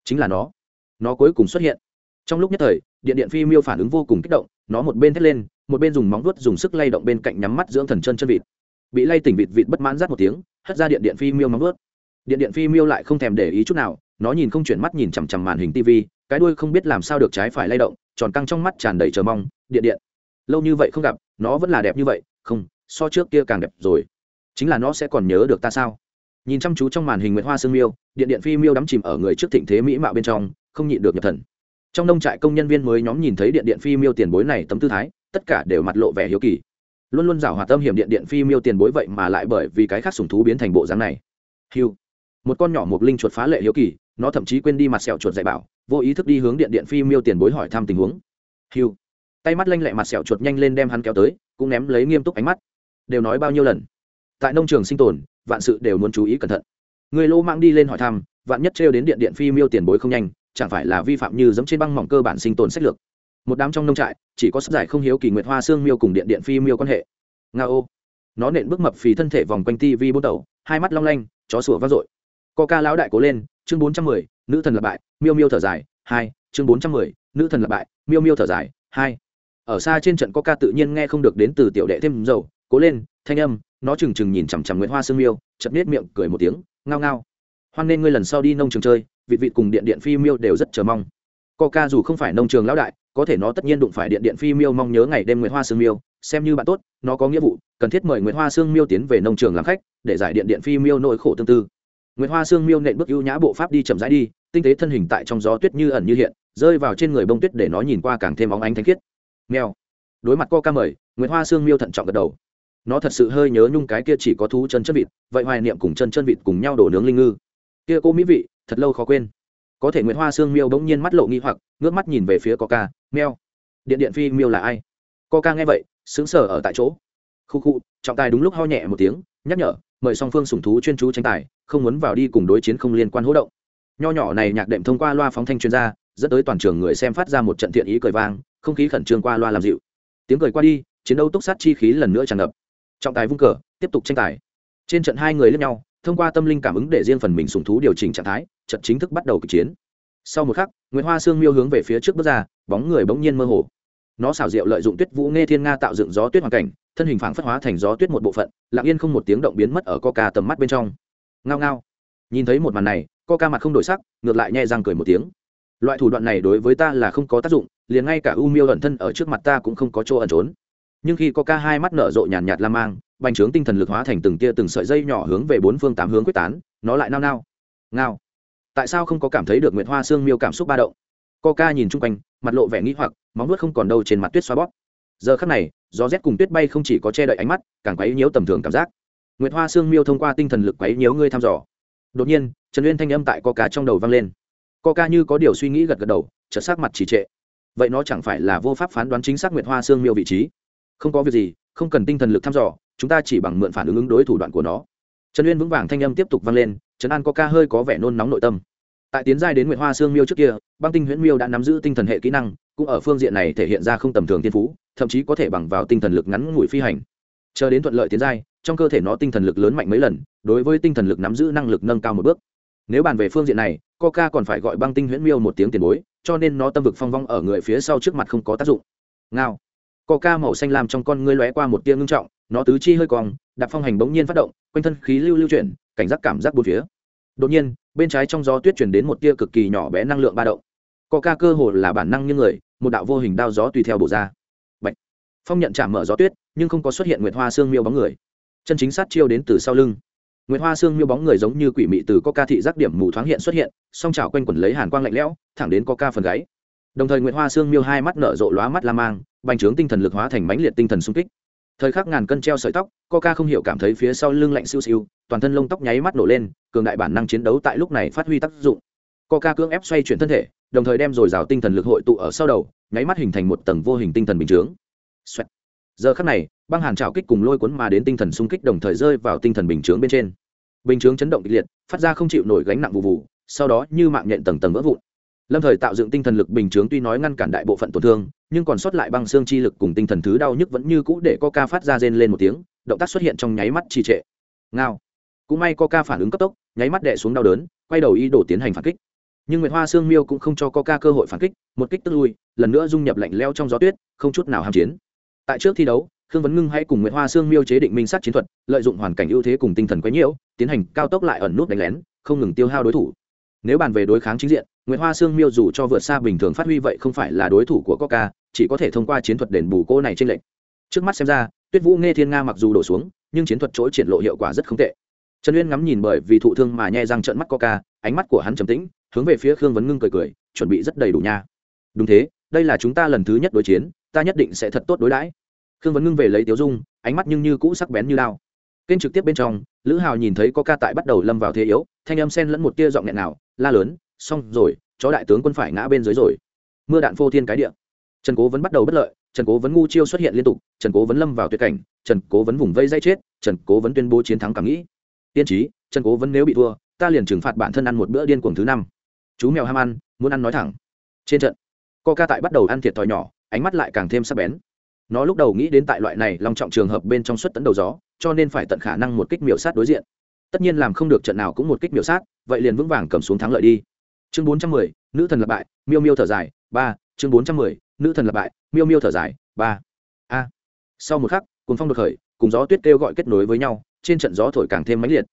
chính là nó nó cuối cùng xuất hiện. Trong lúc nhất thời, điện điện phi miêu phản ứng vô cùng kích động, nó một bên thét lên, một bên dùng móng vuốt dùng sức lay động bên cạnh nhắm mắt dưỡng thần chân chân vịt. Bị lay tỉnh vịt vịt bất mãn rát một tiếng, hất ra điện điện phi miêu móng vuốt. Điện điện phi miêu lại không thèm để ý chút nào, nó nhìn không chuyển mắt nhìn chằm chằm màn hình tv cái đuôi không biết làm sao được trái phải lay động, tròn căng trong mắt tràn đầy chờ mong, điện điện, lâu như vậy không gặp nó vẫn là đẹp như vậy, không, so trước kia càng đẹp rồi. Chính là nó sẽ còn nhớ được ta sao? Nhìn chăm chú trong màn hình nguyệt hoa sương miêu, điện điện phi miêu đắm chìm ở người trước thịnh thế mỹ mạo bên trong, không nhịn được nhập thần. Trong nông trại công nhân viên mới nhóm nhìn thấy điện điện phi miêu tiền bối này tấm tư thái, tất cả đều mặt lộ vẻ hiếu kỳ. Luôn luôn rào hòa tâm hiểm điện điện phi miêu tiền bối vậy mà lại bởi vì cái khác sùng thú biến thành bộ dáng này. Hiu một con nhỏ mục linh chuột phá lệ hiếu kỳ, nó thậm chí quên đi mặt sẹo chuột dạy bảo, vô ý thức đi hướng điện điện phi miêu tiền bối hỏi thăm tình huống. Hiu tay mắt lanh lẹ mặt sẹo chuột nhanh lên đem hắn kéo tới, cũng ném lấy nghiêm túc ánh mắt. Đều nói bao nhiêu lần? Tại nông trường sinh tồn, vạn sự đều muốn chú ý cẩn thận. Người lô mang đi lên hỏi thăm, vạn nhất trêu đến điện điện phi miêu tiền bối không nhanh, chẳng phải là vi phạm như giống trên băng mỏng cơ bản sinh tồn sách lược. Một đám trong nông trại, chỉ có sắp giải không hiếu kỳ nguyệt hoa xương miêu cùng điện điện phi miêu quan hệ. Nga ô. Nó nện bước mập phì thân thể vòng quanh ti vi bút đầu, hai mắt long lanh, chó sủa vang dội. Ca lão đại cố lên, chương bốn trăm mười, nữ thần lập bại, miêu miêu thở dài, hai, chương bốn trăm mười, nữ thần lập bại, miêu miêu thở dài, hai ở xa trên trận có ca tự nhiên nghe không được đến từ tiểu đệ thêm dầu. Cố lên, thanh âm, nó trừng trừng nhìn chằm chằm nguyễn hoa sương miêu chập nết miệng cười một tiếng, ngao ngao. Hoan nên ngươi lần sau đi nông trường chơi vịt vịt cùng điện điện phi miêu đều rất chờ mong. Ca dù không phải nông trường lão đại, có thể nó tất nhiên đụng phải điện điện phi miêu mong nhớ ngày đêm nguyễn hoa sương miêu, xem như bạn tốt, nó có nghĩa vụ, cần thiết mời nguyễn hoa sương miêu tiến về nông trường làm khách, để giải điện điện phi miêu nỗi khổ tương tư. Nguyễn hoa sương miêu nện bước ưu nhã bộ pháp đi chậm rãi đi, tinh tế thân hình tại trong gió tuyết như ẩn như hiện, rơi vào trên người bông tuyết để nó nhìn qua càng thêm óng ánh thanh khiết nghèo đối mặt co ca mời nguyễn hoa sương miêu thận trọng gật đầu. Nó thật sự hơi nhớ nhung cái kia chỉ có thú chân chân vịt, vậy hoài niệm cùng chân chân vịt cùng nhau đổ nướng linh ngư. Kia cô mỹ vị, thật lâu khó quên. Có thể nguyễn hoa sương miêu bỗng nhiên mắt lộ nghi hoặc, ngước mắt nhìn về phía coca meo điện điện phi miêu là ai? Coca nghe vậy, sững sờ ở tại chỗ. Khu khu, trọng tài đúng lúc ho nhẹ một tiếng, nhắc nhở, mời song phương sủng thú chuyên chú tranh tài, không muốn vào đi cùng đối chiến không liên quan hỗ động. Nho nhỏ này nhạc đệm thông qua loa phóng thanh chuyên gia, dẫn tới toàn trường người xem phát ra một trận thiện ý cười vang không khí khẩn trương qua loa làm dịu. Tiếng cười qua đi, chiến đấu túc sát chi khí lần nữa tràn ngập. Trọng tài vung cờ, tiếp tục tranh tài. Trên trận hai người lẫn nhau, thông qua tâm linh cảm ứng để riêng phần mình sùng thú điều chỉnh trạng thái, trận chính thức bắt đầu kịch chiến. Sau một khắc nguyễn hoa sương miêu hướng về phía trước bước ra, bóng người bỗng nhiên mơ hồ. Nó xảo diệu lợi dụng tuyết vũ nghe thiên nga tạo dựng gió tuyết hoàn cảnh, thân hình phảng phất hóa thành gió tuyết một bộ phận, lặng yên không một tiếng động biến mất ở coca tầm mắt bên trong. Ngao ngao. Nhìn thấy một màn này, coca mặt không đổi sắc, ngược lại nhẹ răng cười một tiếng. Loại thủ đoạn này đối với ta là không có tác dụng liền ngay cả u miêu ẩn thân ở trước mặt ta cũng không có chỗ ẩn trốn. Nhưng khi có ca hai mắt nở rộ nhàn nhạt, nhạt la mang bành trướng tinh thần lực hóa thành từng tia từng sợi dây nhỏ hướng về bốn phương tám hướng quyết tán nó lại nao nao ngao. Tại sao không có cảm thấy được nguyệt hoa xương miêu cảm xúc ba động? Co ca nhìn chung quanh mặt lộ vẻ nghĩ hoặc móng nuốt không còn đâu trên mặt tuyết xoa bóp. Giờ khắc này gió rét cùng tuyết bay không chỉ có che đậy ánh mắt càng quấy nhiễu tầm thường cảm giác. Nguyệt hoa xương miêu thông qua tinh thần lực quấy nhiễu ngươi thăm dò. Đột nhiên trần uyên thanh âm tại co ca trong đầu vang lên. Co ca như có điều suy nghĩ gật gật đầu chợt sắc mặt trì trệ vậy nó chẳng phải là vô pháp phán đoán chính xác nguyệt hoa xương miêu vị trí. Không có việc gì, không cần tinh thần lực thăm dò, chúng ta chỉ bằng mượn phản ứng ứng đối thủ đoạn của nó. Trần uyên vững vàng thanh âm tiếp tục vang lên trấn an có ca hơi có vẻ nôn nóng nội tâm. Tại tiến giai đến nguyệt hoa xương miêu trước kia, băng tinh huyễn miêu đã nắm giữ tinh thần hệ kỹ năng, cũng ở phương diện này thể hiện ra không tầm thường thiên phú, thậm chí có thể bằng vào tinh thần lực ngắn ngủi phi hành. Chờ đến thuận lợi tiến giai, trong cơ thể nó tinh thần lực lớn mạnh mấy lần, đối với tinh thần lực nắm giữ năng lực nâng cao một bước nếu bàn về phương diện này, coca còn phải gọi băng tinh huyễn miêu một tiếng tiền bối, cho nên nó tâm vực phong vong ở người phía sau trước mặt không có tác dụng. Ngao. Coca màu xanh làm trong con ngươi lóe qua một tia ngưng trọng, nó tứ chi hơi cong, đạp phong hành bỗng nhiên phát động, quanh thân khí lưu lưu chuyển, cảnh giác cảm giác bốn phía. Đột nhiên, bên trái trong gió tuyết chuyển đến một tia cực kỳ nhỏ bé năng lượng ba động. Coca cơ hồ là bản năng như người, một đạo vô hình đao gió tùy theo bổ ra. Bạch. phong nhận chạm mở gió tuyết, nhưng không có xuất hiện nguyệt hoa xương miêu bóng người. Chân chính sát chiêu đến từ sau lưng nguyệt hoa xương miêu bóng người giống như quỷ mị từ coca thị giác điểm mù thoáng hiện xuất hiện, song trào quanh quẩn lấy hàn quang lạnh lẽo, thẳng đến coca phần gáy. Đồng thời nguyệt hoa xương miêu hai mắt nở rộ lóa mắt la mang, bành trướng tinh thần lực hóa thành mãnh liệt tinh thần xung kích. Thời khắc ngàn cân treo sợi tóc, coca không hiểu cảm thấy phía sau lưng lạnh siêu siêu, toàn thân lông tóc nháy mắt nổ lên, cường đại bản năng chiến đấu tại lúc này phát huy tác dụng. Coca cưỡng ép xoay chuyển thân thể, đồng thời đem dồi dào tinh thần lực hội tụ ở sau đầu, nháy mắt hình thành một tầng vô hình tinh thần bình chướng. Giờ khắc này băng hàn trào kích cùng lôi cuốn mà đến tinh thần xung kích đồng thời rơi vào tinh thần bình chướng bên trên. Bình chướng chấn động kịch liệt, phát ra không chịu nổi gánh nặng vụ vụ, sau đó như mạng nhện tầng tầng vỡ vụn. Lâm thời tạo dựng tinh thần lực bình chướng tuy nói ngăn cản đại bộ phận tổn thương, nhưng còn sót lại băng xương chi lực cùng tinh thần thứ đau nhức vẫn như cũ để coca phát ra rên lên một tiếng, động tác xuất hiện trong nháy mắt trì trệ. Ngao. Cũng may coca phản ứng cấp tốc, nháy mắt đè xuống đau đớn, quay đầu ý đồ tiến hành phản kích. Nhưng nguyệt hoa xương miêu cũng không cho coca cơ hội phản kích, một kích tức lui, lần nữa dung nhập lạnh leo trong gió tuyết, không chút nào hàm chiến. Tại trước thi đấu khương vấn ngưng hãy cùng nguyệt hoa sương miêu chế định minh sát chiến thuật, lợi dụng hoàn cảnh ưu thế cùng tinh thần quấy nhiễu, tiến hành cao tốc lại ẩn nút đánh lén, không ngừng tiêu hao đối thủ. Nếu bàn về đối kháng chính diện, nguyệt hoa sương miêu dù cho vượt xa bình thường phát huy vậy không phải là đối thủ của coca, chỉ có thể thông qua chiến thuật đền bù cô này trên lệnh trước mắt xem ra, tuyết vũ nghe thiên nga mặc dù đổ xuống, nhưng chiến thuật chỗ triển lộ hiệu quả rất không tệ. Trần uyên ngắm nhìn bởi vì thụ thương mà nhẹ răng trợn mắt coca, ánh mắt của hắn trầm tĩnh, hướng về phía khương vấn ngưng cười cười, chuẩn bị rất đầy đủ nha. Đúng thế, đây là chúng ta lần thứ nhất đối chiến, ta nhất định sẽ thật tốt đối đãi khương vấn ngưng về lấy tiếu dung, ánh mắt nhưng như cũ sắc bén như lao kênh trực tiếp bên trong, lữ hào nhìn thấy có ca tại bắt đầu lâm vào thế yếu, thanh âm sen lẫn một tia giọng nghẹn nào la lớn, xong rồi, chó đại tướng quân phải ngã bên dưới rồi. Mưa đạn phô thiên cái địa. Trần cố vẫn bắt đầu bất lợi, trần cố vẫn ngu chiêu xuất hiện liên tục, trần cố vẫn lâm vào tuyệt cảnh, trần cố vẫn vùng vây dây chết, trần cố vẫn tuyên bố chiến thắng cảm nghĩ. Tiên trí, trần cố vẫn nếu bị thua, ta liền trừng phạt bản thân ăn một bữa điên cuồng thứ năm. Chú mèo ham ăn, muốn ăn nói thẳng. Trên trận, co ca tại bắt đầu ăn thiệt thòi nhỏ, ánh mắt lại càng thêm sắc bén nó lúc đầu nghĩ đến tại loại này long trọng trường hợp bên trong suất tấn đầu gió, cho nên phải tận khả năng một kích miểu sát đối diện. Tất nhiên làm không được trận nào cũng một kích miểu sát, vậy liền vững vàng cầm xuống thắng lợi đi. Chương bốn trăm mười, nữ thần lập bại, miêu miêu thở dài, ba, chương bốn trăm mười, nữ thần lập bại, miêu miêu thở dài, ba. A. Sau một khắc cuốn phong đột khởi, cùng gió tuyết kêu gọi kết nối với nhau, trên trận gió thổi càng thêm mãnh liệt.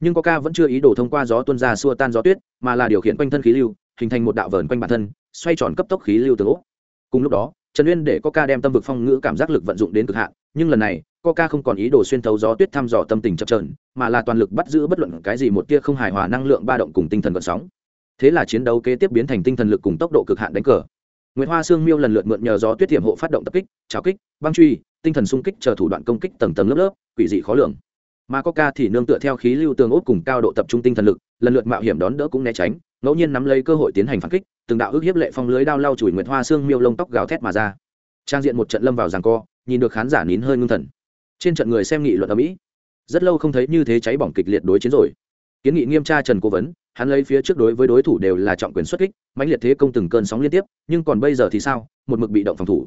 Nhưng coca vẫn chưa ý đồ thông qua gió tuôn ra xua tan gió tuyết, mà là điều khiển quanh thân khí lưu, hình thành một đạo vờn quanh bản thân, xoay tròn cấp tốc khí lưu từ ố. Cùng lúc đó trần uyên để coca đem tâm vực phong ngữ cảm giác lực vận dụng đến cực hạn nhưng lần này coca không còn ý đồ xuyên thấu gió tuyết thăm dò tâm tình chập trờn mà là toàn lực bắt giữ bất luận cái gì một tia không hài hòa năng lượng ba động cùng tinh thần vận sóng thế là chiến đấu kế tiếp biến thành tinh thần lực cùng tốc độ cực hạn đánh cờ Nguyệt Hoa Sương Miêu lần lượt mượn nhờ gió tuyết tiềm hộ phát động tập kích, trào kích, băng truy, tinh thần xung kích chờ thủ đoạn công kích tầng tầng lớp lớp, quỷ dị khó lường. Mà Coca thì nương tựa theo khí lưu tường ốt cùng cao độ tập trung tinh thần lực, lần lượt mạo hiểm đón đỡ cũng né tránh, ngẫu nhiên nắm lấy cơ hội tiến hành phản kích, từng đạo ước hiếp lệ phong lưới đao lau chùi Nguyệt Hoa xương Miêu lông tóc gào thét mà ra. Trang diện một trận lâm vào giằng co, nhìn được khán giả nín hơi ngưng thần. Trên trận người xem nghị luận ở mỹ, rất lâu không thấy như thế cháy bỏng kịch liệt đối chiến rồi. Kiến nghị nghiêm tra Trần Cố vấn, hắn lấy phía trước đối với đối thủ đều là trọng quyền xuất kích, mãnh liệt thế công từng cơn sóng liên tiếp, nhưng còn bây giờ thì sao? một mực bị động phòng thủ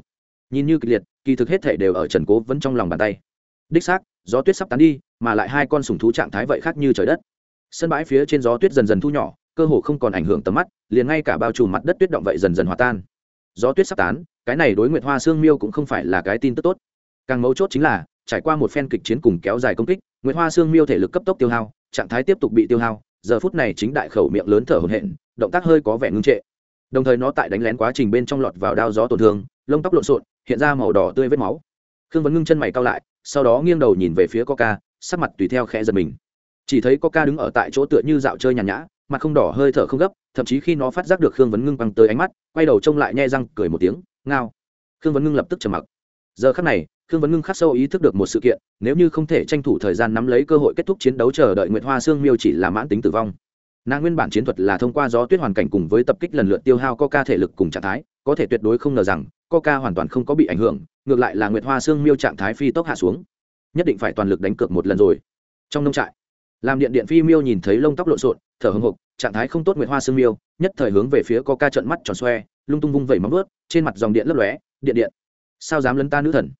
nhìn như kịch liệt kỳ thực hết thể đều ở trần cố vẫn trong lòng bàn tay đích xác gió tuyết sắp tán đi mà lại hai con sùng thú trạng thái vậy khác như trời đất sân bãi phía trên gió tuyết dần dần thu nhỏ cơ hồ không còn ảnh hưởng tầm mắt, liền ngay cả bao trùm mặt đất tuyết động vậy dần dần hòa tan. Gió tuyết sắp tán, cái này đối nguyệt hoa sương miêu cũng không phải là cái tin tức tốt. Càng mấu chốt chính là, trải qua một phen kịch chiến cùng kéo dài công kích, nguyệt hoa sương miêu thể lực cấp tốc tiêu hao, trạng thái tiếp tục bị tiêu hao, giờ phút này chính đại khẩu miệng lớn thở hổn hển, động tác hơi có vẻ ngưng trệ. Đồng thời nó tại đánh lén quá trình bên trong lọt vào đao gió tổn thương, lông tóc lộn xộn, hiện ra màu đỏ tươi vết máu. Khương vấn ngưng chân mày cao lại, sau đó nghiêng đầu nhìn về phía coca, sắc mặt tùy theo khẽ giật mình. Chỉ thấy coca đứng ở tại chỗ tựa như dạo chơi nhàn nhã mặt không đỏ hơi thở không gấp, thậm chí khi nó phát giác được khương vấn ngưng băng tới ánh mắt, quay đầu trông lại nhai răng, cười một tiếng, ngao. Khương vấn ngưng lập tức trầm mặc. Giờ khắc này, khương vấn ngưng khắc sâu ý thức được một sự kiện, nếu như không thể tranh thủ thời gian nắm lấy cơ hội kết thúc chiến đấu chờ đợi nguyệt hoa sương miêu chỉ là mãn tính tử vong. Nàng nguyên bản chiến thuật là thông qua gió tuyết hoàn cảnh cùng với tập kích lần lượt tiêu hao coca thể lực cùng trạng thái, có thể tuyệt đối không ngờ rằng, coca hoàn toàn không có bị ảnh hưởng, ngược lại là nguyệt hoa xương miêu trạng thái phi tốc hạ xuống. Nhất định phải toàn lực đánh cược một lần rồi. Trong nông trại, làm điện điện phi miêu nhìn thấy lông tóc lộn xộn thở hồng hộc trạng thái không tốt nguyệt hoa sương miêu nhất thời hướng về phía có ca trận mắt tròn xoe lung tung vung vẩy móng vớt trên mặt dòng điện lấp lóe điện điện. Sao dám lấn ta nữ thần?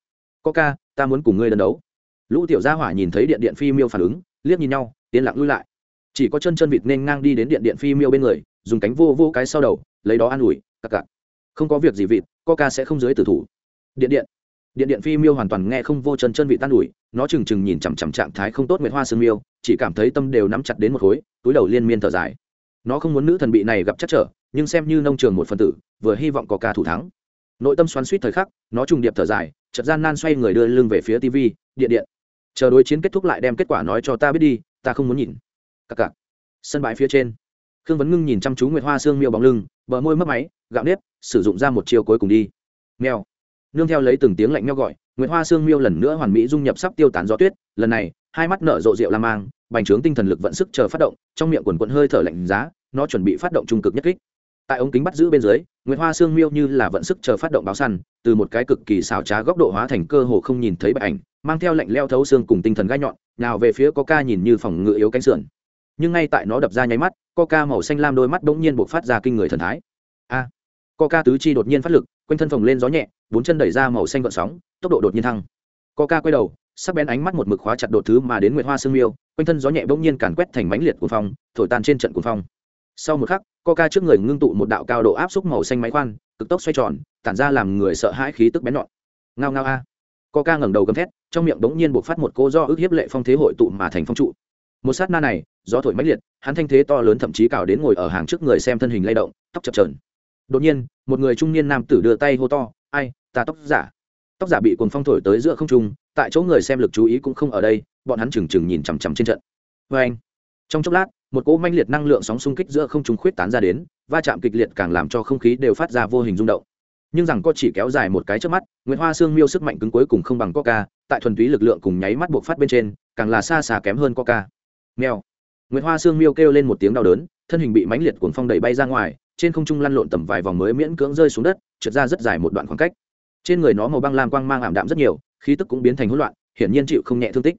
Có ca, ta muốn cùng ngươi lần đấu. Lũ tiểu gia hỏa nhìn thấy điện điện phi miêu phản ứng liếc nhìn nhau tiến lặng lui lại. Chỉ có chân chân vịt nên ngang đi đến điện điện phi miêu bên người dùng cánh vô vô cái sau đầu lấy đó an ủi cặc cặc không có việc gì vịt ca sẽ không dưới tử thủ. Điện điện điện điện phi miêu hoàn toàn nghe không vô chân chân vị tan ủi, nó trừng trừng nhìn chằm chằm trạng thái không tốt nguyệt hoa sương miêu, chỉ cảm thấy tâm đều nắm chặt đến một khối, túi đầu liên miên thở dài. Nó không muốn nữ thần bị này gặp chắc trở, nhưng xem như nông trường một phần tử, vừa hy vọng có ca thủ thắng. Nội tâm xoắn suýt thời khắc, nó trùng điệp thở dài chật gian nan xoay người đưa lưng về phía tv điện điện, chờ đối chiến kết thúc lại đem kết quả nói cho ta biết đi, ta không muốn nhìn. Cặc cặc. Sân bãi phía trên, khương vấn ngưng nhìn chăm chú nguyệt hoa xương miêu bóng lưng, bờ môi mất máy, gạo nếp, sử dụng ra một chiều cuối cùng đi. Mèo nương theo lấy từng tiếng lạnh meo gọi, nguyệt hoa xương miêu lần nữa hoàn mỹ dung nhập sắp tiêu tán gió tuyết, lần này, hai mắt nở rộ rượu la mang, bành trướng tinh thần lực vận sức chờ phát động, trong miệng quần quận hơi thở lạnh giá, nó chuẩn bị phát động trung cực nhất kích. Tại ống kính bắt giữ bên dưới, nguyệt hoa xương miêu như là vận sức chờ phát động báo săn, từ một cái cực kỳ xảo trá góc độ hóa thành cơ hồ không nhìn thấy bạch ảnh, mang theo lệnh leo thấu xương cùng tinh thần gai nhọn, nào về phía có ca nhìn như phòng ngự yếu cánh sườn. Nhưng ngay tại nó đập ra nháy mắt, coca màu xanh lam đôi mắt bỗng nhiên buộc phát ra kinh người thần thái. A! Coca tứ chi đột nhiên phát lực, quanh thân phồng lên gió nhẹ, bốn chân đẩy ra màu xanh gợn sóng, tốc độ đột nhiên thăng. Coca quay đầu, sắc bén ánh mắt một mực khóa chặt đột thứ mà đến nguyệt hoa sương miêu, quanh thân gió nhẹ bỗng nhiên càn quét thành mãnh liệt cuồng phong, thổi tan trên trận cuồng phong. Sau một khắc, coca trước người ngưng tụ một đạo cao độ áp xúc màu xanh máy khoan, cực tốc xoay tròn, tản ra làm người sợ hãi khí tức bén nhọn. Ngao ngao a. Coca ngẩng đầu gầm thét, trong miệng bỗng nhiên buộc phát một cô do ức hiếp lệ phong thế hội tụ mà thành phong trụ. Một sát na này, gió thổi mãnh liệt, hắn thanh thế to lớn thậm chí cào đến ngồi ở hàng trước người xem thân hình lay động, tóc chập trờn đột nhiên, một người trung niên nam tử đưa tay hô to, ai, ta tóc giả. Tóc giả bị cuồng phong thổi tới giữa không trung, tại chỗ người xem lực chú ý cũng không ở đây, bọn hắn chừng chừng nhìn chằm chằm trên trận. Vê anh, trong chốc lát, một cỗ manh liệt năng lượng sóng xung kích giữa không trung khuyết tán ra đến, va chạm kịch liệt càng làm cho không khí đều phát ra vô hình rung động. Nhưng rằng có chỉ kéo dài một cái trước mắt nguyễn hoa sương miêu sức mạnh cứng cuối cùng không bằng coca, tại thuần túy lực lượng cùng nháy mắt buộc phát bên trên, càng là xa xa kém hơn coca. Mèo. Nguyễn hoa sương miêu kêu lên một tiếng đau đớn, thân hình bị mãnh liệt cuồng phong đẩy bay ra ngoài trên không trung lăn lộn tầm vài vòng mới miễn cưỡng rơi xuống đất, trượt ra rất dài một đoạn khoảng cách. Trên người nó màu băng lam quang mang ảm đạm rất nhiều, khí tức cũng biến thành hỗn loạn, hiển nhiên chịu không nhẹ thương tích.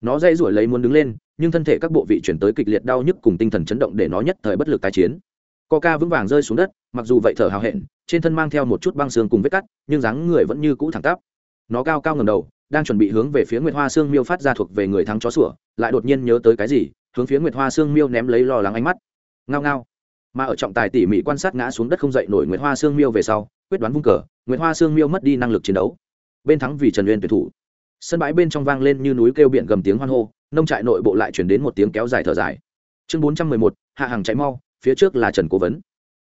Nó dây rủi lấy muốn đứng lên, nhưng thân thể các bộ vị chuyển tới kịch liệt đau nhức cùng tinh thần chấn động để nó nhất thời bất lực tái chiến. Coca vững vàng rơi xuống đất, mặc dù vậy thở hào hẹn, trên thân mang theo một chút băng xương cùng vết cắt, nhưng dáng người vẫn như cũ thẳng tắp. Nó cao cao ngầm đầu, đang chuẩn bị hướng về phía nguyệt hoa sương miêu phát ra thuộc về người thắng chó sủa, lại đột nhiên nhớ tới cái gì, hướng phía nguyệt hoa sương miêu ném lấy lo lắng ánh mắt. Ngao ngao mà ở trọng tài tỉ mỉ quan sát ngã xuống đất không dậy nổi nguyệt hoa sương miêu về sau, quyết đoán vung cờ, nguyệt hoa sương miêu mất đi năng lực chiến đấu. Bên thắng vì trần uyên tuyển thủ. Sân bãi bên trong vang lên như núi kêu biển gầm tiếng hoan hô, nông trại nội bộ lại chuyển đến một tiếng kéo dài thở dài. Chương bốn trăm mười một, hạ hàng chạy mau, phía trước là trần cố vấn.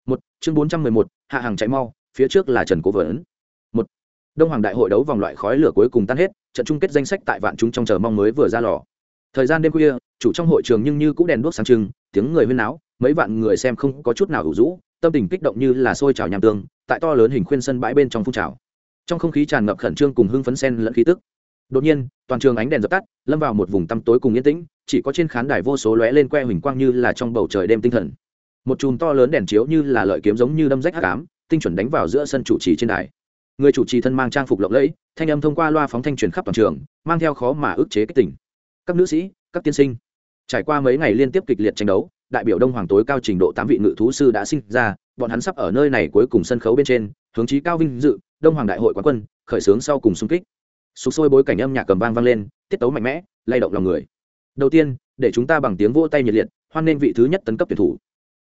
Một, chương bốn trăm mười một, hạ hàng chạy mau, phía trước là trần cố vấn. Một, đông hoàng đại hội đấu vòng loại khói lửa cuối cùng tan hết, trận chung kết danh sách tại vạn chúng trong chờ mong mới vừa ra lò. Thời gian đêm khuya, chủ trong hội trường nhưng như cũng đèn đuốc sáng trưng, tiếng người huyên náo mấy vạn người xem không có chút nào ủ rũ, tâm tình kích động như là sôi trào nham tương, tại to lớn hình khuyên sân bãi bên trong phun trào. Trong không khí tràn ngập khẩn trương cùng hưng phấn sen lẫn khí tức. Đột nhiên, toàn trường ánh đèn dập tắt, lâm vào một vùng tăm tối cùng yên tĩnh, chỉ có trên khán đài vô số lóe lên que huỳnh quang như là trong bầu trời đêm tinh thần. Một chùm to lớn đèn chiếu như là lợi kiếm giống như đâm rách hắc ám, tinh chuẩn đánh vào giữa sân chủ trì trên đài. Người chủ trì thân mang trang phục lộng lẫy, thanh âm thông qua loa phóng thanh truyền khắp toàn trường, mang theo khó mà ức chế kích tỉnh các nữ sĩ, các tiên sinh, trải qua mấy ngày liên tiếp kịch liệt tranh đấu đại biểu đông hoàng tối cao trình độ tám vị ngự thú sư đã sinh ra, bọn hắn sắp ở nơi này cuối cùng sân khấu bên trên, hướng chí cao vinh dự, đông hoàng đại hội quán quân, khởi xướng sau cùng xung kích. Sụp sôi bối cảnh âm nhạc cầm vang vang lên, tiết tấu mạnh mẽ, lay động lòng người. Đầu tiên, để chúng ta bằng tiếng vỗ tay nhiệt liệt, hoan nghênh vị thứ nhất tấn cấp tuyển thủ.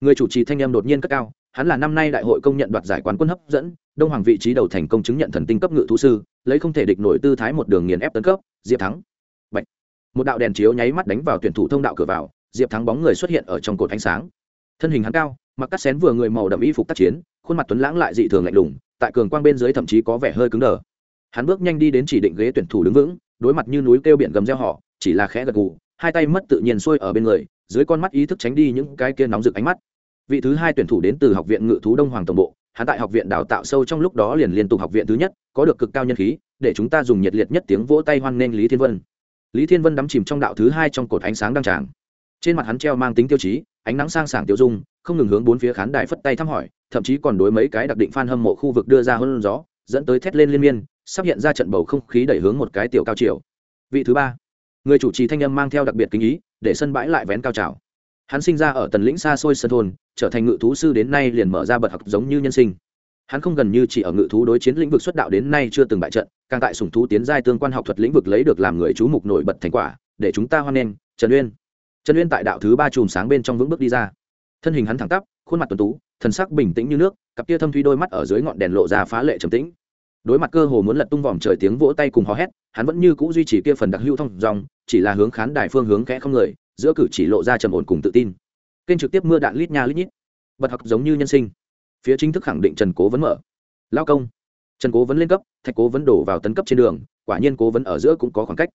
Người chủ trì thanh âm đột nhiên cất cao, hắn là năm nay đại hội công nhận đoạt giải quán quân hấp dẫn, đông hoàng vị trí đầu thành công chứng nhận thần tinh cấp ngự thú sư, lấy không thể địch nổi tư thái một đường nghiền ép tấn cấp, diệp thắng. Bạch. một đạo đèn chiếu nháy mắt đánh vào tuyển thủ thông đạo cửa vào diệp thắng bóng người xuất hiện ở trong cột ánh sáng. Thân hình hắn cao, mặc cắt xén vừa người màu đậm y phục tác chiến, khuôn mặt tuấn lãng lại dị thường lạnh lùng, tại cường quang bên dưới thậm chí có vẻ hơi cứng đờ. Hắn bước nhanh đi đến chỉ định ghế tuyển thủ đứng vững, đối mặt như núi kêu biển gầm reo họ chỉ là khẽ gật gù, hai tay mất tự nhiên xuôi ở bên người, dưới con mắt ý thức tránh đi những cái kia nóng rực ánh mắt. Vị thứ hai tuyển thủ đến từ học viện ngự thú đông hoàng tổng bộ, hắn tại học viện đào tạo sâu trong lúc đó liền liên tục học viện thứ nhất, có được cực cao nhân khí, để chúng ta dùng nhiệt liệt nhất tiếng vỗ tay hoan nghênh lý thiên vân. Lý thiên vân đắm chìm trong đạo thứ hai trong cột ánh sáng đăng tràng trên mặt hắn treo mang tính tiêu chí, ánh nắng sang sảng tiêu dung, không ngừng hướng bốn phía khán đài phất tay thăm hỏi, thậm chí còn đối mấy cái đặc định f a n hâm mộ khu vực đưa ra hơn gió, dẫn tới thét lên liên miên, sắp hiện ra trận bầu không khí đẩy hướng một cái tiểu cao chiều. Vị thứ ba, người chủ trì thanh âm mang theo đặc biệt kinh ý, để sân bãi lại vén cao trào. Hắn sinh ra ở tần lĩnh xa xôi sân thôn, trở thành ngự thú sư đến nay liền mở ra bậc học giống như nhân sinh. Hắn không gần như chỉ ở ngự thú đối chiến lĩnh vực xuất đạo đến nay chưa từng bại trận, càng tại sùng thú tiến giai tương quan học thuật lĩnh vực lấy được làm người chú mục nổi bật thành quả, để chúng ta hoan nghênh, trần uyên trần uyên tại đạo thứ ba chùm sáng bên trong vững bước đi ra. Thân hình hắn thẳng tắp, khuôn mặt tuần tú, thần sắc bình tĩnh như nước, cặp tia thâm thuy đôi mắt ở dưới ngọn đèn lộ ra phá lệ trầm tĩnh. Đối mặt cơ hồ muốn lật tung vòm trời tiếng vỗ tay cùng hò hét, hắn vẫn như cũ duy trì kia phần đặc hữu thông dòng, chỉ là hướng khán đài phương hướng kẽ không người, giữa cử chỉ lộ ra trầm ổn cùng tự tin. Kênh trực tiếp mưa đạn lít nha lít nhít. Bật học giống như nhân sinh. Phía chính thức khẳng định trần cố vẫn mở. Lao công. Trần cố vẫn lên cấp, thạch cố vẫn đổ vào tấn cấp trên đường, quả nhiên cố vẫn ở giữa cũng có khoảng cách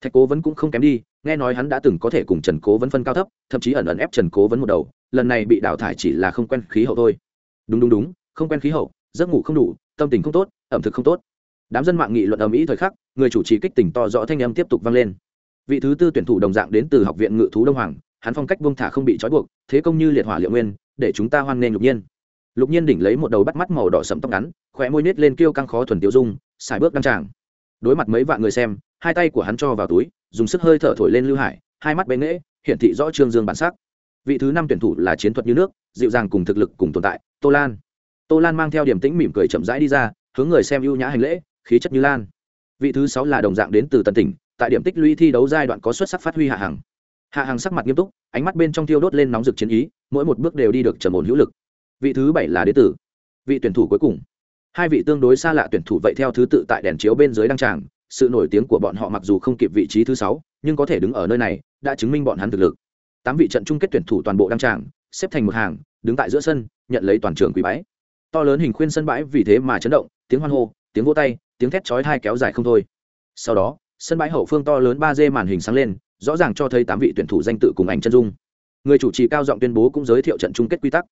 thạch cố vẫn cũng không kém đi, nghe nói hắn đã từng có thể cùng trần cố vẫn phân cao thấp, thậm chí ẩn ẩn ép trần cố vẫn một đầu, lần này bị đào thải chỉ là không quen khí hậu thôi. Đúng đúng đúng, không quen khí hậu, giấc ngủ không đủ, tâm tình không tốt, ẩm thực không tốt. Đám dân mạng nghị luận ầm ĩ thời khắc, người chủ trì kích tỉnh to rõ thanh âm tiếp tục vang lên. Vị thứ tư tuyển thủ đồng dạng đến từ học viện ngự thú đông hoàng, hắn phong cách buông thả không bị trói buộc, thế công như liệt hỏa liệu nguyên, để chúng ta hoan nghênh lục nhiên. Lục nhiên đỉnh lấy một đầu bắt mắt màu đỏ sẫm tóc ngắn khỏe môi nết lên kêu căng khó thuần tiêu dung xài bước đăng tràng. Đối mặt mấy vạn người xem hai tay của hắn cho vào túi, dùng sức hơi thở thổi lên lưu hải, hai mắt bệ nghễ, hiển thị rõ trương dương bản sắc. Vị thứ năm tuyển thủ là chiến thuật như nước, dịu dàng cùng thực lực cùng tồn tại, tô lan. Tô lan mang theo điểm tĩnh mỉm cười chậm rãi đi ra, hướng người xem ưu nhã hành lễ, khí chất như lan. Vị thứ sáu là đồng dạng đến từ tân tỉnh, tại điểm tích lũy thi đấu giai đoạn có xuất sắc phát huy hạ hàng hạ hàng sắc mặt nghiêm túc, ánh mắt bên trong tiêu đốt lên nóng rực chiến ý, mỗi một bước đều đi được trầm ổn hữu lực. Vị thứ bảy là đế tử. Vị tuyển thủ cuối cùng. Hai vị tương đối xa lạ tuyển thủ vậy theo thứ tự tại đèn chiếu bên dưới đăng tràng sự nổi tiếng của bọn họ mặc dù không kịp vị trí thứ sáu, nhưng có thể đứng ở nơi này, đã chứng minh bọn hắn thực lực. Tám vị trận chung kết tuyển thủ toàn bộ đăng tràng, xếp thành một hàng, đứng tại giữa sân, nhận lấy toàn trường quý bái. To lớn hình khuyên sân bãi vì thế mà chấn động, tiếng hoan hô, tiếng vỗ tay, tiếng thét chói tai kéo dài không thôi. Sau đó, sân bãi hậu phương to lớn ba d màn hình sáng lên, rõ ràng cho thấy tám vị tuyển thủ danh tự cùng ảnh chân dung. Người chủ trì cao giọng tuyên bố cũng giới thiệu trận chung kết quy tắc.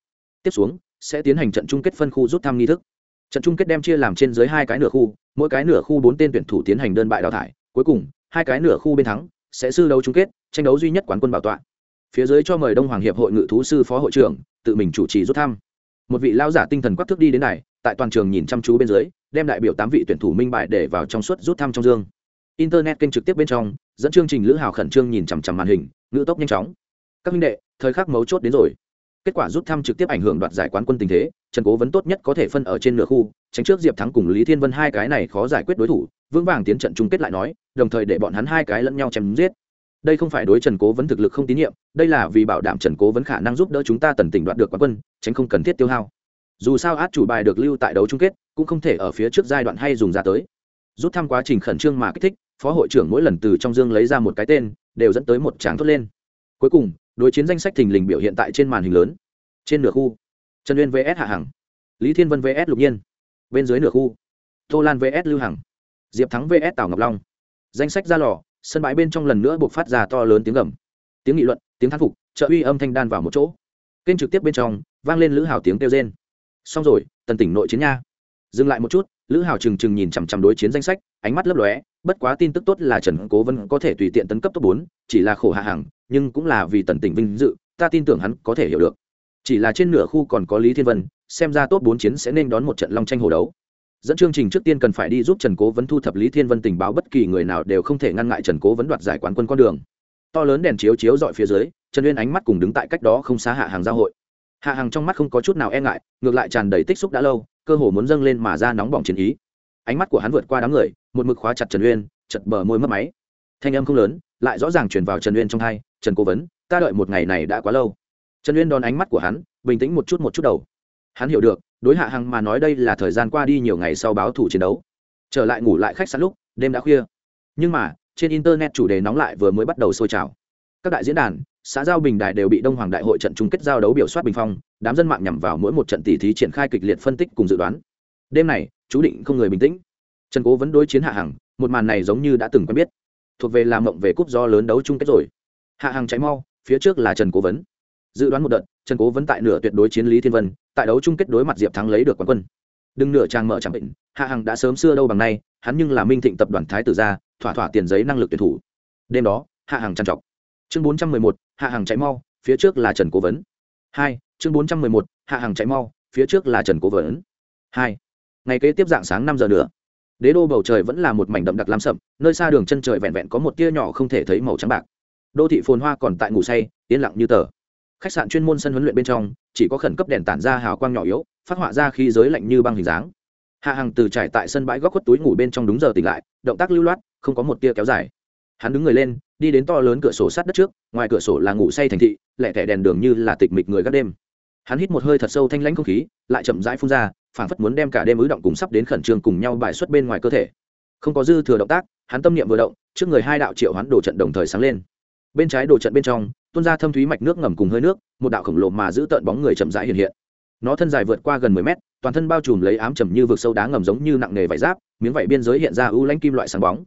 Tiếp xuống, sẽ tiến hành trận chung kết phân khu rút thăm nghi thức trận chung kết đem chia làm trên dưới hai cái nửa khu, mỗi cái nửa khu bốn tên tuyển thủ tiến hành đơn bại đào thải, cuối cùng, hai cái nửa khu bên thắng, sẽ sư đấu chung kết, tranh đấu duy nhất quán quân bảo tọa. Phía dưới cho mời đông hoàng hiệp hội ngự thú sư phó hội trưởng, tự mình chủ trì rút thăm. Một vị lao giả tinh thần quắc thước đi đến này tại toàn trường nhìn chăm chú bên dưới, đem đại biểu tám vị tuyển thủ minh bại để vào trong suốt rút thăm trong dương. Internet kênh trực tiếp bên trong, dẫn chương trình lữ hào khẩn trương nhìn chằm chằm màn hình, ngữ tốc nhanh chóng. Các minh đệ, thời khắc mấu chốt đến rồi kết quả rút thăm trực tiếp ảnh hưởng đoạt giải quán quân tình thế, trần cố vấn tốt nhất có thể phân ở trên nửa khu, tránh trước diệp thắng cùng lý thiên vân hai cái này khó giải quyết đối thủ, vững vàng tiến trận chung kết lại nói, đồng thời để bọn hắn hai cái lẫn nhau chém giết. Đây không phải đối trần cố vấn thực lực không tín nhiệm, đây là vì bảo đảm trần cố vấn khả năng giúp đỡ chúng ta tần tỉnh đoạt được quán quân, tránh không cần thiết tiêu hao. Dù sao át chủ bài được lưu tại đấu chung kết, cũng không thể ở phía trước giai đoạn hay dùng ra tới. Rút thăm quá trình khẩn trương mà kích thích, phó hội trưởng mỗi lần từ trong dương lấy ra một cái tên, đều dẫn tới một tràng thốt lên. Cuối cùng đối chiến danh sách thình lình biểu hiện tại trên màn hình lớn. Trên nửa khu, trần uyên vs hạ hằng, lý thiên vân vs lục nhiên. Bên dưới nửa khu, tô lan vs lưu hằng, diệp thắng vs tào ngọc long. Danh sách ra lò, sân bãi bên trong lần nữa buộc phát ra to lớn tiếng gầm. Tiếng nghị luận, tiếng thán phục, trợ uy âm thanh đan vào một chỗ. Kênh trực tiếp bên trong, vang lên lữ hào tiếng kêu rên. Xong rồi, tần tỉnh nội chiến nha. Dừng lại một chút lữ hào trừng trừng nhìn chằm chằm đối chiến danh sách, ánh mắt lấp lóe, bất quá tin tức tốt là trần cố vân có thể tùy tiện tấn cấp top bốn, chỉ là khổ hạ hàng, nhưng cũng là vì tần tình vinh dự, ta tin tưởng hắn có thể hiểu được. Chỉ là trên nửa khu còn có lý thiên vân, xem ra top bốn chiến sẽ nên đón một trận long tranh hồ đấu. Dẫn chương trình trước tiên cần phải đi giúp trần cố vấn thu thập lý thiên vân tình báo, bất kỳ người nào đều không thể ngăn ngại trần cố vấn đoạt giải quán quân con đường. To lớn đèn chiếu chiếu dọi phía dưới, trần uyên ánh mắt cùng đứng tại cách đó không xa hạ hàng giao hội. Hạ hàng trong mắt không có chút nào e ngại, ngược lại tràn đầy tích xúc đã lâu cơ hồ muốn dâng lên mà ra nóng bỏng chiến ý. Ánh mắt của hắn vượt qua đám người, một mực khóa chặt trần uyên chật bờ môi mất máy. Thanh âm không lớn, lại rõ ràng chuyển vào trần uyên trong hai, trần cố vấn, ta đợi một ngày này đã quá lâu. Trần uyên đón ánh mắt của hắn, bình tĩnh một chút một chút đầu. Hắn hiểu được, đối hạ hằng mà nói đây là thời gian qua đi nhiều ngày sau báo thủ chiến đấu. Trở lại ngủ lại khách sạn lúc, đêm đã khuya. Nhưng mà, trên internet chủ đề nóng lại vừa mới bắt đầu sôi trào. Các đại diễn đàn xã giao bình đài đều bị đông hoàng đại hội trận chung kết giao đấu biểu soát bình phong, đám dân mạng nhằm vào mỗi một trận tỷ thí triển khai kịch liệt phân tích cùng dự đoán. Đêm này, chú định không người bình tĩnh. Trần cố vẫn đối chiến hạ hằng, một màn này giống như đã từng quen biết. Thuộc về làm mộng về cúp do lớn đấu chung kết rồi. Hạ hằng cháy mau, phía trước là trần cố vấn. Dự đoán một đợt, trần cố vấn tại nửa tuyệt đối chiến lý thiên vân, tại đấu chung kết đối mặt diệp thắng lấy được quán quân. Đừng nửa trang mở chẳng định hạ hằng đã sớm xưa đâu bằng nay, hắn nhưng là minh thịnh tập đoàn thái tử gia, thỏa thỏa tiền giấy năng lực tuyển thủ. Đêm đó, hạ hằng trằn trọc. Chương bốn trăm mười một hạ hàng chạy mau, phía trước là trần cố vấn. Hai, chương bốn trăm mười một, hạ hàng chạy mau, phía trước là trần cố vấn. Hai, ngày kế tiếp dạng sáng năm giờ nữa, đế đô bầu trời vẫn là một mảnh đậm đặc lam sậm, nơi xa đường chân trời vẹn vẹn có một tia nhỏ không thể thấy màu trắng bạc. Đô thị phồn hoa còn tại ngủ say, yên lặng như tờ. Khách sạn chuyên môn sân huấn luyện bên trong, chỉ có khẩn cấp đèn tản ra hào quang nhỏ yếu, phát họa ra khi giới lạnh như băng hình dáng. Hạ hằng từ trải tại sân bãi góc khuất túi ngủ bên trong đúng giờ tỉnh lại, động tác lưu loát, không có một tia kéo dài. Hắn đứng người lên đi đến to lớn cửa sổ sát đất trước, ngoài cửa sổ là ngủ say thành thị lẹ thẻ đèn đường như là tịch mịch người gác đêm. Hắn hít một hơi thật sâu thanh lãnh không khí, lại chậm rãi phun ra, phảng phất muốn đem cả đêm ứ động cùng sắp đến khẩn trương cùng nhau bài xuất bên ngoài cơ thể. Không có dư thừa động tác, hắn tâm niệm vừa động, trước người hai đạo triệu hắn đổ trận đồng thời sáng lên. Bên trái đổ trận bên trong, tuôn ra thâm thúy mạch nước ngầm cùng hơi nước, một đạo khổng lồ mà giữ tợn bóng người chậm rãi hiện hiện. Nó thân dài vượt qua gần mười mét, toàn thân bao trùm lấy ám trầm như vực sâu đá ngầm giống như nặng nề vải giáp, miếng vải biên giới hiện ra ưu lãnh kim loại sáng bóng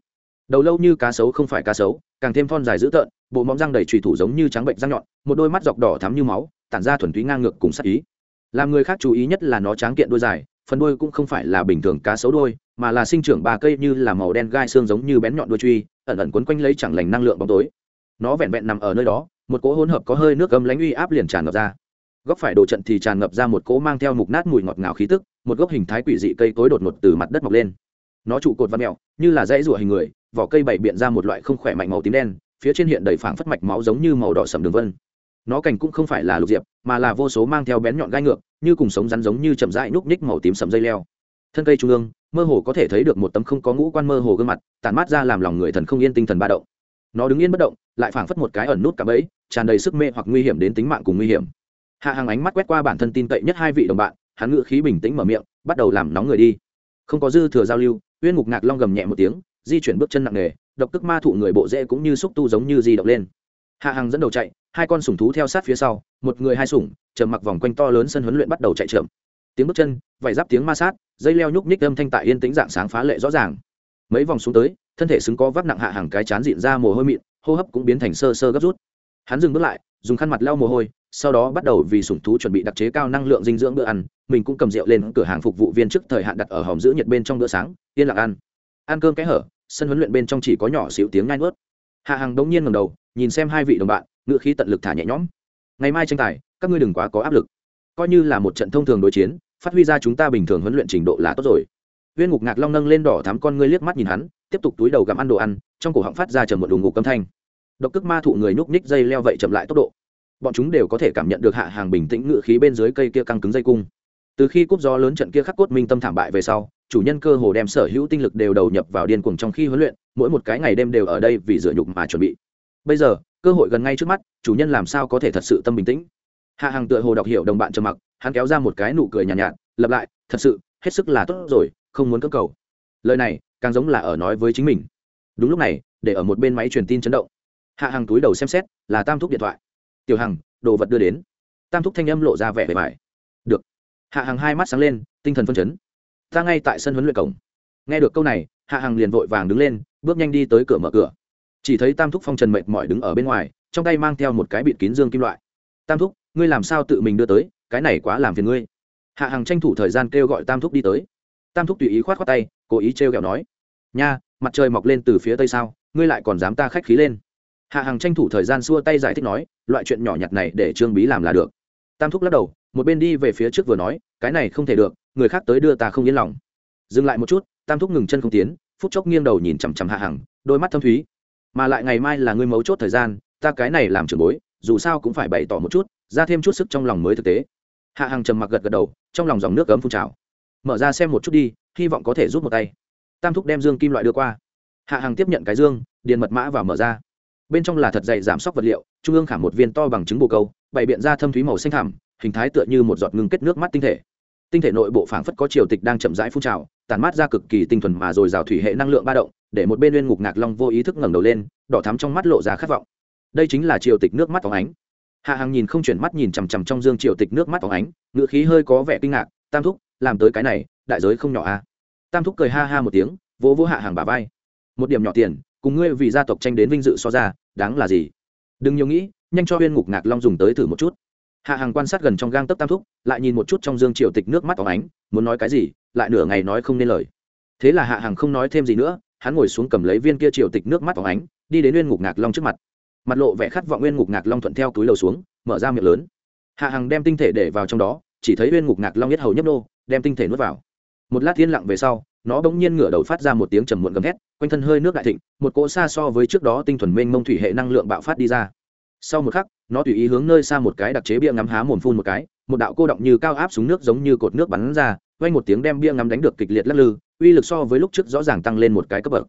đầu lâu như cá sấu không phải cá sấu, càng thêm thon dài dữ tợn, bộ móng răng đầy trùy thủ giống như trắng bệnh răng nhọn, một đôi mắt dọc đỏ thắm như máu, tản ra thuần túy ngang ngược cùng sắc ý. Làm người khác chú ý nhất là nó tráng kiện đôi dài, phần đôi cũng không phải là bình thường cá sấu đôi, mà là sinh trưởng ba cây như là màu đen gai xương giống như bén nhọn đôi truy, ẩn ẩn quấn quanh lấy chẳng lành năng lượng bóng tối. Nó vẹn vẹn nằm ở nơi đó, một cỗ hỗn hợp có hơi nước gấm lánh uy áp liền tràn ngập ra. Góc phải đồ trận thì tràn ngập ra một cỗ mang theo mục nát mùi ngọt ngào khí tức, một gốc hình thái quỷ dị cây cối đột ngột từ mặt đất mọc lên. Nó trụ cột văn mẹo như là dãy rủa hình người vỏ cây bảy biện ra một loại không khỏe mạnh màu tím đen, phía trên hiện đầy phảng phất mạch máu giống như màu đỏ sầm đường vân. Nó cành cũng không phải là lục diệp, mà là vô số mang theo bén nhọn gai ngược, như cùng sống rắn giống như chậm rãi núp ních màu tím sầm dây leo. Thân cây trung ương, mơ hồ có thể thấy được một tấm không có ngũ quan mơ hồ gương mặt tàn mát ra làm lòng người thần không yên tinh thần ba động. Nó đứng yên bất động, lại phảng phất một cái ẩn nút cả bẫy, tràn đầy sức mê hoặc nguy hiểm đến tính mạng cùng nguy hiểm. Hạ hàng ánh mắt quét qua bản thân tin cậy nhất hai vị đồng bạn, hắn ngự khí bình tĩnh mở miệng, bắt đầu làm nóng người đi. Không có dư thừa giao lưu, uyên ngục ngạc long gầm nhẹ một tiếng di chuyển bước chân nặng nề, độc tức ma thụ người bộ dễ cũng như xúc tu giống như di động lên. Hạ hàng dẫn đầu chạy, hai con sủng thú theo sát phía sau, một người hai sủng chờ mặc vòng quanh to lớn sân huấn luyện bắt đầu chạy trượm tiếng bước chân vải giáp tiếng ma sát, dây leo nhúc nhích âm thanh tại yên tĩnh dạng sáng phá lệ rõ ràng. Mấy vòng xuống tới, thân thể xứng có vác nặng hạ hàng cái chán dịn ra mồ hôi mịn, hô hấp cũng biến thành sơ sơ gấp rút. Hắn dừng bước lại, dùng khăn mặt lau mồ hôi, sau đó bắt đầu vì sủng thú chuẩn bị đặc chế cao năng lượng dinh dưỡng bữa ăn, mình cũng cầm rượu lên cửa hàng phục vụ viên trước thời hạn đặt ở hòm giữ nhiệt bên trong bữa sáng, yên lặng ăn. Ăn cơm kẽ hở sân huấn luyện bên trong chỉ có nhỏ xíu tiếng ngai ngớt hạ hàng đống nhiên ngầm đầu, nhìn xem hai vị đồng bạn, ngựa khí tận lực thả nhẹ nhõm. Ngày mai tranh tài, các ngươi đừng quá có áp lực. Coi như là một trận thông thường đối chiến, phát huy ra chúng ta bình thường huấn luyện trình độ là tốt rồi. Viên ngục ngạc long nâng lên đỏ thắm con ngươi liếc mắt nhìn hắn, tiếp tục túi đầu gặm ăn đồ ăn, trong cổ họng phát ra trầm một đùng ngục âm thanh. Độc cước ma thụ người nhúc ních dây leo vậy chậm lại tốc độ. Bọn chúng đều có thể cảm nhận được hạ hàng bình tĩnh ngự khí bên dưới cây kia căng cứng dây cung từ khi cúp gió lớn trận kia khắc cốt minh tâm thảm bại về sau chủ nhân cơ hồ đem sở hữu tinh lực đều đầu nhập vào điên cuồng trong khi huấn luyện mỗi một cái ngày đêm đều ở đây vì dựa nhục mà chuẩn bị. Bây giờ cơ hội gần ngay trước mắt chủ nhân làm sao có thể thật sự tâm bình tĩnh? Hạ hàng tựa hồ đọc hiểu đồng bạn trầm mặc hắn kéo ra một cái nụ cười nhàn nhạt, nhạt lập lại thật sự hết sức là tốt rồi không muốn cơ cầu. Lời này càng giống là ở nói với chính mình. Đúng lúc này để ở một bên máy truyền tin chấn động. Hạ hàng túi đầu xem xét là tam thúc điện thoại. Tiểu hằng đồ vật đưa đến. Tam thúc thanh âm lộ ra vẻ bề mải được hạ Hằng hai mắt sáng lên, tinh thần phân chấn. Ta ngay tại sân huấn luyện cổng. Nghe được câu này, hạ Hằng liền vội vàng đứng lên, bước nhanh đi tới cửa mở cửa. Chỉ thấy tam thúc phong trần mệt mỏi đứng ở bên ngoài, trong tay mang theo một cái bịt kín dương kim loại. Tam thúc, ngươi làm sao tự mình đưa tới, cái này quá làm phiền ngươi. Hạ Hằng tranh thủ thời gian kêu gọi tam thúc đi tới. Tam thúc tùy ý khoát khoát tay, cố ý trêu ghẹo nói, nha, mặt trời mọc lên từ phía tây sao, ngươi lại còn dám ta khách khí lên? Hạ Hằng tranh thủ thời gian xua tay giải thích nói, loại chuyện nhỏ nhặt này để trương bí làm là được. Tam thúc lắc đầu một bên đi về phía trước vừa nói cái này không thể được người khác tới đưa ta không yên lòng. Dừng lại một chút tam thúc ngừng chân không tiến phút chốc nghiêng đầu nhìn chằm chằm hạ Hằng, đôi mắt thâm thúy. Mà lại ngày mai là ngươi mấu chốt thời gian ta cái này làm trưởng bối dù sao cũng phải bày tỏ một chút ra thêm chút sức trong lòng mới thực tế. Hạ Hằng trầm mặc gật gật đầu trong lòng dòng nước cấm phun trào. Mở ra xem một chút đi hy vọng có thể rút một tay. Tam thúc đem dương kim loại đưa qua. Hạ Hằng tiếp nhận cái dương điền mật mã và mở ra. Bên trong là thật dày giảm sóc vật liệu trung ương khảm một viên to bằng trứng bồ câu bày biện ra thâm thúy màu xanh thảm hình thái tựa như một giọt ngưng kết nước mắt tinh thể. Tinh thể nội bộ phảng phất có triều tịch đang chậm rãi phun trào tàn mát ra cực kỳ tinh thuần mà rồi rào thủy hệ năng lượng ba động, để một bên nguyên ngục ngạc long vô ý thức ngẩng đầu lên, đỏ thắm trong mắt lộ ra khát vọng. Đây chính là triều tịch nước mắt phóng ánh. Hạ hàng nhìn không chuyển mắt nhìn chằm chằm trong dương triều tịch nước mắt phóng ánh ngựa khí hơi có vẻ kinh ngạc, tam thúc, làm tới cái này, đại giới không nhỏ a à? tam thúc cười ha ha một tiếng, vỗ vỗ hạ hàng bà vai. Một điểm nhỏ tiền, cùng ngươi vì gia tộc tranh đến vinh dự so ra, đáng là gì? Đừng nhiều nghĩ, nhanh cho huyên ngục ngạc long dùng tới thử một chút hạ hàng quan sát gần trong gang tấc tam thúc, lại nhìn một chút trong dương triều tịch nước mắt tỏ ánh, muốn nói cái gì, lại nửa ngày nói không nên lời. Thế là hạ hàng không nói thêm gì nữa, hắn ngồi xuống cầm lấy viên kia triều tịch nước mắt phóng ánh, đi đến nguyên ngục ngạc long trước mặt. Mặt lộ vẻ khát vọng nguyên ngục ngạc long thuận theo túi lầu xuống, mở ra miệng lớn. Hạ hàng đem tinh thể để vào trong đó, chỉ thấy nguyên ngục ngạc long nhất hầu nhấp nô, đem tinh thể nuốt vào. Một lát thiên lặng về sau, nó bỗng nhiên ngửa đầu phát ra một tiếng trầm muộn gầm hét quanh thân hơi nước đại thịnh, một cỗ xa so với trước đó tinh thuần mênh mông thủy hệ năng lượng bạo phát đi ra. Sau một khắc nó tùy ý hướng nơi xa một cái đặc chế bia ngắm há mồm phun một cái, một đạo cô động như cao áp súng nước giống như cột nước bắn ra, quanh một tiếng đem bia ngắm đánh được kịch liệt lắc lư, uy lực so với lúc trước rõ ràng tăng lên một cái cấp bậc.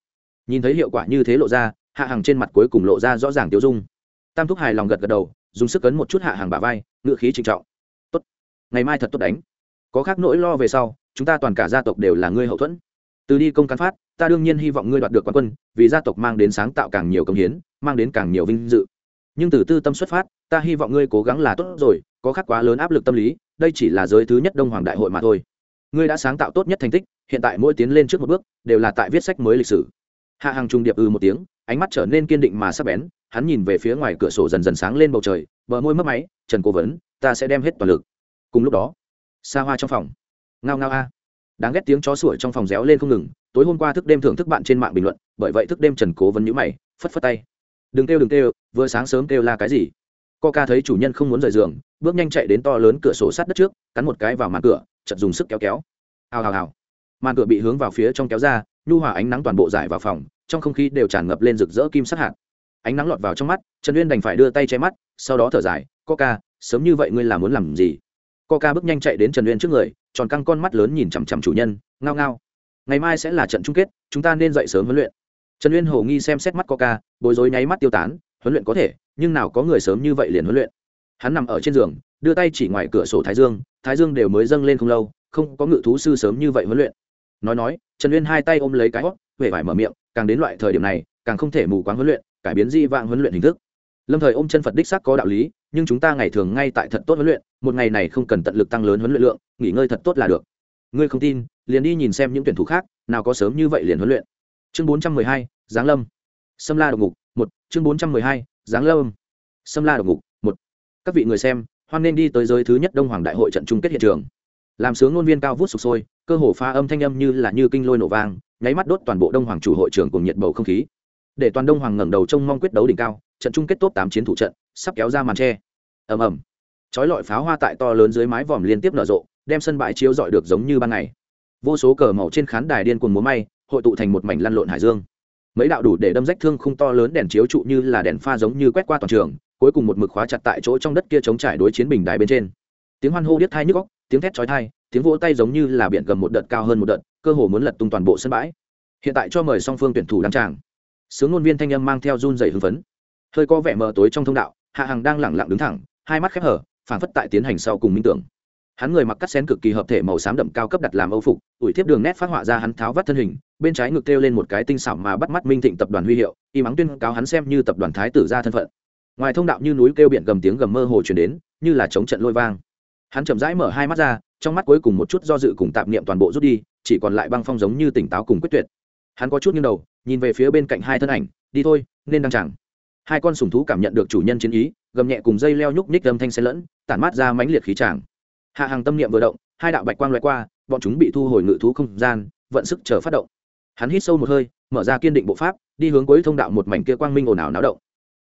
Nhìn thấy hiệu quả như thế lộ ra, hạ hàng trên mặt cuối cùng lộ ra rõ ràng tiêu dung. Tam thúc hài lòng gật gật đầu, dùng sức cấn một chút hạ hàng bả vai ngự khí trịnh trọng. Tốt, ngày mai thật tốt đánh. Có khác nỗi lo về sau, chúng ta toàn cả gia tộc đều là ngươi hậu thuẫn. Từ đi công cán phát, ta đương nhiên hy vọng ngươi đoạt được quán quân, vì gia tộc mang đến sáng tạo càng nhiều công hiến, mang đến càng nhiều vinh dự nhưng từ tư tâm xuất phát, ta hy vọng ngươi cố gắng là tốt rồi, có khác quá lớn áp lực tâm lý, đây chỉ là giới thứ nhất đông hoàng đại hội mà thôi. Ngươi đã sáng tạo tốt nhất thành tích, hiện tại mỗi tiến lên trước một bước, đều là tại viết sách mới lịch sử. Hạ hàng trung điệp ư một tiếng, ánh mắt trở nên kiên định mà sắp bén, hắn nhìn về phía ngoài cửa sổ dần dần sáng lên bầu trời, bờ môi mất máy, trần cố vấn, ta sẽ đem hết toàn lực. Cùng lúc đó, xa hoa trong phòng. Ngao ngao a. Đáng ghét tiếng chó sủa trong phòng réo lên không ngừng, tối hôm qua thức đêm thưởng thức bạn trên mạng bình luận, bởi vậy thức đêm trần cố vấn nhữ mày, phất phất tay đừng kêu đừng kêu, vừa sáng sớm kêu là cái gì? Co ca thấy chủ nhân không muốn rời giường, bước nhanh chạy đến to lớn cửa sổ sát đất trước, cắn một cái vào màn cửa chật dùng sức kéo kéo. Hào hào hào. Màn cửa bị hướng vào phía trong kéo ra, nhu hòa ánh nắng toàn bộ giải vào phòng, trong không khí đều tràn ngập lên rực rỡ kim sắc hạt. Ánh nắng lọt vào trong mắt, trần uyên đành phải đưa tay che mắt, sau đó thở dài, coca, sớm như vậy ngươi là muốn làm gì? Coca bước nhanh chạy đến trần uyên trước người, tròn căng con mắt lớn nhìn chằm chằm chủ nhân, ngao ngao. Ngày mai sẽ là trận chung kết, chúng ta nên dậy sớm huấn luyện trần uyên hồ nghi xem xét mắt coca, bối rối nháy mắt tiêu tán, huấn luyện có thể, nhưng nào có người sớm như vậy liền huấn luyện. Hắn nằm ở trên giường, đưa tay chỉ ngoài cửa sổ thái dương thái dương đều mới dâng lên không lâu, không có ngự thú sư sớm như vậy huấn luyện. Nói nói, trần uyên hai tay ôm lấy cái hót huệ vải mở miệng, càng đến loại thời điểm này, càng không thể mù quáng huấn luyện, cải biến di vạng huấn luyện hình thức. Lâm thời ôm chân phật đích xác có đạo lý, nhưng chúng ta ngày thường ngay tại thật tốt huấn luyện, một ngày này không cần tận lực tăng lớn huấn luyện lượng, nghỉ ngơi thật tốt là được. Ngươi không tin, liền đi nhìn xem những tuyển thủ khác, nào có sớm như vậy liền huấn luyện chương bốn trăm mười hai, giáng lâm. Sâm la độc ngục, một. Chương bốn trăm mười hai, giáng lâm. Sâm la độc ngục, một. Các vị người xem, hoan nên đi tới giới thứ nhất đông hoàng đại hội trận chung kết hiện trường. Làm sướng ngôn viên cao vút sục sôi, cơ hồ pha âm thanh âm như là như kinh lôi nổ vang, nháy mắt đốt toàn bộ đông hoàng chủ hội trưởng cùng nhiệt bầu không khí. Để toàn đông hoàng ngẩng đầu trông mong quyết đấu đỉnh cao, trận chung kết top tám chiến thủ trận, sắp kéo ra màn tre. Ầm ầm. Chói lọi pháo hoa tại to lớn dưới mái vòm liên tiếp nở rộ, đem sân bãi chiếu rọi được giống như ban ngày. Vô số cờ màu trên khán đài điên cuồng múa may hội tụ thành một mảnh lăn lộn hải dương. Mấy đạo đủ để đâm rách thương khung to lớn đèn chiếu trụ như là đèn pha giống như quét qua toàn trường, cuối cùng một mực khóa chặt tại chỗ trong đất kia chống trải đối chiến bình đài bên trên. Tiếng hoan hô điếc thai nhức góc tiếng thét chói thai tiếng vỗ tay giống như là biển gầm một đợt cao hơn một đợt, cơ hồ muốn lật tung toàn bộ sân bãi. Hiện tại cho mời song phương tuyển thủ đăng tràng. Sướng ngôn viên thanh âm mang theo run dày hưng phấn. Hơi có vẻ mờ tối trong thông đạo, hạ hằng đang lẳng lặng đứng thẳng, hai mắt khép hở, phảng phất tại tiến hành sau cùng minh tưởng. Hắn người mặc cắt xén cực kỳ hợp thể màu xám đậm cao cấp đặt làm âu phục, ủi thiếp đường nét phát họa ra hắn tháo vắt thân hình bên trái ngực kêu lên một cái tinh xảo mà bắt mắt minh thịnh tập đoàn huy hiệu, y mắng tuyên cáo hắn xem như tập đoàn thái tử ra thân phận. Ngoài thông đạo như núi kêu biển gầm tiếng gầm mơ hồ chuyển đến, như là chống trận lôi vang. Hắn chậm rãi mở hai mắt ra, trong mắt cuối cùng một chút do dự cùng tạp niệm toàn bộ rút đi, chỉ còn lại băng phong giống như tỉnh táo cùng quyết tuyệt. Hắn có chút nghiêng đầu, nhìn về phía bên cạnh hai thân ảnh, đi thôi, nên đăng chẳng. Hai con sùng thú cảm nhận được chủ nhân chiến ý, gầm nhẹ cùng dây leo nhúc nhích âm thanh xen lẫn, tản mát ra mãnh liệt khí tràng. Hạ hàng tâm niệm vừa động, hai đạo bạch quang loại qua, bọn chúng bị thu hồi ngự thú không gian, vận sức chờ phát động hắn hít sâu một hơi, mở ra kiên định bộ pháp, đi hướng cuối thông đạo một mảnh kia quang minh ồn ào náo động.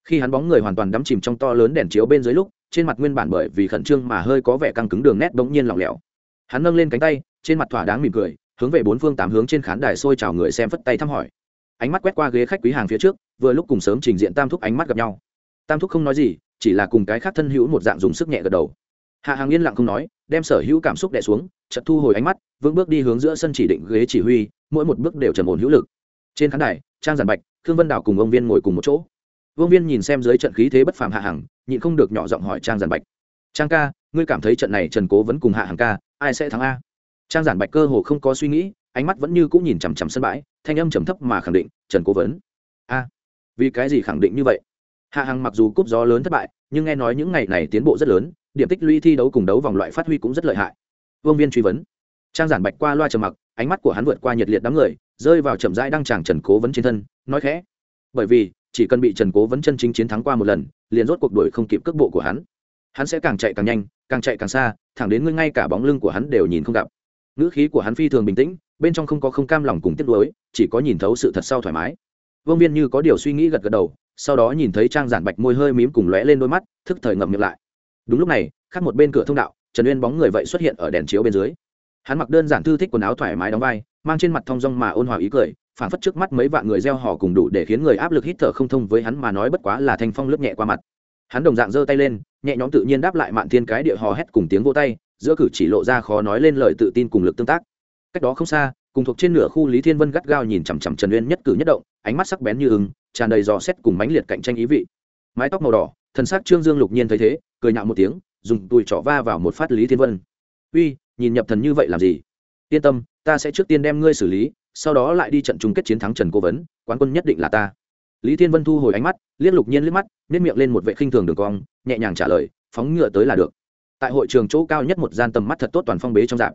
Khi hắn bóng người hoàn toàn đắm chìm trong to lớn đèn chiếu bên dưới lúc, trên mặt nguyên bản bởi vì khẩn trương mà hơi có vẻ căng cứng đường nét bỗng nhiên lỏng lẻo. Hắn nâng lên cánh tay, trên mặt thỏa đáng mỉm cười, hướng về bốn phương tám hướng trên khán đài xôi chào người xem phất tay thăm hỏi. Ánh mắt quét qua ghế khách quý hàng phía trước, vừa lúc cùng sớm trình diện tam thúc ánh mắt gặp nhau. Tam thúc không nói gì, chỉ là cùng cái khác thân hữu một dạng dùng sức nhẹ gật đầu. Hạ hàng yên lặng không nói, đem sở hữu cảm xúc đè xuống, chợt thu hồi ánh mắt, vững bước đi hướng giữa sân chỉ định ghế chỉ huy mỗi một bước đều trầm ổn hữu lực. Trên khán đài, trang giản bạch, khương vân đào cùng ông viên ngồi cùng một chỗ. Vương viên nhìn xem dưới trận khí thế bất phàm hạ hằng, nhịn không được nhỏ giọng hỏi trang giản bạch. Trang ca, ngươi cảm thấy trận này trần cố vẫn cùng hạ hằng ca, ai sẽ thắng a? Trang giản bạch cơ hồ không có suy nghĩ, ánh mắt vẫn như cũng nhìn chằm chằm sân bãi, thanh âm trầm thấp mà khẳng định, trần cố vấn a, vì cái gì khẳng định như vậy? Hạ hằng mặc dù cúp gió lớn thất bại, nhưng nghe nói những ngày này tiến bộ rất lớn, điểm tích lũy thi đấu cùng đấu vòng loại phát huy cũng rất lợi hại. Vương viên truy vấn. Trang giản bạch qua loa trầm mặc ánh mắt của hắn vượt qua nhiệt liệt đám người, rơi vào chậm rãi đăng tràng trần cố vấn trên thân, nói khẽ. Bởi vì, chỉ cần bị trần cố vấn chân chính chiến thắng qua một lần, liền rốt cuộc đuổi không kịp cước bộ của hắn. Hắn sẽ càng chạy càng nhanh, càng chạy càng xa, thẳng đến ngươi ngay cả bóng lưng của hắn đều nhìn không gặp. Ngữ khí của hắn phi thường bình tĩnh, bên trong không có không cam lòng cùng tiếp nuối, chỉ có nhìn thấu sự thật sau thoải mái. Vương viên như có điều suy nghĩ gật gật đầu, sau đó nhìn thấy trang giản bạch môi hơi mím cùng lóe lên đôi mắt, thức thời ngậm miệng lại. Đúng lúc này, khác một bên cửa thông đạo, trần uyên bóng người vậy xuất hiện ở đèn chiếu bên dưới hắn mặc đơn giản thư thích quần áo thoải mái đóng vai, mang trên mặt thong dong mà ôn hòa ý cười phản phất trước mắt mấy vạn người gieo họ cùng đủ để khiến người áp lực hít thở không thông với hắn mà nói bất quá là thanh phong lướt nhẹ qua mặt. Hắn đồng dạng giơ tay lên, nhẹ nhõm tự nhiên đáp lại mạn thiên cái địa hò hét cùng tiếng vô tay, giữa cử chỉ lộ ra khó nói lên lời tự tin cùng lực tương tác. Cách đó không xa, cùng thuộc trên nửa khu lý thiên vân gắt gao nhìn chằm chằm trần uyên nhất cử nhất động, ánh mắt sắc bén như ưng, tràn đầy dò xét cùng mãnh liệt cạnh tranh ý vị. Mái tóc màu đỏ thần sắc trương dương lục nhiên thấy thế, cười nhạo một tiếng, dùng tùi trỏ va vào một phát lý thiên vân. Uy nhìn nhập thần như vậy làm gì? Yên tâm, ta sẽ trước tiên đem ngươi xử lý, sau đó lại đi trận chung kết chiến thắng trần cố vấn, quán quân nhất định là ta. Lý thiên vân thu hồi ánh mắt, liếc lục nhiên liếc mắt nếp miệng lên một vệ khinh thường đường cong, nhẹ nhàng trả lời, phóng ngựa tới là được. Tại hội trường chỗ cao nhất một gian tầm mắt thật tốt toàn phong bế trong dạp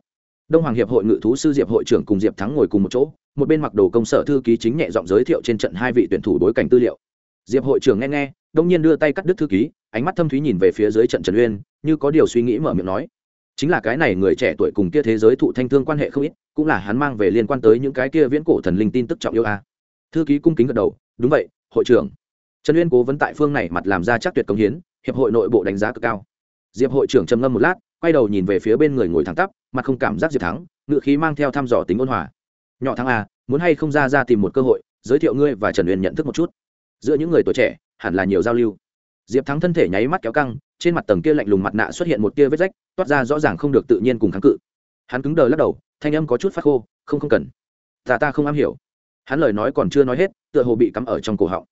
đông hoàng hiệp hội ngự thú sư diệp hội trưởng cùng diệp thắng ngồi cùng một chỗ, một bên mặc đồ công sở thư ký chính nhẹ giọng giới thiệu trên trận hai vị tuyển thủ đối cảnh tư liệu. Diệp hội trưởng nghe nghe, đông nhiên đưa tay cắt đứt thư ký, ánh mắt thâm thúy nhìn về phía dưới trận trần uyên, như có điều suy nghĩ mở miệng nói chính là cái này người trẻ tuổi cùng kia thế giới thụ thanh thương quan hệ không ít, cũng là hắn mang về liên quan tới những cái kia viễn cổ thần linh tin tức trọng yêu a. Thư ký cung kính gật đầu, đúng vậy, hội trưởng. Trần uyên cố vấn tại phương này mặt làm ra chắc tuyệt công hiến, hiệp hội nội bộ đánh giá cực cao. Diệp hội trưởng trầm ngâm một lát, quay đầu nhìn về phía bên người ngồi thẳng tắp, mặt không cảm giác diệp thắng ngự khí mang theo thăm dò tính ôn hòa. Nhỏ thắng a muốn hay không ra ra tìm một cơ hội, giới thiệu ngươi và trần uyên nhận thức một chút. Giữa những người tuổi trẻ, hẳn là nhiều giao lưu. Diệp thắng thân thể nháy mắt kéo căng, trên mặt tầng kia lạnh lùng mặt nạ xuất hiện một tia vết rách toát ra rõ ràng không được tự nhiên cùng kháng cự. Hắn cứng đờ lắc đầu, thanh âm có chút phát khô, không không cần. Ta ta không am hiểu. Hắn lời nói còn chưa nói hết, tựa hồ bị cắm ở trong cổ họng.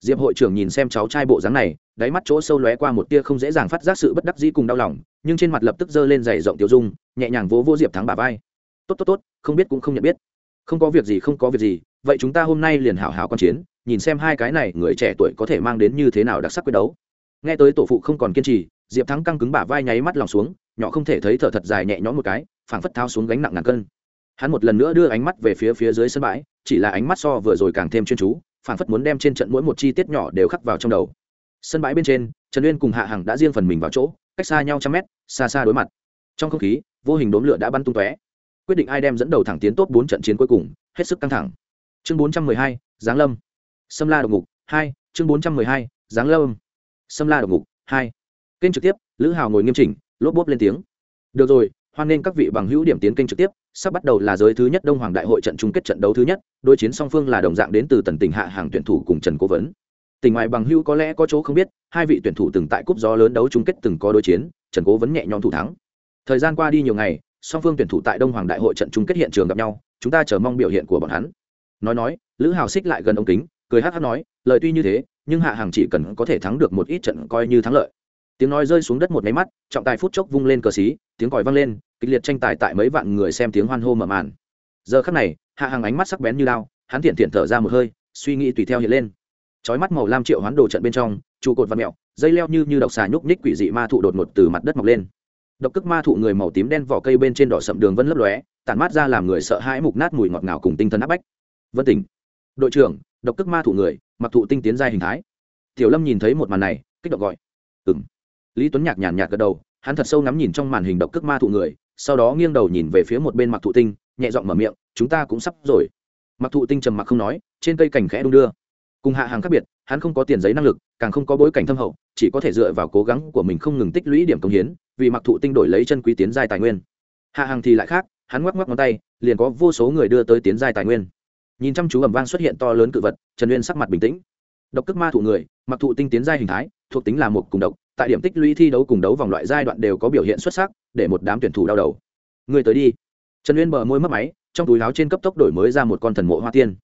Diệp hội trưởng nhìn xem cháu trai bộ dáng này, đáy mắt chỗ sâu lóe qua một tia không dễ dàng phát giác sự bất đắc dĩ cùng đau lòng, nhưng trên mặt lập tức giơ lên dày rộng tiêu dung, nhẹ nhàng vỗ vỗ diệp thắng bà vai. Tốt tốt tốt, không biết cũng không nhận biết. Không có việc gì, không có việc gì, vậy chúng ta hôm nay liền hảo hảo quan chiến, nhìn xem hai cái này người trẻ tuổi có thể mang đến như thế nào đặc sắc quyết đấu. Nghe tới tổ phụ không còn kiên trì, diệp thắng căng cứng bả vai nháy mắt lòng xuống nhỏ không thể thấy thở thật dài nhẹ nhõm một cái, phảng phất thao xuống gánh nặng ngàn cân. Hắn một lần nữa đưa ánh mắt về phía phía dưới sân bãi, chỉ là ánh mắt so vừa rồi càng thêm chuyên chú, phảng phất muốn đem trên trận mỗi một chi tiết nhỏ đều khắc vào trong đầu. Sân bãi bên trên, trần uyên cùng hạ hằng đã riêng phần mình vào chỗ, cách xa nhau trăm mét, xa xa đối mặt. Trong không khí, vô hình đốm lửa đã bắn tung tóe. Quyết định ai đem dẫn đầu thẳng tiến tốt bốn trận chiến cuối cùng, hết sức căng thẳng. Chương bốn trăm mười hai, giáng lâm. Sâm la độc ngục, hai, chương bốn trăm mười hai, giáng lâm. Sâm la độc ngục, hai. Kênh trực tiếp, lữ hào ngồi nghiêm chỉnh lốp bốp lên tiếng. Được rồi, hoan nghênh các vị bằng hữu điểm tiến kênh trực tiếp, sắp bắt đầu là giới thứ nhất đông hoàng đại hội trận chung kết trận đấu thứ nhất, đối chiến song phương là đồng dạng đến từ tần tỉnh hạ hàng tuyển thủ cùng trần cố vấn. Tỉnh ngoài bằng hữu có lẽ có chỗ không biết, hai vị tuyển thủ từng tại cúp gió lớn đấu chung kết từng có đối chiến, trần cố vấn nhẹ nhõm thủ thắng. Thời gian qua đi nhiều ngày, song phương tuyển thủ tại đông hoàng đại hội trận chung kết hiện trường gặp nhau, chúng ta chờ mong biểu hiện của bọn hắn. Nói nói, lữ hào xích lại gần ống kính, cười hát hát nói, lời tuy như thế, nhưng hạ hàng chỉ cần có thể thắng được một ít trận coi như thắng lợi tiếng nói rơi xuống đất một máy mắt, trọng tài phút chốc vung lên cờ xí, tiếng còi vang lên, kịch liệt tranh tài tại mấy vạn người xem tiếng hoan hô mở màn. Giờ khắc này, hạ hàng ánh mắt sắc bén như lao, hắn thiện thiện thở ra một hơi, suy nghĩ tùy theo hiện lên. Chói mắt màu lam triệu hoán đồ trận bên trong, trụ cột và mẹo, dây leo như như độc xà nhúc nhích quỷ dị ma thụ đột ngột từ mặt đất mọc lên. Độc cước ma thụ người màu tím đen vỏ cây bên trên đỏ sậm đường vân lấp lóe, tản mát ra làm người sợ hãi mục nát mùi ngọt ngào cùng tinh thần áp bách. Vân tỉnh, đội trưởng, độc cước ma thụ người, mặc thụ tinh tiến ra hình thái. Tiểu lâm nhìn thấy một màn này, kích động gọi. Ừ lý tuấn nhạc nhàn nhạt gật đầu, hắn thật sâu ngắm nhìn trong màn hình độc cước ma thụ người, sau đó nghiêng đầu nhìn về phía một bên mặc thụ tinh, nhẹ giọng mở miệng, chúng ta cũng sắp rồi. Mặc thụ tinh trầm mặc không nói, trên cây cảnh khẽ đung đưa. Cùng hạ hàng khác biệt, hắn không có tiền giấy năng lực, càng không có bối cảnh thâm hậu, chỉ có thể dựa vào cố gắng của mình không ngừng tích lũy điểm công hiến, vì mặc thụ tinh đổi lấy chân quý tiến giai tài nguyên. Hạ hàng thì lại khác, hắn ngoắc ngoắc ngón tay, liền có vô số người đưa tới tiến giai tài nguyên. Nhìn chăm chú ẩm vang xuất hiện to lớn cự vật, trần uyên sắc mặt bình tĩnh. Độc cước ma thụ người mặc thụ tinh tiến giai hình thái, thuộc tính là một cùng độc tại điểm tích lũy thi đấu cùng đấu vòng loại giai đoạn đều có biểu hiện xuất sắc, để một đám tuyển thủ đau đầu. Người tới đi. Trần uyên bờ môi mất máy, trong túi láo trên cấp tốc đổi mới ra một con thần mộ hoa tiên.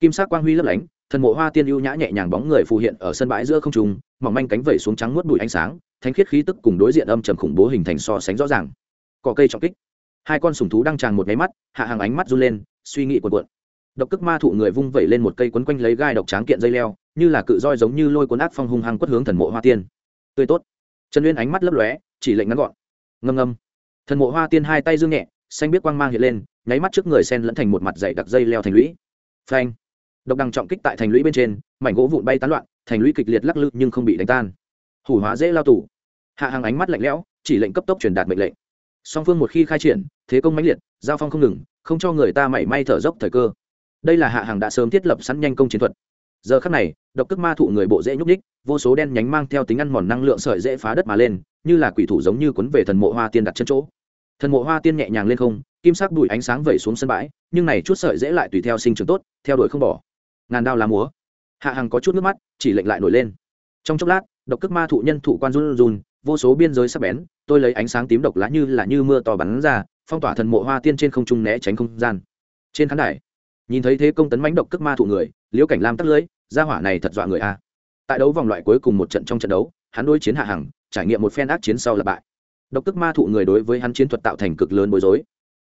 Kim sắc quang huy lấp lánh, thần mộ hoa tiên ưu nhã nhẹ nhàng bóng người phù hiện ở sân bãi giữa không trung, mỏng manh cánh vẩy xuống trắng muốt bụi ánh sáng, thánh khiết khí tức cùng đối diện âm trầm khủng bố hình thành so sánh rõ ràng. Cỏ cây trọng kích. Hai con sùng thú đang tràn một máy mắt, hạ hàng ánh mắt run lên, suy nghĩ cuộn cuộn. Độc cước ma thụ người vung vẩy lên một cây quấn quanh lấy gai độc tráng kiện dây leo, như là cự roi giống như lôi cuốn ác phong hung hăng quất hướng thần mộ hoa tiên tươi tốt. Trần uyên ánh mắt lấp lóe, chỉ lệnh ngắn gọn. Ngâm ngâm. Thần mộ hoa tiên hai tay dương nhẹ, xanh biết quang mang hiện lên, nháy mắt trước người sen lẫn thành một mặt dày đặc dây leo thành lũy. Phanh. Độc đằng trọng kích tại thành lũy bên trên, mảnh gỗ vụn bay tán loạn, thành lũy kịch liệt lắc lư nhưng không bị đánh tan. Hủ hóa dễ lao tủ hạ hàng ánh mắt lạnh lẽo, chỉ lệnh cấp tốc truyền đạt mệnh lệnh. Song phương một khi khai triển, thế công mãnh liệt, giao phong không ngừng, không cho người ta mảy may thở dốc thời cơ. Đây là hạ hàng đã sớm thiết lập sẵn nhanh công chiến thuật giờ khắc này, độc cước ma thụ người bộ dễ nhúc ních vô số đen nhánh mang theo tính ăn mòn năng lượng sợi dễ phá đất mà lên, như là quỷ thủ giống như quấn về thần mộ hoa tiên đặt chân chỗ. Thần mộ hoa tiên nhẹ nhàng lên không, kim sắc đùi ánh sáng vẩy xuống sân bãi, nhưng này chút sợi dễ lại tùy theo sinh trưởng tốt, theo đuổi không bỏ. Ngàn đao lá múa. Hạ hằng có chút nước mắt, chỉ lệnh lại nổi lên. Trong chốc lát, độc cước ma thụ nhân thụ quan run run, vô số biên giới sắc bén, tôi lấy ánh sáng tím độc lá như là như mưa to bắn ra, phong tỏa thần mộ hoa tiên trên không trung né tránh không gian. Trên khán đài nhìn thấy thế công tấn mãnh độc cước ma thụ người, liễu cảnh lam tắt lưới ra hỏa này thật dọa người a. Tại đấu vòng loại cuối cùng một trận trong trận đấu, hắn đối chiến hạ hằng, trải nghiệm một phen ác chiến sau là bại. Độc cước ma thụ người đối với hắn chiến thuật tạo thành cực lớn bối rối.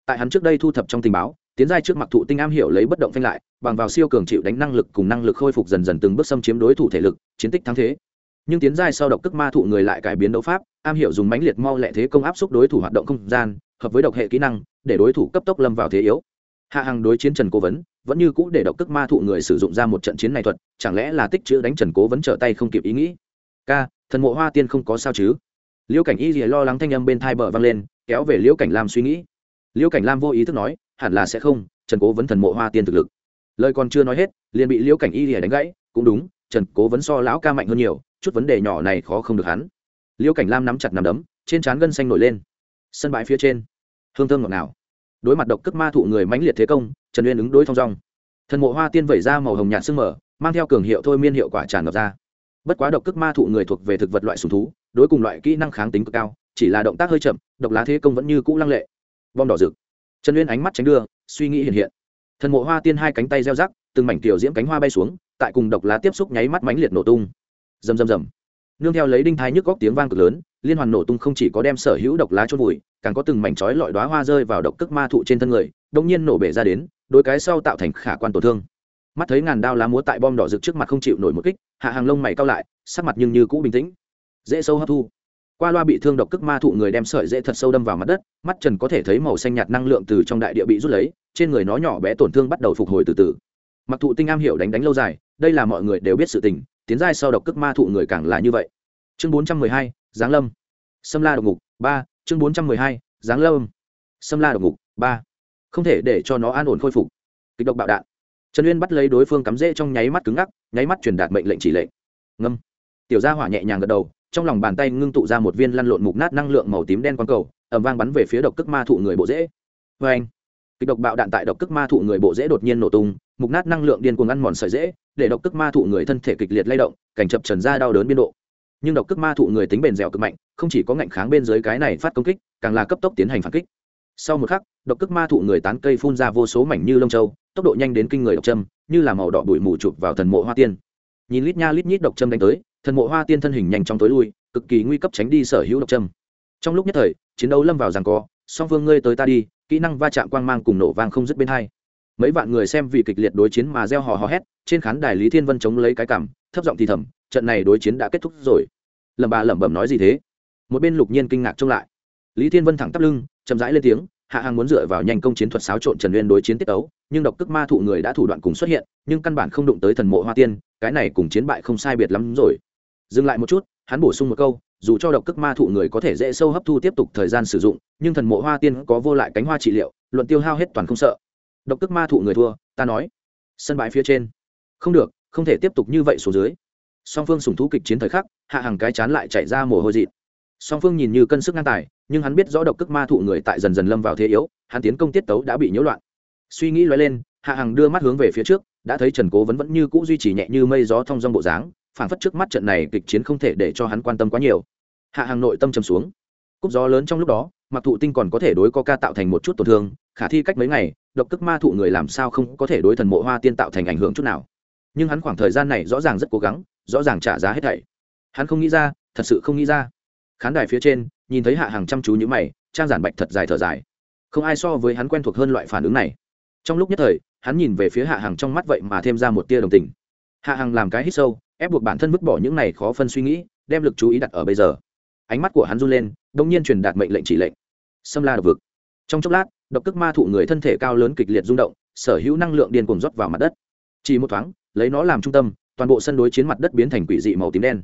Tại hắn trước đây thu thập trong tình báo, tiến giai trước mặt thụ tinh am hiểu lấy bất động phanh lại, bằng vào siêu cường chịu đánh năng lực cùng năng lực khôi phục dần dần từng bước xâm chiếm đối thủ thể lực, chiến tích thắng thế. Nhưng tiến giai sau độc cước ma thụ người lại cải biến đấu pháp, am hiểu dùng mãnh liệt mau lẹ thế công áp xúc đối thủ hoạt động không gian, hợp với độc hệ kỹ năng, để đối thủ cấp tốc lâm vào thế yếu. Hạ hàng đối chiến trần cố vấn vẫn như cũ để độc tức ma thụ người sử dụng ra một trận chiến này thuật, chẳng lẽ là tích chữ đánh trần cố vấn trở tay không kịp ý nghĩ? Ca, thần mộ hoa tiên không có sao chứ? Liễu cảnh y gì lo lắng thanh âm bên thai bờ vang lên, kéo về liễu cảnh lam suy nghĩ. Liễu cảnh lam vô ý thức nói, hẳn là sẽ không, trần cố vấn thần mộ hoa tiên thực lực. Lời còn chưa nói hết, liền bị liễu cảnh y lìa đánh gãy, cũng đúng, trần cố vấn so lão ca mạnh hơn nhiều, chút vấn đề nhỏ này khó không được hắn. Liễu cảnh lam nắm chặt nằm đấm, trên trán gân xanh nổi lên. Sân bãi phía trên, hương thơm ngọt nào đối mặt độc cước ma thụ người mãnh liệt thế công, trần uyên ứng đối thong dong. Thần mộ hoa tiên vẩy ra màu hồng nhạt sưng mở mang theo cường hiệu thôi miên hiệu quả tràn ngập ra. Bất quá độc cước ma thụ người thuộc về thực vật loại sùng thú, đối cùng loại kỹ năng kháng tính cực cao, chỉ là động tác hơi chậm, độc lá thế công vẫn như cũ lăng lệ. Bom đỏ rực. Trần uyên ánh mắt tránh đưa, suy nghĩ hiện hiện. Thần mộ hoa tiên hai cánh tay gieo rắc, từng mảnh tiểu diễm cánh hoa bay xuống, tại cùng độc lá tiếp xúc nháy mắt mãnh liệt nổ tung. Rầm rầm rầm. Nương theo lấy đinh thái nhức góc tiếng vang cực lớn, liên hoàn nổ tung không chỉ có đem sở hữu độc lá chôn vùi càng có từng mảnh chói lọi đóa hoa rơi vào độc tức ma thụ trên thân người đông nhiên nổ bể ra đến đôi cái sau tạo thành khả quan tổn thương. Mắt thấy ngàn đao lá múa tại bom đỏ rực trước mặt không chịu nổi một kích, hạ hàng lông mày cao lại, sắc mặt nhưng như cũ bình tĩnh. Dễ sâu hấp thu. Qua loa bị thương độc cức ma thụ người đem sợi dễ thật sâu đâm vào mặt đất, mắt trần có thể thấy màu xanh nhạt năng lượng từ trong đại địa bị rút lấy, trên người nó nhỏ bé tổn thương bắt đầu phục hồi từ từ. Mặc thụ tinh am hiểu đánh đánh lâu dài, đây là mọi người đều biết sự tình, tiến giai sau độc cức ma thụ người càng là như vậy. Chương bốn trăm mười hai, giáng lâm. Sâm la độc ngục, ba chương bốn trăm mười hai giáng lâm sâm la độc ngục, ba. Không thể để cho nó an ổn khôi phục. Kịch độc bạo đạn. Trần uyên bắt lấy đối phương cắm rễ trong nháy mắt cứng ngắc, nháy mắt truyền đạt mệnh lệnh chỉ lệnh. Ngâm. Tiểu gia hỏa nhẹ nhàng gật đầu, trong lòng bàn tay ngưng tụ ra một viên lăn lộn mục nát năng lượng màu tím đen quang cầu ẩm vang bắn về phía độc cức ma thụ người bộ dễ vê anh, kịch độc bạo đạn tại độc cức ma thụ người bộ dễ đột nhiên nổ tung, mục nát năng lượng điên cuồng ăn mòn sợi dễ để độc cức ma thụ người thân thể kịch liệt lay động, cảnh chập trần ra đau đớn biên độ nhưng độc cước ma thụ người tính bền dẻo cực mạnh, không chỉ có ngạnh kháng bên dưới cái này phát công kích, càng là cấp tốc tiến hành phản kích. Sau một khắc, độc cước ma thụ người tán cây phun ra vô số mảnh như lông châu, tốc độ nhanh đến kinh người độc châm, như là màu đỏ bụi mù chụp vào thần mộ hoa tiên. Nhìn lít nha lít nhít độc châm đánh tới, thần mộ hoa tiên thân hình nhanh chóng tối lui, cực kỳ nguy cấp tránh đi sở hữu độc châm. Trong lúc nhất thời, chiến đấu lâm vào rằng co, song phương ngươi tới ta đi, kỹ năng va chạm quang mang cùng nổ vang không dứt bên hai. Mấy vạn người xem vì kịch liệt đối chiến mà reo hò hò hét, trên khán đài lý thiên vân chống lấy cái cảm, thấp giọng thì thầm, trận này đối chiến đã kết thúc rồi lẩm bà lẩm bẩm nói gì thế? Một bên lục nhiên kinh ngạc trông lại. Lý thiên vân thẳng tắp lưng, chậm rãi lên tiếng, hạ hàng muốn dựa vào nhanh công chiến thuật xáo trộn trần uyên đối chiến tiết ấu nhưng độc tức ma thụ người đã thủ đoạn cùng xuất hiện, nhưng căn bản không đụng tới thần mộ hoa tiên, cái này cùng chiến bại không sai biệt lắm rồi. Dừng lại một chút, hắn bổ sung một câu, dù cho độc cước ma thụ người có thể dễ sâu hấp thu tiếp tục thời gian sử dụng, nhưng thần mộ hoa tiên có vô lại cánh hoa trị liệu, luận tiêu hao hết toàn không sợ. Độc cước ma thụ người thua, ta nói. Sân bãi phía trên. Không được, không thể tiếp tục như vậy xuống dưới song phương sùng thú kịch chiến thời khắc, hạ hàng cái chán lại chạy ra mồ hôi dịt. Song phương nhìn như cân sức ngang tài, nhưng hắn biết rõ độc cước ma thụ người tại dần dần lâm vào thế yếu, hắn tiến công tiết tấu đã bị nhiễu loạn. Suy nghĩ loay lên, hạ hàng đưa mắt hướng về phía trước, đã thấy trần cố vẫn vẫn như cũ duy trì nhẹ như mây gió thong dong bộ dáng phản phất trước mắt trận này kịch chiến không thể để cho hắn quan tâm quá nhiều. Hạ hàng nội tâm trầm xuống. Cúp gió lớn trong lúc đó, mặc thụ tinh còn có thể đối coca tạo thành một chút tổn thương, khả thi cách mấy ngày, độc cước ma thụ người làm sao không có thể đối thần mộ hoa tiên tạo thành ảnh hưởng chút nào. Nhưng hắn khoảng thời gian này rõ ràng rất cố gắng rõ ràng trả giá hết thảy. Hắn không nghĩ ra, thật sự không nghĩ ra. Khán đài phía trên, nhìn thấy hạ hàng chăm chú như mày, trang giản bạch thật dài thở dài. Không ai so với hắn quen thuộc hơn loại phản ứng này. Trong lúc nhất thời, hắn nhìn về phía hạ hàng trong mắt vậy mà thêm ra một tia đồng tình. Hạ hàng làm cái hít sâu, ép buộc bản thân vứt bỏ những này khó phân suy nghĩ, đem lực chú ý đặt ở bây giờ. Ánh mắt của hắn run lên đông nhiên truyền đạt mệnh lệnh chỉ lệnh. Xâm la độc vực. Trong chốc lát, độc cước ma thụ người thân thể cao lớn kịch liệt rung động, sở hữu năng lượng điên cuồng rót vào mặt đất. Chỉ một thoáng, lấy nó làm trung tâm toàn bộ sân đối chiến mặt đất biến thành quỷ dị màu tím đen.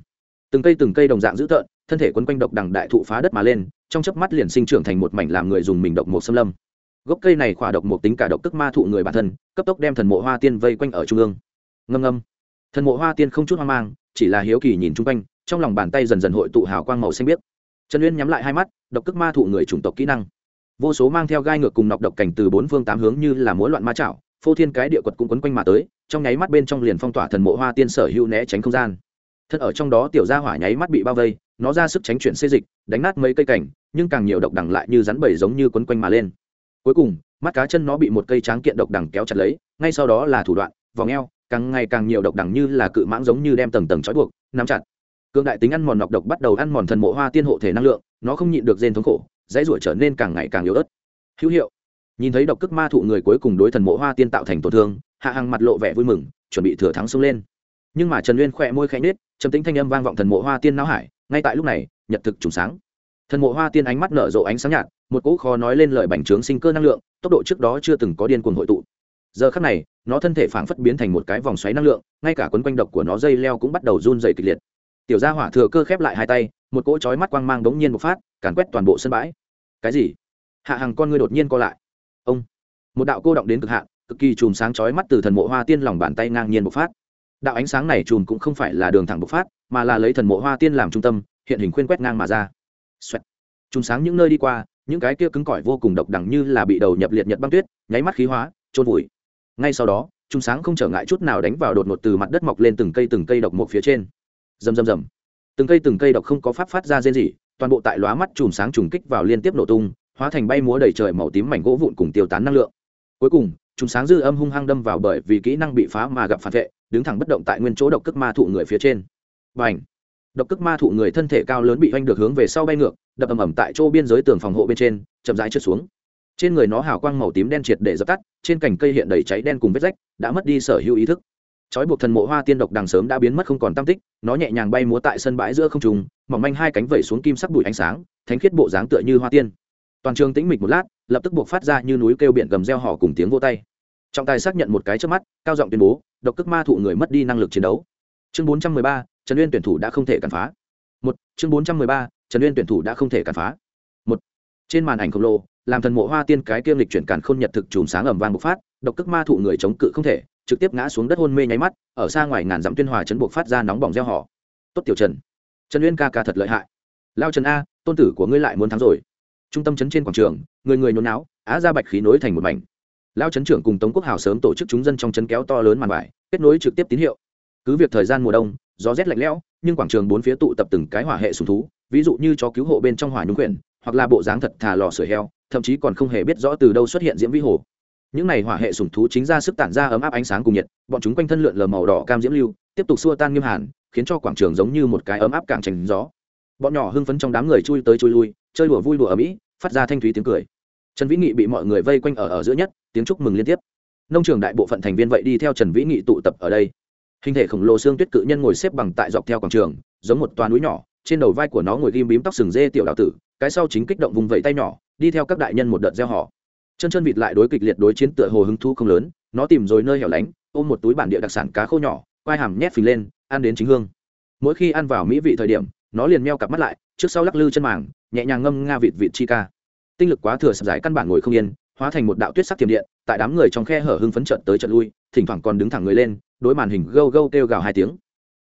Từng cây từng cây đồng dạng dữ tợn, thân thể quấn quanh độc đằng đại thụ phá đất mà lên, trong chớp mắt liền sinh trưởng thành một mảnh làm người dùng mình độc một xâm lâm. Gốc cây này khỏa độc một tính cả độc tức ma thụ người bản thân, cấp tốc đem thần mộ hoa tiên vây quanh ở trung ương. Ngâm ngâm. Thần mộ hoa tiên không chút hoang mang, chỉ là hiếu kỳ nhìn chung quanh, trong lòng bàn tay dần dần hội tụ hào quang màu xanh biếc. Trần uyên nhắm lại hai mắt, độc tức ma thụ người chủng tộc kỹ năng. Vô số mang theo gai ngược cùng nọc độc cảnh từ bốn phương tám hướng như là mối loạn ma chảo phô thiên cái địa quật cũng quấn quanh mà tới, trong nháy mắt bên trong liền phong tỏa thần mộ hoa tiên sở hữu né tránh không gian. Thân ở trong đó tiểu gia hỏa nháy mắt bị bao vây, nó ra sức tránh chuyển xê dịch, đánh nát mấy cây cảnh, nhưng càng nhiều độc đằng lại như rắn bầy giống như quấn quanh mà lên. Cuối cùng, mắt cá chân nó bị một cây tráng kiện độc đằng kéo chặt lấy, ngay sau đó là thủ đoạn, vòng eo, càng ngày càng nhiều độc đằng như là cự mãng giống như đem tầng tầng trói buộc, nắm chặt. Cương đại tính ăn mòn nọc độc bắt đầu ăn mòn thần mộ hoa tiên hộ thể năng lượng, nó không nhịn được rên thống khổ, dãy ruổi trở nên càng ngày càng yếu ớt. Hữu hiệu nhìn thấy độc cước ma thụ người cuối cùng đối thần mộ hoa tiên tạo thành tổn thương, hạ hằng mặt lộ vẻ vui mừng, chuẩn bị thừa thắng xông lên. Nhưng mà trần uyên khỏe môi khẽ nết trầm tính thanh âm vang vọng thần mộ hoa tiên não hải, ngay tại lúc này, nhật thực trùng sáng. Thần mộ hoa tiên ánh mắt nở rộ ánh sáng nhạt, một cỗ khó nói lên lời bành trướng sinh cơ năng lượng, tốc độ trước đó chưa từng có điên cuồng hội tụ. Giờ khắc này, nó thân thể phảng phất biến thành một cái vòng xoáy năng lượng, ngay cả quấn quanh độc của nó dây leo cũng bắt đầu run dày kịch liệt. Tiểu gia hỏa thừa cơ khép lại hai tay, một cỗ chói mắt quang mang đống nhiên một phát, càn quét toàn bộ sân bãi. Cái gì? Hạ hàng con ngươi đột nhiên co lại ông. Một đạo cô động đến cực hạn, cực kỳ chùm sáng chói mắt từ thần mộ hoa tiên lòng bàn tay ngang nhiên bộc phát. Đạo ánh sáng này chùm cũng không phải là đường thẳng bộc phát, mà là lấy thần mộ hoa tiên làm trung tâm, hiện hình khuyên quét ngang mà ra. Xoẹt. chùm sáng những nơi đi qua, những cái kia cứng cỏi vô cùng độc đẳng như là bị đầu nhập liệt nhật băng tuyết, nháy mắt khí hóa trôn vùi. Ngay sau đó, chùm sáng không trở ngại chút nào đánh vào đột ngột từ mặt đất mọc lên từng cây từng cây độc một phía trên. Rầm rầm rầm. Từng cây từng cây độc không có pháp phát ra rên rỉ, toàn bộ tại lóa mắt chùm sáng trùng kích vào liên tiếp nổ tung hóa thành bay múa đầy trời màu tím mảnh gỗ vụn cùng tiêu tán năng lượng. Cuối cùng, chúng sáng dư âm hung hăng đâm vào bởi vì kỹ năng bị phá mà gặp phản vệ, đứng thẳng bất động tại nguyên chỗ độc cước ma thụ người phía trên. Và độc cước ma thụ người thân thể cao lớn bị oanh được hướng về sau bay ngược, đập ầm ầm tại chỗ biên giới tường phòng hộ bên trên, chậm rãi trượt xuống. Trên người nó hào quang màu tím đen triệt để dập tắt, trên cành cây hiện đầy cháy đen cùng vết rách, đã mất đi sở hữu ý thức. Trói buộc thần mộ hoa tiên độc đằng sớm đã biến mất không còn tam tích, nó nhẹ nhàng bay múa tại sân bãi giữa không trùng mỏng manh hai cánh vẩy xuống kim sắc bụi ánh sáng, thánh khiết bộ dáng tựa như hoa tiên toàn trường tĩnh mịch một lát, lập tức buộc phát ra như núi kêu biển gầm reo hò cùng tiếng vô tay. Trọng tài xác nhận một cái trước mắt, cao giọng tuyên bố, độc cước ma thụ người mất đi năng lực chiến đấu. Chương bốn trăm mười ba, trần uyên tuyển thủ đã không thể cản phá. Một, chương bốn trăm mười ba, trần uyên tuyển thủ đã không thể cản phá. Một, trên màn ảnh khổng lồ, làm thần mộ hoa tiên cái kiêm lịch chuyển càn khôn nhật thực chùm sáng ẩm vang bộc phát, độc cước ma thụ người chống cự không thể, trực tiếp ngã xuống đất hôn mê nháy mắt, ở xa ngoài ngàn dặm tuyên hòa chấn buộc phát ra nóng bỏng gieo họ tốt tiểu trần. Trần uyên ca ca thật lợi hại. Lao trần a, tôn tử của ngươi lại muốn thắng rồi trung tâm chấn trên quảng trường, người người nhốn náo á ra bạch khí nối thành một mảnh. Lao chấn trưởng cùng tống quốc hào sớm tổ chức chúng dân trong chấn kéo to lớn màn vải, kết nối trực tiếp tín hiệu. Cứ việc thời gian mùa đông, gió rét lạnh lẽo, nhưng quảng trường bốn phía tụ tập từng cái hỏa hệ sùng thú, ví dụ như chó cứu hộ bên trong hỏa nhúng quyển, hoặc là bộ dáng thật thà lò sửa heo, thậm chí còn không hề biết rõ từ đâu xuất hiện diễm vĩ hồ. Những này hỏa hệ sùng thú chính ra sức tản ra ấm áp ánh sáng cùng nhiệt, bọn chúng quanh thân lượn lờ màu đỏ cam diễm lưu, tiếp tục xua tan nghiêm hàn, khiến cho quảng trường giống như một cái ấm áp càng tránh gió. Bọn nhỏ hưng phấn trong đám người chui tới chui lui, chơi đùa vui đùa ở mỹ phát ra thanh thúy tiếng cười. Trần vĩ nghị bị mọi người vây quanh ở ở giữa nhất, tiếng chúc mừng liên tiếp. Nông trường đại bộ phận thành viên vậy đi theo trần vĩ nghị tụ tập ở đây. Hình thể khổng lồ xương tuyết cự nhân ngồi xếp bằng tại dọc theo quảng trường, giống một toa núi nhỏ, trên đầu vai của nó ngồi ghim bím tóc sừng dê tiểu đạo tử, cái sau chính kích động vùng vẫy tay nhỏ, đi theo các đại nhân một đợt gieo họ. Chân chân vịt lại đối kịch liệt đối chiến tựa hồ hứng thu không lớn, nó tìm rồi nơi hẻo lánh, ôm một túi bản địa đặc sản cá khô nhỏ, quai hàm nhét phình lên, ăn đến chính hương. Mỗi khi ăn vào mỹ vị thời điểm, nó liền meo cặp mắt lại, trước sau lắc lư chân màng nhẹ nhàng ngâm nga vịt vịt chi ca. Tinh lực quá thừa sập giải căn bản ngồi không yên, hóa thành một đạo tuyết sắc tiềm điện, tại đám người trong khe hở hưng phấn trận tới trận lui, thỉnh thoảng còn đứng thẳng người lên, đối màn hình gâu gâu kêu gào hai tiếng.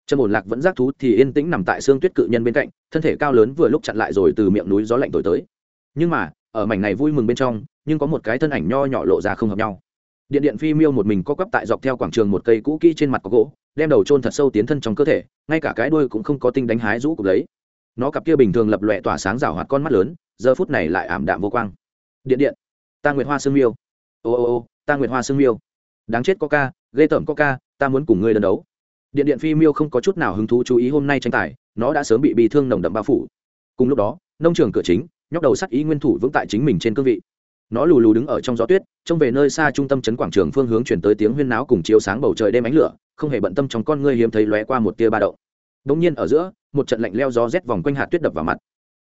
Chân ổn lạc vẫn giác thú thì yên tĩnh nằm tại xương tuyết cự nhân bên cạnh, thân thể cao lớn vừa lúc chặn lại rồi từ miệng núi gió lạnh thổi tới. Nhưng mà, ở mảnh này vui mừng bên trong, nhưng có một cái thân ảnh nho nhỏ lộ ra không hợp nhau. Điện điện phi miêu một mình co quắp tại dọc theo quảng trường một cây cũ kỹ trên mặt có gỗ, đem đầu trôn thật sâu tiến thân trong cơ thể, ngay cả cái đuôi cũng không có tinh đánh hái rũ cục lấy nó cặp kia bình thường lập lòe tỏa sáng rào hoạt con mắt lớn, giờ phút này lại ảm đạm vô quang. Điện điện, ta nguyệt hoa sương miêu. Ô ô ô, ta nguyệt hoa sương miêu. Đáng chết có ca ghê tởm có ca ta muốn cùng ngươi đơn đấu. Điện điện phi miêu không có chút nào hứng thú chú ý hôm nay tranh tài, nó đã sớm bị bị thương nồng đậm bao phủ. Cùng lúc đó, nông trường cửa chính, nhóc đầu sắc ý nguyên thủ vững tại chính mình trên cương vị. Nó lù lù đứng ở trong gió tuyết, trông về nơi xa trung tâm trấn quảng trường phương hướng chuyển tới tiếng huyên náo cùng chiếu sáng bầu trời đêm ánh lửa, không hề bận tâm trong con ngươi hiếm thấy lóe qua một tia ba đậu bỗng nhiên ở giữa một trận lạnh leo gió rét vòng quanh hạt tuyết đập vào mặt.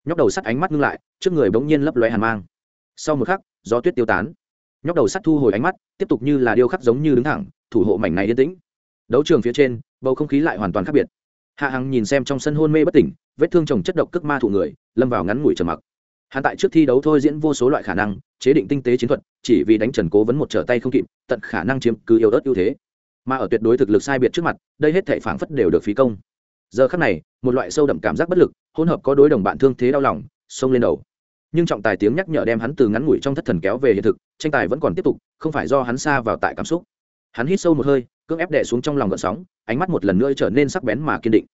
Nhóc đầu sắt ánh mắt ngưng lại, trước người bỗng nhiên lấp lóe hàn mang. Sau một khắc, gió tuyết tiêu tán. Nhóc đầu sắt thu hồi ánh mắt, tiếp tục như là điêu khắc giống như đứng thẳng, thủ hộ mảnh này yên tĩnh. Đấu trường phía trên, bầu không khí lại hoàn toàn khác biệt. Hạ hằng nhìn xem trong sân hôn mê bất tỉnh, vết thương chồng chất độc cước ma thụ người, lâm vào ngắn ngủi trầm mặc. Hắn tại trước thi đấu thôi diễn vô số loại khả năng, chế định tinh tế chiến thuật, chỉ vì đánh trần cố vấn một trở tay không kịp, tận khả năng chiếm cứ yếu ớt ưu thế. Mà ở tuyệt đối thực lực sai biệt trước mặt, đây hết thể phảng phất đều được phí công giờ khắc này, một loại sâu đậm cảm giác bất lực, hỗn hợp có đối đồng bạn thương thế đau lòng xông lên đầu. Nhưng trọng tài tiếng nhắc nhở đem hắn từ ngắn ngủi trong thất thần kéo về hiện thực, tranh tài vẫn còn tiếp tục, không phải do hắn xa vào tại cảm xúc. Hắn hít sâu một hơi, cưỡng ép đè xuống trong lòng gợn sóng, ánh mắt một lần nữa trở nên sắc bén mà kiên định.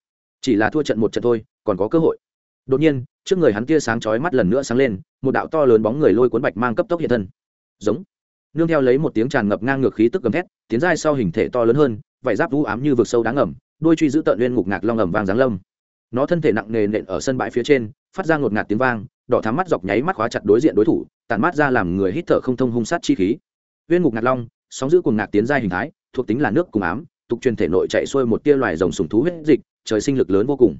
Chỉ là thua trận một trận thôi, còn có cơ hội. Đột nhiên, trước người hắn tia sáng chói mắt lần nữa sáng lên, một đạo to lớn bóng người lôi cuốn bạch mang cấp tốc hiện thân. Giống. Nương theo lấy một tiếng tràn ngập ngang ngược khí tức gầm thét, tiến ra sau hình thể to lớn hơn vải giáp vũ ám như vực sâu đáng ngầm đôi truy giữ tận lên ngục ngạc long ầm vàng giáng lâm. Nó thân thể nặng nề nện ở sân bãi phía trên phát ra ngột ngạt tiếng vang đỏ thắm mắt dọc nháy mắt khóa chặt đối diện đối thủ tàn mắt ra làm người hít thở không thông hung sát chi khí. Viên ngục ngạc long sóng giữ cùng ngạc tiến giai hình thái thuộc tính là nước cùng ám tục truyền thể nội chạy xuôi một tia loài rồng sùng thú huyết dịch trời sinh lực lớn vô cùng.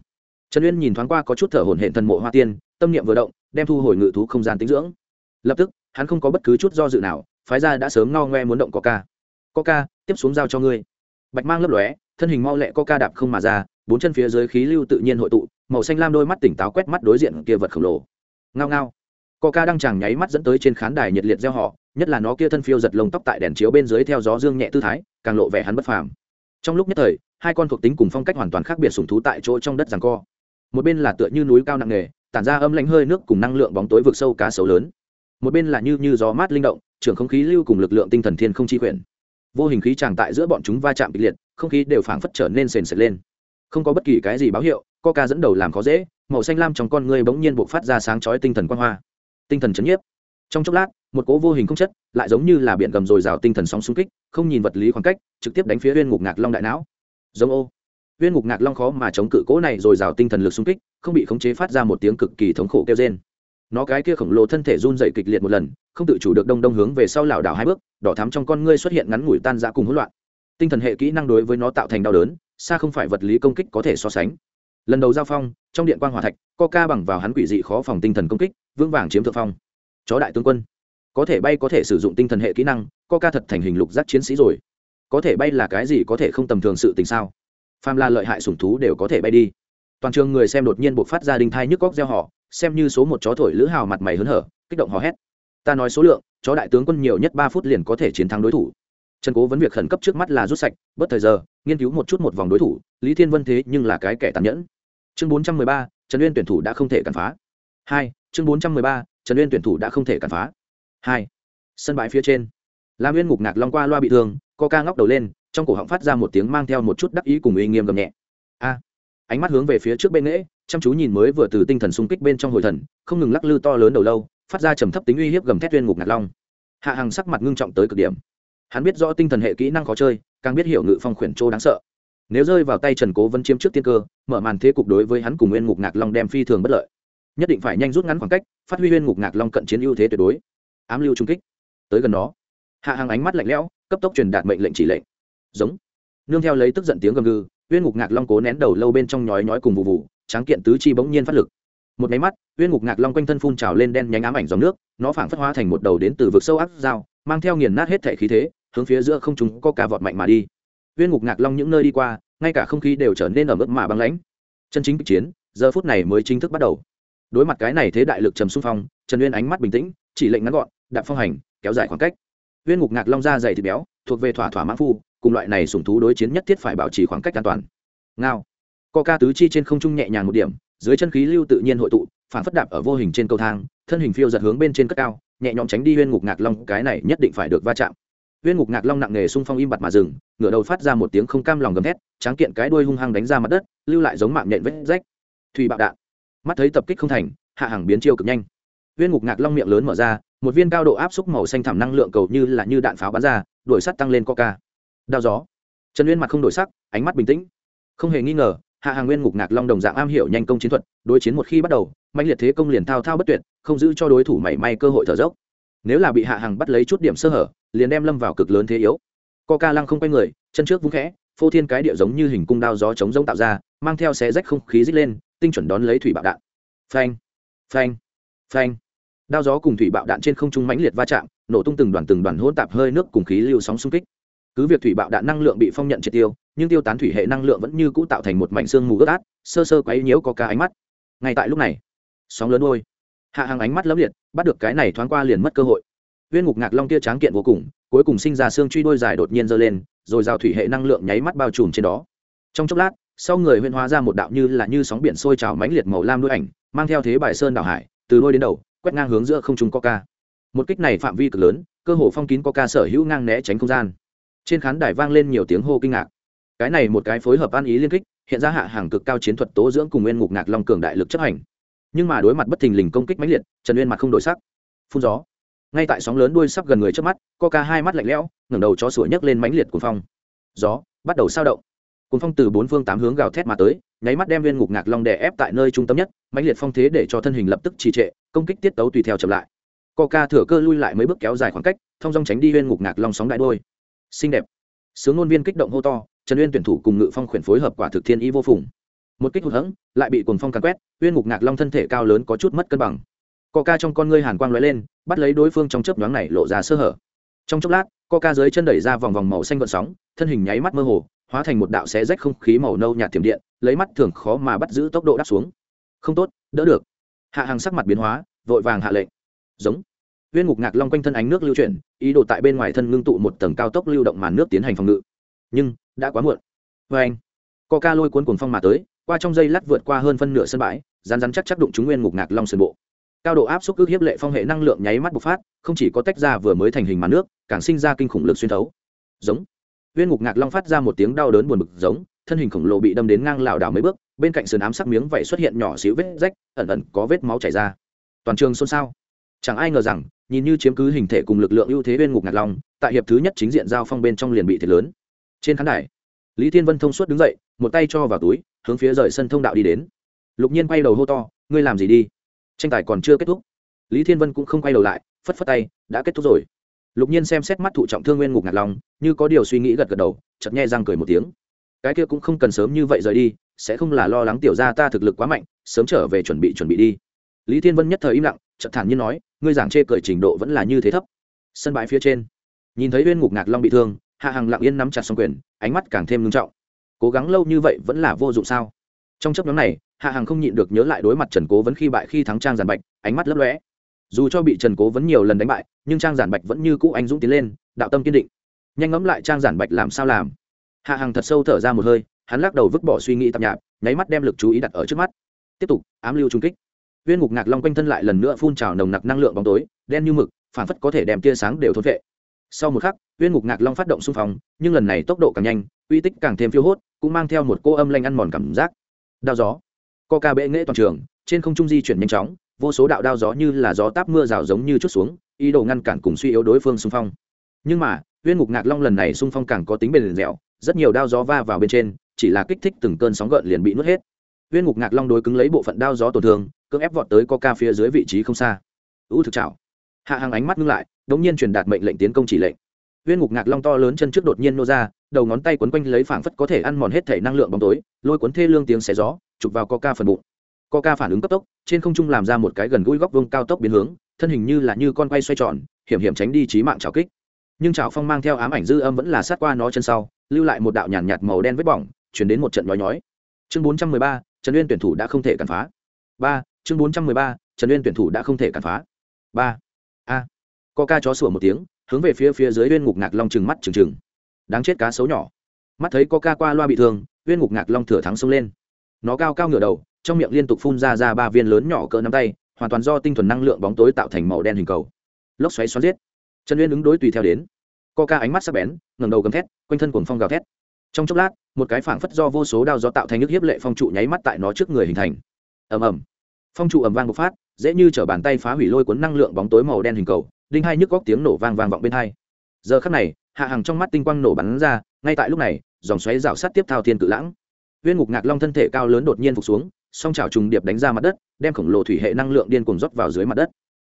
Trần uyên nhìn thoáng qua có chút thở hổn hển thần mộ hoa tiên tâm niệm vừa động đem thu hồi ngự thú không gian tính dưỡng. Lập tức hắn không có bất cứ chút do dự nào phái ra đã sớm ngao ngoe muốn động có ca, có ca tiếp xuống giao cho ngươi bạch mang lấp lóe, thân hình mau lẹ coca đạp không mà ra, bốn chân phía dưới khí lưu tự nhiên hội tụ, màu xanh lam đôi mắt tỉnh táo quét mắt đối diện kia vật khổng lồ. Ngao ngao. Coca đang chàng nháy mắt dẫn tới trên khán đài nhiệt liệt gieo họ, nhất là nó kia thân phiêu giật lông tóc tại đèn chiếu bên dưới theo gió dương nhẹ tư thái, càng lộ vẻ hắn bất phàm. Trong lúc nhất thời, hai con thuộc tính cùng phong cách hoàn toàn khác biệt sùng thú tại chỗ trong đất giằng co. Một bên là tựa như núi cao nặng nề, tản ra âm lãnh hơi nước cùng năng lượng bóng tối vực sâu cá sấu lớn. Một bên là như như gió mát linh động, trường không khí lưu cùng lực lượng tinh thần thiên không chi quyển vô hình khí tràng tại giữa bọn chúng va chạm kịch liệt, không khí đều phảng phất trở nên sền sệt lên. Không có bất kỳ cái gì báo hiệu coca dẫn đầu làm khó dễ, màu xanh lam trong con người bỗng nhiên buộc phát ra sáng chói tinh thần quang hoa. Tinh thần chấn nhiếp. Trong chốc lát, một cố vô hình không chất, lại giống như là biển gầm dồi dào tinh thần sóng xung kích, không nhìn vật lý khoảng cách, trực tiếp đánh phía huyên ngục ngạc long đại não. Giống ô. Huyên ngục ngạc long khó mà chống cự cố này dồi dào tinh thần lực xung kích, không bị khống chế phát ra một tiếng cực kỳ thống khổ kêu trên nó cái kia khổng lồ thân thể run dậy kịch liệt một lần không tự chủ được đông đông hướng về sau lảo đảo hai bước, đỏ thắm trong con ngươi xuất hiện ngắn ngủi tan ra cùng hỗn loạn. Tinh thần hệ kỹ năng đối với nó tạo thành đau đớn, xa không phải vật lý công kích có thể so sánh. Lần đầu giao phong, trong điện quan hòa thạch co ca bằng vào hắn quỷ dị khó phòng tinh thần công kích, vững vàng chiếm thượng phong. Chó đại tướng quân, có thể bay có thể sử dụng tinh thần hệ kỹ năng co ca thật thành hình lục giác chiến sĩ rồi. Có thể bay là cái gì có thể không tầm thường sự tình sao? Pham la lợi hại sủng thú đều có thể bay đi. Toàn trường người xem đột nhiên buộc phát ra đinh thai nhức góc gieo họ, xem như số một chó thổi lữ hào mặt mày hớn hở, kích động hò hét ta nói số lượng, chó đại tướng quân nhiều nhất ba phút liền có thể chiến thắng đối thủ. Trần cố vấn việc khẩn cấp trước mắt là rút sạch, bớt thời giờ, nghiên cứu một chút một vòng đối thủ, lý thiên vân thế nhưng là cái kẻ tàn nhẫn. Chương bốn trăm mười ba, trần uyên tuyển thủ đã không thể cản phá. Hai, chương bốn trăm mười ba, trần uyên tuyển thủ đã không thể cản phá. Hai, sân bãi phía trên. Lam uyên ngục ngạc long qua loa bị thương, co ca ngóc đầu lên, trong cổ họng phát ra một tiếng mang theo một chút đắc ý cùng uy nghiêm gầm nhẹ. A, ánh mắt hướng về phía trước bên nghễ, chăm chú nhìn mới vừa từ tinh thần xung kích bên trong hồi thần, không ngừng lắc lư to lớn đầu lâu phát ra trầm thấp tính uy hiếp gầm thét uyên ngục ngạt long. Hạ hằng sắc mặt ngưng trọng tới cực điểm. Hắn biết rõ tinh thần hệ kỹ năng khó chơi, càng biết hiểu ngự phong khuyển trô đáng sợ. Nếu rơi vào tay trần cố vân chiếm trước tiên cơ, mở màn thế cục đối với hắn cùng nguyên ngục ngạc long đem phi thường bất lợi. Nhất định phải nhanh rút ngắn khoảng cách, phát huy nguyên ngục ngạc long cận chiến ưu thế tuyệt đối. Ám lưu trung kích. Tới gần đó, hạ hàng ánh mắt lạnh lẽo, cấp tốc truyền đạt mệnh lệnh chỉ lệnh. Giống. Nương theo lấy tức giận tiếng gầm gừ, uyên ngục ngạc long cố nén đầu lâu bên trong nhói nhói cùng vụ vụ, tráng kiện tứ chi bỗng nhiên phát lực một máy mắt, uyên ngục ngạc long quanh thân phun trào lên đen nhánh ám ảnh dòng nước, nó phảng phất hóa thành một đầu đến từ vực sâu áp dao, mang theo nghiền nát hết thể khí thế, hướng phía giữa không chúng có cả vọt mạnh mà đi. Uyên ngục ngạc long những nơi đi qua, ngay cả không khí đều trở nên ở mức mà băng lãnh. Chân chính kịch chiến, giờ phút này mới chính thức bắt đầu. Đối mặt cái này thế đại lực trầm xung phong, trần uyên ánh mắt bình tĩnh, chỉ lệnh ngắn gọn, đạp phong hành, kéo dài khoảng cách. Uyên ngục ngạc long da dày thịt béo, thuộc về thỏa thỏa mãn phu, cùng loại này sủng thú đối chiến nhất thiết phải bảo trì khoảng cách an toàn. Ngao. Co ca tứ chi trên không trung nhẹ nhàng một điểm dưới chân khí lưu tự nhiên hội tụ, phản phất đạp ở vô hình trên cầu thang, thân hình phiêu giật hướng bên trên cất cao, nhẹ nhõm tránh đi huyên ngục ngạc long, cái này nhất định phải được va chạm. Huyên ngục ngạc long nặng nề xung phong im bặt mà dừng, ngửa đầu phát ra một tiếng không cam lòng gầm thét, tráng kiện cái đuôi hung hăng đánh ra mặt đất, lưu lại giống mạng nhện vết rách. Thủy bạo đạn. Mắt thấy tập kích không thành, hạ hàng biến chiêu cực nhanh. Huyên ngục ngạc long miệng lớn mở ra, một viên cao độ áp xúc màu xanh thẳm năng lượng cầu như là như đạn pháo bắn ra, đuổi sắt tăng lên coca. Đao gió. Trần uyên mặt không đổi sắc, ánh mắt bình tĩnh. Không hề nghi ngờ hạ hàng nguyên ngục ngạc long đồng dạng am hiểu nhanh công chiến thuật, đối chiến một khi bắt đầu mạnh liệt thế công liền thao thao bất tuyệt, không giữ cho đối thủ mảy may cơ hội thở dốc. Nếu là bị hạ hàng bắt lấy chút điểm sơ hở, liền đem lâm vào cực lớn thế yếu. Co ca lăng không quay người, chân trước vung khẽ, phô thiên cái địa giống như hình cung đao gió chống giống tạo ra, mang theo xé rách không khí rít lên, tinh chuẩn đón lấy thủy bạo đạn. Phanh phanh phanh. Đao gió cùng thủy bạo đạn trên không trung mãnh liệt va chạm, nổ tung từng đoàn từng đoàn hỗn tạp hơi nước cùng khí lưu sóng xung kích cứ việc thủy bạo đạn năng lượng bị phong nhận triệt tiêu, nhưng tiêu tán thủy hệ năng lượng vẫn như cũ tạo thành một mảnh xương mù ướt át sơ sơ quấy nhiễu có ca ánh mắt. Ngay tại lúc này, sóng lớn đôi. Hạ hàng ánh mắt lấp liệt, bắt được cái này thoáng qua liền mất cơ hội. Viên ngục ngạc long kia tráng kiện vô cùng, cuối cùng sinh ra xương truy đôi dài đột nhiên giơ lên, rồi rào thủy hệ năng lượng nháy mắt bao trùm trên đó. Trong chốc lát, sau người huyên hóa ra một đạo như là như sóng biển sôi trào mãnh liệt màu lam đôi ảnh, mang theo thế bài sơn đảo hải, từ đôi đến đầu, quét ngang hướng giữa không trung coca một kích này phạm vi cực lớn, cơ hồ phong kín coca sở hữu ngang né tránh không gian trên khán đài vang lên nhiều tiếng hô kinh ngạc. Cái này một cái phối hợp an ý liên kích, hiện ra hạ hàng cực cao chiến thuật tố dưỡng cùng nguyên ngục ngạc long cường đại lực chấp hành. Nhưng mà đối mặt bất thình lình công kích mãnh liệt, trần uyên mặt không đổi sắc. Phun gió. Ngay tại sóng lớn đuôi sắp gần người trước mắt, coca hai mắt lạnh lẽo, ngẩng đầu cho sủa nhấc lên mãnh liệt cuồng phong. Gió bắt đầu sao động. Cuồng phong từ bốn phương tám hướng gào thét mà tới, nháy mắt đem viên ngục ngạc long đè ép tại nơi trung tâm nhất, mãnh liệt phong thế để cho thân hình lập tức trì trệ, công kích tiết tấu tùy theo chậm lại. Coca thừa cơ lui lại mấy bước kéo dài khoảng cách, thông dong tránh đi viên ngục ngạc long sóng đại đôi xinh đẹp. Sướng ngôn viên kích động hô to, trần uyên tuyển thủ cùng ngự phong khuyển phối hợp quả thực thiên ý vô phùng. Một kích hụt hẫng, lại bị cuồng phong càn quét, uyên ngục ngạc long thân thể cao lớn có chút mất cân bằng. Coca trong con ngươi hàn quang lóe lên, bắt lấy đối phương trong chớp nhoáng này lộ ra sơ hở. Trong chốc lát, coca dưới chân đẩy ra vòng vòng màu xanh gợn sóng, thân hình nháy mắt mơ hồ, hóa thành một đạo xé rách không khí màu nâu nhạt tiềm điện, lấy mắt thường khó mà bắt giữ tốc độ đáp xuống. Không tốt, đỡ được. Hạ hàng sắc mặt biến hóa, vội vàng hạ lệnh. Giống huyên ngục ngạc long quanh thân ánh nước lưu chuyển, ý đồ tại bên ngoài thân ngưng tụ một tầng cao tốc lưu động màn nước tiến hành phòng ngự. Nhưng, đã quá muộn. Vê anh coca lôi cuốn cuồng phong mà tới, qua trong dây lát vượt qua hơn phân nửa sân bãi rán rán chắc chắc đụng chúng nguyên ngục ngạc long sườn bộ. Cao độ áp suất ước hiếp lệ phong hệ năng lượng nháy mắt bộc phát, không chỉ có tách ra vừa mới thành hình màn nước, càng sinh ra kinh khủng lực xuyên thấu. Giống. Viên ngục ngạc long phát ra một tiếng đau đớn buồn bực giống, thân hình khổng lồ bị đâm đến ngang lảo đảo mấy bước, bên cạnh sườn ám sắc miếng vảy xuất hiện nhỏ xíu vết rách, ẩn ẩn có vết máu chảy ra. Toàn trường xôn xao chẳng ai ngờ rằng, nhìn như chiếm cứ hình thể cùng lực lượng ưu thế bên ngục ngạc long, tại hiệp thứ nhất chính diện giao phong bên trong liền bị thiệt lớn. Trên khán đài, lý thiên vân thông suốt đứng dậy, một tay cho vào túi, hướng phía rời sân thông đạo đi đến. Lục nhiên quay đầu hô to, ngươi làm gì đi? Tranh tài còn chưa kết thúc. Lý thiên vân cũng không quay đầu lại, phất phất tay, đã kết thúc rồi. Lục nhiên xem xét mắt thụ trọng thương nguyên ngục ngạc long, như có điều suy nghĩ gật gật đầu, chợt nghe răng cười một tiếng. Cái kia cũng không cần sớm như vậy rời đi, sẽ không là lo lắng tiểu gia ta thực lực quá mạnh, sớm trở về chuẩn bị chuẩn bị đi. Lý thiên vân nhất thời im lặng chợt thản nhiên nói, ngươi giảng chê cười trình độ vẫn là như thế thấp. Sân bãi phía trên, nhìn thấy uyên ngục ngạc long bị thương, hạ hằng lặng yên nắm chặt xong quyền, ánh mắt càng thêm ngưng trọng. Cố gắng lâu như vậy vẫn là vô dụng sao? Trong chấp nhóm này, hạ hằng không nhịn được nhớ lại đối mặt trần cố vẫn khi bại khi thắng trang giản bạch, ánh mắt lấp lóe. Dù cho bị trần cố vẫn nhiều lần đánh bại, nhưng trang giản bạch vẫn như cũ anh dũng tiến lên, đạo tâm kiên định. Nhanh ngẫm lại trang giản bạch làm sao làm. Hạ hằng thật sâu thở ra một hơi, hắn lắc đầu vứt bỏ suy nghĩ tạp nhạp, nháy mắt đem lực chú ý đặt ở trước mắt. Tiếp tục, ám lưu trung kích viên ngục ngạc long quanh thân lại lần nữa phun trào nồng nặc năng lượng bóng tối, đen như mực, phản phất có thể đem tia sáng đều thôn vệ sau một khắc, viên ngục ngạc long phát động xung phong, nhưng lần này tốc độ càng nhanh, uy tích càng thêm phiêu hốt, cũng mang theo một cô âm lanh ăn mòn cảm giác. Đao gió. Co ca bệ nghệ toàn trường, trên không trung di chuyển nhanh chóng, vô số đạo đao gió như là gió táp mưa rào giống như chút xuống, ý đồ ngăn cản cùng suy yếu đối phương xung phong. Nhưng mà, viên ngục ngạc long lần này xung phong càng có tính bền dẻo, rất nhiều đao gió va vào bên trên, chỉ là kích thích từng cơn sóng gợn liền bị nuốt hết. Viên ngục ngạc long đối cứng lấy bộ phận đao gió tổn thương cưỡng ép vọt tới coca phía dưới vị trí không xa. Ưu thực chảo. Hạ hàng ánh mắt ngưng lại đ ỗ n g nhiên truyền đạt mệnh lệnh tiến công chỉ lệnh. Viên ngục ngạc long to lớn chân trước đột nhiên nô ra đầu ngón tay quấn quanh lấy phảng phất có thể ăn mòn hết thể năng lượng bóng tối lôi cuốn thê lương tiếng xé gió chụp vào coca phần bụng. Coca phản ứng cấp tốc trên không trung làm ra một cái gần gũi góc vông cao tốc biến hướng thân hình như là như con quay xoay tròn hiểm hiểm tránh đi trí mạng trào kích. Nhưng trào phong mang theo ám ảnh dư âm vẫn là sát qua nó chân sau lưu lại một đạo nhàn nhạt, nhạt màu đen vết bỏng chuyển đến một trận nhói nhói. Chương bốn trăm mười ba trần uyên tuyển thủ đã không thể cản phá. Ba chương bốn trăm mười ba, trần uyên tuyển thủ đã không thể cản phá. Ba. A. Co ca chó sủa một tiếng, hướng về phía phía dưới uyên ngục ngạc long trừng mắt trừng trừng. Đáng chết cá xấu nhỏ. Mắt thấy co ca qua loa bị thương, uyên ngục ngạc long thừa thắng xông lên. Nó cao cao ngửa đầu, trong miệng liên tục phun ra ra ba viên lớn nhỏ cỡ nắm tay, hoàn toàn do tinh thuần năng lượng bóng tối tạo thành màu đen hình cầu. Lốc xoáy xoắn giết. Trần uyên ứng đối tùy theo đến. Co ca ánh mắt sắc bén, ngẩng đầu gầm thét, quanh thân cuồng phong gào thét. Trong chốc lát, một cái phảng phất do vô số đao gió tạo thành nước hiếp lệ phong trụ nháy mắt tại nó trước người hình thành. Ầm ầm phong trụ ầm vang bộc phát, dễ như t bàn tay phá hủy lôi cuốn năng lượng bóng tối màu đen hình cầu, đinh hai nhức góc tiếng nổ vang vang vọng bên hai. Giờ khắc này, hạ hàng trong mắt tinh quang nổ bắn ra, ngay tại lúc này, dòng xoáy rào sát tiếp thao thiên cự lãng. Viên ngục ngạc long thân thể cao lớn đột nhiên phục xuống, song trào trùng điệp đánh ra mặt đất, đem khổng lồ thủy hệ năng lượng điên cùng rót vào dưới mặt đất.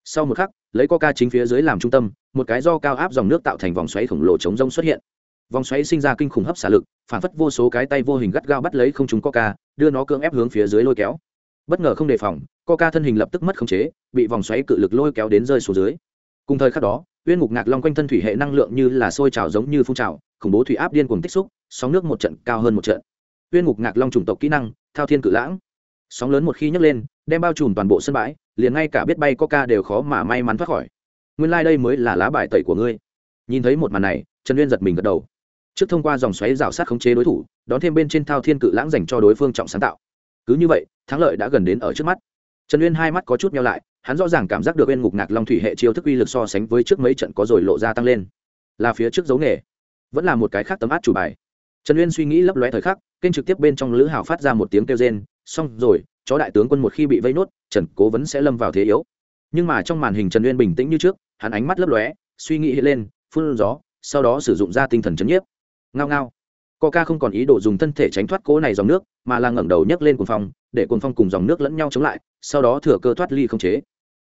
Sau một khắc, lấy coca chính phía dưới làm trung tâm, một cái do cao áp dòng nước tạo thành vòng xoáy khổng lồ chống rông xuất hiện. Vòng xoáy sinh ra kinh khủng hấp xả lực, phản phất vô số cái tay vô hình gắt gao bắt lấy không chúng coca đưa nó cưỡng ép hướng phía dưới lôi kéo bất ngờ không đề phòng coca thân hình lập tức mất khống chế, bị vòng xoáy cự lực lôi kéo đến rơi xuống dưới. Cùng thời khắc đó, uyên ngục ngạc long quanh thân thủy hệ năng lượng như là sôi trào giống như phun trào, khủng bố thủy áp điên cuồng tích xúc, sóng nước một trận, cao hơn một trận. Uyên ngục ngạc long chủng tộc kỹ năng, thao thiên cự lãng. Sóng lớn một khi nhấc lên, đem bao trùm toàn bộ sân bãi, liền ngay cả biết bay coca đều khó mà may mắn thoát khỏi. Nguyên lai、like、đây mới là lá bài tẩy của ngươi. Nhìn thấy một màn này, trần uyên giật mình gật đầu. Trước thông qua dòng xoáy rào sát khống chế đối thủ, đón thêm bên trên thao thiên cự lãng dành cho đối phương trọng sáng tạo. Cứ như vậy thắng lợi đã gần đến ở trước mắt. Trần uyên hai mắt có chút nhau lại, hắn rõ ràng cảm giác được bên ngục ngạc long thủy hệ chiêu thức uy lực so sánh với trước mấy trận có rồi lộ ra tăng lên. Là phía trước dấu nghề, vẫn là một cái khác tấm át chủ bài. Trần uyên suy nghĩ lấp lóe thời khắc, kênh trực tiếp bên trong lữ hào phát ra một tiếng kêu rên, xong rồi, chó đại tướng quân một khi bị vây nốt, trần cố vẫn sẽ lâm vào thế yếu. Nhưng mà trong màn hình trần uyên bình tĩnh như trước, hắn ánh mắt lấp lóe, suy nghĩ hiện lên, phun gió, sau đó sử dụng ra tinh thần chấn nhiếp. Ngao ngao coca không còn ý đồ dùng thân thể tránh thoát cỗ này dòng nước, mà là ngẩng đầu nhấc lên cuồng phong, để cuồng phong cùng dòng nước lẫn nhau chống lại, sau đó thừa cơ thoát ly không chế.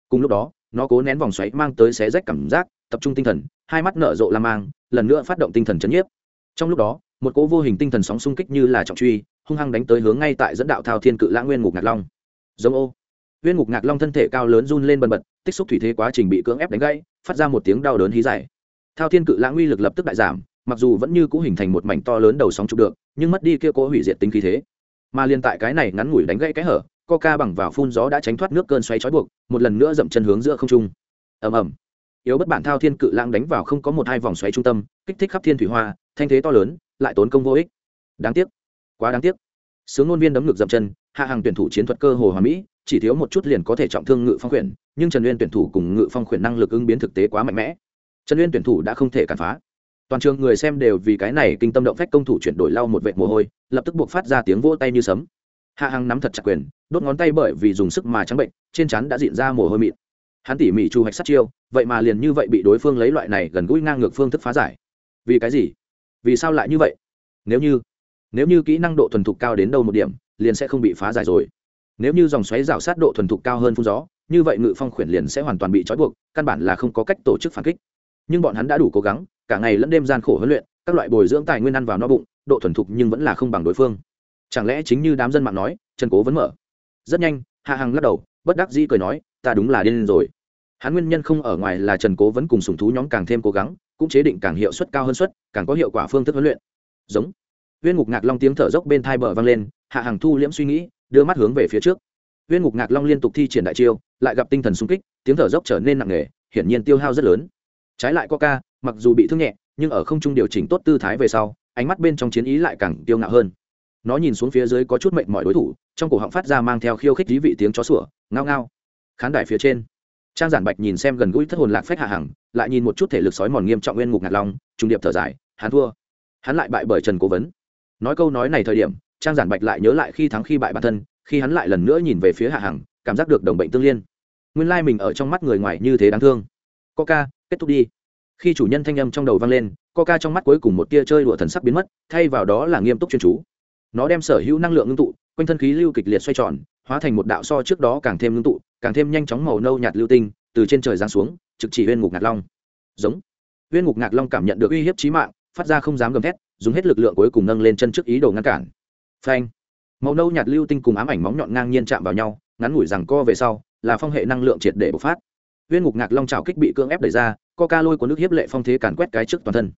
Cùng lúc đó, nó cố nén vòng xoáy mang tới xé rách cảm giác, tập trung tinh thần, hai mắt nở rộ la mang, lần nữa phát động tinh thần chấn nhiếp. Trong lúc đó, một cỗ vô hình tinh thần sóng xung kích như là trọng truy, hung hăng đánh tới hướng ngay tại dẫn đạo thao thiên cự lãng nguyên ngục ngạc long. Giống ô. Nguyên ngục ngạc long thân thể cao lớn run lên bần bật, tích xúc thủy thế quá trình bị cưỡng ép đánh gãy, phát ra một tiếng đau đớn hí dài. Thao thiên cự lãng uy lực lập tức đại giảm mặc dù vẫn như cũ hình thành một mảnh to lớn đầu sóng trục được, nhưng mất đi kia cố hủy diệt tính khí thế. Mà liên tại cái này ngắn ngủi đánh gãy cái hở, coca bằng vào phun gió đã tránh thoát nước cơn xoáy trói buộc, một lần nữa dậm chân hướng giữa không trung. Ầm ầm. Yếu bất bản thao thiên cự lãng đánh vào không có một hai vòng xoáy trung tâm, kích thích khắp thiên thủy hoa, thanh thế to lớn, lại tốn công vô ích. Đáng tiếc. Quá đáng tiếc. Sướng ngôn viên đấm ngực dậm chân, hạ hàng tuyển thủ chiến thuật cơ hồ hòa mỹ, chỉ thiếu một chút liền có thể trọng thương ngự phong khuyển, nhưng trần uyên tuyển thủ cùng ngự phong khuyển năng lực ứng biến thực tế quá mạnh mẽ. Trần uyên tuyển thủ đã không thể cản phá toàn trường người xem đều vì cái này kinh tâm động phách công thủ chuyển đổi lau một vệt mồ hôi, lập tức buộc phát ra tiếng vỗ tay như sấm. Hạ hằng nắm thật chặt quyền, đốt ngón tay bởi vì dùng sức mà trắng bệnh, trên chắn đã diện ra mồ hôi mịn. Hắn tỉ mỉ chu hoạch sát chiêu, vậy mà liền như vậy bị đối phương lấy loại này gần gũi ngang ngược phương thức phá giải. Vì cái gì? Vì sao lại như vậy? Nếu như nếu như kỹ năng độ thuần thục cao đến đâu một điểm, liền sẽ không bị phá giải rồi. Nếu như dòng xoáy rào sát độ thuần thục cao hơn phun gió, như vậy ngự phong khuyển liền sẽ hoàn toàn bị trói buộc, căn bản là không có cách tổ chức phản kích nhưng bọn hắn đã đủ cố gắng, cả ngày lẫn đêm gian khổ huấn luyện, các loại bồi dưỡng tài nguyên ăn vào no bụng, độ thuần thục nhưng vẫn là không bằng đối phương. Chẳng lẽ chính như đám dân mạng nói, trần cố vẫn mở? Rất nhanh, hạ hằng lắc đầu, bất đắc dĩ cười nói, ta đúng là điên rồi. Hắn nguyên nhân không ở ngoài là trần cố vẫn cùng sùng thú nhóm càng thêm cố gắng, cũng chế định càng hiệu suất cao hơn suất, càng có hiệu quả phương thức huấn luyện. Giống. Viên ngục ngạc long tiếng thở dốc bên thai bờ vang lên, hạ hàng thu liễm suy nghĩ, đưa mắt hướng về phía trước. Viên ngục ngạc long liên tục thi triển đại chiêu, lại gặp tinh thần sung kích, tiếng thở dốc trở nên nặng nề, hiển nhiên tiêu hao rất lớn trái lại coca, mặc dù bị thương nhẹ, nhưng ở không trung điều chỉnh tốt tư thái về sau, ánh mắt bên trong chiến ý lại càng tiêu ngạo hơn. Nó nhìn xuống phía dưới có chút mệnh mọi đối thủ, trong cổ họng phát ra mang theo khiêu khích dí vị tiếng chó sủa, ngao ngao. Khán đài phía trên, trang giản bạch nhìn xem gần gũi thất hồn lạc phách hạ hằng, lại nhìn một chút thể lực sói mòn nghiêm trọng nguyên ngục ngạt long trung điệp thở dài, hắn thua. Hắn lại bại bởi trần cố vấn. Nói câu nói này thời điểm, trang giản bạch lại nhớ lại khi thắng khi bại bản thân, khi hắn lại lần nữa nhìn về phía hạ hằng, cảm giác được đồng bệnh tương liên. Nguyên lai mình ở trong mắt người ngoài như thế đáng thương. Coca kết thúc đi. Khi chủ nhân thanh âm trong đầu vang lên, coca trong mắt cuối cùng một tia chơi đùa thần sắc biến mất, thay vào đó là nghiêm túc chuyên chú. Nó đem sở hữu năng lượng ngưng tụ, quanh thân khí lưu kịch liệt xoay tròn, hóa thành một đạo so trước đó càng thêm ngưng tụ, càng thêm nhanh chóng màu nâu nhạt lưu tinh, từ trên trời giáng xuống, trực chỉ huyên ngục ngạc long. Giống. Huyên ngục ngạc long cảm nhận được uy hiếp trí mạng, phát ra không dám gầm thét, dùng hết lực lượng cuối cùng nâng lên chân trước ý đồ ngăn cản. Phanh. Màu nâu nhạt lưu tinh cùng ám ảnh móng nhọn ngang nhiên chạm vào nhau, ngắn ngủi rằng co về sau, là phong hệ năng lượng triệt để bộc phát viên ngục ngạc long trào kích bị cưỡng ép đẩy ra co ca lôi của nước hiếp lệ phong thế càn quét cái trước toàn thân.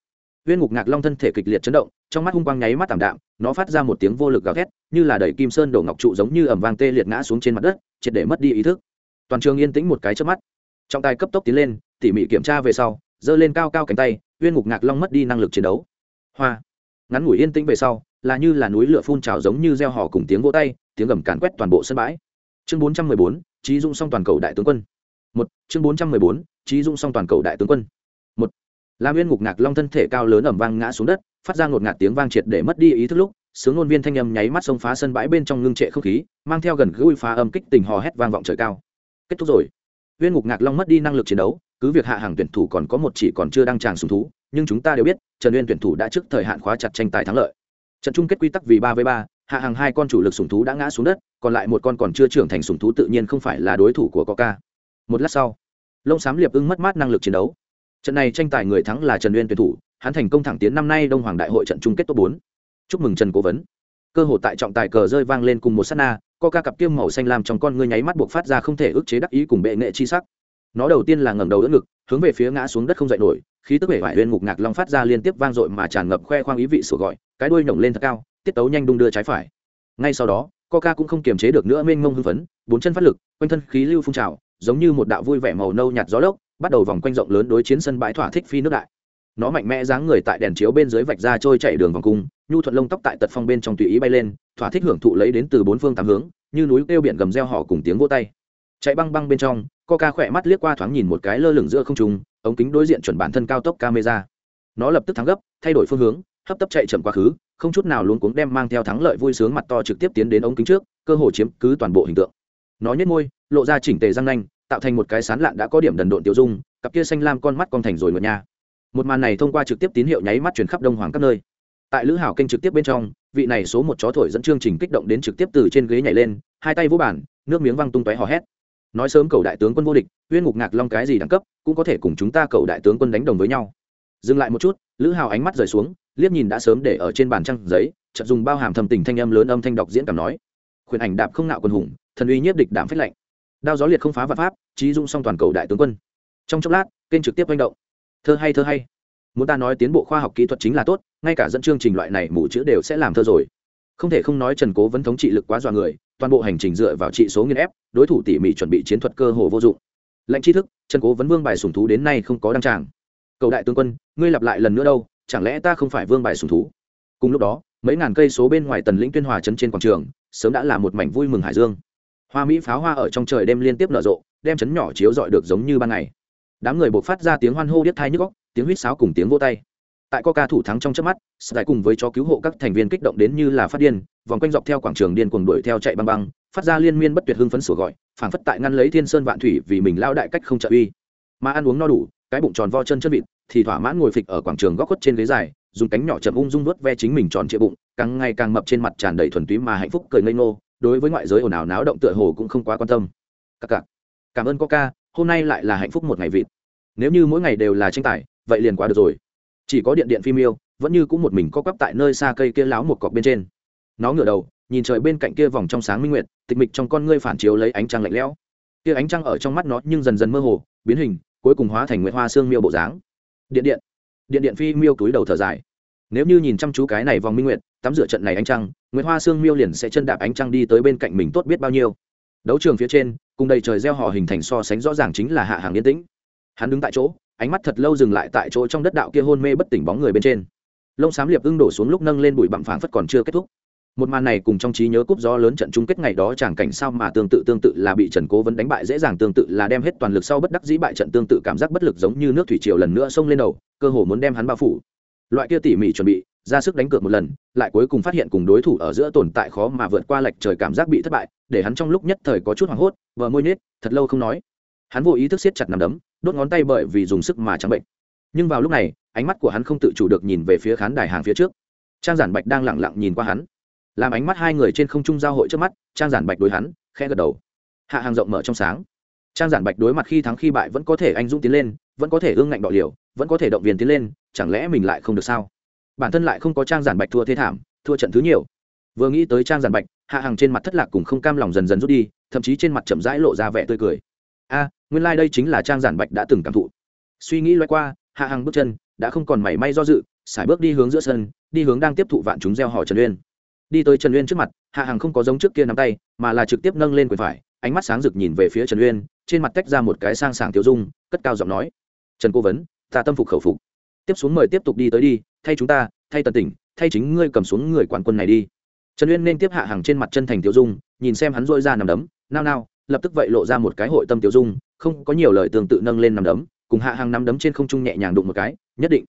Viên ngục ngạc long thân thể kịch liệt chấn động, trong mắt hung quang nháy mắt tảm đạm, nó phát ra một tiếng vô lực gào thét, như là đẩy kim sơn đổ ngọc trụ giống như ẩm vang tê liệt ngã xuống trên mặt đất, triệt để mất đi ý thức. Toàn trường yên tĩnh một cái trước mắt. Trọng tài cấp tốc tiến lên, tỉ mỉ kiểm tra về sau, giơ lên cao cao cánh tay, viên ngục ngạc long mất đi năng lực chiến đấu. Hoa. Ngắn ngủi yên tĩnh về sau, là như là núi lửa phun trào giống như gieo họ cùng tiếng vỗ tay, tiếng gầm càn quét toàn bộ sân bãi. Chương bốn trăm mười bốn trí dung song toàn cầu đại tướng quân một, chương bốn trăm mười bốn trí dung song toàn cầu đại tướng quân. Một làm viên ngục ngạc long thân thể cao lớn ẩm vang ngã xuống đất, phát ra ngột ngạt tiếng vang triệt để mất đi ý thức lúc, sướng ngôn viên thanh âm nháy mắt xông phá sân bãi bên trong ngưng trệ không khí, mang theo gần gũi phá âm kích tình hò hét vang vọng trời cao. Kết thúc rồi. Viên ngục ngạc long mất đi năng lực chiến đấu, cứ việc hạ hàng tuyển thủ còn có một chỉ còn chưa đăng tràng sùng thú, nhưng chúng ta đều biết, trần uyên tuyển thủ đã trước thời hạn khóa chặt tranh tài thắng lợi. Trận chung kết quy tắc vì ba với ba, hạ hàng hai con chủ lực sùng thú đã ngã xuống đất, còn lại một con còn chưa trưởng thành sùng thú tự nhiên không phải là đối thủ của coca một lát sau lông xám liệp ưng mất mát năng lực chiến đấu. Trận này tranh tài người thắng là trần uyên tuyển thủ, hắn thành công thẳng tiến năm nay đông hoàng đại hội trận chung kết top bốn. Chúc mừng trần cố vấn. Cơ hội tại trọng tài cờ rơi vang lên cùng một s á t na, coca cặp kiêm màu xanh làm trong con ngươi nháy mắt buộc phát ra không thể ức chế đắc ý cùng bệ nghệ chi sắc. Nó đầu tiên là ngẩng đầu đỡ ngực, hướng về phía ngã xuống đất không dậy nổi, khí tức bể vải huyên ngục ngạc long phát ra liên tiếp vang dội mà tràn ngập khoe khoang ý vị sủa gọi, cái đuôi nhổng lên thật cao, tiết tấu nhanh đung đưa trái phải. Ngay sau đó co ca cũng không kiềm chế được nữa mênh mông hưng phấn, bốn chân phát lực, quanh thân khí lưu phun trào giống như một đạo vui vẻ màu nâu nhạt gió lốc, bắt đầu vòng quanh rộng lớn đối chiến sân bãi thỏa thích phi nước đại. Nó mạnh mẽ dáng người tại đèn chiếu bên dưới vạch ra trôi chạy đường vòng cung, nhu thuận lông tóc tại tật phong bên trong tùy ý bay lên, thỏa thích hưởng thụ lấy đến từ bốn phương tám hướng, như núi kêu biển gầm reo họ cùng tiếng vô tay. Chạy băng băng bên trong, coca khỏe mắt liếc qua thoáng nhìn một cái lơ lửng giữa không trung, ống kính đối diện chuẩn bản thân cao tốc camera. Nó lập tức thắng gấp, thay đổi phương hướng, hấp tấp chạy chậm quá khứ, không chút nào luôn cuống đem mang theo thắng lợi vui sướng mặt to trực tiếp tiến đến ống kính trước, cơ hồ chiếm cứ toàn bộ hình tượng nó nhếch môi, lộ ra chỉnh tề răng nanh, tạo thành một cái sán lạn đã có điểm đần độn tiêu dung, cặp kia xanh lam con mắt con thành rồi ngựa nha. Một màn này thông qua trực tiếp tín hiệu nháy mắt truyền khắp đông hoàng các nơi. Tại lữ hảo kênh trực tiếp bên trong, vị này số một chó thổi dẫn chương trình kích động đến trực tiếp từ trên ghế nhảy lên, hai tay vô bản nước miếng văng tung tóe hò hét. Nói sớm cầu đại tướng quân vô địch huyên ngục ngạc long cái gì đẳng cấp, cũng có thể cùng chúng ta cầu đại tướng quân đánh đồng với nhau. Dừng lại một chút, lữ hào ánh mắt rời xuống, liếc nhìn đã sớm để ở trên bàn trăng giấy, chợt dùng bao hàm thầm tình thanh âm lớn âm thanh đọc diễn cảm nói. Khuyển ảnh đạp không nạo quân hùng thần uy nhiếp địch đảm phách lạnh. Đao gió liệt không phá vạn pháp trí dung song toàn cầu đại tướng quân. Trong chốc lát, kênh trực tiếp manh động. Thơ hay thơ hay. Muốn ta nói tiến bộ khoa học kỹ thuật chính là tốt, ngay cả dẫn chương trình loại này mù chữ đều sẽ làm thơ rồi. Không thể không nói trần cố vấn thống trị lực quá dọa người, toàn bộ hành trình dựa vào trị số nghiên ép, đối thủ tỉ mỉ chuẩn bị chiến thuật cơ hồ vô dụng. Lệnh tri thức, trần cố vấn vương bài sùng thú đến nay không có đăng tràng. Cầu đại tướng quân, ngươi lặp lại lần nữa đâu, chẳng lẽ ta không phải vương bài sùng thú? Cùng lúc đó, mấy ngàn cây số bên ngoài tần lĩnh tuyên hòa trấn trên quảng trường, sớm đã là một mảnh vui mừng hải dương hoa mỹ pháo hoa ở trong trời đêm liên tiếp nở rộ, đem chấn nhỏ chiếu dọi được giống như ban ngày. Đám người buộc phát ra tiếng hoan hô điếc thai nhức góc tiếng huýt sáo cùng tiếng vô tay. Tại coca thủ thắng trong chớp mắt sky cùng với chó cứu hộ các thành viên kích động đến như là phát điên, vòng quanh dọc theo quảng trường điên cuồng đuổi theo chạy băng băng, phát ra liên miên bất tuyệt hưng phấn sủa gọi, phảng phất tại ngăn lấy thiên sơn vạn thủy vì mình lao đại cách không trợ uy. Mà ăn uống no đủ, cái bụng tròn vo chân chân vịt, thì thỏa mãn ngồi phịch ở quảng trường góc khuất trên ghế dài, dùng cánh nhỏ chậm ung dung nuốt ve chính mình tròn trịa bụng, càng ngày càng mập trên mặt tràn đầy thuần túy mà hạnh phúc cười ngây ngô đối với ngoại giới ồn ào náo động tựa hồ cũng không quá quan tâm. Các cặc. Cảm ơn coca, hôm nay lại là hạnh phúc một ngày vịt. Nếu như mỗi ngày đều là tranh tài, vậy liền quá được rồi. Chỉ có điện điện phim yêu, vẫn như cũng một mình co quắp tại nơi xa cây kia láo một cọc bên trên. Nó ngửa đầu, nhìn trời bên cạnh kia vòng trong sáng minh nguyệt, tịch mịch trong con ngươi phản chiếu lấy ánh trăng lạnh lẽo. Kia ánh trăng ở trong mắt nó nhưng dần dần mơ hồ, biến hình, cuối cùng hóa thành nguyệt hoa xương miêu bộ dáng. Điện điện. Điện điện phi miêu túi đầu thở dài. Nếu như nhìn chăm chú cái này vòng minh nguyệt tắm rửa trận này ánh trăng, nguyệt hoa xương miêu liền sẽ chân đạp ánh trăng đi tới bên cạnh mình tốt biết bao nhiêu. Đấu trường phía trên, cùng đầy trời gieo họ hình thành so sánh rõ ràng chính là hạ hàng yên tĩnh. Hắn đứng tại chỗ, ánh mắt thật lâu dừng lại tại chỗ trong đất đạo kia hôn mê bất tỉnh bóng người bên trên. Lông xám liệp ưng đổ xuống lúc nâng lên bụi bặm phảng phất còn chưa kết thúc. Một màn này cùng trong trí nhớ cúp gió lớn trận chung kết ngày đó chẳng cảnh sao mà tương tự tương tự là bị trần cố vấn đánh bại dễ dàng tương tự là đem hết toàn lực sau bất đắc dĩ bại trận tương tự cảm giác bất lực giống như nước thủy triều lần nữa xông lên đầu, cơ hồ muốn đem hắn bao phủ. Loại kia tỉ mỉ chuẩn bị ra sức đánh cược một lần, lại cuối cùng phát hiện cùng đối thủ ở giữa tồn tại khó mà vượt qua lệch trời cảm giác bị thất bại, để hắn trong lúc nhất thời có chút hoảng hốt, vờ môi nết thật lâu không nói. Hắn vô ý thức siết chặt nằm đấm, đốt ngón tay bởi vì dùng sức mà trắng bệnh. Nhưng vào lúc này, ánh mắt của hắn không tự chủ được nhìn về phía khán đài hàng phía trước. Trang giản bạch đang lẳng lặng nhìn qua hắn. Làm ánh mắt hai người trên không trung giao hội trước mắt, trang giản bạch đối hắn, khẽ gật đầu. Hạ hàng rộng mở trong sáng. Trang giản bạch đối mặt khi thắng khi bại vẫn có thể anh dũng tiến lên, vẫn có thể ương ngạnh đọ liều, vẫn có thể động viên tiến lên, chẳng lẽ mình lại không được sao? Bản thân lại không có trang giản bạch thua thế thảm, thua trận thứ nhiều. Vừa nghĩ tới trang giản bạch, hạ hàng trên mặt thất lạc cùng không cam lòng dần dần rút đi, thậm chí trên mặt chậm rãi lộ ra vẻ tươi cười. A, nguyên lai、like、đây chính là trang giản bạch đã từng cảm thụ. Suy nghĩ loay qua, hạ hàng bước chân đã không còn mảy may do dự sải bước đi hướng giữa sân, đi hướng đang tiếp thụ vạn chúng gieo họ trần uyên. Đi tới trần uyên trước mặt, hạ hàng không có giống trước kia nắm tay, mà là trực tiếp nâng lên quyền phải, ánh mắt sáng rực nhìn về phía trần uyên, trên mặt tách ra một cái sang sảng tiêu dung, cất cao giọng nói, trần cố vấn, ta tâm phục khẩu phục. Tiếp xuống mời tiếp tục đi tới đi thay chúng ta, thay tần tỉnh, thay chính ngươi cầm xuống người quản quân này đi. Trần uyên nên tiếp hạ hàng trên mặt chân thành tiêu dung, nhìn xem hắn dội ra nằm đấm, nao nao. Lập tức vậy lộ ra một cái hội tâm tiêu dung, không có nhiều lời tương tự nâng lên nằm đấm, cùng hạ hàng nằm đấm trên không trung nhẹ nhàng đụng một cái, nhất định.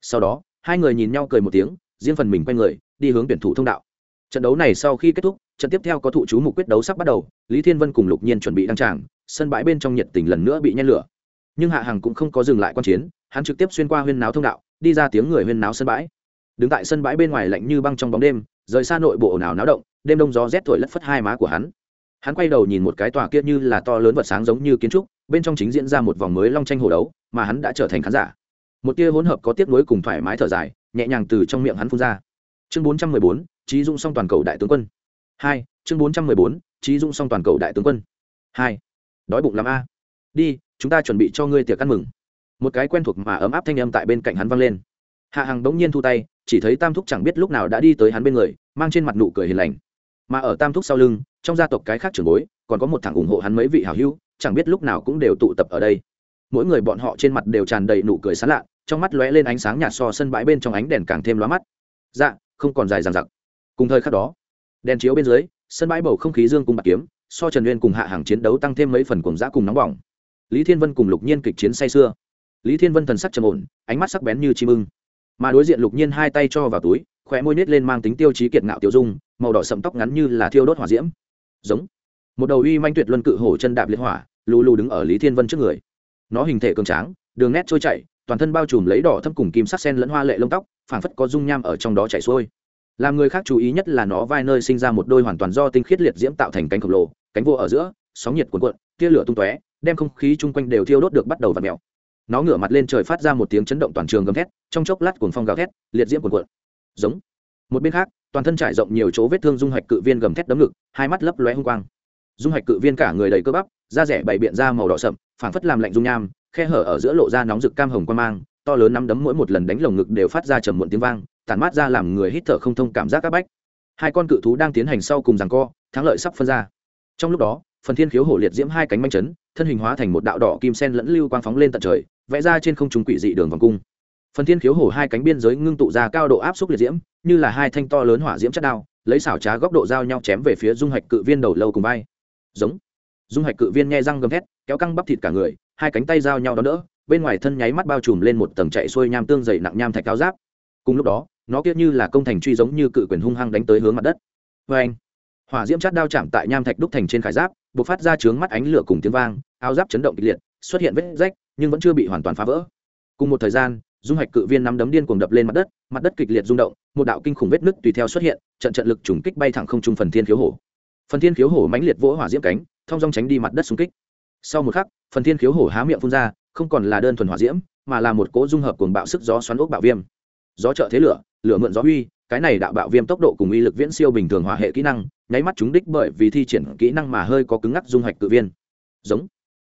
Sau đó, hai người nhìn nhau cười một tiếng, riêng phần mình quay người, đi hướng tuyển thủ thông đạo. Trận đấu này sau khi kết thúc, trận tiếp theo có thụ chú mục quyết đấu sắp bắt đầu, lý thiên vân cùng lục nhiên chuẩn bị đăng tràng, sân bãi bên trong nhiệt tình lần nữa bị nhen lửa. Nhưng hạ hàng cũng không có dừng lại quan chiến hắn trực tiếp xuyên qua huyên náo thông đạo, đi ra tiếng người huyên náo sân bãi. Đứng tại sân bãi bên ngoài lạnh như băng trong bóng đêm, rời xa nội bộ ồn ào náo động, đêm đông gió rét thổi lất phất hai má của hắn. Hắn quay đầu nhìn một cái tòa kia như là to lớn vật sáng giống như kiến trúc, bên trong chính diễn ra một vòng mới long tranh hồ đấu, mà hắn đã trở thành khán giả. Một tia hỗn hợp có tiếc nuối cùng thoải mái thở dài, nhẹ nhàng từ trong miệng hắn phun ra. Chương bốn trăm mười bốn trí dung song toàn cầu đại tướng quân. Hai, chương bốn trăm mười bốn trí dung song toàn cầu đại tướng quân. Hai, đói bụng làm a. Đi, chúng ta chuẩn bị cho ngươi tiệc ăn mừng một cái quen thuộc mà ấm áp thanh âm tại bên cạnh hắn vang lên. Hạ hằng bỗng nhiên thu tay, chỉ thấy tam thúc chẳng biết lúc nào đã đi tới hắn bên người, mang trên mặt nụ cười hiền lành. Mà ở tam thúc sau lưng, trong gia tộc cái khác trưởng bối, còn có một thằng ủng hộ hắn mấy vị hảo hữu, chẳng biết lúc nào cũng đều tụ tập ở đây. Mỗi người bọn họ trên mặt đều tràn đầy nụ cười sán lạ, trong mắt lóe lên ánh sáng nhạt so sân bãi bên trong ánh đèn càng thêm lóa mắt. Dạ không còn dài dằng dặc. Cùng thời khắc đó, đèn chiếu bên dưới, sân bãi bầu không khí dương cùng bạc kiếm, so trần uyên cùng hạ hàng chiến đấu tăng thêm mấy phần cùng giã cùng nóng bỏng. Lý thiên vân cùng lục nhiên kịch chiến say sưa lý thiên vân thần sắc trầm ổn, ánh mắt sắc bén như chim ưng. Mà đối diện lục nhiên hai tay cho vào túi, khóe môi nết lên mang tính tiêu chí kiệt ngạo tiêu dung, màu đỏ sậm tóc ngắn như là thiêu đốt hỏa diễm. Giống. Một đầu uy manh tuyệt luân cự hổ chân đạp liệt hỏa, lù lù đứng ở lý thiên vân trước người. Nó hình thể cường tráng, đường nét trôi chảy, toàn thân bao trùm lấy đỏ thâm cùng kim sắc sen lẫn hoa lệ lông tóc, phảng phất có dung nham ở trong đó chảy xuôi. Làm người khác chú ý nhất là nó vai nơi sinh ra một đôi hoàn toàn do tinh khiết liệt diễm tạo thành cánh khổng lồ, cánh vô ở giữa, sóng nhiệt cuồn cuộn, tia lửa tung tóe, đem không khí chung quanh đều thiêu đốt được bắt đầu và mèo nó ngửa mặt lên trời phát ra một tiếng chấn động toàn trường gầm thét, trong chốc lát cuồng phong gào thét, liệt diễm cuồn cuộn. Giống. Một bên khác, toàn thân trải rộng nhiều chỗ vết thương dung hoạch cự viên gầm thét đấm ngực, hai mắt lấp lóe hung quang. Dung hoạch cự viên cả người đầy cơ bắp, da rẻ bày biện ra màu đỏ sậm, phảng phất làm lạnh dung nham, khe hở ở giữa lộ ra nóng rực cam hồng quan mang, to lớn nắm đấm mỗi một lần đánh lồng ngực đều phát ra trầm muộn tiếng vang, tản mát ra làm người hít thở không thông cảm giác các bách. Hai con cự thú đang tiến hành sau cùng rằng co, thắng lợi sắp phân ra. Trong lúc đó, phần thiên khiếu hổ liệt diễm hai cánh manh chấn, thân hình hóa thành một đạo đỏ kim sen lẫn lưu quang phóng lên tận trời vẽ ra trên không trung quỷ dị đường vòng cung. Phần thiên khiếu hổ hai cánh biên giới ngưng tụ ra cao độ áp suất liệt diễm, như là hai thanh to lớn hỏa diễm chất đao, lấy xảo trá góc độ giao nhau chém về phía dung hạch cự viên đầu lâu cùng vai. Giống. Dung hạch cự viên nghe răng gầm thét, kéo căng bắp thịt cả người, hai cánh tay giao nhau đó đỡ, bên ngoài thân nháy mắt bao trùm lên một tầng chạy xuôi nham tương dày nặng nham thạch cao giáp. Cùng lúc đó, nó kia như là công thành truy giống như cự quyền hung hăng đánh tới hướng mặt đất. Vê anh hỏa diễm chát đao chạm tại nham thạch đúc thành trên khải giáp b ộ c phát ra trướng mắt ánh lửa cùng tiếng vang, áo giáp chấn động kịch liệt, xuất hiện vết rách nhưng vẫn chưa bị hoàn toàn phá vỡ. Cùng một thời gian, dung hạch cự viên nắm đấm điên cuồng đập lên mặt đất mặt đất kịch liệt rung động, một đạo kinh khủng vết nứt tùy theo xuất hiện, trận trận lực trùng kích bay thẳng không trung phần thiên khiếu hổ. Phần thiên khiếu hổ mãnh liệt vỗ hỏa diễm cánh, thong dong tránh đi mặt đất xung kích. Sau một khắc, phần thiên khiếu hổ há miệng phun ra, không còn là đơn thuần hỏa diễm, mà là một cỗ dung hợp cuồng bạo sức gió xoắn ốc bạo viêm. Gió trợ thế lửa lửa mượn gió uy, cái này đạo bạo viêm tốc độ cùng uy lực viễn siêu bình thường hỏa hệ kỹ năng, nháy mắt chúng đích bởi vì thi triển kỹ năng mà hơi có cứng ngắc dung hạch cự viên. Giống.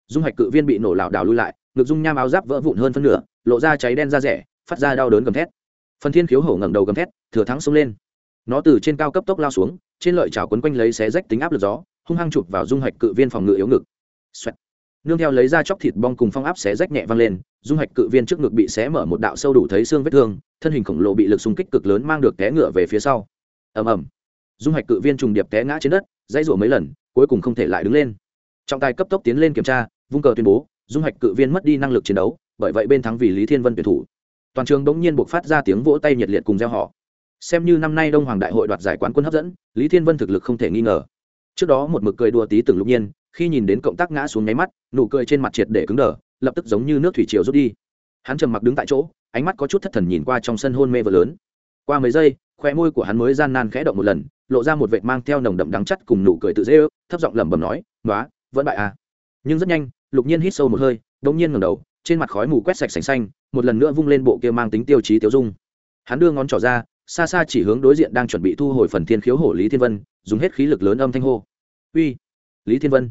Dung hạch cự viên bị nổ lảo đảo lui lại ngực dung nham áo giáp vỡ vụn hơn phân nửa, lộ ra cháy đen ra rẻ, phát ra đau đớn gầm thét. Phần thiên khiếu hổ ngẩng đầu gầm thét, thừa thắng xông lên. Nó từ trên cao cấp tốc lao xuống, trên lợi chảo quấn quanh lấy xé rách tính áp lực gió, hung hăng chụp vào dung hạch cự viên phòng ngự yếu ngực. Xoẹt. nương theo lấy ra chóc thịt bong cùng phong áp xé rách nhẹ văng lên, dung hạch cự viên trước ngực bị xé mở một đạo sâu đủ thấy xương vết thương, thân hình khổng lồ bị lực xung kích cực lớn mang được té ngựa về phía sau. Ầm ầm. Dung hạch cự viên trùng điệp té ngã trên đất, dãy rủa mấy lần, cuối cùng không thể lại đứng lên. Trọng tài cấp tốc tiến lên kiểm tra, vung cờ tuyên bố dung hạch cự viên mất đi năng lực chiến đấu, bởi vậy bên thắng vì lý thiên vân tuyển thủ. Toàn trường bỗng nhiên buộc phát ra tiếng vỗ tay nhiệt liệt cùng gieo họ xem như năm nay đông hoàng đại hội đoạt giải quán quân hấp dẫn, lý thiên vân thực lực không thể nghi ngờ. Trước đó một mực cười đùa tí từng lúc nhiên, khi nhìn đến cộng tác ngã xuống nháy mắt, nụ cười trên mặt triệt để cứng đờ, lập tức giống như nước thủy triều rút đi. Hắn trầm mặc đứng tại chỗ, ánh mắt có chút thất thần nhìn qua trong sân hôn mê vợ lớn. Qua mấy giây khoe môi của hắn mới gian nan khẽ động một lần, lộ ra một vệt mang theo nồng đậm đắng chắt cùng nụ cười tự dễ ước, thấp giọng lẩm bẩm nói nói vẫn bại à? Nhưng rất nhanh lục nhiên hít sâu một hơi đống nhiên ngẩng đầu, trên mặt khói mù quét sạch sành xanh, một lần nữa vung lên bộ kia mang tính tiêu chí tiêu dung. Hắn đưa ngón trỏ ra, xa xa chỉ hướng đối diện đang chuẩn bị thu hồi phần thiên khiếu hổ lý thiên vân, dùng hết khí lực lớn âm thanh hô. Uy, lý thiên vân,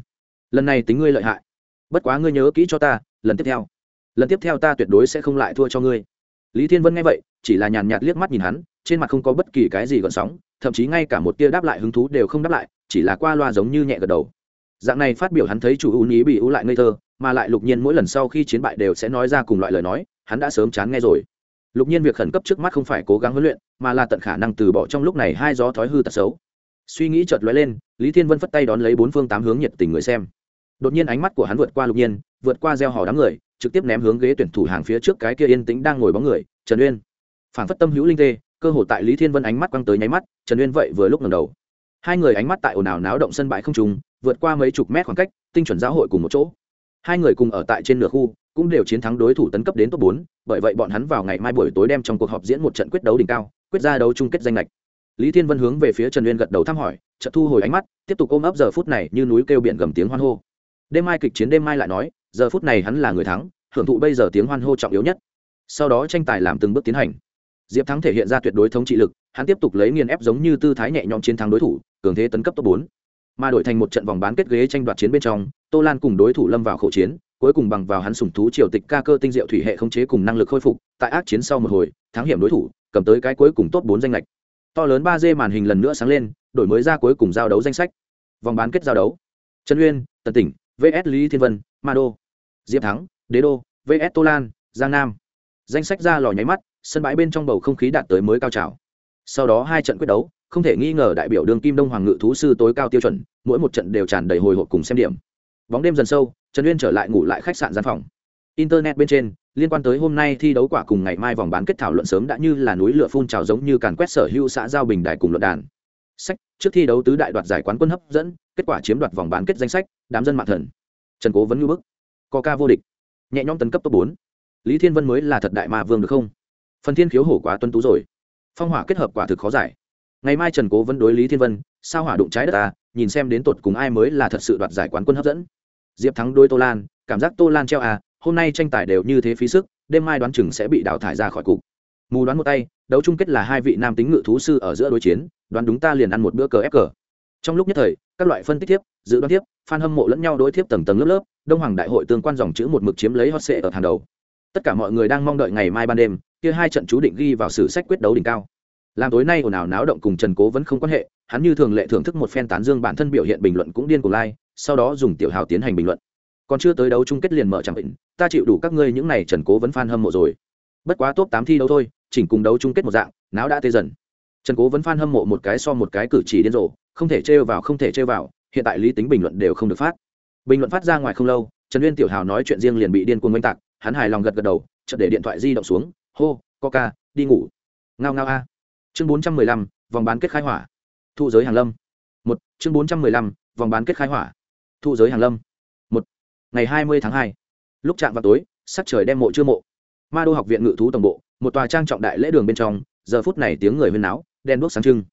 lần này tính ngươi lợi hại. Bất quá ngươi nhớ kỹ cho ta, lần tiếp theo, lần tiếp theo ta tuyệt đối sẽ không lại thua cho ngươi. Lý thiên vân nghe vậy, chỉ là nhàn nhạt liếc mắt nhìn hắn, trên mặt không có bất kỳ cái gì gợn sóng, thậm chí ngay cả một tia đáp lại hứng thú đều không đáp lại, chỉ là qua loa giống như nhẹ gật đầu dạng này phát biểu hắn thấy chủ ưu ý bị ưu lại ngây thơ, mà lại lục nhiên mỗi lần sau khi chiến bại đều sẽ nói ra cùng loại lời nói, hắn đã sớm chán nghe rồi. Lục nhiên việc khẩn cấp trước mắt không phải cố gắng huấn luyện, mà là tận khả năng từ bỏ trong lúc này hai gió thói hư tật xấu. Suy nghĩ chợt lóe lên, lý thiên vân phất tay đón lấy bốn phương tám hướng nhiệt tình người xem. Đột nhiên ánh mắt của hắn vượt qua lục nhiên, vượt qua gieo hò đám người, trực tiếp ném hướng ghế tuyển thủ hàng phía trước cái kia yên tĩnh đang ngồi bóng người, trần uyên. Phản phất tâm hữu linh tê, cơ hồ tại lý thiên vân ánh mắt quăng tới nháy mắt, trần uyên vậy vừa lúc ngầm đầu. Hai người ánh mắt tại ồn ào náo động sân bãi không trùng vượt qua mấy chục mét khoảng cách, tinh chuẩn giáo hội cùng một chỗ. Hai người cùng ở tại trên nửa khu, cũng đều chiến thắng đối thủ tấn cấp đến top bốn, bởi vậy bọn hắn vào ngày mai buổi tối đem trong cuộc họp diễn một trận quyết đấu đỉnh cao, quyết ra đấu chung kết danh lệch. Lý thiên vân hướng về phía trần uyên gật đầu thăm hỏi, chợt thu hồi ánh mắt, tiếp tục ôm ấp giờ phút này như núi kêu biển gầm tiếng hoan hô. Đêm mai kịch chiến đêm mai lại nói, giờ phút này hắn là người thắng, hưởng thụ bây giờ tiếng hoan hô trọng yếu nhất. Sau đó tranh tài làm từng bước tiến hành. Diệp thắng thể hiện ra tuyệt đối thống trị lực, hắn tiếp tục lấy nghiền ép giống như tư thái nhẹ nhõm chiến thắng đối thủ, cường thế tấn cấp top bốn mà đổi thành một trận vòng bán kết ghế tranh đoạt chiến bên trong, tô lan cùng đối thủ lâm vào khẩu chiến, cuối cùng bằng vào hắn sủng thú triều tịch ca cơ tinh diệu thủy hệ không chế cùng năng lực khôi phục, tại ác chiến sau một hồi, thắng hiểm đối thủ, cầm tới cái cuối cùng top bốn danh lệch. To lớn ba d màn hình lần nữa sáng lên, đổi mới ra cuối cùng giao đấu danh sách. Vòng bán kết giao đấu. Trần uyên, tần tỉnh, vs lý thiên vân, ma đô. Diệp thắng, đế đô, vs tô lan, giang nam. Danh sách ra lò nháy mắt, sân bãi bên trong bầu không khí đạt tới mới cao trào. Sau đó hai trận quyết đấu không thể nghi ngờ đại biểu đường kim đông hoàng ngự thú sư tối cao tiêu chuẩn, mỗi một trận đều tràn đầy hồi hộp cùng xem điểm. Bóng đêm dần sâu, trần uyên trở lại ngủ lại khách sạn gian phòng. Internet bên trên, liên quan tới hôm nay thi đấu quả cùng ngày mai vòng bán kết thảo luận sớm đã như là núi lửa phun trào giống như càn quét sở hữu xã giao bình đài cùng luận đàn. Sách, trước thi đấu tứ đại đoạt giải quán quân hấp dẫn, kết quả chiếm đoạt vòng bán kết danh sách, đám dân mạng thần. Trần cố vẫn ngưỡng bức. Ca vô địch. Nhẹ nhõm tấn cấp top bốn. Lý thiên vân mới là thật đại ma vương được không? Phần thiên khiếu hổ quá tuân tú rồi. Phong hỏa kết hợp quả thực khó giải ngày mai trần cố vẫn đối lý thiên vân, sao hỏa đụng trái đất ta, nhìn xem đến tột cùng ai mới là thật sự đoạt giải quán quân hấp dẫn. Diệp thắng đôi tô lan, cảm giác tô lan treo à hôm nay tranh tài đều như thế phí sức, đêm mai đoán chừng sẽ bị đào thải ra khỏi cục. Mù đoán một tay, đấu chung kết là hai vị nam tính ngự thú sư ở giữa đối chiến, đoán đúng ta liền ăn một bữa cờ ép cờ. Trong lúc nhất thời, các loại phân tích tiếp, dự đoán tiếp, fan hâm mộ lẫn nhau đối tiếp tầng tầng lớp lớp, đông hoàng đại hội tương quan dòng chữ một mực chiếm lấy hot sệ ở hàng đầu. Tất cả mọi người đang mong đợi ngày mai ban đêm, kia hai trận chú định ghi vào sử sách quyết đấu đỉnh cao làm tối nay ồn ào náo động cùng trần cố vẫn không quan hệ, hắn như thường lệ thưởng thức một phen tán dương bản thân biểu hiện bình luận cũng điên cuồng like, sau đó dùng tiểu hào tiến hành bình luận. Còn chưa tới đấu chung kết liền mở chẳng định, ta chịu đủ các ngươi những này trần cố vẫn fan hâm mộ rồi. Bất quá top tám thi đấu thôi, chỉnh cùng đấu chung kết một dạng, náo đã tê dần. Trần cố vẫn fan hâm mộ một cái so một cái cử chỉ điên rồ, không thể trêu vào, không thể trêu vào, hiện tại lý tính bình luận đều không được phát. Bình luận phát ra ngoài không lâu, trần uyên tiểu hào nói chuyện riêng liền bị điên cuồng oanh tạc, hắn hài lòng gật gật đầu, chợt để điện thoại di động xuống, hô, coca, đi ngủ. Ngao ngao a chương bốn trăm mười lăm, vòng bán kết khai hỏa. Thu giới hàng lâm. Một, chương bốn trăm mười lăm, vòng bán kết khai hỏa. Thu giới hàng lâm. Một, ngày hai mươi tháng hai. Lúc chạm vào tối, sắc trời đem mộ chưa mộ. Ma đô học viện ngự thú tổng bộ, một tòa trang trọng đại lễ đường bên trong, giờ phút này tiếng người huyên náo, đen đuốc sáng trưng.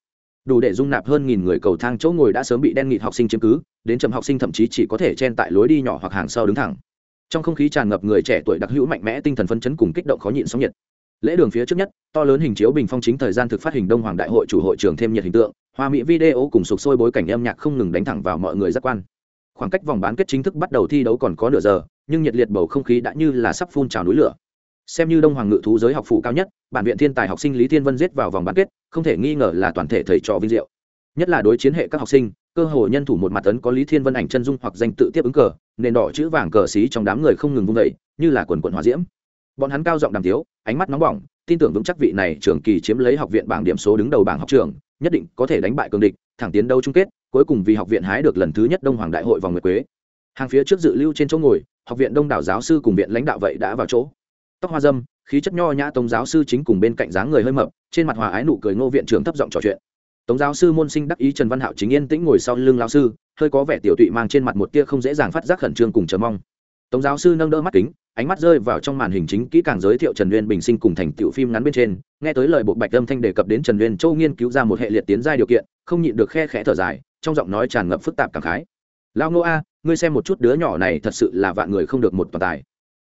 Đủ để dung nạp hơn nghìn người cầu thang chỗ ngồi đã sớm bị đen nghịt học sinh chiếm cứ, đến trầm học sinh thậm chí chỉ có thể chen tại lối đi nhỏ hoặc hàng sau đứng thẳng. Trong không khí tràn ngập người trẻ tuổi đặc hữu mạnh mẽ tinh thần phấn chấn cùng kích động khó nhịn sóng nhiệt lễ đường phía trước nhất, to lớn hình chiếu bình phong chính thời gian thực phát hình đông hoàng đại hội chủ hội trường thêm nhiệt hình tượng, hoa mỹ video cùng sục sôi bối cảnh âm nhạc không ngừng đánh thẳng vào mọi người giác quan. Khoảng cách vòng bán kết chính thức bắt đầu thi đấu còn có nửa giờ, nhưng nhiệt liệt bầu không khí đã như là sắp phun trào núi lửa. Xem như đông hoàng ngự thú giới học phủ cao nhất, bản viện thiên tài học sinh lý thiên vân giết vào vòng bán kết, không thể nghi ngờ là toàn thể thầy trò vinh diệu. Nhất là đối chiến hệ các học sinh, cơ hội nhân thủ một mặt tấn có lý thiên vân ảnh chân dung hoặc danh tự tiếp ứng cờ, nền đỏ chữ vàng cờ xí trong đám người không ngừng vung vẩy như là quần quần hòa diễm bọn hắn cao giọng đàm tiếu, ánh mắt nóng bỏng, tin tưởng vững chắc vị này trường kỳ chiếm lấy học viện bảng điểm số đứng đầu bảng học trường, nhất định có thể đánh bại cường địch, thẳng tiến đâu chung kết, cuối cùng vì học viện hái được lần thứ nhất đông hoàng đại hội vòng nguyệt quế. Hàng phía trước dự lưu trên chỗ ngồi, học viện đông đảo giáo sư cùng viện lãnh đạo vậy đã vào chỗ. Tóc hoa dâm, khí chất nho nhã tống giáo sư chính cùng bên cạnh dáng người hơi mập, trên mặt hòa ái nụ cười ngô viện trưởng thấp giọng trò chuyện. Tống giáo sư môn sinh đắc ý trần văn hạo chính yên tĩnh ngồi sau lưng lao sư, hơi có vẻ tiểu tụy mang trên mặt một tia không dễ dàng phát giác khẩn trương cùng chờ mong. Tống giáo sư nâng đỡ mắt kính ánh mắt rơi vào trong màn hình chính kỹ càng giới thiệu trần uyên bình sinh cùng thành tựu phim ngắn bên trên. Nghe tới lời bộ bạch âm thanh đề cập đến trần uyên châu nghiên cứu ra một hệ liệt tiến giai điều kiện, không nhịn được khe khẽ thở dài, trong giọng nói tràn ngập phức tạp cảm khái. Lao ngô a, ngươi xem một chút đứa nhỏ này thật sự là vạn người không được một toàn tài.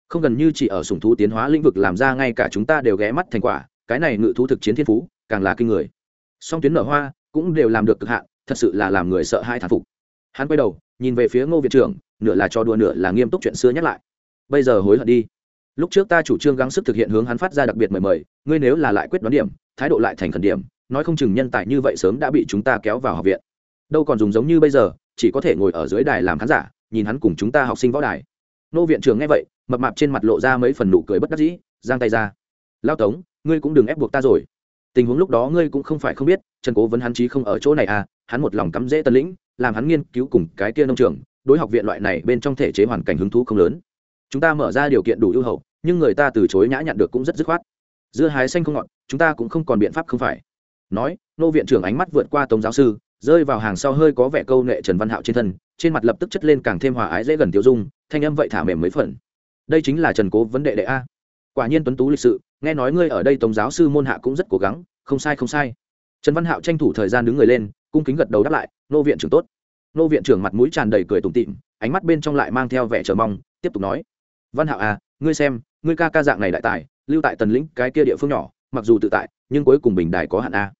Không gần như chỉ ở sùng thú tiến hóa lĩnh vực làm ra ngay cả chúng ta đều ghé mắt thành quả, cái này ngự thú thực chiến thiên phú, càng là kinh người. Song tuyến nở hoa cũng đều làm được cực hạn, thật sự là làm người sợ hai thán phục. Hắn quay đầu, nhìn về phía ngô viện trưởng, nửa là cho đùa nửa là nghiêm túc chuyện xưa nhắc lại bây giờ hối hận đi. Lúc trước ta chủ trương gắng sức thực hiện hướng hắn phát ra đặc biệt mời mời, ngươi nếu là lại quyết đoán điểm, thái độ lại thành khẩn điểm, nói không chừng nhân tài như vậy sớm đã bị chúng ta kéo vào học viện. Đâu còn dùng giống như bây giờ, chỉ có thể ngồi ở dưới đài làm khán giả, nhìn hắn cùng chúng ta học sinh võ đài. Nô viện trưởng nghe vậy, mập mạp trên mặt lộ ra mấy phần nụ cười bất đắc dĩ, giang tay ra. Lao tống, ngươi cũng đừng ép buộc ta rồi. Tình huống lúc đó ngươi cũng không phải không biết, trần cố vấn hắn chí không ở chỗ này à hắn một lòng cắm dễ tân lĩnh, làm hắn nghiên cứu cùng cái kia nông trường, đối học viện loại này bên trong thể chế hoàn cảnh hứng thú không lớn chúng ta mở ra điều kiện đủ ưu hậu, nhưng người ta từ chối nhã nhặn được cũng rất dứt khoát. Dưa hái xanh không ngọt, chúng ta cũng không còn biện pháp không phải. Nói, nô viện trưởng ánh mắt vượt qua tống giáo sư, rơi vào hàng sau hơi có vẻ câu nệ trần văn hạo trên thân, trên mặt lập tức chất lên càng thêm hòa ái dễ gần tiêu dung, thanh âm vậy thả mềm mấy phần. Đây chính là trần cố vấn đề đệ a. Quả nhiên tuấn tú lịch sự, nghe nói ngươi ở đây tống giáo sư môn hạ cũng rất cố gắng, không sai không sai. Trần văn hạo tranh thủ thời gian đứng người lên, cung kính gật đầu đáp lại, nô viện trưởng tốt. Nô viện trưởng mặt mũi tràn đầy cười tủm tịm ánh mắt bên trong lại mang theo vẻ chờ mong, tiếp tục nói văn hạo à ngươi xem, ngươi ca ca dạng này đại tài, lưu tại tần lĩnh cái kia địa phương nhỏ, mặc dù tự tại, nhưng cuối cùng bình đài có hạn a.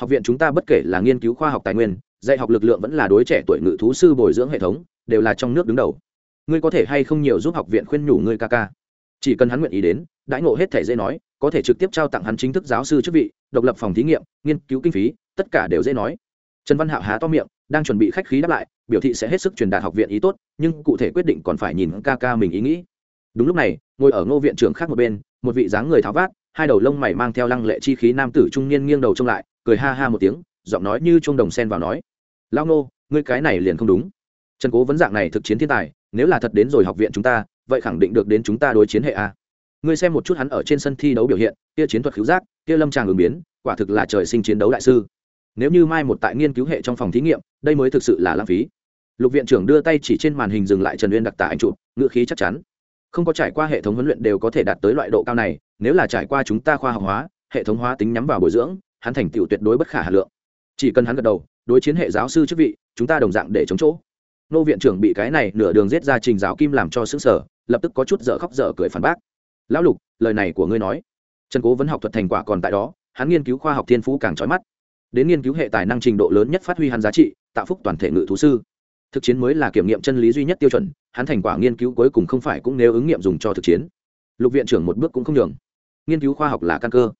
Học viện chúng ta bất kể là nghiên cứu khoa học tài nguyên, dạy học lực lượng vẫn là đối trẻ tuổi ngự thú sư bồi dưỡng hệ thống, đều là trong nước đứng đầu. Ngươi có thể hay không nhiều giúp học viện khuyên nhủ ngươi ca ca? Chỉ cần hắn nguyện ý đến, đãi ngộ hết thể dễ nói, có thể trực tiếp trao tặng hắn chính thức giáo sư chức vị, độc lập phòng thí nghiệm, nghiên cứu kinh phí, tất cả đều dễ nói. Trần văn hạo há to miệng, đang chuẩn bị khách khí đáp lại, biểu thị sẽ hết sức truyền đạt học viện ý tốt, nhưng cụ thể quyết định còn phải nhìn ca ca mình ý nghĩ đúng lúc này, ngồi ở ngô viện trưởng khác một bên, một vị dáng người tháo vát, hai đầu lông mày mang theo lăng lệ chi khí nam tử trung niên nghiêng đầu trông lại, cười ha ha một tiếng, giọng nói như chuông đồng sen vào nói. Lao ngô, ngươi cái này liền không đúng. Trần cố vấn dạng này thực chiến thiên tài, nếu là thật đến rồi học viện chúng ta, vậy khẳng định được đến chúng ta đối chiến hệ a. Ngươi xem một chút hắn ở trên sân thi đấu biểu hiện, kia chiến thuật cứu giác, kia lâm tràng ứng biến, quả thực là trời sinh chiến đấu đại sư. Nếu như mai một tại nghiên cứu hệ trong phòng thí nghiệm, đây mới thực sự là lãng phí. Lục viện trưởng đưa tay chỉ trên màn hình dừng lại trần uyên đặc tả anh chụp ngựa khí chắc chắn không có trải qua hệ thống huấn luyện đều có thể đạt tới loại độ cao này, nếu là trải qua chúng ta khoa học hóa, hệ thống hóa tính nhắm vào bồi dưỡng, hắn thành tựu tuyệt đối bất khả hà lượng. Chỉ cần hắn gật đầu, đối chiến hệ giáo sư chức vị, chúng ta đồng dạng để chống chỗ. Nô viện trưởng bị cái này nửa đường giết ra trình giáo kim làm cho xứng sở lập tức có chút dở khóc dở cười phản bác. Lão lục, lời này của ngươi nói. Trần cố vấn học thuật thành quả còn tại đó, hắn nghiên cứu khoa học thiên phú càng trói mắt. Đến nghiên cứu hệ tài năng trình độ lớn nhất phát huy hắn giá trị, tạo phúc toàn thể ngự thú sư thực chiến mới là kiểm nghiệm chân lý duy nhất tiêu chuẩn, hắn thành quả nghiên cứu cuối cùng không phải cũng nếu ứng nghiệm dùng cho thực chiến. Lục viện trưởng một bước cũng không nhường. Nghiên cứu khoa học là căn cơ.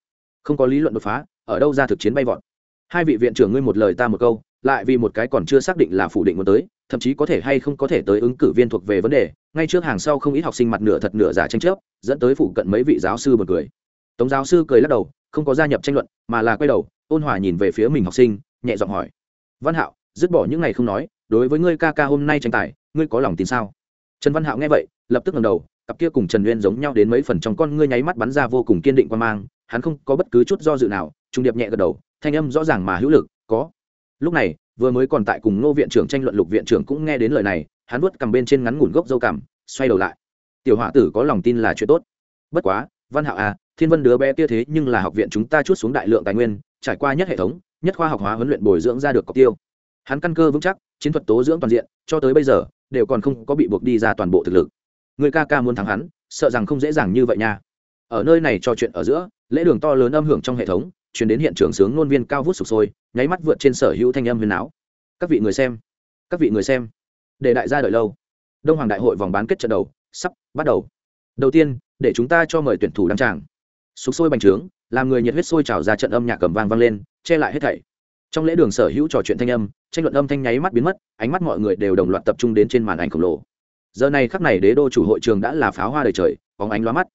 Không có lý luận đột phá, ở đâu ra thực chiến bay vọt. Hai vị viện trưởng ngươi một lời ta một câu, lại vì một cái còn chưa xác định là phủ định muốn tới, thậm chí có thể hay không có thể tới ứng cử viên thuộc về vấn đề, ngay trước hàng sau không ít học sinh mặt nửa thật nửa giả tranh chấp, dẫn tới phụ cận mấy vị giáo sư bật cười. Tống giáo sư cười lắc đầu, không có gia nhập tranh luận, mà là quay đầu, ôn hòa nhìn về phía mình học sinh, nhẹ giọng hỏi. Văn hạo, dứt bỏ những ngày không nói đối với ngươi ca ca hôm nay tranh tài, ngươi có lòng tin sao? Trần văn hạo nghe vậy, lập tức ngẩng đầu, cặp kia cùng trần nguyên giống nhau đến mấy phần trong con ngươi nháy mắt bắn ra vô cùng kiên định quan mang, hắn không có bất cứ chút do dự nào, trung điệp nhẹ gật đầu, thanh âm rõ ràng mà hữu lực, có. Lúc này, vừa mới còn tại cùng ngô viện trưởng tranh luận lục viện trưởng cũng nghe đến lời này, hắn vuốt cầm bên trên ngắn ngủn gốc dâu cằm, xoay đầu lại. Tiểu họa tử có lòng tin là chuyện tốt. Bất quá, văn hạo à thiên vân đứa bé kia thế nhưng là học viện chúng ta chút xuống đại lượng tài nguyên, trải qua nhất hệ thống, nhất khoa học hóa huấn luyện bồi dưỡng ra được cọc tiêu. Hắn căn cơ vững chắc chiến thuật tố dưỡng toàn diện, cho tới bây giờ, đều còn không có bị buộc đi ra toàn bộ thực lực. Người ca ca muốn thắng hắn, sợ rằng không dễ dàng như vậy nha. Ở nơi này trò chuyện ở giữa, lễ đường to lớn âm hưởng trong hệ thống chuyển đến hiện trường sướng ngôn viên cao vút sụp sôi, nháy mắt vượt trên sở hữu thanh âm huyền não các vị người xem, các vị người xem, để đại gia đợi lâu. Đông hoàng đại hội vòng bán kết trận đầu, sắp bắt đầu. Đầu tiên, để chúng ta cho mời tuyển thủ đăng tràng. Sụp sôi bành trướng, làm người nhiệt huyết sôi trào ra trận âm nhạc cầm vang vang lên, che lại hết thảy trong lễ đường sở hữu trò chuyện thanh âm, tranh luận âm thanh nháy mắt biến mất, ánh mắt mọi người đều đồng loạt tập trung đến trên màn ảnh khổng lồ. Giờ này khắc này đế đô chủ hội trường đã là pháo hoa đầy trời, bóng ánh loa mắt.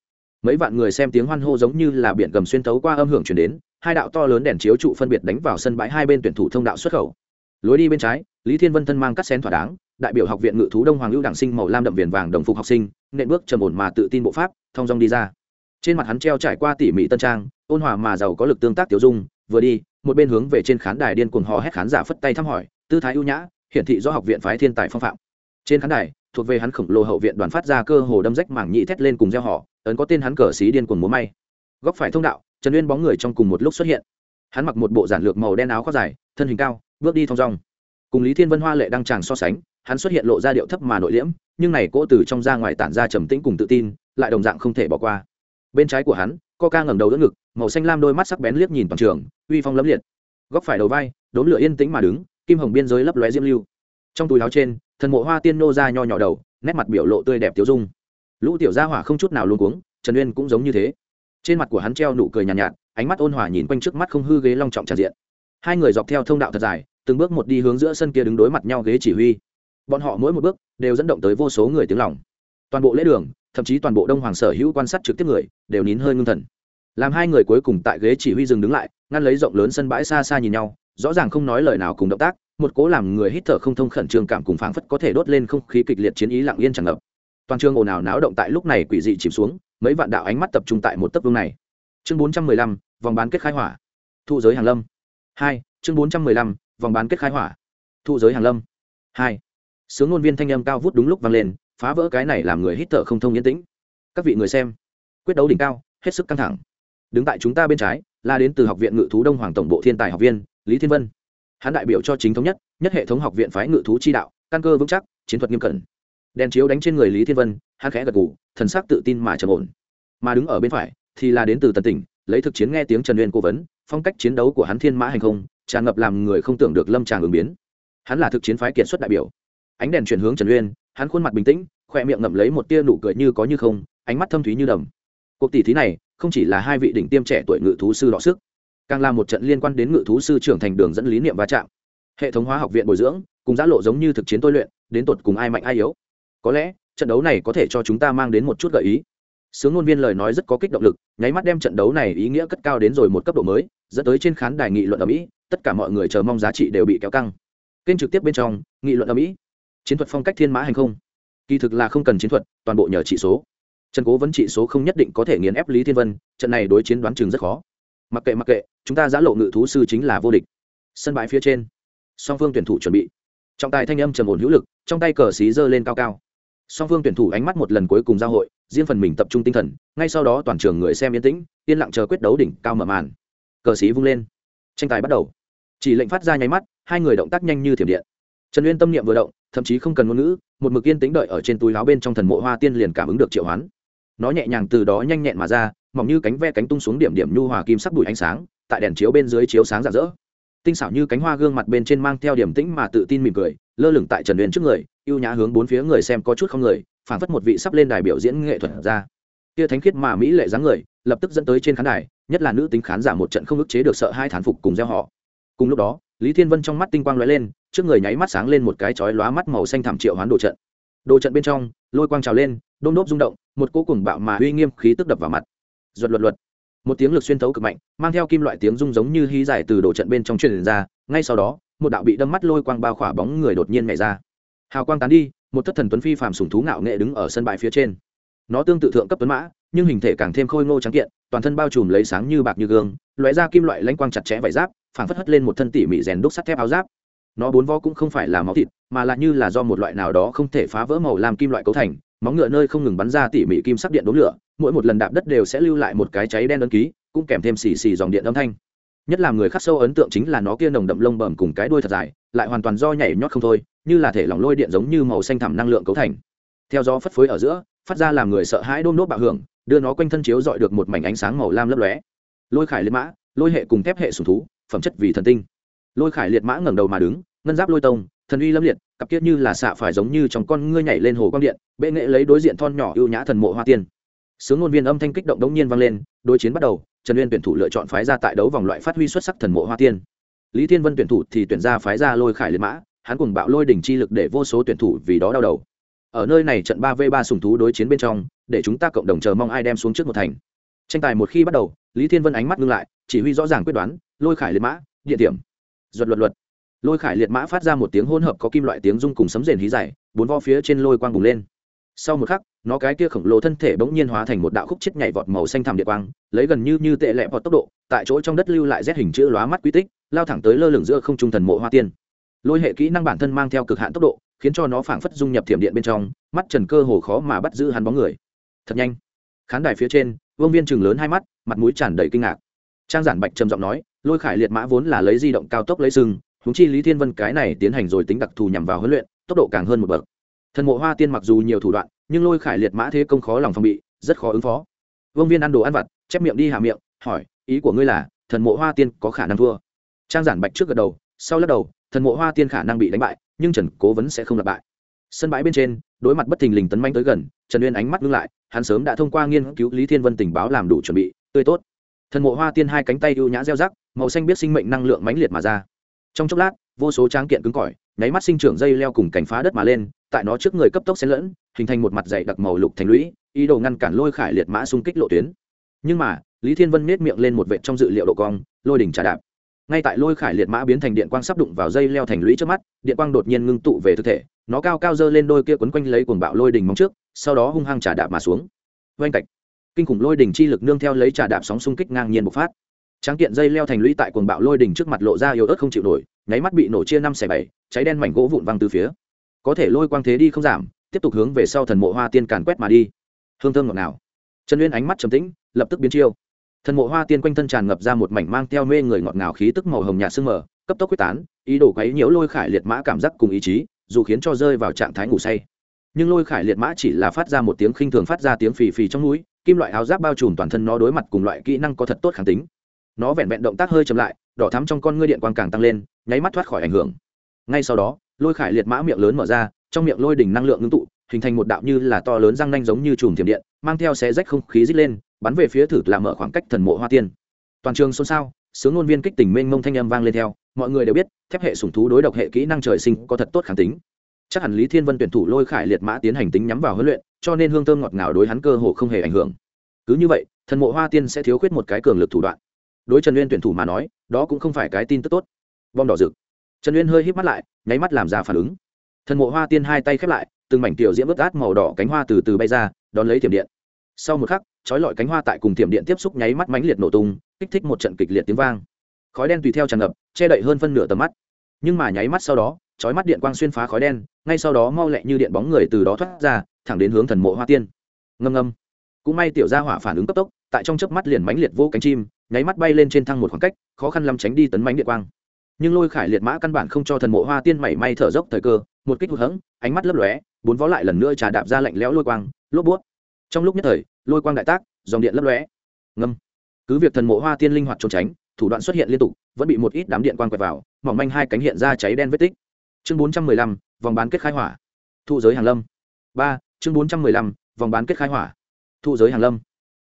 Mấy vạn người xem tiếng hoan hô giống như là biển gầm xuyên tấu qua âm hưởng chuyển đến, hai đạo to lớn đèn chiếu trụ phân biệt đánh vào sân bãi hai bên tuyển thủ thông đạo xuất khẩu. Lối đi bên trái, lý thiên vân thân mang cắt xén thỏa đáng, đại biểu học viện ngự thú đông hoàng lưu đảng sinh màu lam đậm viền vàng đồng phục học sinh, nện bước trầm ổn mà tự tin bộ pháp, thong dong đi ra. Trên mặt hắn treo trải qua tỉ mỉ tân trang, ôn hòa mà giàu có lực tương tác tiểu dung, vừa đi một bên hướng về trên khán đài điên cuồng hò hét khán giả phất tay thăm hỏi, tư thái ưu nhã, hiển thị do học viện phái thiên tài phong phạm. Trên khán đài, thuộc về hắn khổng lồ hậu viện đoàn phát ra cơ hồ đâm rách mảng nhị thét lên cùng gieo họ, ấn có tên hắn cờ xí điên cuồng múa may. Góc phải thông đạo, trần uyên bóng người trong cùng một lúc xuất hiện. Hắn mặc một bộ giản lược màu đen áo khoác dài, thân hình cao, bước đi thong dong. Cùng lý thiên vân hoa lệ đăng tràng so sánh, hắn xuất hiện lộ ra điệu thấp mà nội liễm, nhưng này cỗ từ trong ra ngoài tản ra trầm tĩnh cùng tự tin, lại đồng dạng không thể bỏ qua. Bên trái của hắn Coca ngẩng đầu đỡ ngực màu xanh lam đôi mắt sắc bén liếc nhìn toàn trường uy phong lẫm liệt. Góc phải đầu vai đốn lửa yên tĩnh mà đứng kim hồng biên giới lấp lóe diêm lưu. Trong túi áo trên thần mộ hoa tiên nô ra nho nhỏ đầu nét mặt biểu lộ tươi đẹp tiêu dung. Lũ tiểu gia hỏa không chút nào luống cuống trần uyên cũng giống như thế. Trên mặt của hắn treo nụ cười nhàn nhạt, nhạt ánh mắt ôn hòa nhìn quanh trước mắt không hư ghế long trọng tràn diện. Hai người dọc theo thông đạo thật dài từng bước một đi hướng giữa sân kia đứng đối mặt nhau ghế chỉ huy. Bọn họ mỗi một bước đều dẫn động tới vô số người tiếng lòng. Toàn bộ lễ đường thậm chí toàn bộ đông hoàng sở hữu quan sát trực tiếp người đều nín hơi ngưng thần. Làm hai người cuối cùng tại ghế chỉ huy dừng đứng lại, ngăn lấy rộng lớn sân bãi xa xa nhìn nhau, rõ ràng không nói lời nào cùng động tác, một cố làm người hít thở không thông khẩn trương cảm cùng phảng phất có thể đốt lên không khí kịch liệt chiến ý lặng yên tràn ngập. Toàn trường ồn ào náo động tại lúc này quỷ dị chìm xuống, mấy vạn đạo ánh mắt tập trung tại một tấc vương này. Chương bốn trăm mười lăm, vòng bán kết khai hỏa. Thu giới hàng lâm. Hai, chương bốn trăm mười lăm, vòng bán kết khai hỏa. Thu giới hàng lâm. Hai, sướng ngôn viên thanh âm cao vút đúng lúc vang lên phá vỡ cái này làm người hít thở không thông yên tĩnh. Các vị người xem, quyết đấu đỉnh cao, hết sức căng thẳng. Đứng tại chúng ta bên trái là đến từ học viện ngự thú đông hoàng tổng bộ thiên tài học viên lý thiên vân. Hắn đại biểu cho chính thống nhất nhất hệ thống học viện phái ngự thú chi đạo, căn cơ vững chắc, chiến thuật nghiêm cẩn. Đèn chiếu đánh trên người lý thiên vân, hắn khẽ gật gù, thần sắc tự tin mà trầm ổn. Mà đứng ở bên phải thì là đến từ tần tỉnh, lấy thực chiến nghe tiếng trần uyên cố vấn, phong cách chiến đấu của hắn thiên mã hành không, tràn ngập làm người không tưởng được lâm tràng ứng biến. Hắn là thực chiến phái kiệt xuất đại biểu. Ánh đèn chuyển hướng trần uyên hắn khuôn mặt bình tĩnh, khoe miệng ngậm lấy một tia nụ cười như có như không, ánh mắt thâm thúy như đầm. Cuộc tỷ thí này, không chỉ là hai vị đỉnh tiêm trẻ tuổi ngự thú sư đọ sức, càng là một trận liên quan đến ngự thú sư trưởng thành đường dẫn lý niệm va chạm. Hệ thống hóa học viện bồi dưỡng, cùng giã lộ giống như thực chiến tôi luyện, đến tột cùng ai mạnh ai yếu. Có lẽ, trận đấu này có thể cho chúng ta mang đến một chút gợi ý. Sướng ngôn viên lời nói rất có kích động lực, nháy mắt đem trận đấu này ý nghĩa cất cao đến rồi một cấp độ mới, dẫn tới trên khán đài nghị luận ở mỹ, tất cả mọi người chờ mong giá trị đều bị kéo căng. Kênh trực tiếp bên trong, nghị luận ở mỹ chiến thuật phong cách thiên mã hành không? Kỳ thực là không cần chiến thuật, toàn bộ nhờ trị số. Trần cố vấn trị số không nhất định có thể nghiền ép lý thiên vân, trận này đối chiến đoán chừng rất khó. Mặc kệ mặc kệ, chúng ta giã lộ ngự thú sư chính là vô địch. Sân bãi phía trên, song phương tuyển thủ chuẩn bị. Trọng tài thanh âm trầm ổn hữu lực, trong tay cờ xí giơ lên cao cao. Song phương tuyển thủ ánh mắt một lần cuối cùng giao hội, riêng phần mình tập trung tinh thần, ngay sau đó toàn trường người xem yên tĩnh, yên lặng chờ quyết đấu đỉnh cao mở màn. Cờ xí vung lên. Tranh tài bắt đầu. Chỉ lệnh phát ra nháy mắt, hai người động tác nhanh như thiểm điện trần uyên tâm niệm vừa động, thậm chí không cần ngôn ngữ, một mực yên tĩnh đợi ở trên túi áo bên trong thần mộ hoa tiên liền cảm ứng được triệu hoán. Nó nhẹ nhàng từ đó nhanh nhẹn mà ra, mỏng như cánh ve cánh tung xuống điểm điểm nhu hòa kim sắc bụi ánh sáng, tại đèn chiếu bên dưới chiếu sáng rạng rỡ. Tinh xảo như cánh hoa gương mặt bên trên mang theo điểm tĩnh mà tự tin mỉm cười, lơ lửng tại trần uyên trước người, ưu nhã hướng bốn phía người xem có chút không người phản phất một vị sắp lên đài biểu diễn nghệ thuật ra. Kia thánh khiết mà mỹ lệ dáng người, lập tức dẫn tới trên khán đài, nhất là nữ tính khán giả một trận không ức chế được sợ hai thán phục cùng gieo họ. Cùng lúc đó, lý thiên vân trong mắt tinh quang lóe lên trước người nháy mắt sáng lên một cái chói lóa mắt màu xanh thảm triệu hoán đồ trận. Đồ trận bên trong, lôi quang trào lên, đôm đốp rung động, một cỗ cùng bạo mà uy nghiêm khí tức đập vào mặt. Ruột luật luật một tiếng lực xuyên thấu cực mạnh, mang theo kim loại tiếng rung giống như hí giải từ đồ trận bên trong truyền ra, ngay sau đó, một đạo bị đâm mắt lôi quang bao khỏa bóng người đột nhiên nhảy ra. Hào quang tán đi, một thất thần tuấn phi phàm sùng thú ngạo nghệ đứng ở sân bãi phía trên. Nó tương tự thượng cấp tuấn mã, nhưng hình thể càng thêm khôi ngô trắng kiện, toàn thân bao trùm lấy sáng như bạc như gương, lóe ra kim loại lãnh quang chặt chẽ vải giáp, phảng phất hất lên một thân tỉ mị rèn đúc sắt thép áo giáp nó bốn vó cũng không phải là máu thịt, mà là như là do một loại nào đó không thể phá vỡ màu làm kim loại cấu thành, móng ngựa nơi không ngừng bắn ra tỉ mỉ kim sắc điện đốm lửa, mỗi một lần đạp đất đều sẽ lưu lại một cái cháy đen ấn ký, cũng kèm thêm xì xì dòng điện âm thanh. Nhất là người khắc sâu ấn tượng chính là nó kia nồng đậm lông bẩm cùng cái đuôi thật dài, lại hoàn toàn do nhảy nhót không thôi, như là thể lỏng lôi điện giống như màu xanh thẳm năng lượng cấu thành. Theo gió phất phới ở giữa, phát ra làm người sợ hãi đôm đốt bạo hưởng, đưa nó quanh thân chiếu dọi được một mảnh ánh sáng màu lam lấp lóe. Lôi khải lên mã, lôi hệ cùng thép hệ sùng thú, phẩm chất vì thần tinh lôi khải liệt mã ngẩng đầu mà đứng, ngân giáp lôi tông, thần uy lâm liệt, cặp kiết như là xạ phải giống như trong con ngươi nhảy lên hồ quang điện, bệ nghệ lấy đối diện thon nhỏ ưu nhã thần mộ hoa tiên. Sướng ngôn viên âm thanh kích động đống nhiên vang lên, đối chiến bắt đầu, trần uyên tuyển thủ lựa chọn phái ra tại đấu vòng loại phát huy xuất sắc thần mộ hoa tiên. Lý thiên vân tuyển thủ thì tuyển ra phái ra lôi khải liệt mã, hắn cùng bạo lôi đỉnh chi lực để vô số tuyển thủ vì đó đau đầu. Ở nơi này trận ba v ba sùng thú đối chiến bên trong, để chúng ta cộng đồng chờ mong ai đem xuống trước một thành. Tranh tài một khi bắt đầu, lý thiên vân ánh mắt ngưng lại, chỉ huy rõ ràng quyết đoán, lôi khải liệt mã, địa điểm duật luật luật. Lôi khải liệt mã phát ra một tiếng hỗn hợp có kim loại tiếng rung cùng sấm rền hí dài, bốn vo phía trên lôi quang bùng lên. Sau một khắc, nó cái kia khổng lồ thân thể bỗng nhiên hóa thành một đạo khúc chết nhảy vọt màu xanh thẳm địa quang, lấy gần như như tệ lệ vọt tốc độ, tại chỗ trong đất lưu lại rét hình chữ lóa mắt quy tích, lao thẳng tới lơ lửng giữa không trung thần mộ hoa tiên. Lôi hệ kỹ năng bản thân mang theo cực hạn tốc độ, khiến cho nó phảng phất dung nhập thiểm điện bên trong, mắt trần cơ hồ khó mà bắt giữ hắn bóng người. Thật nhanh. Khán đài phía trên, vương viên trừng lớn hai mắt, mặt mũi tràn đầy kinh ngạc. Trang giản bạch trầm giọng nói lôi khải liệt mã vốn là lấy di động cao tốc lấy sừng húng chi lý thiên vân cái này tiến hành rồi tính đặc thù nhằm vào huấn luyện, tốc độ càng hơn một bậc. Thần mộ hoa tiên mặc dù nhiều thủ đoạn, nhưng lôi khải liệt mã thế công khó lòng phòng bị, rất khó ứng phó. Vương viên ăn đồ ăn vặt, chép miệng đi hạ miệng, hỏi, ý của ngươi là, thần mộ hoa tiên có khả năng thua? Trang giản bạch trước gật đầu, sau lắc đầu, thần mộ hoa tiên khả năng bị đánh bại, nhưng trần cố vấn sẽ không lặp bại. Sân bãi bên trên, đối mặt bất thình lình tấn manh tới gần, trần uyên ánh mắt ngưng lại, hắn sớm đã thông qua nghiên cứu lý thiên vân tình báo làm đủ chuẩn bị, tươi tốt thần mộ hoa tiên hai cánh tay ưu nhã gieo rắc, màu xanh biết sinh mệnh năng lượng mãnh liệt mà ra. Trong chốc lát, vô số tráng kiện cứng cỏi, nháy mắt sinh trưởng dây leo cùng cành phá đất mà lên, tại nó trước người cấp tốc xen lẫn, hình thành một mặt dày đặc màu lục thành lũy, ý đồ ngăn cản lôi khải liệt mã xung kích lộ tuyến. Nhưng mà, lý thiên vân nết miệng lên một vệ trong dự liệu độ cong, lôi đỉnh trà đạp. Ngay tại lôi khải liệt mã biến thành điện quang sắp đụng vào dây leo thành lũy trước mắt, điện quang đột nhiên ngưng tụ về thực thể, nó cao cao dơ lên đôi kia quấn quanh lấy cuồng bạo lôi đỉnh móng trước, sau đó hung hăng trà đạp mà xuống. Oanh cạch kinh khủng lôi đỉnh chi lực nương theo lấy trà đạp sóng xung kích ngang nhiên bộc phát. Tráng kiện dây leo thành lũy tại cuồng bạo lôi đỉnh trước mặt lộ ra yếu ớt không chịu nổi, nháy mắt bị nổ chia năm xẻ bảy, cháy đen mảnh gỗ vụn văng từ phía. Có thể lôi quang thế đi không giảm, tiếp tục hướng về sau thần mộ hoa tiên càn quét mà đi. Hương thơm ngọt nào trần uyên ánh mắt trầm tĩnh, lập tức biến chiêu. Thần mộ hoa tiên quanh thân tràn ngập ra một mảnh mang theo mê người ngọt ngào khí tức màu hồng nhạt sương mờ, cấp tốc quyết tán, ý đồ quấy nhiễu lôi khải liệt mã cảm giác cùng ý chí, dù khiến cho rơi vào trạng thái ngủ say. Nhưng lôi khải liệt mã chỉ là phát ra một tiếng khinh thường phát ra tiếng phì phì trong núi kim loại áo giáp bao trùm toàn thân nó đối mặt cùng loại kỹ năng có thật tốt kháng tính. Nó vẹn vẹn động tác hơi chậm lại, đỏ thắm trong con ngươi điện quang càng tăng lên, nháy mắt thoát khỏi ảnh hưởng. Ngay sau đó, lôi khải liệt mã miệng lớn mở ra, trong miệng lôi đỉnh năng lượng ngưng tụ, hình thành một đạo như là to lớn răng nanh giống như chùm thiểm điện, mang theo xé rách không khí rít lên, bắn về phía thử làm mở khoảng cách thần mộ hoa tiên. Toàn trường xôn xao, sướng ngôn viên kích tình mênh mông thanh âm vang lên theo, mọi người đều biết, thép hệ sủng thú đối độc hệ kỹ năng trời sinh có thật tốt kháng tính chắc hẳn lý thiên vân tuyển thủ lôi khải liệt mã tiến hành tính nhắm vào huấn luyện, cho nên hương thơm ngọt ngào đối hắn cơ hồ không hề ảnh hưởng. Cứ như vậy, thần mộ hoa tiên sẽ thiếu khuyết một cái cường lực thủ đoạn. Đối trần uyên tuyển thủ mà nói, đó cũng không phải cái tin tức tốt. Bom đỏ rực. Trần uyên hơi híp mắt lại, nháy mắt làm ra phản ứng. Thần mộ hoa tiên hai tay khép lại, từng mảnh tiểu diễm ướt át màu đỏ cánh hoa từ từ bay ra, đón lấy tiềm điện. Sau một khắc, chói lọi cánh hoa tại cùng tiềm điện tiếp xúc nháy mắt mánh liệt nổ tung, kích thích một trận kịch liệt tiếng vang. Khói đen tùy theo tràn ngập, che đậy hơn phân nửa tầm mắt nhưng mà nháy mắt sau đó, chói mắt điện quang xuyên phá khói đen, ngay sau đó mau lẹ như điện bóng người từ đó thoát ra, thẳng đến hướng thần mộ hoa tiên. Ngâm ngâm. Cũng may tiểu gia hỏa phản ứng cấp tốc, tại trong chớp mắt liền mánh liệt vô cánh chim, nháy mắt bay lên trên thăng một khoảng cách, khó khăn lắm tránh đi tấn mãnh điện quang. Nhưng lôi khải liệt mã căn bản không cho thần mộ hoa tiên mảy may thở dốc thời cơ, một kích hụt hẫng, ánh mắt lấp lóe, bốn vó lại lần nữa trà đạp ra lạnh lẽo lôi quang, lốp buốt. Trong lúc nhất thời, lôi quang đại tác, dòng điện lấp lóe. Ngâm. Cứ việc thần mộ hoa tiên linh hoạt trốn tránh, thủ đoạn xuất hiện liên tục, vẫn bị một ít đám điện quang quẹt vào mỏng manh hai cánh hiện ra cháy đen vết tích. Chương bốn trăm mười lăm, vòng bán kết khai hỏa. Thụ giới hàng lâm. Ba, chương bốn trăm mười lăm, vòng bán kết khai hỏa. Thụ giới hàng lâm.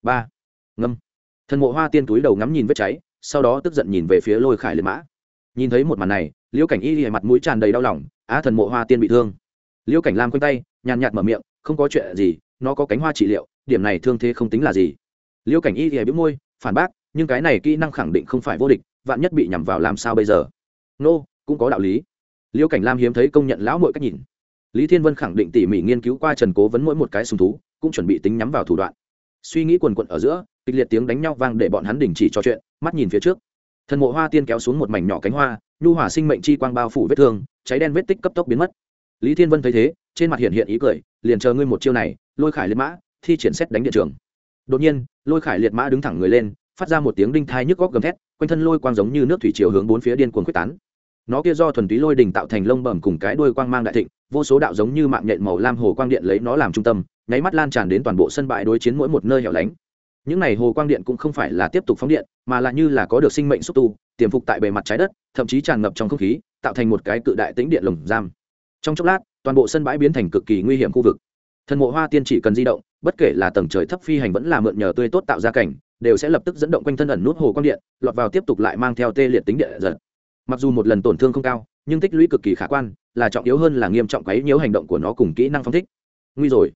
Ba, ngâm. Thần mộ hoa tiên túi đầu ngắm nhìn vết cháy, sau đó tức giận nhìn về phía lôi khải liệt mã. Nhìn thấy một màn này, liễu cảnh y thì mặt mũi tràn đầy đau lòng, á thần mộ hoa tiên bị thương. Liễu cảnh lam quanh tay, nhàn nhạt mở miệng, không có chuyện gì, nó có cánh hoa trị liệu, điểm này thương thế không tính là gì. Liễu cảnh y thì bĩu môi, phản bác, nhưng cái này kỹ năng khẳng định không phải vô địch, vạn nhất bị nhằm vào làm sao bây giờ? Nô、no, cũng có đạo lý. Liêu cảnh lam hiếm thấy công nhận lão mội cách nhìn. Lý thiên vân khẳng định tỉ mỉ nghiên cứu qua trần cố vấn mỗi một cái sùng thú cũng chuẩn bị tính nhắm vào thủ đoạn. Suy nghĩ quần quận ở giữa kịch liệt tiếng đánh nhau vang để bọn hắn đình chỉ trò chuyện mắt nhìn phía trước. Thần mộ hoa tiên kéo xuống một mảnh nhỏ cánh hoa nhu hỏa sinh mệnh chi quang bao phủ vết thương cháy đen vết tích cấp tốc biến mất. Lý thiên vân thấy thế trên mặt hiện hiện ý cười liền chờ ngươi một chiêu này lôi khải liệt mã thi triển xét đánh điện trường. Đột nhiên lôi khải liệt mã đứng thẳng người lên phát ra một tiếng đinh thai nhức góc gầm thét quanh thân lôi quang giống như nước thủy chiều hướng bốn phía điên cuồng quyết tán nó kia do thuần túy lôi đình tạo thành lông bẩm cùng cái đuôi quang mang đại thịnh, vô số đạo giống như mạng nhện màu lam hồ quang điện lấy nó làm trung tâm, nháy mắt lan tràn đến toàn bộ sân bãi đối chiến mỗi một nơi hẻo lánh. Những này hồ quang điện cũng không phải là tiếp tục phóng điện, mà là như là có được sinh mệnh xúc tu, tiềm phục tại bề mặt trái đất, thậm chí tràn ngập trong không khí, tạo thành một cái cự đại tĩnh điện lồng giam. Trong chốc lát, toàn bộ sân bãi biến thành cực kỳ nguy hiểm khu vực. Thần mộ hoa tiên chỉ cần di động, bất kể là tầng trời thấp phi hành vẫn là mượn nhờ tươi tốt tạo ra cảnh, đều sẽ lập tức dẫn động quanh thân ẩn nút hồ quang điện, lọt vào tiếp tục lại mang theo tê liệt tính điện giật mặc dù một lần tổn thương không cao, nhưng tích lũy cực kỳ khả quan, là trọng yếu hơn là nghiêm trọng quấy nhiễu hành động của nó cùng kỹ năng phong thích. Nguy rồi.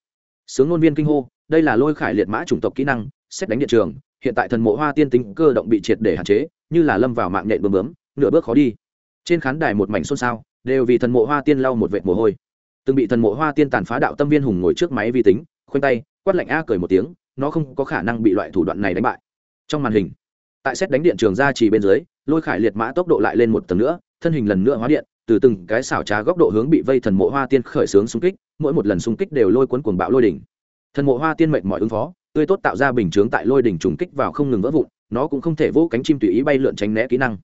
Sướng ngôn viên kinh hô, đây là lôi khải liệt mã chủng tộc kỹ năng, xét đánh điện trường, hiện tại thần mộ hoa tiên tính cơ động bị triệt để hạn chế, như là lâm vào mạng nhện bướm bướm, nửa bước khó đi. Trên khán đài một mảnh xôn xao, đều vì thần mộ hoa tiên lau một vệt mồ hôi. Từng bị thần mộ hoa tiên tàn phá đạo tâm viên hùng ngồi trước máy vi tính, khoanh tay, quát lạnh a cười một tiếng, nó không có khả năng bị loại thủ đoạn này đánh bại. Trong màn hình, tại xét đánh điện trường ra chỉ bên dưới lôi khải liệt mã tốc độ lại lên một tầng nữa, thân hình lần nữa hóa điện, từ từng cái xảo trá góc độ hướng bị vây thần mộ hoa tiên khởi xướng xung kích, mỗi một lần xung kích đều lôi cuốn cuồng bạo lôi đỉnh. Thần mộ hoa tiên mệnh mọi ứng phó, tươi tốt tạo ra bình chướng tại lôi đỉnh trùng kích vào không ngừng vỡ vụn, nó cũng không thể vỗ cánh chim tùy ý bay lượn tránh né kỹ năng.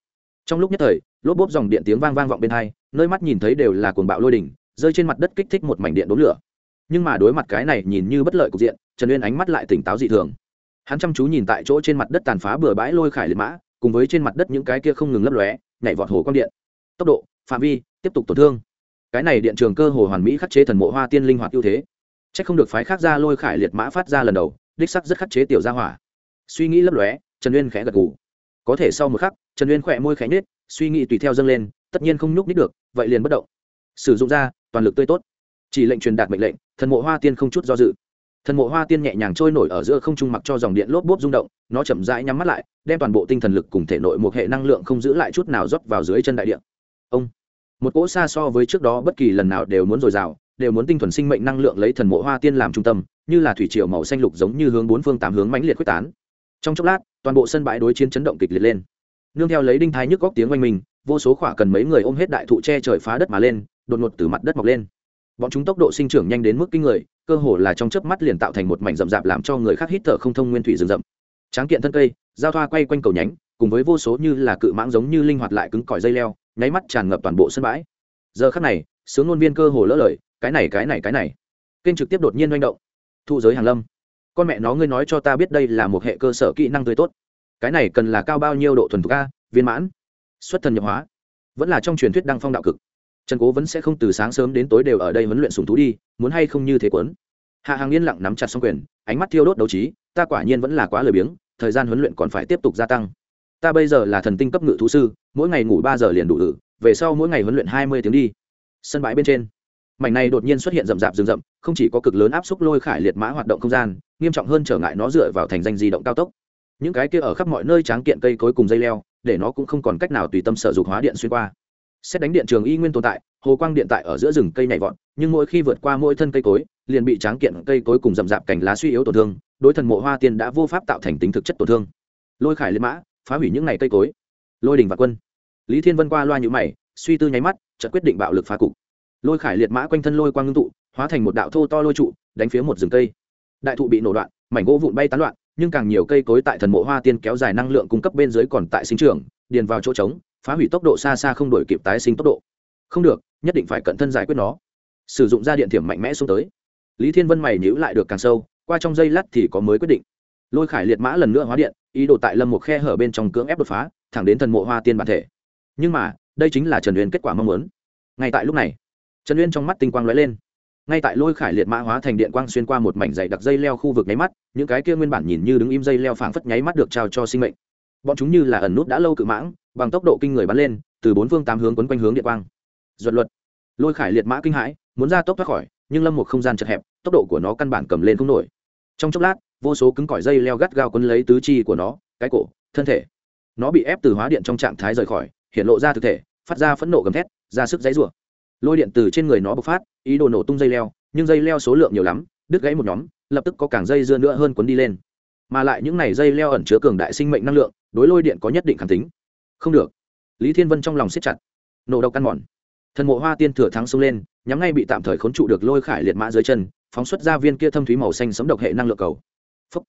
Trong lúc nhất thời, lốp bốp dòng điện tiếng vang vang vọng bên hai, nơi mắt nhìn thấy đều là cuồng bạo lôi đỉnh, rơi trên mặt đất kích thích một mảnh điện đốn lửa. Nhưng mà đối mặt cái này nhìn như bất lợi cục diện, trần uyên ánh mắt lại tỉnh táo dị thường. Hắn chăm chú nhìn tại chỗ trên mặt đất tàn phá bừa bãi lôi khải liệt mã cùng với trên mặt đất những cái kia không ngừng lấp lóe, nhảy vọt hồ quang điện. Tốc độ, phạm vi, tiếp tục tổn thương. Cái này điện trường cơ hồ hoàn mỹ khắc chế thần mộ hoa tiên linh hoạt ưu thế. C h ắ c không được phái khác ra lôi khải liệt mã phát ra lần đầu, đích sắc rất khắc chế tiểu gia hỏa. Suy nghĩ lấp lóe, trần uyên khẽ gật gù. Có thể sau một khắc, trần uyên khỏe môi khẽ nết suy nghĩ tùy theo dâng lên, tất nhiên không nhúc nít được, vậy liền bất động. Sử dụng ra, toàn lực tươi tốt. Chỉ lệnh truyền đạt mệnh lệnh, thần mộ hoa tiên không chút do dự thần mộ hoa tiên nhẹ nhàng trôi nổi ở giữa không trung mặc cho dòng điện lốp bốp rung động, nó chậm rãi nhắm mắt lại, đem toàn bộ tinh thần lực cùng thể nội một hệ năng lượng không giữ lại chút nào rót vào dưới chân đại điện ông, một cỗ xa so với trước đó bất kỳ lần nào đều muốn dồi dào, đều muốn tinh thuần sinh mệnh năng lượng lấy thần mộ hoa tiên làm trung tâm, như là thủy triều màu xanh lục giống như hướng bốn phương tám hướng mãnh liệt quyết tán. Trong chốc lát, toàn bộ sân bãi đối chiến chấn động kịch liệt lên. Nương theo lấy đinh thái nhức góc tiếng oanh mình vô số khỏa cần mấy người ôm hết đại thụ che trời phá đất mà lên, đột ngột từ mặt đất mọc lên. Bọn chúng tốc độ sinh trưởng nhanh đến mức kinh người cơ hồ là trong chớp mắt liền tạo thành một mảnh rậm rạp làm cho người khác hít thở không thông nguyên thủy rừng rậm. Tráng kiện thân cây, giao thoa quay quanh cầu nhánh, cùng với vô số như là cự mãng giống như linh hoạt lại cứng cỏi dây leo, nháy mắt tràn ngập toàn bộ sân bãi. Giờ khắc này, sướng ngôn viên cơ hồ lỡ lời, cái này cái này cái này. Kênh trực tiếp đột nhiên manh động. Thụ giới hàng lâm. Con mẹ nó ngươi nói cho ta biết đây là một hệ cơ sở kỹ năng tươi tốt. Cái này cần là cao bao nhiêu độ thuần thục a, viên mãn, xuất thần nhập hóa. Vẫn là trong truyền thuyết đăng phong đạo cực trần cố vẫn sẽ không từ sáng sớm đến tối đều ở đây huấn luyện sùng thú đi, muốn hay không như thế quấn. Hạ hàng yên lặng nắm chặt xong quyền, ánh mắt thiêu đốt đấu trí, ta quả nhiên vẫn là quá lười biếng, thời gian huấn luyện còn phải tiếp tục gia tăng. Ta bây giờ là thần tinh cấp ngự thú sư, mỗi ngày ngủ ba giờ liền đủ tử về sau mỗi ngày huấn luyện hai mươi tiếng đi. Sân bãi bên trên, mảnh này đột nhiên xuất hiện rậm rạp rừng rậm, không chỉ có cực lớn áp suất lôi khải liệt mã hoạt động không gian, nghiêm trọng hơn trở ngại nó dựa vào thành danh di động cao tốc. Những cái kia ở khắp mọi nơi tráng kiện cây cối cùng dây leo, để nó cũng không còn cách nào tùy tâm sở dục hóa điện xuyên qua xét đánh điện trường y nguyên tồn tại, hồ quang điện tại ở giữa rừng cây nhảy vọt, nhưng mỗi khi vượt qua mỗi thân cây cối, liền bị tráng kiện cây cối cùng rậm rạp cành lá suy yếu tổn thương, đối thần mộ hoa tiên đã vô pháp tạo thành tính thực chất tổn thương. Lôi khải liệt mã, phá hủy những ngày cây cối. Lôi đình và quân. Lý thiên vân qua loa nhũ mày, suy tư nháy mắt, chợt quyết định bạo lực phá cục. Lôi khải liệt mã quanh thân lôi quang ngưng tụ, hóa thành một đạo thô to lôi trụ, đánh phía một rừng cây. Đại thụ bị nổ đoạn, mảnh gỗ vụn bay tán loạn, nhưng càng nhiều cây cối tại thần mộ hoa tiên kéo dài năng lượng cung cấp bên dưới còn tại sinh trường điền vào chỗ trống phá hủy tốc độ xa xa không đổi kịp tái sinh tốc độ. Không được, nhất định phải cẩn thân giải quyết nó. Sử dụng ra điện thiểm mạnh mẽ xuống tới. Lý thiên vân mày nhữ lại được càng sâu, qua trong dây lắt thì có mới quyết định. Lôi khải liệt mã lần nữa hóa điện, ý đồ tại lâm một khe hở bên trong cưỡng ép đột phá, thẳng đến thần mộ hoa tiên bản thể. Nhưng mà, đây chính là trần uyên kết quả mong muốn. Ngay tại lúc này, trần uyên trong mắt tinh quang lóe lên. Ngay tại lôi khải liệt mã hóa thành điện quang xuyên qua một mảnh dày đặc dây leo khu vực nháy mắt, những cái kia nguyên bản nhìn như đứng im dây leo phảng phất nháy mắt được trao cho sinh mệnh bọn chúng như là ẩn nút đã lâu cự mãng, bằng tốc độ kinh người bắn lên, từ bốn phương tám hướng quấn quanh hướng điện quang. Duật luật. Lôi khải liệt mã kinh hãi, muốn ra tốc thoát khỏi, nhưng lâm một không gian chật hẹp, tốc độ của nó căn bản cầm lên không nổi. Trong chốc lát, vô số cứng cỏi dây leo gắt gao quấn lấy tứ chi của nó, cái cổ, thân thể. Nó bị ép từ hóa điện trong trạng thái rời khỏi, hiện lộ ra thực thể, phát ra phẫn nộ gầm thét, ra sức dãy rủa. Lôi điện từ trên người nó bộc phát, ý đồ nổ tung dây leo, nhưng dây leo số lượng nhiều lắm, đứt gãy một nhóm, lập tức có càng dây dưa nữa hơn cuốn đi lên. Mà lại những này dây leo ẩn chứa cường đại sinh mệnh năng lượng đối lôi điện có nhất định khẳng tính. Không được. Lý thiên vân trong lòng siết chặt. Nổ độc ăn mòn. Thần mộ hoa tiên thừa thắng xông lên, nhắm ngay bị tạm thời khốn trụ được lôi khải liệt mã dưới chân, phóng xuất ra viên kia thâm thúy màu xanh sấm độc hệ năng lượng cầu. Phúc.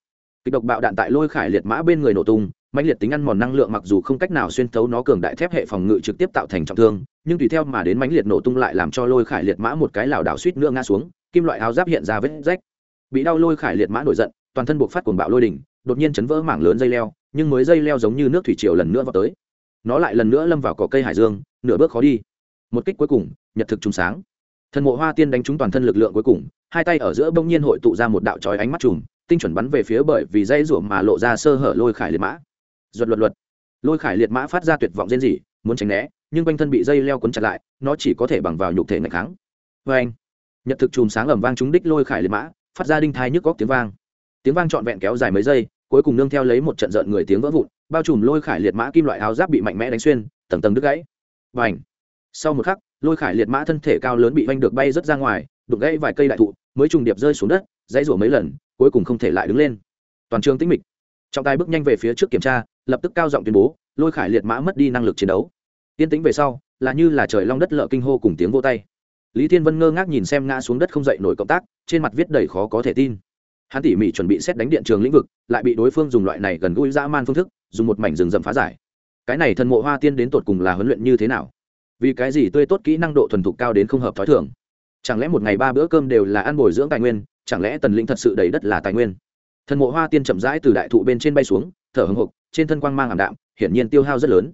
Kịch độc bạo đạn tại lôi khải liệt mã bên người nổ tung mạnh liệt tính ăn mòn năng lượng mặc dù không cách nào xuyên thấu nó cường đại thép hệ phòng ngự trực tiếp tạo thành trọng thương, nhưng tùy theo mà đến mãnh liệt nổ tung lại làm cho lôi khải liệt mã một cái lảo đảo suýt nữa ngã xuống, kim loại áo giáp hiện ra vết rách. Bị đau lôi khải liệt mã nổi giận, toàn thân buộc phát cuồng bạo lôi đỉnh, đột nhiên chấn vỡ mảng lớn dây leo nhưng mới dây leo giống như nước thủy triều lần nữa vào tới. Nó lại lần nữa lâm vào cỏ cây hải dương, nửa bước khó đi. Một kích cuối cùng, nhật thực trùng sáng. Thần mộ hoa tiên đánh trúng toàn thân lực lượng cuối cùng, hai tay ở giữa bỗng nhiên hội tụ ra một đạo trói ánh mắt chùm tinh chuẩn bắn về phía bởi vì dây ruộng mà lộ ra sơ hở lôi khải liệt mã. Duật luật luật lôi khải liệt mã phát ra tuyệt vọng rên rỉ, muốn tránh né, nhưng quanh thân bị dây leo cuốn chặt lại, nó chỉ có thể bằng vào nhục thể ngày kháng. Vê anh nhật thực chùm sáng ẩm vang trúng đích lôi khải liệt mã, phát ra đinh thai nhức góc tiếng vang. Tiếng vang trọn vẹn kéo dài mấy giây cuối cùng nương theo lấy một trận giận người tiếng vỡ vụn, bao trùm lôi khải liệt mã kim loại áo giáp bị mạnh mẽ đánh xuyên, tầng tầng đứt gãy. Và sau một khắc, lôi khải liệt mã thân thể cao lớn bị oanh được bay rớt ra ngoài đục gãy vài cây đại thụ, mới trùng điệp rơi xuống đất, dãy rủa mấy lần, cuối cùng không thể lại đứng lên. Toàn trường tĩnh mịch. Trọng tài bước nhanh về phía trước kiểm tra, lập tức cao giọng tuyên bố, lôi khải liệt mã mất đi năng lực chiến đấu. Yên tĩnh về sau, là như là trời long đất lợ kinh hô cùng tiếng vô tay. Lý thiên vân ngơ ngác nhìn xem ngã xuống đất không dậy nổi cộng tác, trên mặt viết đầy khó có thể tin hắn tỉ mỉ chuẩn bị xét đánh điện trường lĩnh vực, lại bị đối phương dùng loại này gần gũi dã man phương thức, dùng một mảnh rừng rậm phá giải. Cái này thần mộ hoa tiên đến tột cùng là huấn luyện như thế nào? Vì cái gì tươi tốt kỹ năng độ thuần thục cao đến không hợp t h ó i thường? Chẳng lẽ một ngày ba bữa cơm đều là ăn bồi dưỡng tài nguyên, chẳng lẽ tần lĩnh thật sự đầy đất là tài nguyên? Thần mộ hoa tiên chậm rãi từ đại thụ bên trên bay xuống, thở hưng hục trên thân quang mang ảm đạm, hiển nhiên tiêu hao rất lớn.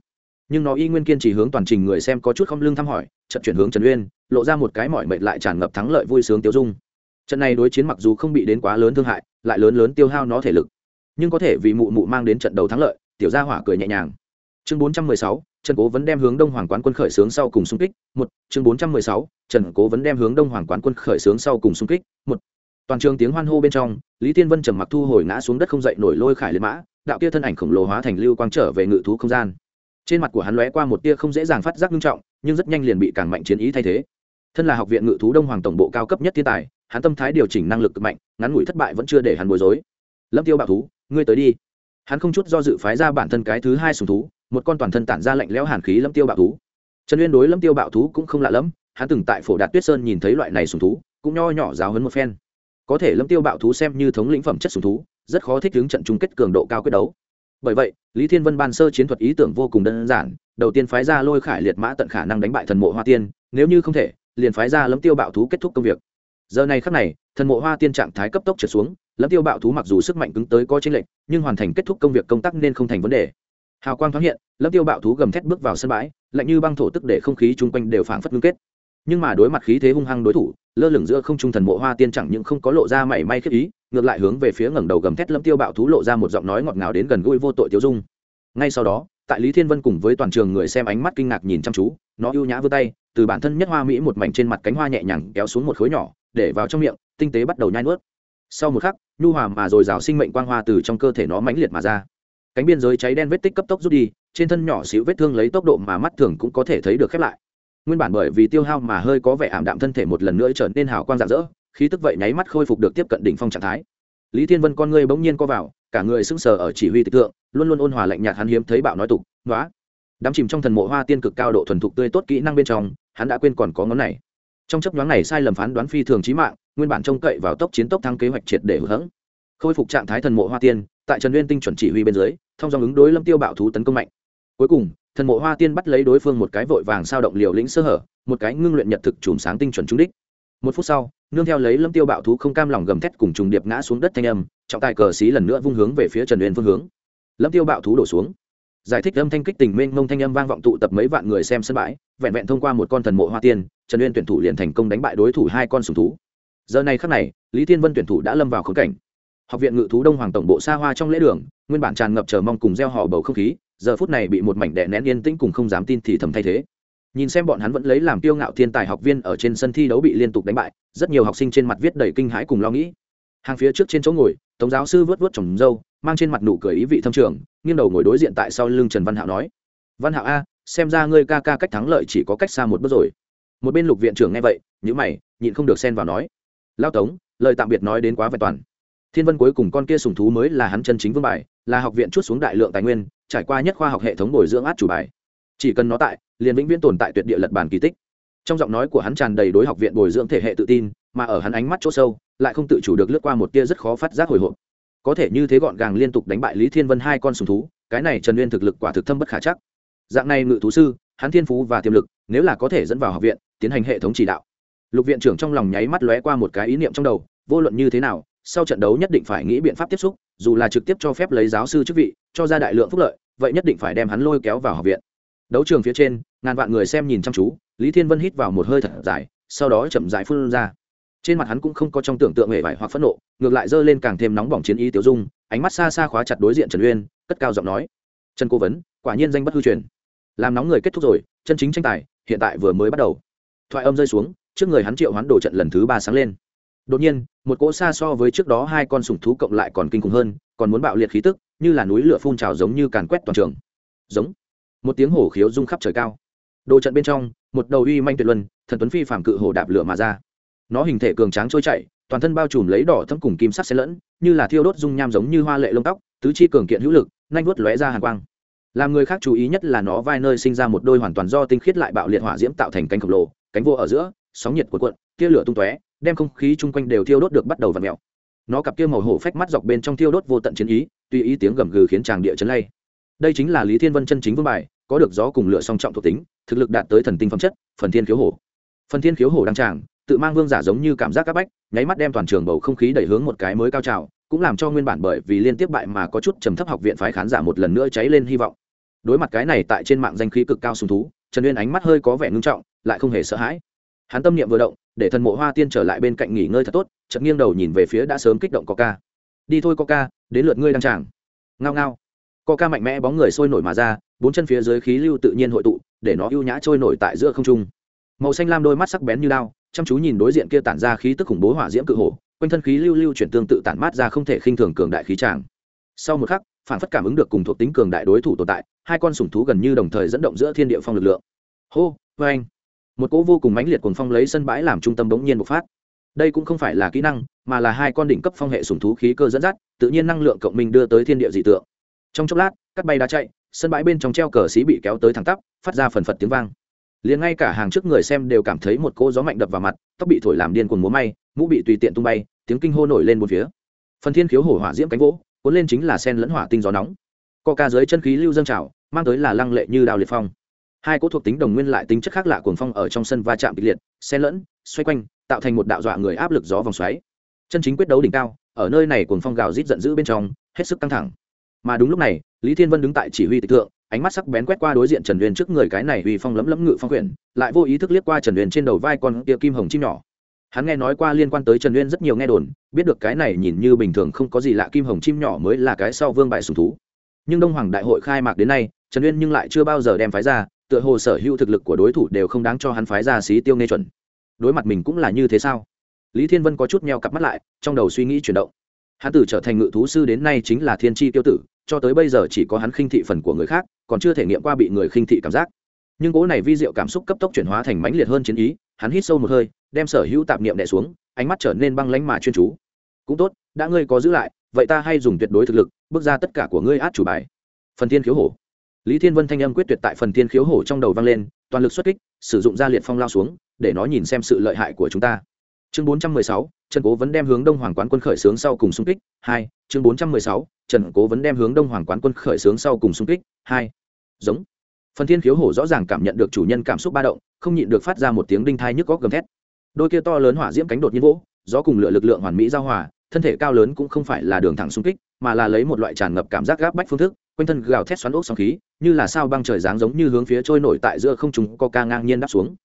Nhưng nó y nguyên kiên trì hướng toàn trình người xem có chút không lưng thăm hỏi trận chuyển hướng trần uyên, lộ ra một cái mọi mệt lại tràn ngập thắng lợi vui sướng tiêu dung trận này đối chiến mặc dù không bị đến quá lớn thương hại lại lớn lớn tiêu hao nó thể lực. Nhưng có thể vì mụ mụ mang đến trận đấu thắng lợi tiểu gia hỏa cười nhẹ nhàng. Chương 416, trần cố vấn đem hướng đông hoàng quán quân khởi xướng sau cùng xung kích một. Chương 416, trần cố vấn đem hướng đông hoàng quán quân khởi xướng sau cùng xung kích một. Toàn trường tiếng hoan hô bên trong lý thiên vân trầm mặc thu hồi ngã xuống đất không dậy nổi lôi khải liệt mã đạo kia thân ảnh khổng lồ hóa thành lưu quang trở về ngự thú không gian. Trên mặt của hắn lóe qua một tia không dễ dàng phát giác nghiêm trọng nhưng rất nhanh liền bị càng mạnh chiến ý thay thế. Thân là học viện ngự thú đông hoàng tổng bộ cao cấp nhất thiên tài hắn tâm thái điều chỉnh năng lực cực mạnh, ngắn ngủi thất bại vẫn chưa để hắn bối rối. Lâm tiêu bạo thú, ngươi tới đi. Hắn không chút do dự phái ra bản thân cái thứ hai sùng thú, một con toàn thân tản ra lạnh lẽo hàn khí lâm tiêu bạo thú. Trần uyên đối lâm tiêu bạo thú cũng không lạ lẫm hắn từng tại phổ đạt tuyết sơn nhìn thấy loại này sùng thú, cũng nho nhỏ giáo hấn một phen. Có thể lâm tiêu bạo thú xem như thống lĩnh phẩm chất sùng thú, rất khó thích ứng trận chung kết cường độ cao quyết đấu. Bởi vậy, lý thiên vân ban sơ chiến thuật ý tưởng vô cùng đơn giản, đầu tiên phái ra lôi khải liệt mã tận khả năng đánh bại thần mộ hoa tiên, nếu như không thể, liền phái ra lâm tiêu bạo thú kết thúc công việc giờ này khắc này, thần mộ hoa tiên trạng thái cấp tốc trượt xuống, lâm tiêu bạo thú mặc dù sức mạnh cứng tới có chênh lệch, nhưng hoàn thành kết thúc công việc công tác nên không thành vấn đề. Hào quang thoáng hiện, lâm tiêu bạo thú gầm thét bước vào sân bãi, lạnh như băng thổ tức để không khí chung quanh đều phảng phất ngưng kết. Nhưng mà đối mặt khí thế hung hăng đối thủ, lơ lửng giữa không trung thần mộ hoa tiên chẳng những không có lộ ra mảy may khiếp ý, ngược lại hướng về phía ngẩng đầu gầm thét lâm tiêu bạo thú lộ ra một giọng nói ngọt ngào đến gần gũi vô tội tiêu dung. Ngay sau đó, tại lý thiên vân cùng với toàn trường người xem ánh mắt kinh ngạc nhìn chăm chú, nó ưu nhã vươn tay, từ bản thân nhất hoa mỹ một mảnh trên mặt cánh hoa nhẹ nhàng kéo xuống một khối nhỏ để vào trong miệng, tinh tế bắt đầu nhai nuốt. Sau một khắc, nhu hòa mà rồi rào sinh mệnh quang hoa từ trong cơ thể nó mãnh liệt mà ra. Cánh biên giới cháy đen vết tích cấp tốc rút đi, trên thân nhỏ xíu vết thương lấy tốc độ mà mắt thường cũng có thể thấy được khép lại. Nguyên bản bởi vì tiêu hao mà hơi có vẻ ảm đạm thân thể một lần nữa trở nên hào quang rạng rỡ, khí tức vậy nháy mắt khôi phục được tiếp cận đỉnh phong trạng thái. Lý thiên vân con ngươi bỗng nhiên co vào, cả người sững sờ ở chỉ huy tịch tượng luôn luôn ôn hòa lạnh nhạt hắn hiếm thấy bạo nói tục nói đắm chìm trong thần mộ hoa tiên cực cao độ thuần thục tươi tốt kỹ năng bên trong, hắn đã quên còn có ngón này trong chấp nhoáng này sai lầm phán đoán phi thường trí mạng, nguyên bản trông cậy vào tốc chiến tốc thắng kế hoạch triệt để hưởng hẫng. Khôi phục trạng thái thần mộ hoa tiên, tại trần uyên tinh chuẩn chỉ huy bên dưới, thông do ứng đối lâm tiêu bạo thú tấn công mạnh. Cuối cùng, thần mộ hoa tiên bắt lấy đối phương một cái vội vàng sao động liều lĩnh sơ hở, một cái ngưng luyện nhật thực chùm sáng tinh chuẩn trúng đích. Một phút sau, nương theo lấy lâm tiêu bạo thú không cam lòng gầm thét cùng trùng điệp ngã xuống đất thanh âm, trọng tài cờ xí lần nữa vung hướng về phía trần uyên phương hướng. Lâm tiêu bạo thú đổ xuống. Giải thích âm thanh kích tình mênh mông thanh âm vang vọng tụ tập mấy vạn người xem sân bãi, vẹn vẹn thông qua một con thần mộ hoa tiên trần uyên tuyển thủ liền thành công đánh bại đối thủ hai con sùng thú. Giờ này khắc này, lý thiên vân tuyển thủ đã lâm vào khống cảnh. Học viện ngự thú đông hoàng tổng bộ xa hoa trong lễ đường, nguyên bản tràn ngập chờ mong cùng gieo họ bầu không khí, giờ phút này bị một mảnh đè nén yên tĩnh cùng không dám tin thì thầm thay thế. Nhìn xem bọn hắn vẫn lấy làm kiêu ngạo thiên tài học viên ở trên sân thi đấu bị liên tục đánh bại, rất nhiều học sinh trên mặt viết đầy kinh hãi cùng lo nghĩ. Hàng phía trước trên chỗ ngồi, tống giáo sư vớt vớt trồng dâu, mang trên mặt nụ cười ý vị thâm trường, nghiêng đầu ngồi đối diện tại sau lưng trần văn hạo nói, văn hạo a, xem ra ngươi ca ca cách thắng lợi chỉ có cách xa một bước rồi một bên lục viện trưởng nghe vậy nhữ mày, nhịn không được xen vào nói lao tống, lời tạm biệt nói đến quá vẹn toàn. Thiên vân cuối cùng con kia sùng thú mới là hắn chân chính vương bài, là học viện chút xuống đại lượng tài nguyên, trải qua nhất khoa học hệ thống bồi dưỡng át chủ bài. Chỉ cần nó tại, liền vĩnh viễn tồn tại tuyệt địa lật bản kỳ tích. Trong giọng nói của hắn tràn đầy đối học viện bồi dưỡng thể hệ tự tin, mà ở hắn ánh mắt chỗ sâu, lại không tự chủ được lướt qua một tia rất khó phát giác hồi hộp. Có thể như thế gọn gàng liên tục đánh bại lý thiên vân hai con sùng thú, cái này trần uyên thực lực quả thực thâm bất khả chắc. Dạng này ngự thú sư hắn thiên phú và tiềm lực, nếu là có thể dẫn vào học viện, tiến hành hệ thống chỉ đạo. Lục viện trưởng trong lòng nháy mắt lóe qua một cái ý niệm trong đầu, vô luận như thế nào, sau trận đấu nhất định phải nghĩ biện pháp tiếp xúc, dù là trực tiếp cho phép lấy giáo sư chức vị, cho ra đại lượng phúc lợi, vậy nhất định phải đem hắn lôi kéo vào học viện. Đấu trường phía trên, ngàn vạn người xem nhìn chăm chú, lý thiên vân hít vào một hơi thật dài, sau đó chậm dài phun ra. Trên mặt hắn cũng không có trong tưởng tượng hề vải hoặc phẫn nộ, ngược lại dơ lên càng thêm nóng bỏng chiến ý tiêu dung, ánh mắt xa xa khóa chặt đối diện trần uyên, cất cao giọng nói, trần cố vấn, quả nhiên danh bất hư truyền làm nóng người kết thúc rồi, chân chính tranh tài, hiện tại vừa mới bắt đầu. Thoại âm rơi xuống, trước người hắn triệu hoán đồ trận lần thứ ba sáng lên. Đột nhiên, một cỗ xa so với trước đó hai con sủng thú cộng lại còn kinh khủng hơn, còn muốn bạo liệt khí tức, như là núi lửa phun trào giống như càn quét toàn trường. Giống. Một tiếng hổ khiếu rung khắp trời cao. Đồ trận bên trong, một đầu uy manh tuyệt luân, thần tuấn phi phàm cự hổ đạp lửa mà ra. Nó hình thể cường tráng trôi chảy, toàn thân bao trùm lấy đỏ thâm cùng kim sắc xen lẫn, như là thiêu đốt dung nham giống như hoa lệ lông tóc, tứ chi cường kiện hữu lực, nhanh vuốt lóe ra hàn quang làm người khác chú ý nhất là nó vai nơi sinh ra một đôi hoàn toàn do tinh khiết lại bạo liệt hỏa diễm tạo thành cánh khổng lồ, cánh vô ở giữa, sóng nhiệt cuộn cuộn, tia lửa tung tóe, đem không khí chung quanh đều thiêu đốt được bắt đầu vặn mèo. Nó cặp kia màu hổ phách mắt dọc bên trong thiêu đốt vô tận chiến ý, tùy ý tiếng gầm gừ khiến chàng địa chấn lay. Đây chính là lý thiên vân chân chính vương bài, có được gió cùng lửa song trọng thuộc tính, thực lực đạt tới thần tinh phẩm chất, phần thiên khiếu hổ. Phần thiên khiếu hổ đăng tràng tự mang vương giả giống như cảm giác các bách, nháy mắt đem toàn trường bầu không khí đẩy hướng một cái mới cao trào cũng làm cho nguyên bản bởi vì liên tiếp bại mà có chút trầm thấp học viện phái khán giả một lần nữa cháy lên hy vọng. Đối mặt cái này tại trên mạng danh khí cực cao sùng thú, trần uyên ánh mắt hơi có vẻ ngưng trọng, lại không hề sợ hãi. Hắn tâm niệm vừa động, để thần mộ hoa tiên trở lại bên cạnh nghỉ ngơi thật tốt, chợt nghiêng đầu nhìn về phía đã sớm kích động coca. Đi thôi coca, đến lượt ngươi đăng tràng. Ngao ngao. Coca mạnh mẽ bóng người sôi nổi mà ra, bốn chân phía dưới khí lưu tự nhiên hội tụ, để nó ưu nhã trôi nổi tại giữa không trung. Màu xanh lam đôi mắt sắc bén như lao chăm chú nhìn đối diện kia tản ra khí tức khủng bố hỏa diễm cự hổ quanh thân khí lưu lưu chuyển tương tự tản mát ra không thể khinh thường cường đại khí tràng. Sau một khắc, phản phất cảm ứng được cùng thuộc tính cường đại đối thủ tồn tại, hai con sủng thú gần như đồng thời dẫn động giữa thiên địa phong lực lượng. Hô vê anh một cỗ vô cùng mãnh liệt cuồng phong lấy sân bãi làm trung tâm bỗng nhiên bộc phát. Đây cũng không phải là kỹ năng, mà là hai con đỉnh cấp phong hệ sủng thú khí cơ dẫn dắt, tự nhiên năng lượng cộng minh đưa tới thiên địa dị tượng. Trong chốc lát, cắt bay đá chạy, sân bãi bên trong treo cờ xí bị kéo tới thẳng tắp, phát ra phần phật tiếng vang. Liền ngay cả hàng trước người xem đều cảm thấy một cô gió mạnh đập vào mặt, tóc bị thổi làm điên cuồng múa may mũ bị tùy tiện tung bay, tiếng kinh hô nổi lên một phía. Phần thiên khiếu hổ hỏa diễm cánh vỗ, cuốn lên chính là sen lẫn hỏa tinh gió nóng. Co ca dưới chân khí lưu dâng trào, mang tới là lăng lệ như đào liệt phong. Hai cỗ thuộc tính đồng nguyên lại tính chất khác lạ cuồng phong ở trong sân va chạm kịch liệt sen lẫn, xoay quanh, tạo thành một đạo dọa người áp lực gió vòng xoáy. Chân chính quyết đấu đỉnh cao, ở nơi này cuồng phong gào rít giận dữ bên trong, hết sức căng thẳng. Mà đúng lúc này, lý thiên vân đứng tại chỉ huy tịch thượng, ánh mắt sắc bén quét qua đối diện trần uyên trước người cái này uy phong lấm lấm ngự phong quyển, lại vô ý thức liếc qua trần uyên trên đầu vai con kia kim hồng chim nhỏ hắn nghe nói qua liên quan tới trần uyên rất nhiều nghe đồn, biết được cái này nhìn như bình thường không có gì lạ kim hồng chim nhỏ mới là cái sau vương bại sùng thú. Nhưng đông hoàng đại hội khai mạc đến nay, trần uyên nhưng lại chưa bao giờ đem phái ra, tựa hồ sở hữu thực lực của đối thủ đều không đáng cho hắn phái ra xí tiêu nghe chuẩn. Đối mặt mình cũng là như thế sao? Lý thiên vân có chút meo cặp mắt lại, trong đầu suy nghĩ chuyển động. Hắn tử trở thành ngự thú sư đến nay chính là thiên tri tiêu tử, cho tới bây giờ chỉ có hắn khinh thị phần của người khác, còn chưa thể nghiệm qua bị người khinh thị cảm giác nhưng cố này vi diệu cảm xúc cấp tốc chuyển hóa thành mãnh liệt hơn chiến ý, hắn hít sâu một hơi, đem sở hữu tạp niệm đẻ xuống, ánh mắt trở nên băng lánh mà chuyên chú. Cũng tốt, đã ngươi có giữ lại, vậy ta hay dùng tuyệt đối thực lực, bước ra tất cả của ngươi át chủ bài. Phần thiên khiếu hổ. Lý thiên vân thanh âm quyết tuyệt tại phần thiên khiếu hổ trong đầu vang lên, toàn lực xuất kích, sử dụng gia liệt phong lao xuống, để nó nhìn xem sự lợi hại của chúng ta. Chương bốn trăm mười sáu, trần cố vấn đem hướng đông hoàng quán quân khởi xướng sau cùng xung kích, hai, chương bốn trăm mười sáu, trần cố vấn đem hướng đông hoàng quán quân khởi xướng sau cùng xung kích, hai. Giống phần thiên khiếu hổ rõ ràng cảm nhận được chủ nhân cảm xúc ba động, không nhịn được phát ra một tiếng đinh thai nhức góc gầm thét. Đôi kia to lớn hỏa diễm cánh đột nhiên vỗ, gió cùng lựa lực lượng hoàn mỹ giao hòa, thân thể cao lớn cũng không phải là đường thẳng xung kích, mà là lấy một loại tràn ngập cảm giác gáp bách phương thức, quanh thân gào thét xoắn ốc sóng khí, như là sao băng trời dáng giống như hướng phía trôi nổi tại giữa không trung ca ngang nhiên đáp xuống.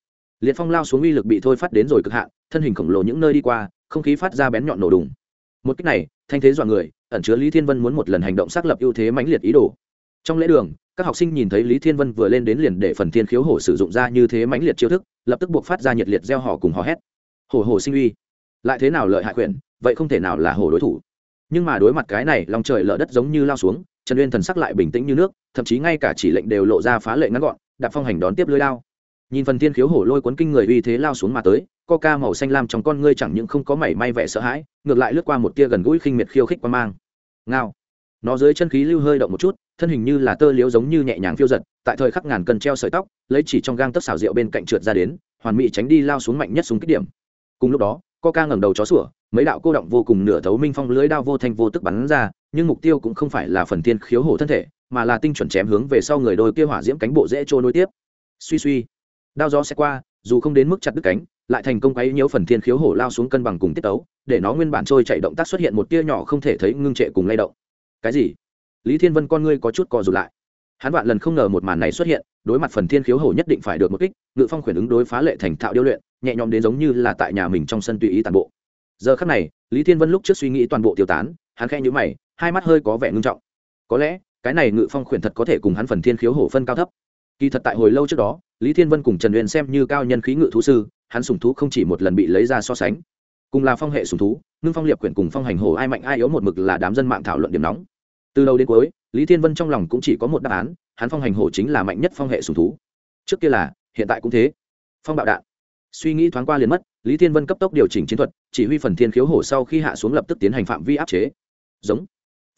Liệt phong lao xuống uy lực bị thôi phát đến rồi cực hạn, thân hình khổng lồ những nơi đi qua, không khí phát ra bén nhọn nổ đùng. Một cách này, thanh thế dọa người, ẩn chứa lý thiên vân muốn một lần hành động xác lập ưu thế mãnh liệt ý đồ. Trong lễ đường các học sinh nhìn thấy lý thiên vân vừa lên đến liền để phần thiên khiếu hổ sử dụng ra như thế mãnh liệt chiêu thức, lập tức buộc phát ra nhiệt liệt gieo họ cùng hò hét. Hổ hổ sinh uy. Lại thế nào lợi hại quyền vậy không thể nào là hổ đối thủ. Nhưng mà đối mặt cái này, lòng trời lở đất giống như lao xuống, trần uyên thần sắc lại bình tĩnh như nước, thậm chí ngay cả chỉ lệnh đều lộ ra phá lệ ngắn gọn, đạp phong hành đón tiếp lưới lao. Nhìn phần thiên khiếu hổ lôi cuốn kinh người uy thế lao xuống mà tới, co ca màu xanh lam trong con ngươi chẳng những không có mảy may vẻ sợ hãi, ngược lại lướt qua một tia gần gũi khinh miệt khiêu khích qua mang. Ngao nó dưới chân khí lưu hơi động một chút, thân hình như là tơ liếu giống như nhẹ nhàng phiêu giật, tại thời khắc ngàn cần treo sợi tóc, lấy chỉ trong gang tấc xào rượu bên cạnh trượt ra đến, hoàn mỹ tránh đi lao xuống mạnh nhất xuống kích điểm. Cùng lúc đó coca ngẩng đầu chó sủa, mấy đạo cô động vô cùng nửa thấu minh phong lưới đao vô thanh vô tức bắn ra, nhưng mục tiêu cũng không phải là phần thiên khiếu hổ thân thể, mà là tinh chuẩn chém hướng về sau người đôi kia hỏa diễm cánh bộ dễ trôi nối tiếp. Suy suy, đao gió sẽ qua, dù không đến mức chặt đứt cánh, lại thành công quấy nhiễu phần thiên khiếu hổ lao xuống cân bằng cùng tiết tấu, để nó nguyên bản trôi chạy động tác xuất hiện một tia nhỏ không thể thấy ngưng trệ cùng lay động cái gì? Lý thiên vân con ngươi có chút co rụt lại. Hắn vạn lần không ngờ một màn này xuất hiện, đối mặt phần thiên khiếu hổ nhất định phải được một kích, ngự phong khuyển ứng đối phá lệ thành thạo điêu luyện, nhẹ nhõm đến giống như là tại nhà mình trong sân tùy ý toàn bộ. Giờ khắc này, lý thiên vân lúc trước suy nghĩ toàn bộ tiêu tán, hắn khẽ nhữ mày, hai mắt hơi có vẻ ngưng trọng. Có lẽ, cái này ngự phong khuyển thật có thể cùng hắn phần thiên khiếu hổ phân cao thấp. Kỳ thật tại hồi lâu trước đó, lý thiên vân cùng trần uyên xem như cao nhân khí ngự thú sư, hắn sùng thú không chỉ một lần bị lấy ra so sánh. Cùng là phong hệ sùng thú, ngưng phong liệp quyển cùng phong hành hồ ai mạnh ai yếu một mực là đám dân mạng thảo luận điểm nóng từ đầu đến cuối, lý thiên vân trong lòng cũng chỉ có một đáp án, hắn phong hành hồ chính là mạnh nhất phong hệ sùng thú. Trước kia là, hiện tại cũng thế. Phong bạo đạn. Suy nghĩ thoáng qua liền mất, lý thiên vân cấp tốc điều chỉnh chiến thuật, chỉ huy phần thiên khiếu hổ sau khi hạ xuống lập tức tiến hành phạm vi áp chế. Giống.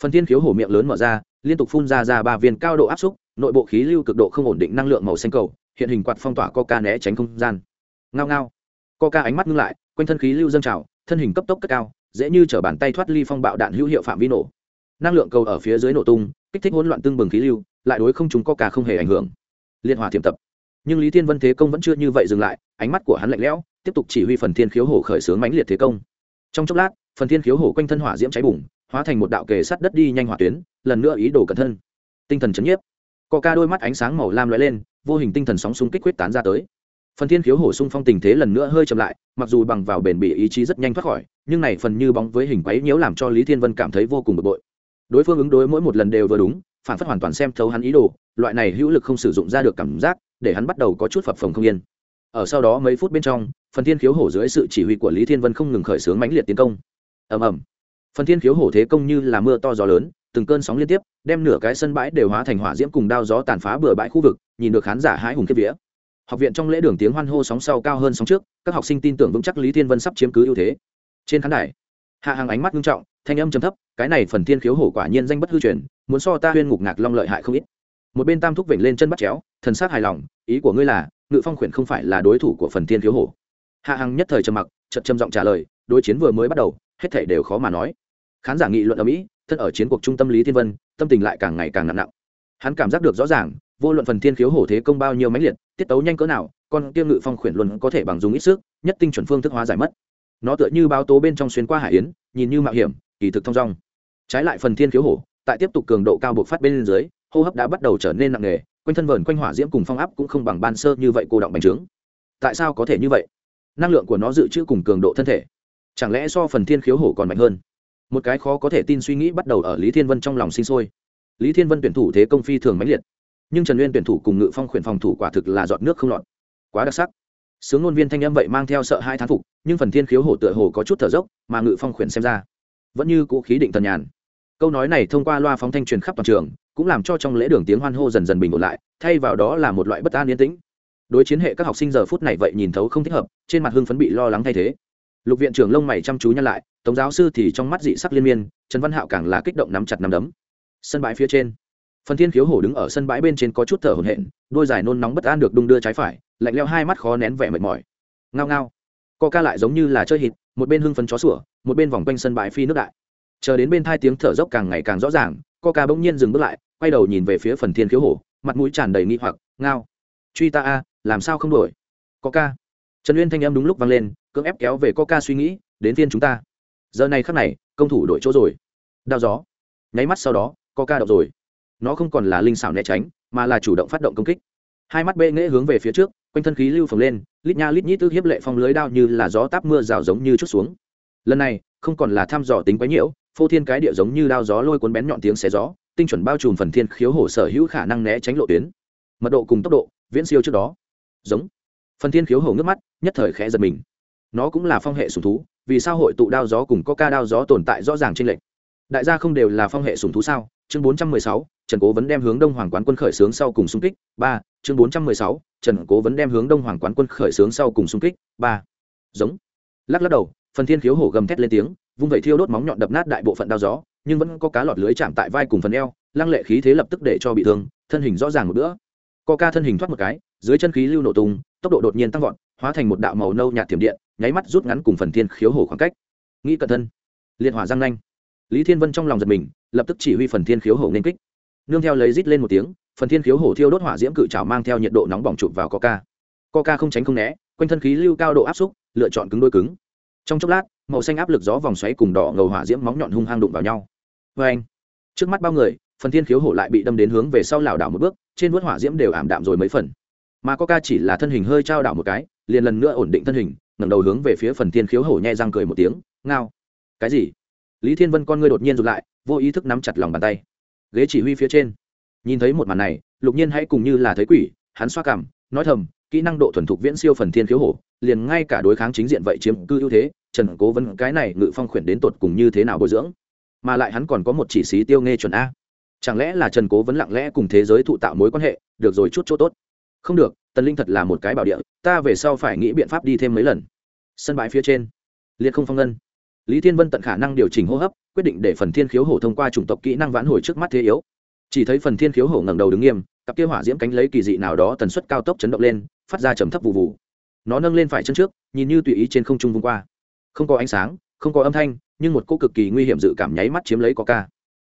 Phần thiên khiếu hổ miệng lớn mở ra, liên tục phun ra ra ba viên cao độ áp xúc, nội bộ khí lưu cực độ không ổn định năng lượng màu xanh cầu, hiện hình quạt phong tỏa coca né tránh không gian. Ngao ngao. Coca ánh mắt ngưng lại, quanh thân khí lưu dâng trào, thân hình cấp tốc cất cao, dễ như chở bàn tay thoát ly phong bạo đạn hữu hiệu phạm vi nổ năng lượng cầu ở phía dưới nổ tung, kích thích hỗn loạn tương bừng khí lưu, lại đối không chúng có cả không hề ảnh hưởng. Liên hòa thiểm tập. Nhưng lý thiên vân thế công vẫn chưa như vậy dừng lại, ánh mắt của hắn lạnh lẽo, tiếp tục chỉ huy phần thiên khiếu hổ khởi xướng mãnh liệt thế công. Trong chốc lát, phần thiên khiếu hổ quanh thân hỏa diễm cháy bùng, hóa thành một đạo kề sắt đất đi nhanh hỏa tuyến, lần nữa ý đồ cẩn thân. Tinh thần chấn nhiếp. Co ca đôi mắt ánh sáng màu lam lóe lên, vô hình tinh thần sóng xung kích quyết tán ra tới. Phần thiên khiếu hổ xung phong tình thế lần nữa hơi chậm lại, mặc dù bằng vào bền bỉ ý chí rất nhanh thoát khỏi, nhưng này phần như bóng với hình quấy nhiễu làm cho lý thiên vân cảm thấy vô cùng bực bội đối phương ứng đối mỗi một lần đều vừa đúng, phản phất hoàn toàn xem thấu hắn ý đồ, loại này hữu lực không sử dụng ra được cảm giác, để hắn bắt đầu có chút phập phồng không yên. Ở sau đó mấy phút bên trong, phần thiên khiếu hổ dưới sự chỉ huy của lý thiên vân không ngừng khởi xướng mãnh liệt tiến công. Ầm ầm. Phần thiên khiếu hổ thế công như là mưa to gió lớn, từng cơn sóng liên tiếp, đem nửa cái sân bãi đều hóa thành hỏa diễm cùng đao gió tàn phá bừa bãi khu vực, nhìn được khán giả hãi hùng kiếp vía. Học viện trong lễ đường tiếng hoan hô sóng sau cao hơn sóng trước, các học sinh tin tưởng vững chắc lý thiên vân sắp chiếm cứ ưu thế. Trên khán đài hạ hàng ánh mắt nghiêm trọng, thanh âm trầm thấp, cái này phần thiên khiếu hổ quả nhiên danh bất hư truyền, muốn so ta huyên ngục ngạc long lợi hại không ít. Một bên tam thúc vểnh lên chân bắt chéo, thần sắc hài lòng, ý của ngươi là, ngự phong khuyển không phải là đối thủ của phần thiên khiếu hổ. Hạ hằng nhất thời trầm mặc chật trầm giọng trả lời, đối chiến vừa mới bắt đầu, hết thể đều khó mà nói. Khán giả nghị luận ở mỹ thân ở chiến cuộc trung tâm lý thiên vân, tâm tình lại càng ngày càng nặng nặng. Hắn cảm giác được rõ ràng, vô luận phần thiên khiếu hổ thế công bao nhiêu mãnh liệt, tiết tấu nhanh cỡ nào, con tiêu ngự phong khuyển luôn có thể bằng dùng ít sức, nhất tinh chuẩn phương thức hóa giải mất nó tựa như báo tố bên trong xuyên qua hải yến, nhìn như mạo hiểm, kỳ thực thong dong. Trái lại phần thiên khiếu hổ, tại tiếp tục cường độ cao bộc phát bên dưới, hô hấp đã bắt đầu trở nên nặng nề, quanh thân vờn quanh hỏa diễm cùng phong áp cũng không bằng ban sơ như vậy cô động bành trướng. Tại sao có thể như vậy? Năng lượng của nó dự trữ cùng cường độ thân thể. Chẳng lẽ so phần thiên khiếu hổ còn mạnh hơn? Một cái khó có thể tin suy nghĩ bắt đầu ở lý thiên vân trong lòng sinh sôi. Lý thiên vân tuyển thủ thế công phi thường mãnh liệt, nhưng trần uyên tuyển thủ cùng ngự phong khuyển phòng thủ quả thực là giọt nước không lọt. Quá đặc sắc sướng ngôn viên thanh âm vậy mang theo sợ hai thán phục, nhưng phần thiên khiếu hổ tựa hồ có chút thở dốc, mà ngự phong khuyển xem ra, vẫn như cũ khí định thần nhàn. Câu nói này thông qua loa phóng thanh truyền khắp toàn trường, cũng làm cho trong lễ đường tiếng hoan hô dần dần bình ổn lại, thay vào đó là một loại bất an yên tĩnh. Đối chiến hệ các học sinh giờ phút này vậy nhìn thấu không thích hợp, trên mặt hưng phấn bị lo lắng thay thế. Lục viện trưởng lông mày chăm chú nhăn lại, tống giáo sư thì trong mắt dị sắc liên miên, trần văn hạo càng là kích động nắm chặt nắm đấm. Sân bãi phía trên, phần thiên khiếu hổ đứng ở sân bãi bên trên có chút thở hổn hển, đôi giải nôn nóng bất an được đung đưa trái phải lạnh leo hai mắt khó nén vẻ mệt mỏi. Ngao ngao. Co ca lại giống như là chơi hít một bên hưng phấn chó sủa, một bên vòng quanh sân bãi phi nước đại. Chờ đến bên thai tiếng thở dốc càng ngày càng rõ ràng co ca bỗng nhiên dừng bước lại, quay đầu nhìn về phía phần thiên khiếu hổ, mặt mũi tràn đầy nghi hoặc, ngao, truy ta a, làm sao không đổi co ca trần uyên thanh em đúng lúc vang lên, cưỡng ép kéo về co ca suy nghĩ, đến phiên chúng ta. Giờ này khắc này, công thủ đổi chỗ rồi. Đao gió. Nháy mắt sau đó co ca đậu rồi. Nó không còn là linh xảo né tránh, mà là chủ động phát động công kích. Hai mắt bệ nghễ hướng về phía trước quanh thân khí lưu phồng lên, lít nha lít nhít tức hiếp lệ phong lưới đao như là gió táp mưa rào giống như chút xuống. Lần này, không còn là thăm dò tính quái nhiễu, phô thiên cái địa giống như đao gió lôi cuốn bén nhọn tiếng xé gió, tinh chuẩn bao trùm phần thiên khiếu hổ sở hữu khả năng né tránh lộ tuyến. Mật độ cùng tốc độ, viễn siêu trước đó. Giống. Phần thiên khiếu hổ ngước mắt, nhất thời khẽ giật mình. Nó cũng là phong hệ sùng thú, vì sao hội tụ đao gió cùng có ca đao gió tồn tại rõ ràng trên lệch? đại gia không đều là phong hệ sùng thú sao? Chương bốn trăm mười sáu, trần cố vấn đem hướng đông hoàng quán quân khởi sướng sau cùng xung kích, ba, chương bốn trăm mười sáu, trần cố vấn đem hướng đông hoàng quán quân khởi sướng sau cùng xung kích, ba. Giống. Lắc lắc đầu, phần thiên khiếu hổ gầm thét lên tiếng, vung vẩy thiêu đốt móng nhọn đập nát đại bộ phận đao gió, nhưng vẫn có cá lọt lưới chạm tại vai cùng phần eo, lăng lệ khí thế lập tức để cho bị thương, thân hình rõ ràng một bữa. Co ca thân hình thoát một cái, dưới chân khí lưu nổ tung, tốc độ đột nhiên tăng vọt, hóa thành một đạo màu nâu nhạt thiểm điện, nháy mắt rút ngắn cùng phần thiên khiếu hổ khoảng cách. Nghĩ cẩn thân. Liệt hỏa răng nanh lý thiên vân trong lòng giật mình, lập tức chỉ huy phần thiên khiếu hổ nên kích. Nương theo lấy rít lên một tiếng, phần thiên khiếu hổ thiêu đốt hỏa diễm cự trào mang theo nhiệt độ nóng bỏng chụp vào coca coca không tránh không né, quanh thân khí lưu cao độ áp xúc, lựa chọn cứng đôi cứng. Trong chốc lát, màu xanh áp lực gió vòng xoáy cùng đỏ ngầu hỏa diễm móng nhọn hung hăng đụng vào nhau. Vê anh trước mắt bao người, phần thiên khiếu hổ lại bị đâm đến hướng về sau lảo đảo một bước, trên vuốt hỏa diễm đều ảm đạm rồi mấy phần. Mà coca chỉ là thân hình hơi trao đảo một cái, liền lần nữa ổn định thân hình, ngẩng đầu hướng về phía phần thiên khiếu hổ nhẹ răng cười một tiếng, ngao. Cái gì? Lý thiên vân con ngươi đột nhiên rụt lại, vô ý thức nắm chặt lòng bàn tay. Ghế chỉ huy phía trên. Nhìn thấy một màn này, lục nhiên hãy cùng như là thấy quỷ, hắn xoa cảm, nói thầm, kỹ năng độ thuần thục viễn siêu phần thiên khiếu hổ, liền ngay cả đối kháng chính diện vậy chiếm cư ưu thế, trần cố vấn cái này ngự phong khuyển đến tột cùng như thế nào bồi dưỡng? Mà lại hắn còn có một chỉ xí tiêu nghe chuẩn a. Chẳng lẽ là trần cố vấn lặng lẽ cùng thế giới thụ tạo mối quan hệ, được rồi chút chỗ tốt. Không được, tần linh thật là một cái bảo địa, ta về sau phải nghĩ biện pháp đi thêm mấy lần. Sân bãi phía trên. Liệt không phong ngân lý thiên vân tận khả năng điều chỉnh hô hấp, quyết định để phần thiên khiếu hổ thông qua chủng tộc kỹ năng vãn hồi trước mắt thế yếu. Chỉ thấy phần thiên khiếu hổ ngẩng đầu đứng nghiêm, cặp kia hỏa diễm cánh lấy kỳ dị nào đó tần suất cao tốc chấn động lên, phát ra trầm thấp vụ vụ nó nâng lên phải chân trước, nhìn như tùy ý trên không trung vung qua. Không có ánh sáng, không có âm thanh, nhưng một cô cực kỳ nguy hiểm dự cảm nháy mắt chiếm lấy coca.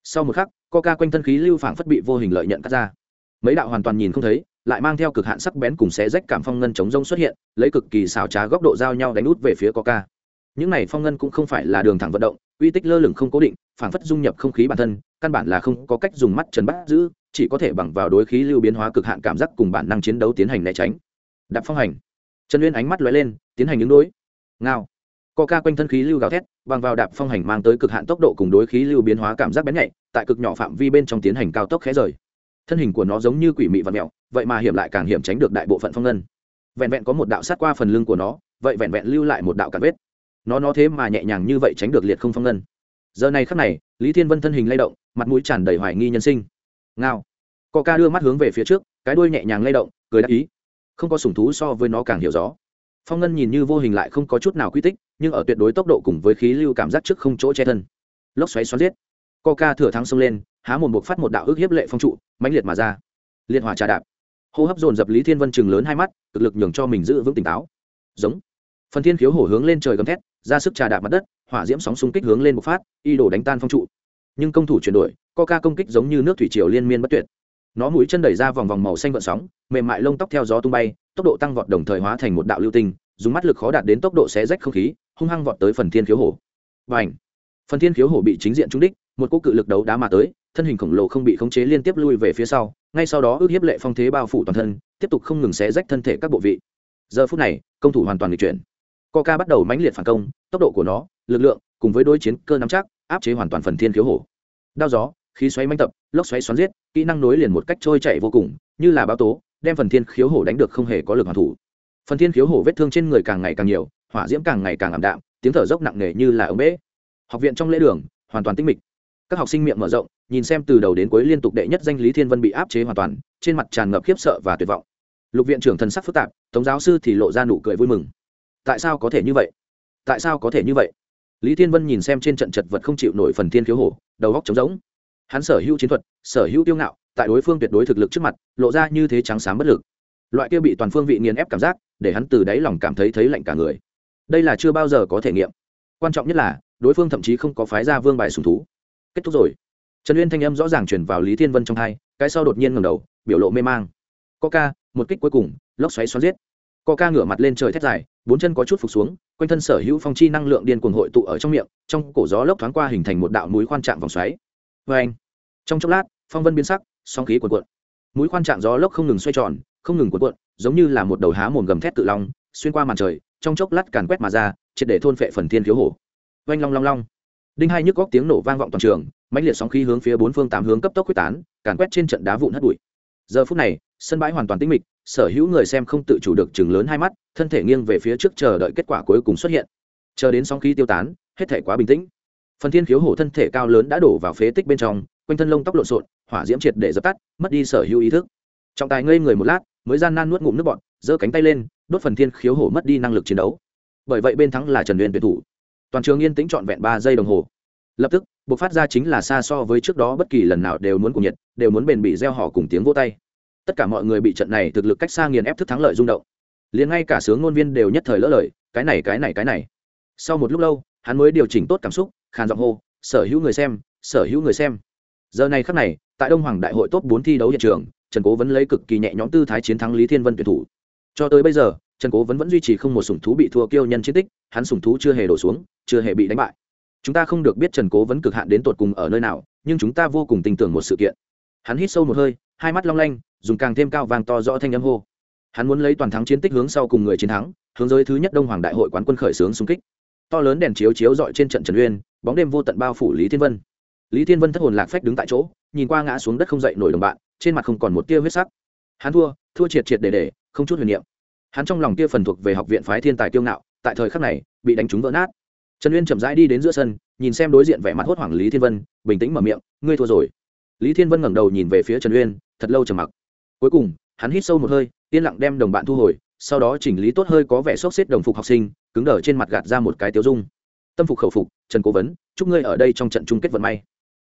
Sau một khắc, coca quanh thân khí lưu phảng phất bị vô hình lợi nhận cắt ra. Mấy đạo hoàn toàn nhìn không thấy, lại mang theo cực hạn sắc bén cùng xé rách cảm phong ngân chống rông xuất hiện, lấy cực kỳ xảo trá góc độ giao nhau đánh út về phía coca những này phong ngân cũng không phải là đường thẳng vận động, uy tích lơ lửng không cố định phản phất dung nhập không khí bản thân, căn bản là không có cách dùng mắt trần bắt giữ, chỉ có thể bằng vào đối khí lưu biến hóa cực hạn cảm giác cùng bản năng chiến đấu tiến hành né tránh. Đạp phong hành. Trần uyên ánh mắt lóe lên, tiến hành ứng đối. Ngao. Co ca quanh thân khí lưu gào thét, bằng vào đạp phong hành mang tới cực hạn tốc độ cùng đối khí lưu biến hóa cảm giác bén nhạy, tại cực nhỏ phạm vi bên trong tiến hành cao tốc khẽ rời. Thân hình của nó giống như quỷ mị và mẹo vậy mà hiểm lại càng hiểm tránh được đại bộ phận phong ngân. Vẹn vẹn có một đạo sát qua phần lưng của nó, vậy vẹn vẹn lưu lại một đạo cản vết nó nó thế mà nhẹ nhàng như vậy tránh được liệt không phong ngân. Giờ này khắc này, lý thiên vân thân hình lay động, mặt mũi tràn đầy hoài nghi nhân sinh. Ngao. Co ca đưa mắt hướng về phía trước, cái đuôi nhẹ nhàng lay động, cười đáp ý. Không có sủng thú so với nó càng hiểu rõ. Phong ngân nhìn như vô hình lại không có chút nào quy tích, nhưng ở tuyệt đối tốc độ cùng với khí lưu cảm giác trước không chỗ che thân. Lốc xoáy xoắn giết. Co ca thừa thắng xông lên, há một buộc phát một đạo ước hiếp lệ phong trụ, mãnh liệt mà ra. Liệt hòa trà đạp. Hô hấp dồn dập lý thiên vân chừng lớn hai mắt, cực lực nhường cho mình giữ vững tỉnh táo. Giống phần thiên khiếu hổ hướng lên trời gầm thét, ra sức trà đạp mặt đất, hỏa diễm sóng xung kích hướng lên một phát, y đổ đánh tan phong trụ. Nhưng công thủ chuyển đổi, coca công kích giống như nước thủy triều liên miên bất tuyệt. Nó mũi chân đẩy ra vòng vòng màu xanh vận sóng, mềm mại lông tóc theo gió tung bay, tốc độ tăng vọt đồng thời hóa thành một đạo lưu tinh, dùng mắt lực khó đạt đến tốc độ xé rách không khí, hung hăng vọt tới phần thiên khiếu hổ. Và ảnh phần thiên khiếu hổ bị chính diện trúng đích, một cỗ cự lực đấu đá mà tới, thân hình khổng lồ không bị khống chế liên tiếp lui về phía sau, ngay sau đó ước hiếp lệ phong thế bao phủ toàn thân, tiếp tục không ngừng xé rách thân thể các bộ vị. Giờ phút này, công thủ hoàn toàn lịch chuyển coca bắt đầu mãnh liệt phản công, tốc độ của nó, lực lượng cùng với đối chiến cơ nắm chắc, áp chế hoàn toàn phần thiên khiếu hổ. Đao gió, khí xoáy manh tập, lốc xoáy xoắn giết, kỹ năng nối liền một cách trôi chạy vô cùng, như là báo tố, đem phần thiên khiếu hổ đánh được không hề có lực hoàn thủ. Phần thiên khiếu hổ vết thương trên người càng ngày càng nhiều, hỏa diễm càng ngày càng ảm đạm, tiếng thở dốc nặng nề như là ống bể học viện trong lễ đường, hoàn toàn tĩnh mịch. Các học sinh miệng mở rộng, nhìn xem từ đầu đến cuối liên tục đệ nhất danh lý thiên vân bị áp chế hoàn toàn, trên mặt tràn ngập khiếp sợ và tuyệt vọng. Lục viện trưởng thần sắc phức tạp, tống giáo sư thì lộ ra nụ cười vui mừng tại sao có thể như vậy? Tại sao có thể như vậy? Lý thiên vân nhìn xem trên trận chật vật không chịu nổi phần thiên khiếu hổ, đầu góc trống rỗng. Hắn sở hữu chiến thuật, sở hữu tiêu ngạo, tại đối phương tuyệt đối thực lực trước mặt, lộ ra như thế trắng sáng bất lực. Loại kia bị toàn phương vị nghiền ép cảm giác, để hắn từ đáy lòng cảm thấy thấy lạnh cả người. Đây là chưa bao giờ có thể nghiệm. Quan trọng nhất là, đối phương thậm chí không có phái ra vương bài sùng thú. Kết thúc rồi. Trần uyên thanh âm rõ ràng chuyển vào lý thiên vân trong hai, cái sau đột nhiên ngầm đầu, biểu lộ mê mang. Coca, một kích cuối cùng, lốc xoáy xoắn giết co ca ngửa mặt lên trời thét dài, bốn chân có chút phục xuống, quanh thân sở hữu phong chi năng lượng điên cuồng hội tụ ở trong miệng, trong cổ gió lốc thoáng qua hình thành một đạo núi khoan trạng vòng xoáy. Vê anh, trong chốc lát, phong vân biến sắc song khí cuộn cuộn. Mũi khoan trạng gió lốc không ngừng xoay tròn, không ngừng cuộn cuộn, giống như là một đầu há mồm gầm thét tự long, xuyên qua màn trời, trong chốc lát càn quét mà ra, triệt để thôn phệ phần thiên thiếu hổ. Oanh long long long. Đinh hai nhức góc tiếng nổ vang vọng toàn trường, mãnh liệt sóng khí hướng phía bốn phương tám hướng cấp tốc quyết tán, càn quét trên trận đá vụn hất bụi. Giờ phút này sân bãi hoàn toàn tĩnh mịch, sở hữu người xem không tự chủ được chừng lớn hai mắt, thân thể nghiêng về phía trước chờ đợi kết quả cuối cùng xuất hiện. Chờ đến sóng khí tiêu tán, hết thể quá bình tĩnh. Phần thiên khiếu hổ thân thể cao lớn đã đổ vào phế tích bên trong, quanh thân lông tóc lộn xộn, hỏa diễm triệt để dập tắt, mất đi sở hữu ý thức. Trọng tài ngây người một lát, mới gian nan nuốt ngụm nước bọn giơ cánh tay lên, đốt phần thiên khiếu hổ mất đi năng lực chiến đấu. Bởi vậy bên thắng là trần uyên tuyển thủ. Toàn trường yên tĩnh trọn vẹn ba giây đồng hồ. Lập tức buộc phát ra chính là xa so với trước đó bất kỳ lần nào đều muốn cùng nhiệt, đều muốn bền bị gieo họ cùng tiếng vô tay tất cả mọi người bị trận này thực lực cách xa nghiền ép thức thắng lợi rung động. Liền ngay cả sướng ngôn viên đều nhất thời lỡ lời, cái này cái này cái này. Sau một lúc lâu, hắn mới điều chỉnh tốt cảm xúc, khàn giọng hô, sở hữu người xem, sở hữu người xem. Giờ này khắc này, tại đông hoàng đại hội top bốn thi đấu hiện trường, trần cố vẫn lấy cực kỳ nhẹ nhõm tư thái chiến thắng lý thiên vân tuyển thủ. Cho tới bây giờ, trần cố vẫn vẫn duy trì không một sủng thú bị thua kiêu nhân chiến tích, hắn sủng thú chưa hề đổ xuống, chưa hề bị đánh bại. Chúng ta không được biết trần cố vẫn cực hạn đến tột cùng ở nơi nào, nhưng chúng ta vô cùng tin tưởng một sự kiện. Hắn hít sâu một hơi, hai mắt long lanh dùng càng thêm cao vàng to rõ thanh âm hô. Hắn muốn lấy toàn thắng chiến tích hướng sau cùng người chiến thắng, hướng giới thứ nhất đông hoàng đại hội quán quân khởi xướng xung kích. To lớn đèn chiếu chiếu dọi trên trận trần uyên, bóng đêm vô tận bao phủ lý thiên vân. Lý thiên vân thất hồn lạc phách đứng tại chỗ, nhìn qua ngã xuống đất không dậy nổi đồng bạn, trên mặt không còn một tia huyết sắc. Hắn thua thua triệt triệt để để, không chút huyền niệm. Hắn trong lòng kia phần thuộc về học viện phái thiên tài kiêu ngạo, tại thời khắc này, bị đánh trúng vỡ nát. Trần uyên chậm rãi đi đến giữa sân, nhìn xem đối diện vẻ mặt hốt hoảng lý thiên vân, bình tĩnh mở miệng, ngươi thua rồi. Lý thiên vân ngẩng đầu nhìn về phía trần uyên, thật lâu trầm mặc cuối cùng, hắn hít sâu một hơi, yên lặng đem đồng bạn thu hồi, sau đó chỉnh lý tốt hơi có vẻ sốc xếp đồng phục học sinh, cứng đờ trên mặt gạt ra một cái tiêu dung. Tâm phục khẩu phục, trần cố vấn, chúc ngươi ở đây trong trận chung kết vận may.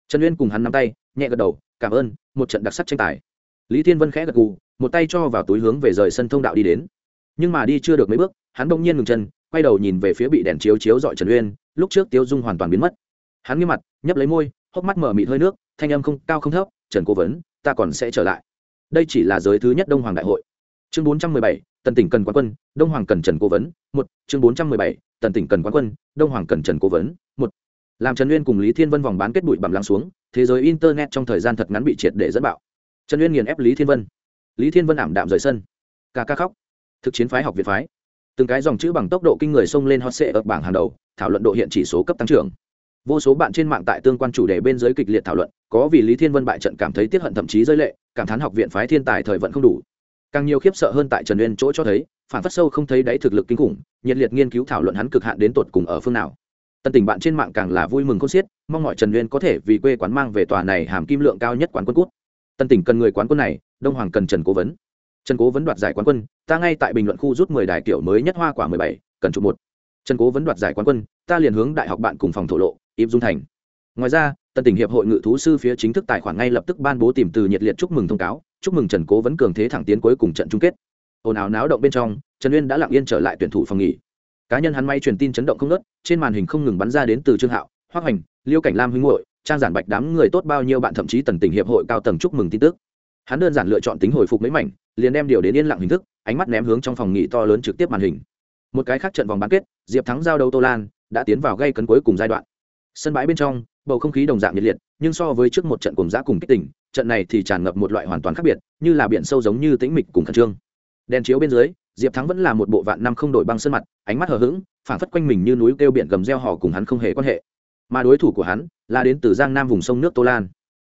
Trần uyên cùng hắn nắm tay, nhẹ gật đầu, cảm ơn, một trận đặc sắc tranh tài. Lý thiên vân khẽ gật gù, một tay cho vào túi hướng về rời sân thông đạo đi đến. Nhưng mà đi chưa được mấy bước, hắn bỗng nhiên ngừng chân, quay đầu nhìn về phía bị đèn chiếu chiếu dọi trần uyên, lúc trước tiêu dung hoàn toàn biến mất. Hắn nghiêm mặt, nhấp lấy môi, hốc mắt mở mịt hơi nước, thanh âm không, cao không thấp, trần cố vấn, ta còn sẽ trở lại đây chỉ là giới thứ nhất đông hoàng đại hội. Chương bốn trăm mười bảy, tần tỉnh cần quán quân, đông hoàng cần trần cố vấn, một. Chương bốn trăm mười bảy, tần tỉnh cần quán quân, đông hoàng cần trần cố vấn, một. Làm trần uyên cùng lý thiên vân vòng bán kết bụi bằm lắng xuống, thế giới internet trong thời gian thật ngắn bị triệt để dẫn bạo. Trần uyên nghiền ép lý thiên vân. Lý thiên vân ảm đạm rời sân. Ca ca khóc. Thực chiến phái học việt phái. Từng cái dòng chữ bằng tốc độ kinh người xông lên hot sệ ở bảng hàng đầu, thảo luận độ hiện chỉ số cấp tăng trưởng vô số bạn trên mạng tại tương quan chủ đề bên dưới kịch liệt thảo luận, có vì lý thiên vân bại trận cảm thấy tiếp hận thậm chí rơi lệ, cảm thán học viện phái thiên tài thời vận không đủ. Càng nhiều khiếp sợ hơn tại trần uyên chỗ cho thấy, phản phát sâu không thấy đáy thực lực kinh khủng, nhiệt liệt nghiên cứu thảo luận hắn cực hạn đến tột cùng ở phương nào. Tân tình bạn trên mạng càng là vui mừng khôn xiết, mong mọi trần uyên có thể vì quê quán mang về tòa này hàm kim lượng cao nhất quán quân cút. Tân tình cần người quán quân này, đông hoàng cần trần cố vấn. Trần cố vấn đoạt giải quán quân, ta ngay tại bình luận khu rút mười đài kiểu mới nhất hoa quả mười bảy, cần chụp một. Trần cố vấn đoạt giải quán quân, ta liền hướng đại học bạn cùng phòng thổ lộ im dung thành. Ngoài ra tân tỉnh hiệp hội ngự thú sư phía chính thức tài khoản ngay lập tức ban bố tìm từ nhiệt liệt chúc mừng thông cáo, chúc mừng trần cố vấn cường thế thẳng tiến cuối cùng trận chung kết. Ồn ào náo động bên trong, trần uyên đã lặng yên trở lại tuyển thủ phòng nghỉ. Cá nhân hắn may truyền tin chấn động không nớt trên màn hình không ngừng bắn ra đến từ trương hạo hoác hành, liêu cảnh lam huynh hội trang giản bạch đám người tốt bao nhiêu bạn thậm chí tần tình hiệp hội cao tầng chúc mừng tin tức. Hắn đơn giản lựa chọn tính hồi phục mấy mảnh, liền đem điều đến yên lặng hình thức, ánh mắt ném hướng trong phòng nghỉ to lớn trực tiếp màn hình. Một cái khác trận vòng bán kết, diệp thắng giao đấu tô lan, đã tiến vào gây cấn cuối cùng giai đoạn sân bãi bên trong, bầu không khí đồng dạng nhiệt liệt, nhưng so với trước một trận cùng giã cùng kích tỉnh trận này thì tràn ngập một loại hoàn toàn khác biệt, như là biển sâu giống như tĩnh mịch cùng khẩn trương. Đèn chiếu bên dưới, diệp thắng vẫn là một bộ vạn năm không đổi băng sân mặt, ánh mắt hờ hững, phảng phất quanh mình như núi kêu biển gầm reo hò cùng hắn không hề quan hệ. Mà đối thủ của hắn là đến từ giang nam vùng sông nước tô lan.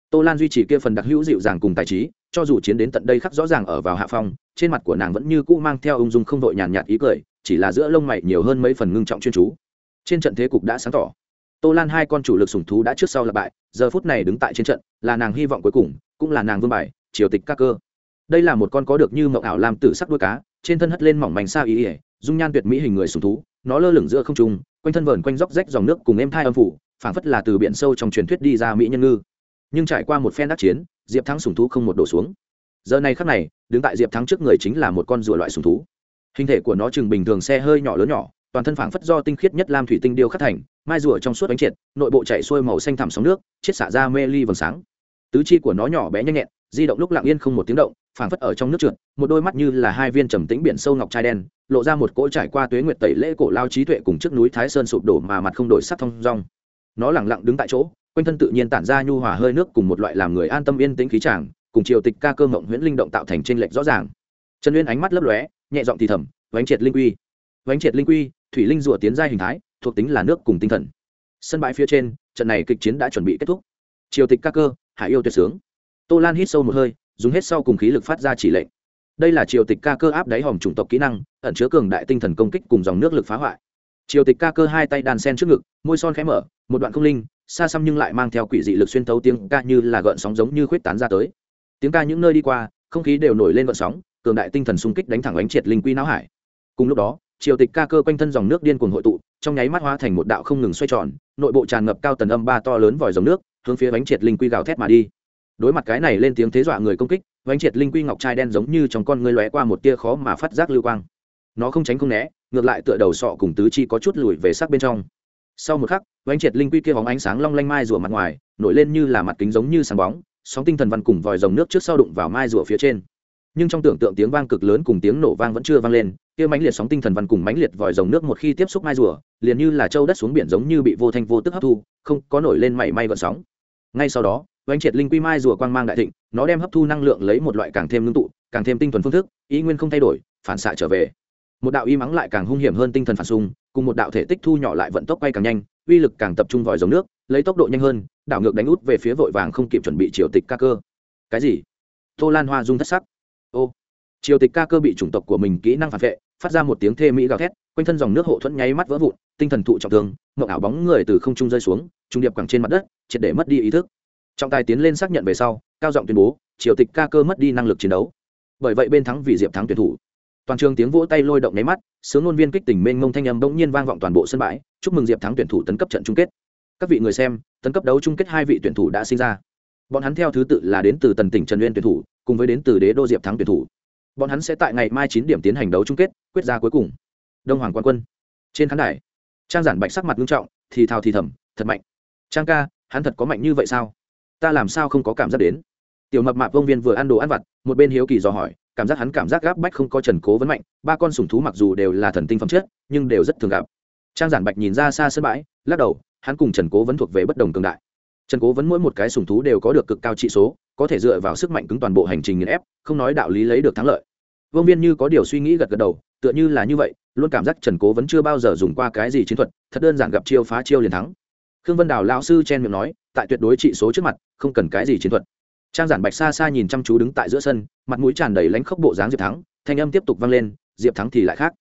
Tô lan duy trì kia phần đặc hữu dịu dàng cùng tài trí, cho dù chiến đến tận đây khắc rõ ràng ở vào hạ phong, trên mặt của nàng vẫn như cũ mang theo ung dung không vội nhàn nhạt ý cười, chỉ là giữa lông mày nhiều hơn mấy phần ngưng trọng chuyên chú. Trên trận thế cục đã sáng tỏ tô lan hai con chủ lực sùng thú đã trước sau lặp bại, giờ phút này đứng tại trên trận, là nàng hy vọng cuối cùng, cũng là nàng vương bài, triều tịch các cơ. Đây là một con có được như mậu ảo làm tử sắc đuôi cá, trên thân hất lên mỏng mảnh xa ý ỉa dung nhan tuyệt mỹ hình người sùng thú, nó lơ lửng giữa không trung, quanh thân vờn quanh róc rách dòng nước cùng êm thai âm phủ, phảng phất là từ biển sâu trong truyền thuyết đi ra mỹ nhân ngư. Nhưng trải qua một phen đắc chiến, diệp thắng sùng thú không một đổ xuống. Giờ này khắc này, đứng tại diệp thắng trước người chính là một con rùa loại sùng thú. Hình thể của nó chừng bình thường, xe hơi nhỏ lớn nhỏ toàn thân phảng phất do tinh khiết nhất lam thủy tinh điêu khắc thành, mai rùa trong suốt bánh triệt, nội bộ chạy xuôi màu xanh thẳm sóng nước, chiết xả ra mê ly vầng sáng. Tứ chi của nó nhỏ bé nhanh nhẹn, di động lúc lặng yên không một tiếng động, phảng phất ở trong nước trượt, một đôi mắt như là hai viên trầm tĩnh biển sâu ngọc trai đen, lộ ra một cỗ trải qua tuế nguyệt tẩy lễ cổ lao trí tuệ cùng trước núi thái sơn sụp đổ mà mặt không đổi sắc thông rong nó lẳng lặng đứng tại chỗ, quanh thân tự nhiên tản ra nhu hòa hơi nước cùng một loại làm người an tâm yên tĩnh khí tràng, cùng triều tịch ca cơ mộng huyễn linh động tạo thành trên lệch rõ ràng. Trần uyên ánh mắt lấp lóe, nhẹ giọng thì thầm, vánh triệt linh uy vánh triệt linh quy, thủy linh rùa tiến ra hình thái, thuộc tính là nước cùng tinh thần. Sân bãi phía trên, trận này kịch chiến đã chuẩn bị kết thúc. Triều tịch ca cơ, hải yêu tuyệt sướng. Tô lan hít sâu một hơi, dùng hết sau cùng khí lực phát ra chỉ lệnh. Đây là triều tịch ca cơ áp đáy hòm chủng tộc kỹ năng, ẩn chứa cường đại tinh thần công kích cùng dòng nước lực phá hoại. Triều tịch ca cơ hai tay đàn sen trước ngực, môi son khẽ mở, một đoạn không linh, xa xăm nhưng lại mang theo quỷ dị lực xuyên tấu tiếng ca như là gợn sóng giống như khuyết tán ra tới. Tiếng ca những nơi đi qua, không khí đều nổi lên gợn sóng, cường đại tinh thần xung kích đánh thẳng ánh triệt linh quy não hải. Cùng lúc đó triều tịch ca cơ quanh thân dòng nước điên cuồng hội tụ, trong nháy mắt hóa thành một đạo không ngừng xoay tròn, nội bộ tràn ngập cao tần âm ba to lớn vòi dòng nước, hướng phía bánh triệt linh quy gào thét mà đi. Đối mặt cái này lên tiếng thế dọa người công kích bánh triệt linh quy ngọc trai đen giống như trong con ngươi lóe qua một tia khó mà phát giác lưu quang. Nó không tránh không né, ngược lại tựa đầu sọ cùng tứ chi có chút lùi về sắc bên trong. Sau một khắc bánh triệt linh quy kia bóng ánh sáng long lanh mai rùa mặt ngoài, nổi lên như là mặt kính giống như sáng bóng, sóng tinh thần văn cùng vòi dòng nước trước sau đụng vào mai rùa phía trên nhưng trong tưởng tượng tiếng vang cực lớn cùng tiếng nổ vang vẫn chưa vang lên, kia mãnh liệt sóng tinh thần văn cùng mãnh liệt vòi rồng nước một khi tiếp xúc mai rùa, liền như là châu đất xuống biển giống như bị vô thanh vô tức hấp thu, không có nổi lên mảy may gợn sóng. Ngay sau đó oanh triệt linh quy mai rùa quang mang đại thịnh, nó đem hấp thu năng lượng lấy một loại càng thêm ngưng tụ, càng thêm tinh thuần phương thức, ý nguyên không thay đổi, phản xạ trở về. Một đạo y mắng lại càng hung hiểm hơn tinh thần phản xung, cùng một đạo thể tích thu nhỏ lại vận tốc quay càng nhanh, uy lực càng tập trung vòi dòng nước, lấy tốc độ nhanh hơn, đảo ngược đánh út về phía vội vàng không kịp chuẩn bị triều tịch ca cơ. Cái gì? Tô lan hoa dung thất sắc ô. Triều tịch ca cơ bị chủng tộc của mình kỹ năng phản vệ, phát ra một tiếng thê mỹ gào thét, quanh thân dòng nước hộ thuẫn nháy mắt vỡ vụn, tinh thần thụ trọng thương, mộng ảo bóng người từ không trung rơi xuống, trung điệp quẳng trên mặt đất, triệt để mất đi ý thức. Trọng tài tiến lên xác nhận về sau, cao giọng tuyên bố, triều tịch ca cơ mất đi năng lực chiến đấu. Bởi vậy bên thắng vì diệp thắng tuyển thủ. Toàn trường tiếng vỗ tay lôi động nháy mắt, sướng ngôn viên kích tỉnh mênh mông thanh âm bỗng nhiên vang vọng toàn bộ sân bãi, chúc mừng diệp thắng tuyển thủ tấn cấp trận chung kết. Các vị người xem, tấn cấp đấu chung kết hai vị tuyển thủ đã sinh ra. Bọn hắn theo thứ tự là đến từ tần tỉnh trần uyên tuyển thủ cùng với đến từ đế đô diệp thắng tuyển thủ. Bọn hắn sẽ tại ngày mai chín điểm tiến hành đấu chung kết, quyết ra cuối cùng. Đông hoàng quan quân. Trên khán đài, trang giản bạch sắc mặt nghiêm trọng, thì thào thì thầm, thật mạnh. Trang ca, hắn thật có mạnh như vậy sao? Ta làm sao không có cảm giác đến? Tiểu mập mạp vông viên vừa ăn đồ ăn vặt, một bên hiếu kỳ dò hỏi, cảm giác hắn cảm giác gáp bách không có trần cố vấn mạnh, ba con sùng thú mặc dù đều là thần tinh phẩm chất, nhưng đều rất thường gặp. Trang giản bạch nhìn ra xa sân bãi, lắc đầu, hắn cùng trần cố vẫn thuộc về bất đồng cường đại trần cố vấn mỗi một cái sùng thú đều có được cực cao trị số, có thể dựa vào sức mạnh cứng toàn bộ hành trình nghiền ép, không nói đạo lý lấy được thắng lợi. Vương viên như có điều suy nghĩ gật gật đầu, tựa như là như vậy, luôn cảm giác trần cố vẫn chưa bao giờ dùng qua cái gì chiến thuật, thật đơn giản gặp chiêu phá chiêu liền thắng. Khương vân đào lão sư chen miệng nói, tại tuyệt đối trị số trước mặt, không cần cái gì chiến thuật. Trang giản bạch xa xa nhìn chăm chú đứng tại giữa sân, mặt mũi tràn đầy lánh khốc bộ dáng diệp thắng, thanh âm tiếp tục vang lên, diệp thắng thì lại khác.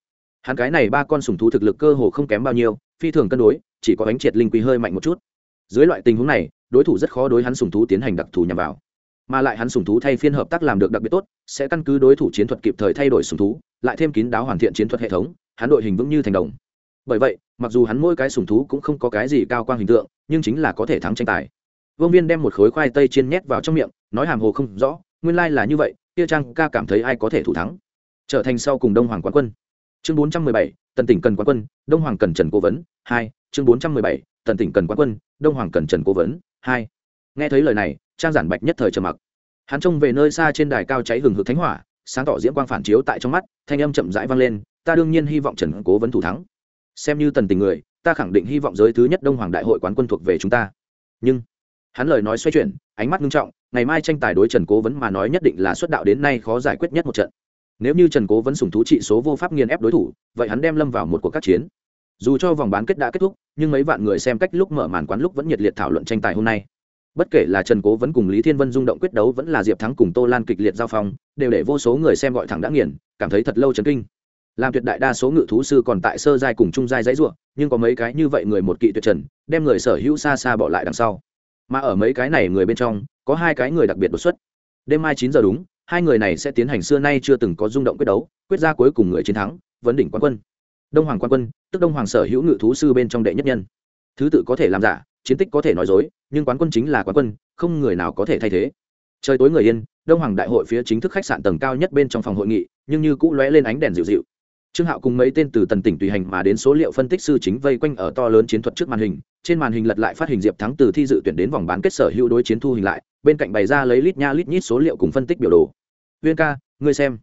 Hắn cái này ba con sùng thú thực lực cơ hồ không kém bao nhiêu, phi thường cân đối, chỉ có ánh triệt linh quý hơi mạnh một chút. Dưới loại tình huống này đối thủ rất khó đối hắn sùng thú tiến hành đặc thù nhằm vào. Mà lại hắn sùng thú thay phiên hợp tác làm được đặc biệt tốt, sẽ căn cứ đối thủ chiến thuật kịp thời thay đổi sùng thú, lại thêm kín đáo hoàn thiện chiến thuật hệ thống, hắn đội hình vững như thành đồng. Bởi vậy, mặc dù hắn mỗi cái sùng thú cũng không có cái gì cao quang hình tượng, nhưng chính là có thể thắng tranh tài. Vương viên đem một khối khoai tây chiên nhét vào trong miệng, nói hàm hồ không rõ, nguyên lai、like、là như vậy tia trang ca cảm thấy ai có thể thủ thắng. Trở thành sau cùng đông hoàng quán quân. Chương bốn trăm mười bảy, tần tỉnh cần quán quân, đông hoàng cần trần cố vấn hai, chương bốn trăm mười bảy, tần tỉnh cần quán quân, đông hoàng cần trần cố vấn hai. Nghe thấy lời này, trang giản bạch nhất thời trầm mặc. Hắn trông về nơi xa trên đài cao cháy hừng hực thánh hỏa, sáng tỏ diễm quang phản chiếu tại trong mắt, thanh âm chậm rãi vang lên, ta đương nhiên hy vọng trần cố vấn thủ thắng. Xem như tần tình người, ta khẳng định hy vọng giới thứ nhất đông hoàng đại hội quán quân thuộc về chúng ta. Nhưng, hắn lời nói xoay chuyển, ánh mắt nghiêm trọng, ngày mai tranh tài đối trần cố vấn mà nói nhất định là xuất đạo đến nay khó giải quyết nhất một trận. Nếu như trần cố vấn sùng thú trị số vô pháp nghiền ép đối thủ, vậy hắn đem lâm vào một cuộc các chiến dù cho vòng bán kết đã kết thúc, nhưng mấy vạn người xem cách lúc mở màn quán lúc vẫn nhiệt liệt thảo luận tranh tài hôm nay. Bất kể là trần cố vẫn cùng lý thiên vân rung động quyết đấu vẫn là diệp thắng cùng tô lan kịch liệt giao phong, đều để vô số người xem gọi thẳng đã nghiền, cảm thấy thật lâu chấn kinh. Làm tuyệt đại đa số ngự thú sư còn tại sơ giai cùng trung giai dãy ruộng nhưng có mấy cái như vậy người một kỵ tuyệt trần, đem người sở hữu xa xa bỏ lại đằng sau. Mà ở mấy cái này người bên trong, có hai cái người đặc biệt đột xuất. Đêm mai chín giờ đúng, hai người này sẽ tiến hành xưa nay chưa từng có rung động quyết đấu, quyết ra cuối cùng người chiến thắng, vấn đỉnh quán quân đông hoàng quan quân, tức đông hoàng sở hữu ngự thú sư bên trong đệ nhất nhân. Thứ tự có thể làm giả, chiến tích có thể nói dối, nhưng quán quân chính là quán quân, không người nào có thể thay thế. Trời tối người yên, đông hoàng đại hội phía chính thức khách sạn tầng cao nhất bên trong phòng hội nghị, nhưng như cũ lóe lên ánh đèn dịu dịu. Trương hạo cùng mấy tên từ tần tỉnh tùy hành mà đến số liệu phân tích sư chính vây quanh ở to lớn chiến thuật trước màn hình, trên màn hình lật lại phát hình diệp thắng từ thi dự tuyển đến vòng bán kết sở hữu đối chiến thu hình lại, bên cạnh bày ra lấy lít nha lít nhít số liệu cùng phân tích biểu đồ. Viên ca, ngươi xem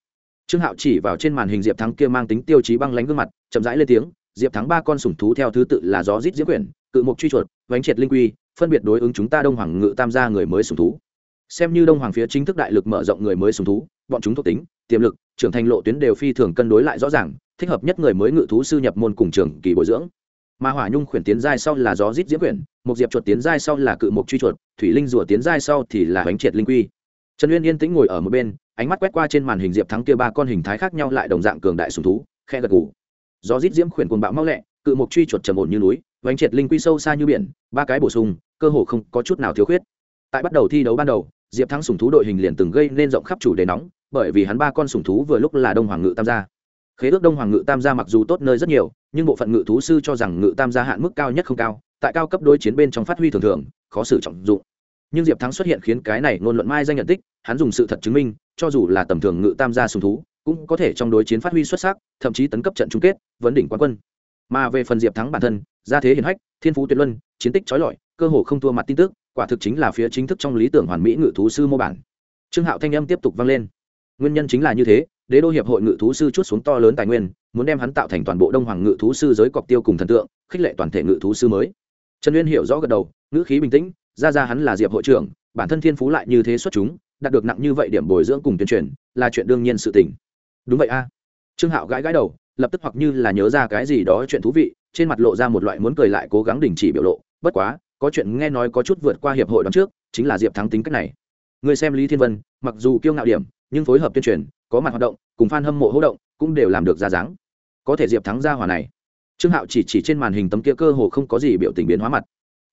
trương hạo chỉ vào trên màn hình diệp thắng kia mang tính tiêu chí băng lánh gương mặt, chậm rãi lên tiếng, diệp thắng ba con sủng thú theo thứ tự là gió rít diễm quyển, cự mục truy chuột, vánh triệt linh quy, phân biệt đối ứng chúng ta đông hoàng ngự tam gia người mới sủng thú. Xem như đông hoàng phía chính thức đại lực mở rộng người mới sủng thú, bọn chúng thuộc tính, tiềm lực, trưởng thành lộ tuyến đều phi thường cân đối lại rõ ràng, thích hợp nhất người mới ngự thú sư nhập môn cùng trường kỳ bồi dưỡng. Mà hỏa nhung khuyển tiến giai sau là gió rít diễm quyển một diệp chuột tiến giai sau là cự mục truy chuột, thủy linh rùa tiến giai sau thì là bánh triệt linh quy. Trần uyên yên tĩnh ngồi ở một bên ánh mắt quét qua trên màn hình diệp thắng kia ba con hình thái khác nhau lại đồng dạng cường đại sùng thú, khe gật gù. Do rít diễm khuyển cuồng bạo mau lẹ, cự mục truy chuột trầm ổn như núi, vánh triệt linh quy sâu xa như biển, ba cái bổ sung, cơ hồ không có chút nào thiếu khuyết. Tại bắt đầu thi đấu ban đầu, diệp thắng sùng thú đội hình liền từng gây nên rộng khắp chủ đề nóng, bởi vì hắn ba con sùng thú vừa lúc là đông hoàng ngự tam gia. Khế ước đông hoàng ngự tam gia mặc dù tốt nơi rất nhiều, nhưng bộ phận ngự thú sư cho rằng ngự tam gia hạn mức cao nhất không cao, tại cao cấp đối chiến bên trong phát huy thường thường, khó xử trọng dụng. Nhưng diệp thắng xuất hiện khiến cái này ngôn luận mai danh nhận tích, hắn dùng sự thật chứng minh cho dù là tầm thường ngự tam gia sùng thú, cũng có thể trong đối chiến phát huy xuất sắc, thậm chí tấn cấp trận chung kết, vấn đỉnh quán quân. Mà về phần diệp thắng bản thân, gia thế hiển hách, thiên phú tuyệt luân, chiến tích trói lọi, cơ hồ không thua mặt tin tức, quả thực chính là phía chính thức trong lý tưởng hoàn mỹ ngự thú sư mô bản. Trương hạo thanh âm tiếp tục vang lên. Nguyên nhân chính là như thế, đế đô hiệp hội ngự thú sư chút xuống to lớn tài nguyên, muốn đem hắn tạo thành toàn bộ đông hoàng ngự thú sư giới cọc tiêu cùng thần tượng, khích lệ toàn thể ngự thú sư mới. Trần uyên hiểu rõ gật đầu, ngữ khí bình tĩnh, ra ra hắn là diệp hội trưởng, bản thân thiên phú lại như thế xuất chúng đạt được nặng như vậy điểm bồi dưỡng cùng tuyên truyền là chuyện đương nhiên sự tình. Đúng vậy a. Trương hạo gãi gãi đầu, lập tức hoặc như là nhớ ra cái gì đó chuyện thú vị, trên mặt lộ ra một loại muốn cười lại cố gắng đình chỉ biểu lộ. Bất quá, có chuyện nghe nói có chút vượt qua hiệp hội đón trước, chính là diệp thắng tính cách này. Người xem lý thiên vân, mặc dù kiêu ngạo điểm, nhưng phối hợp tuyên truyền, có mặt hoạt động, cùng f a n hâm mộ hỗ động, cũng đều làm được ra dáng. Có thể diệp thắng ra hòa này. Trương hạo chỉ chỉ trên màn hình tấm kia cơ hồ không có gì biểu tình biến hóa mặt.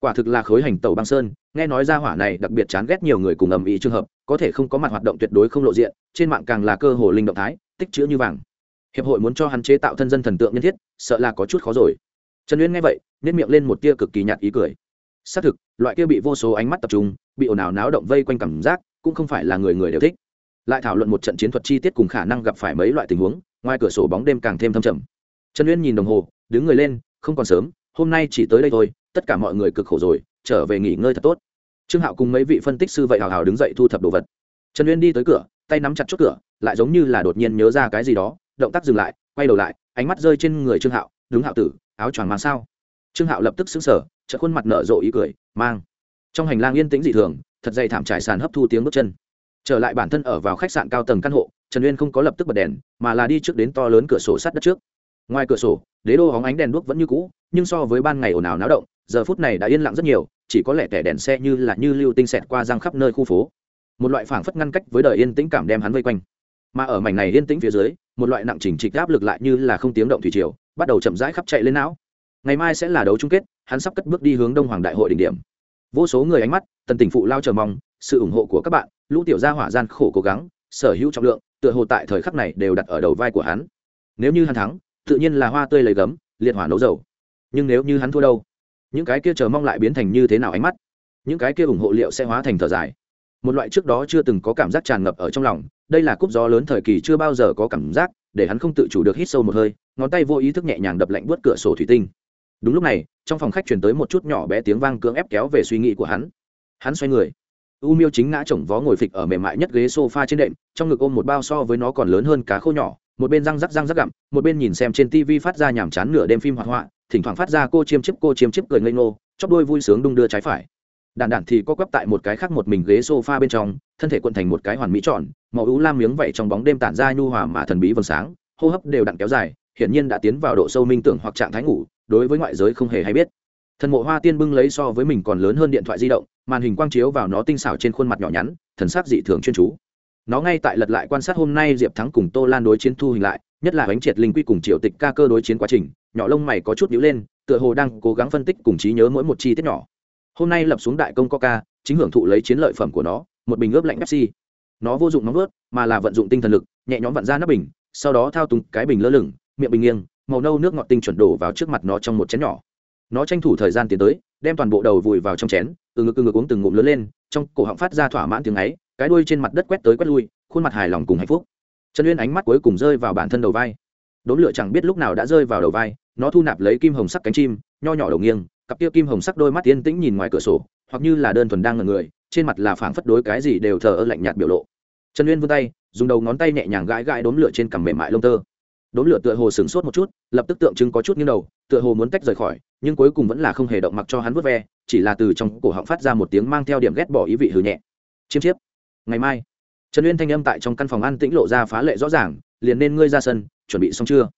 Quả thực là khối hành tàu băng sơn, nghe nói ra hỏa này đặc biệt chán ghét nhiều người cùng ầm ĩ trường hợp có thể không có mặt hoạt động tuyệt đối không lộ diện, trên mạng càng là cơ hồ linh động thái, tích chữ như vàng. Hiệp hội muốn cho hắn chế tạo thân dân thần tượng nhân thiết, sợ là có chút khó rồi. Trần uyên nghe vậy nếp miệng lên một tia cực kỳ nhạt ý cười. Xác thực, loại kia bị vô số ánh mắt tập trung, bị ồn ào náo động vây quanh cảm giác, cũng không phải là người người đều thích. Lại thảo luận một trận chiến thuật chi tiết cùng khả năng gặp phải mấy loại tình huống, ngoài cửa sổ bóng đêm càng thêm thâm trầm. Trần uyên nhìn đồng hồ, đứng người lên, không còn sớm, hôm nay chỉ tới đây thôi, tất cả mọi người cực khổ rồi, trở về nghỉ ngơi thật tốt trương hạo cùng mấy vị phân tích sư vậy hào hào đứng dậy thu thập đồ vật. Trần uyên đi tới cửa, tay nắm chặt chốt cửa, lại giống như là đột nhiên nhớ ra cái gì đó, động tác dừng lại, quay đầu lại, ánh mắt rơi trên người trương hạo, đúng hạo tử, áo choàng mang sao? Trương hạo lập tức xứng sở chợt khuôn mặt nở rộ ý cười, mang. Trong hành lang yên tĩnh dị thường, thật dày thảm trải sàn hấp thu tiếng bước chân. Trở lại bản thân ở vào khách sạn cao tầng căn hộ, trần uyên không có lập tức bật đèn, mà là đi trước đến to lớn cửa sổ sắt đất trước. Ngoài cửa sổ, đế đô hóng ánh đèn đuốc vẫn như cũ, nhưng so với ban ngày ồn ào náo động, giờ phút này đã yên lặng rất nhiều chỉ có lẽ tẻ đèn xe như là như lưu tinh xẹt qua răng khắp nơi khu phố. Một loại phảng phất ngăn cách với đời yên tĩnh cảm đem hắn vây quanh. Mà ở mảnh này yên tĩnh phía dưới, một loại nặng chỉnh trịch áp lực lại như là không tiếng động thủy triều, bắt đầu chậm rãi khắp chạy lên não. Ngày mai sẽ là đấu chung kết, hắn sắp cất bước đi hướng đông hoàng đại hội đỉnh điểm. Vô số người ánh mắt, tần tình phụ lao chờ mong, sự ủng hộ của các bạn, lũ tiểu gia hỏa gian khổ cố gắng, sở hữu trọng lượng, tựa hồ tại thời khắc này đều đặt ở đầu vai của hắn. Nếu như hắn thắng, tự nhiên là hoa tươi lấy gấm, liệt hỏa nấu dầu. Nhưng nếu như hắn thua đâu? Những cái kia chờ mong lại biến thành như thế nào ánh mắt, những cái kia ủng hộ liệu sẽ hóa thành thở dài. Một loại trước đó chưa từng có cảm giác tràn ngập ở trong lòng, đây là cúp gió lớn thời kỳ chưa bao giờ có cảm giác, để hắn không tự chủ được hít sâu một hơi, ngón tay vô ý thức nhẹ nhàng đập lạnh bớt cửa sổ thủy tinh. Đúng lúc này, trong phòng khách chuyển tới một chút nhỏ bé tiếng vang cưỡng ép kéo về suy nghĩ của hắn. Hắn xoay người. U miêu chính ngã chồng vó ngồi phịch ở mềm mại nhất ghế s o f a trên đệm, trong ngực ôm một bao so với nó còn lớn hơn cá khô nhỏ, một bên răng rắc răng rắc gặm, một bên nhìn xem trên tv phát ra nhàm chán nửa đêm phim hoạt họa thỉnh thoảng phát ra cô chiêm chiếp, cô chiêm chiếp cười ngây ngô, chóp đôi vui sướng đung đưa trái phải. Đàn đản thì có quắp tại một cái khác một mình ghế sofa bên trong, thân thể quận thành một cái hoàn mỹ tròn, màu ưu lam miếng vậy trong bóng đêm tản ra nhu hòa mà thần bí vầng sáng, hô hấp đều đặn kéo dài, hiển nhiên đã tiến vào độ sâu minh tưởng hoặc trạng thái ngủ, đối với ngoại giới không hề hay biết. Thần mộ hoa tiên bưng lấy so với mình còn lớn hơn điện thoại di động, màn hình quang chiếu vào nó tinh xảo trên khuôn mặt nhỏ nhắn, thần sắc dị thường chuyên chú nó ngay tại lật lại quan sát hôm nay diệp thắng cùng tô lan đối chiến thu hình lại, nhất là bánh triệt linh quy cùng triệu tịch ca cơ đối chiến quá trình, nhỏ lông mày có chút nhữ lên, tựa hồ đang cố gắng phân tích cùng trí nhớ mỗi một chi tiết nhỏ. Hôm nay lập xuống đại công coca, chính hưởng thụ lấy chiến lợi phẩm của nó, một bình ướp lạnh pepsi. Nó vô dụng nóng ướt mà là vận dụng tinh thần lực, nhẹ nhõm vặn ra nắp bình, sau đó thao túng cái bình lơ lửng, miệng bình nghiêng, màu nâu nước ngọt tinh chuẩn đổ vào trước mặt nó trong một chén nhỏ. Nó tranh thủ thời gian tiến tới, đem toàn bộ đầu vùi vào trong chén, từ ngực từ ngực uống từng ngụm lớn lên, trong cổ họng phát ra thỏa mãn tiếng ấy cái đuôi trên mặt đất quét tới quét lui, khuôn mặt hài lòng cùng hạnh phúc. Trần uyên ánh mắt cuối cùng rơi vào bản thân đầu vai. Đốn lửa chẳng biết lúc nào đã rơi vào đầu vai, nó thu nạp lấy kim hồng sắc cánh chim, nho nhỏ đầu nghiêng, cặp kia kim hồng sắc đôi mắt yên tĩnh nhìn ngoài cửa sổ, hoặc như là đơn thuần đang ngần người, trên mặt là phảng phất đối cái gì đều thờ ơ lạnh nhạt biểu lộ. Trần uyên vươn tay, dùng đầu ngón tay nhẹ nhàng gãi gãi đốm lửa trên cằm mềm mại lông tơ. Đốm lửa tựa hồ sửng sốt một chút, lập tức tượng trưng có chút như đầu, tựa hồ muốn tách rời khỏi, nhưng cuối cùng vẫn là không hề động mặc cho hắn vớt ve, chỉ là từ trong cổ họng phát ra một tiếng mang theo điểm ghét bỏ ý vị hừ nhẹ. Chiêm chiếp ngày mai. Trần uyên thanh âm tại trong căn phòng ăn tĩnh lộ ra phá lệ rõ ràng, liền nên ngươi ra sân, chuẩn bị xong chưa?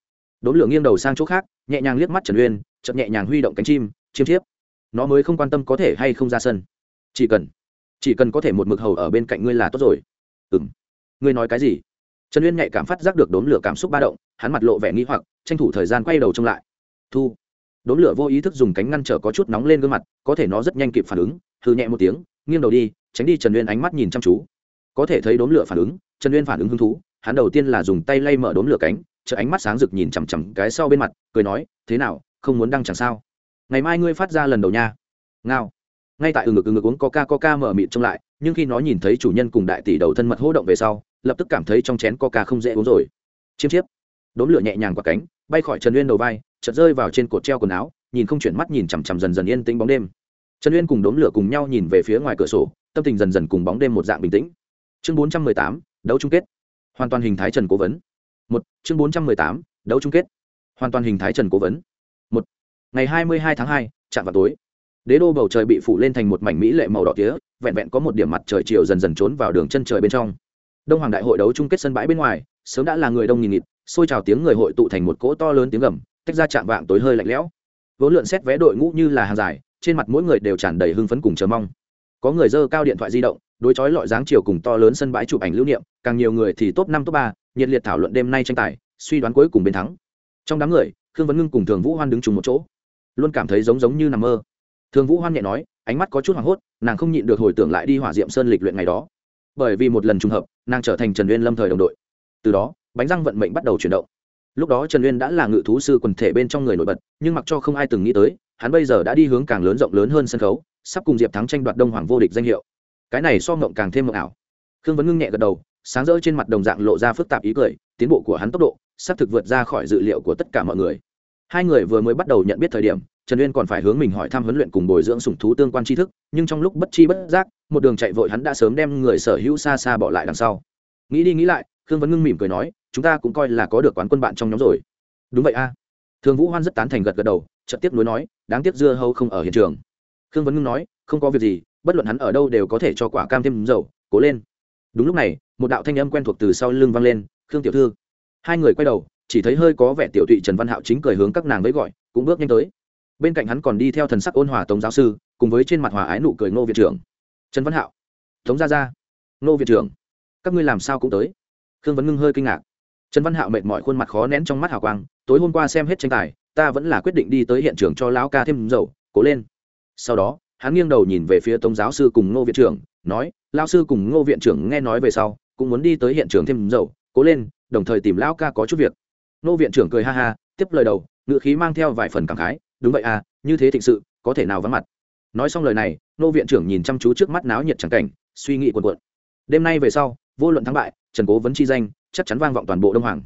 Đốn lửa nghiêng đầu sang chỗ khác, nhẹ nhàng liếc mắt trần uyên chậm nhẹ nhàng huy động cánh chim, chiêm chiếp. Nó mới không quan tâm có thể hay không ra sân. Chỉ cần chỉ cần có thể một mực hầu ở bên cạnh ngươi là tốt rồi. Ừ m ngươi nói cái gì? Trần uyên nhạy cảm phát giác được Đốn lửa cảm xúc ba động, hắn mặt lộ vẻ nghĩ hoặc, tranh thủ thời gian quay đầu trông lại. Thu. Đốn lửa vô ý thức dùng cánh ngăn trở có chút nóng lên gương mặt, có thể nó rất nhanh kịp phản ứng hư nhẹ một tiếng, nghiêng đầu đi, tránh đi trần uyên ánh mắt nhìn chăm chú có thể thấy đốm lửa phản ứng, trần uyên phản ứng hứng thú, hắn đầu tiên là dùng tay lay mở đốm lửa cánh chợ ánh mắt sáng rực nhìn chằm chằm cái sau bên mặt, cười nói, thế nào, không muốn đăng chẳng sao? Ngày mai ngươi phát ra lần đầu nha. Ngao. Ngay tại ừ ngực ừ ngực uống coca coca mở mịt trông lại, nhưng khi nó nhìn thấy chủ nhân cùng đại tỷ đầu thân mật hỗ động về sau, lập tức cảm thấy trong chén coca không dễ uống rồi. Chiêm chiếp. Đốm lửa nhẹ nhàng qua cánh, bay khỏi trần uyên đầu vai, chợt rơi vào trên cột treo quần áo, nhìn không chuyển mắt nhìn chằm chằm dần dần yên tĩnh bóng đêm. Trần uyên cùng đốm lửa cùng nhau nhìn về phía ngoài cửa sổ, tâm tình dần dần cùng bóng đêm một dạng bình tĩnh chương bốn trăm mười tám, đấu chung kết. Hoàn toàn hình thái trần cố vấn. Một, chương bốn trăm mười tám, đấu chung kết. Hoàn toàn hình thái trần cố vấn. Một, ngày hai mươi hai tháng hai, chạm vào tối. Đế đô bầu trời bị phủ lên thành một mảnh mỹ lệ màu đỏ tía, vẹn vẹn có một điểm mặt trời chiều dần dần trốn vào đường chân trời bên trong. Đông hoàng đại hội đấu chung kết sân bãi bên ngoài, sớm đã là người đông nghìn nghịt, xôi trào tiếng người hội tụ thành một cỗ to lớn tiếng gầm, tách ra chạm vạng tối hơi lạnh lẽo. Vốn lượn xét vé đội ngũ như là hàng dài, trên mặt mỗi người đều tràn đầy hưng phấn cùng chờ mong. Có người dơ cao điện thoại di động đối chói lọi dáng chiều cùng to lớn sân bãi chụp ảnh lưu niệm, càng nhiều người thì top năm, top ba, nhiệt liệt thảo luận đêm nay tranh tài, suy đoán cuối cùng bên thắng. Trong đám người, khương vấn ngưng cùng thường vũ hoan đứng chung một chỗ. Luôn cảm thấy giống giống như nằm mơ. Thường vũ hoan nhẹ nói, ánh mắt có chút hoảng hốt, nàng không nhịn được hồi tưởng lại đi hỏa diệm sơn lịch luyện ngày đó. Bởi vì một lần trùng hợp, nàng trở thành trần uyên lâm thời đồng đội. Từ đó, bánh răng vận mệnh bắt đầu chuyển động. Lúc đó trần uyên đã là ngự thú sư quần thể bên trong người nổi bật, nhưng mặc cho không ai từng nghĩ tới, hắn bây giờ đã đi hướng càng lớn rộng lớn hơn sân khấu, sắp cùng diệp thắng tranh đoạt đông hoàng vô địch danh hiệu cái này so ngộng càng thêm mộng ảo. Khương vấn ngưng nhẹ gật đầu, sáng rỡ trên mặt đồng dạng lộ ra phức tạp ý cười, tiến bộ của hắn tốc độ sắp thực vượt ra khỏi dự liệu của tất cả mọi người. Hai người vừa mới bắt đầu nhận biết thời điểm, trần uyên còn phải hướng mình hỏi thăm huấn luyện cùng bồi dưỡng sủng thú tương quan tri thức, nhưng trong lúc bất chi bất giác, một đường chạy vội hắn đã sớm đem người sở hữu xa xa bỏ lại đằng sau. Nghĩ đi nghĩ lại, khương vấn ngưng mỉm cười nói, chúng ta cũng coi là có được quán quân bạn trong nhóm rồi. Đúng vậy a. Thường vũ hoan rất tán thành gật gật đầu, chợt tiếp nối nói, đáng tiếc dưa hâu không ở hiện trường. Khương vấn ngưng nói, không có việc gì bất luận hắn ở đâu đều có thể cho quả cam thêm dầu, cố lên. Đúng lúc này, một đạo thanh âm quen thuộc từ sau lưng vang lên, khương tiểu thư. Hai người quay đầu, chỉ thấy hơi có vẻ tiểu tụy trần văn hạo chính cười hướng các nàng với gọi, cũng bước nhanh tới. Bên cạnh hắn còn đi theo thần sắc ôn hòa tống giáo sư, cùng với trên mặt hòa ái nụ cười ngô viện trưởng. Trần văn hạo. Tống gia gia. Ngô viện trưởng. Các ngươi làm sao cũng tới? Khương vấn ngưng hơi kinh ngạc. Trần văn hạo mệt mỏi khuôn mặt khó nén trong mắt hào quang, tối hôm qua xem hết tranh tài, ta vẫn là quyết định đi tới hiện trường cho lão ca thêm dầu, cố lên. Sau đó hắn nghiêng đầu nhìn về phía tống giáo sư cùng ngô viện trưởng, nói lao sư cùng ngô viện trưởng nghe nói về sau, cũng muốn đi tới hiện trường thêm dầu, cố lên, đồng thời tìm lão ca có chút việc. Ngô viện trưởng cười ha ha, tiếp lời đầu ngựa khí mang theo vài phần cảm khái, đúng vậy à như thế thịnh sự, có thể nào vắng mặt? Nói xong lời này, ngô viện trưởng nhìn chăm chú trước mắt náo nhiệt chẳng cảnh, suy nghĩ quần quận đêm nay về sau, vô luận thắng bại, trần cố vấn chi danh, chắc chắn vang vọng toàn bộ đông hoàng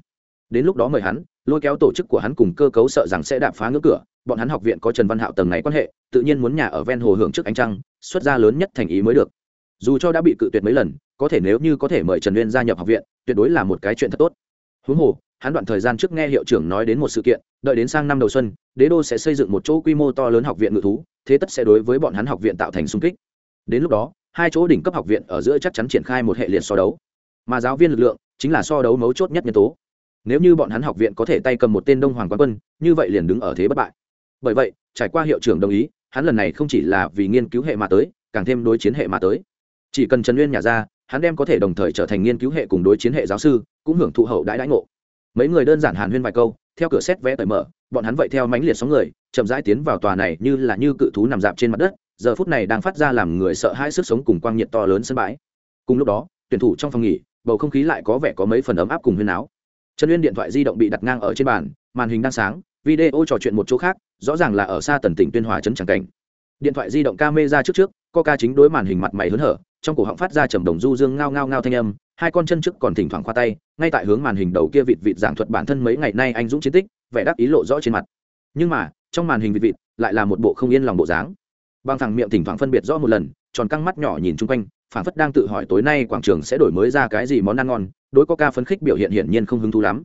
đến lúc đó mời hắn, lôi kéo tổ chức của hắn cùng cơ cấu sợ rằng sẽ đạp phá ngưỡng cửa, bọn hắn học viện có trần văn hạo tầng này quan hệ, tự nhiên muốn nhà ở ven hồ hưởng trước ánh trăng, xuất gia lớn nhất thành ý mới được. Dù cho đã bị cự tuyệt mấy lần, có thể nếu như có thể mời trần uyên gia nhập học viện, tuyệt đối là một cái chuyện thật tốt. Huống hồ, hắn đoạn thời gian trước nghe hiệu trưởng nói đến một sự kiện, đợi đến sang năm đầu xuân, đế đô sẽ xây dựng một chỗ quy mô to lớn học viện ngự thú, thế tất sẽ đối với bọn hắn học viện tạo thành sung kích. Đến lúc đó, hai chỗ đỉnh cấp học viện ở giữa chắc chắn triển khai một hệ liệt so đấu. Mà giáo viên lực lượng chính là so đấu mấu chốt nhất nhân tố nếu như bọn hắn học viện có thể tay cầm một tên đông hoàng quán quân, như vậy liền đứng ở thế bất bại. Bởi vậy, trải qua hiệu trưởng đồng ý, hắn lần này không chỉ là vì nghiên cứu hệ mà tới, càng thêm đối chiến hệ mà tới. Chỉ cần trần nguyên nhà ra, hắn đem có thể đồng thời trở thành nghiên cứu hệ cùng đối chiến hệ giáo sư, cũng hưởng thụ hậu đãi đãi ngộ. Mấy người đơn giản hàn huyên vài câu, theo cửa xét vé cởi mở, bọn hắn vậy theo mánh liệt sóng người, chậm rãi tiến vào tòa này như là như cự thú nằm dạp trên mặt đất, giờ phút này đang phát ra làm người sợ hãi sức sống cùng quang nhiệt to lớn sân bãi. Cùng lúc đó, tuyển thủ trong phòng nghỉ, bầu không khí lại có vẻ có mấy phần ấm áp cùng huyên áo trần uyên điện thoại di động bị đặt ngang ở trên bàn, màn hình đang sáng, video trò chuyện một chỗ khác, rõ ràng là ở xa tần tỉnh tuyên hòa trấn tràng cảnh. Điện thoại di động ca mê ra trước trước, coca chính đối màn hình mặt mày hớn hở, trong cổ họng phát ra trầm đồng du dương ngao ngao ngao thanh âm, hai con chân trước còn thỉnh thoảng khoa tay, ngay tại hướng màn hình đầu kia vịt vịt giảng thuật bản thân mấy ngày nay anh dũng chiến tích, vẻ đắc ý lộ rõ trên mặt. Nhưng mà, trong màn hình vịt vịt, lại là một bộ không yên lòng bộ dáng. Bằng thẳng miệng thỉnh thoảng phân biệt rõ một lần, tròn căng mắt nhỏ nhìn chung quanh phản phất đang tự hỏi tối nay quảng trường sẽ đổi mới ra cái gì món ăn ngon, đối có ca phấn khích biểu hiện hiển nhiên không hứng thú lắm.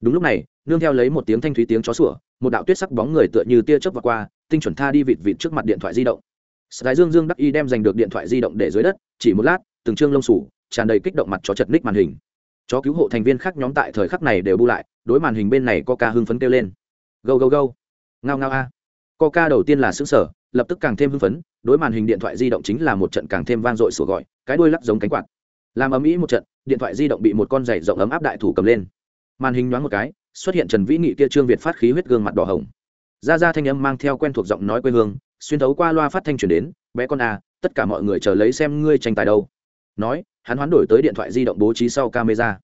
Đúng lúc này, nương theo lấy một tiếng thanh thúy tiếng chó sủa, một đạo tuyết sắc bóng người tựa như tia chớp vào qua, tinh chuẩn tha đi vịt vịt trước mặt điện thoại di động. Sài dương dương đắc y đem giành được điện thoại di động để dưới đất, chỉ một lát, từng trương lông sủ, tràn đầy kích động mặt chó chật ních màn hình. Chó cứu hộ thành viên khác nhóm tại thời khắc này đều bu lại, đối màn hình bên này có ca hưng phấn kêu lên. Go go go ngao ngao a ca đầu tiên là xứng sở lập tức càng thêm hưng phấn, đối màn hình điện thoại di động chính là một trận càng thêm vang dội sủa gọi, cái đuôi lắc giống cánh quạt. Làm ấm ĩ một trận, điện thoại di động bị một con giày rộng ấm áp đại thủ cầm lên. Màn hình nhoáng một cái, xuất hiện trần vĩ nghị kia trương việt phát khí huyết gương mặt đỏ hồng. Ra ra thanh âm mang theo quen thuộc giọng nói quê hương, xuyên thấu qua loa phát thanh truyền đến, bé con à tất cả mọi người chờ lấy xem ngươi tranh tài đâu. Nói, hắn hoán đổi tới điện thoại di động bố trí sau camera.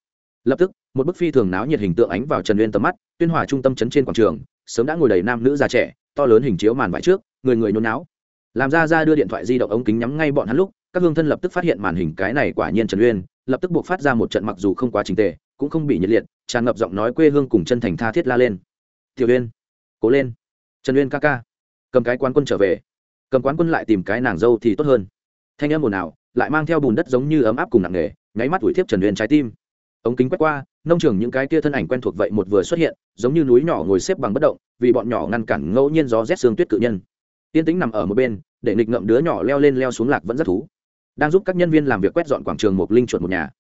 Lập tức, một bức phi thường náo nhiệt hình tượng ánh vào trần uyên tầm mắt, tuyên hòa trung tâm chấn trên quảng trường, sớm đã ngồi đầy nam nữ già trẻ to lớn hình chiếu màn vải trước, người người nôn náo. Làm ra ra đưa điện thoại di động ống kính nhắm ngay bọn hắn lúc, các hương thân lập tức phát hiện màn hình cái này quả nhiên trần uyên, lập tức buộc phát ra một trận mặc dù không quá trình tề, cũng không bị nhiệt liệt, tràn ngập giọng nói quê hương cùng chân thành tha thiết la lên. Tiểu uyên, cố lên. Trần uyên ca ca. Cầm cái quán quân trở về. Cầm quán quân lại tìm cái nàng dâu thì tốt hơn. Thanh em ồn ào, lại mang theo bùn đất giống như ấm áp cùng nặng nề, nháy mắt ủi thiếp trần uyên trái tim ống kính quét qua, nông trường những cái kia thân ảnh quen thuộc vậy một vừa xuất hiện, giống như núi nhỏ ngồi xếp bằng bất động, vì bọn nhỏ ngăn cản ngẫu nhiên gió rét xương tuyết cự nhân. Tiên tính nằm ở một bên, để nghịch ngậm đứa nhỏ leo lên leo xuống lạc vẫn rất thú. Đang giúp các nhân viên làm việc quét dọn quảng trường một linh chuột một nhà.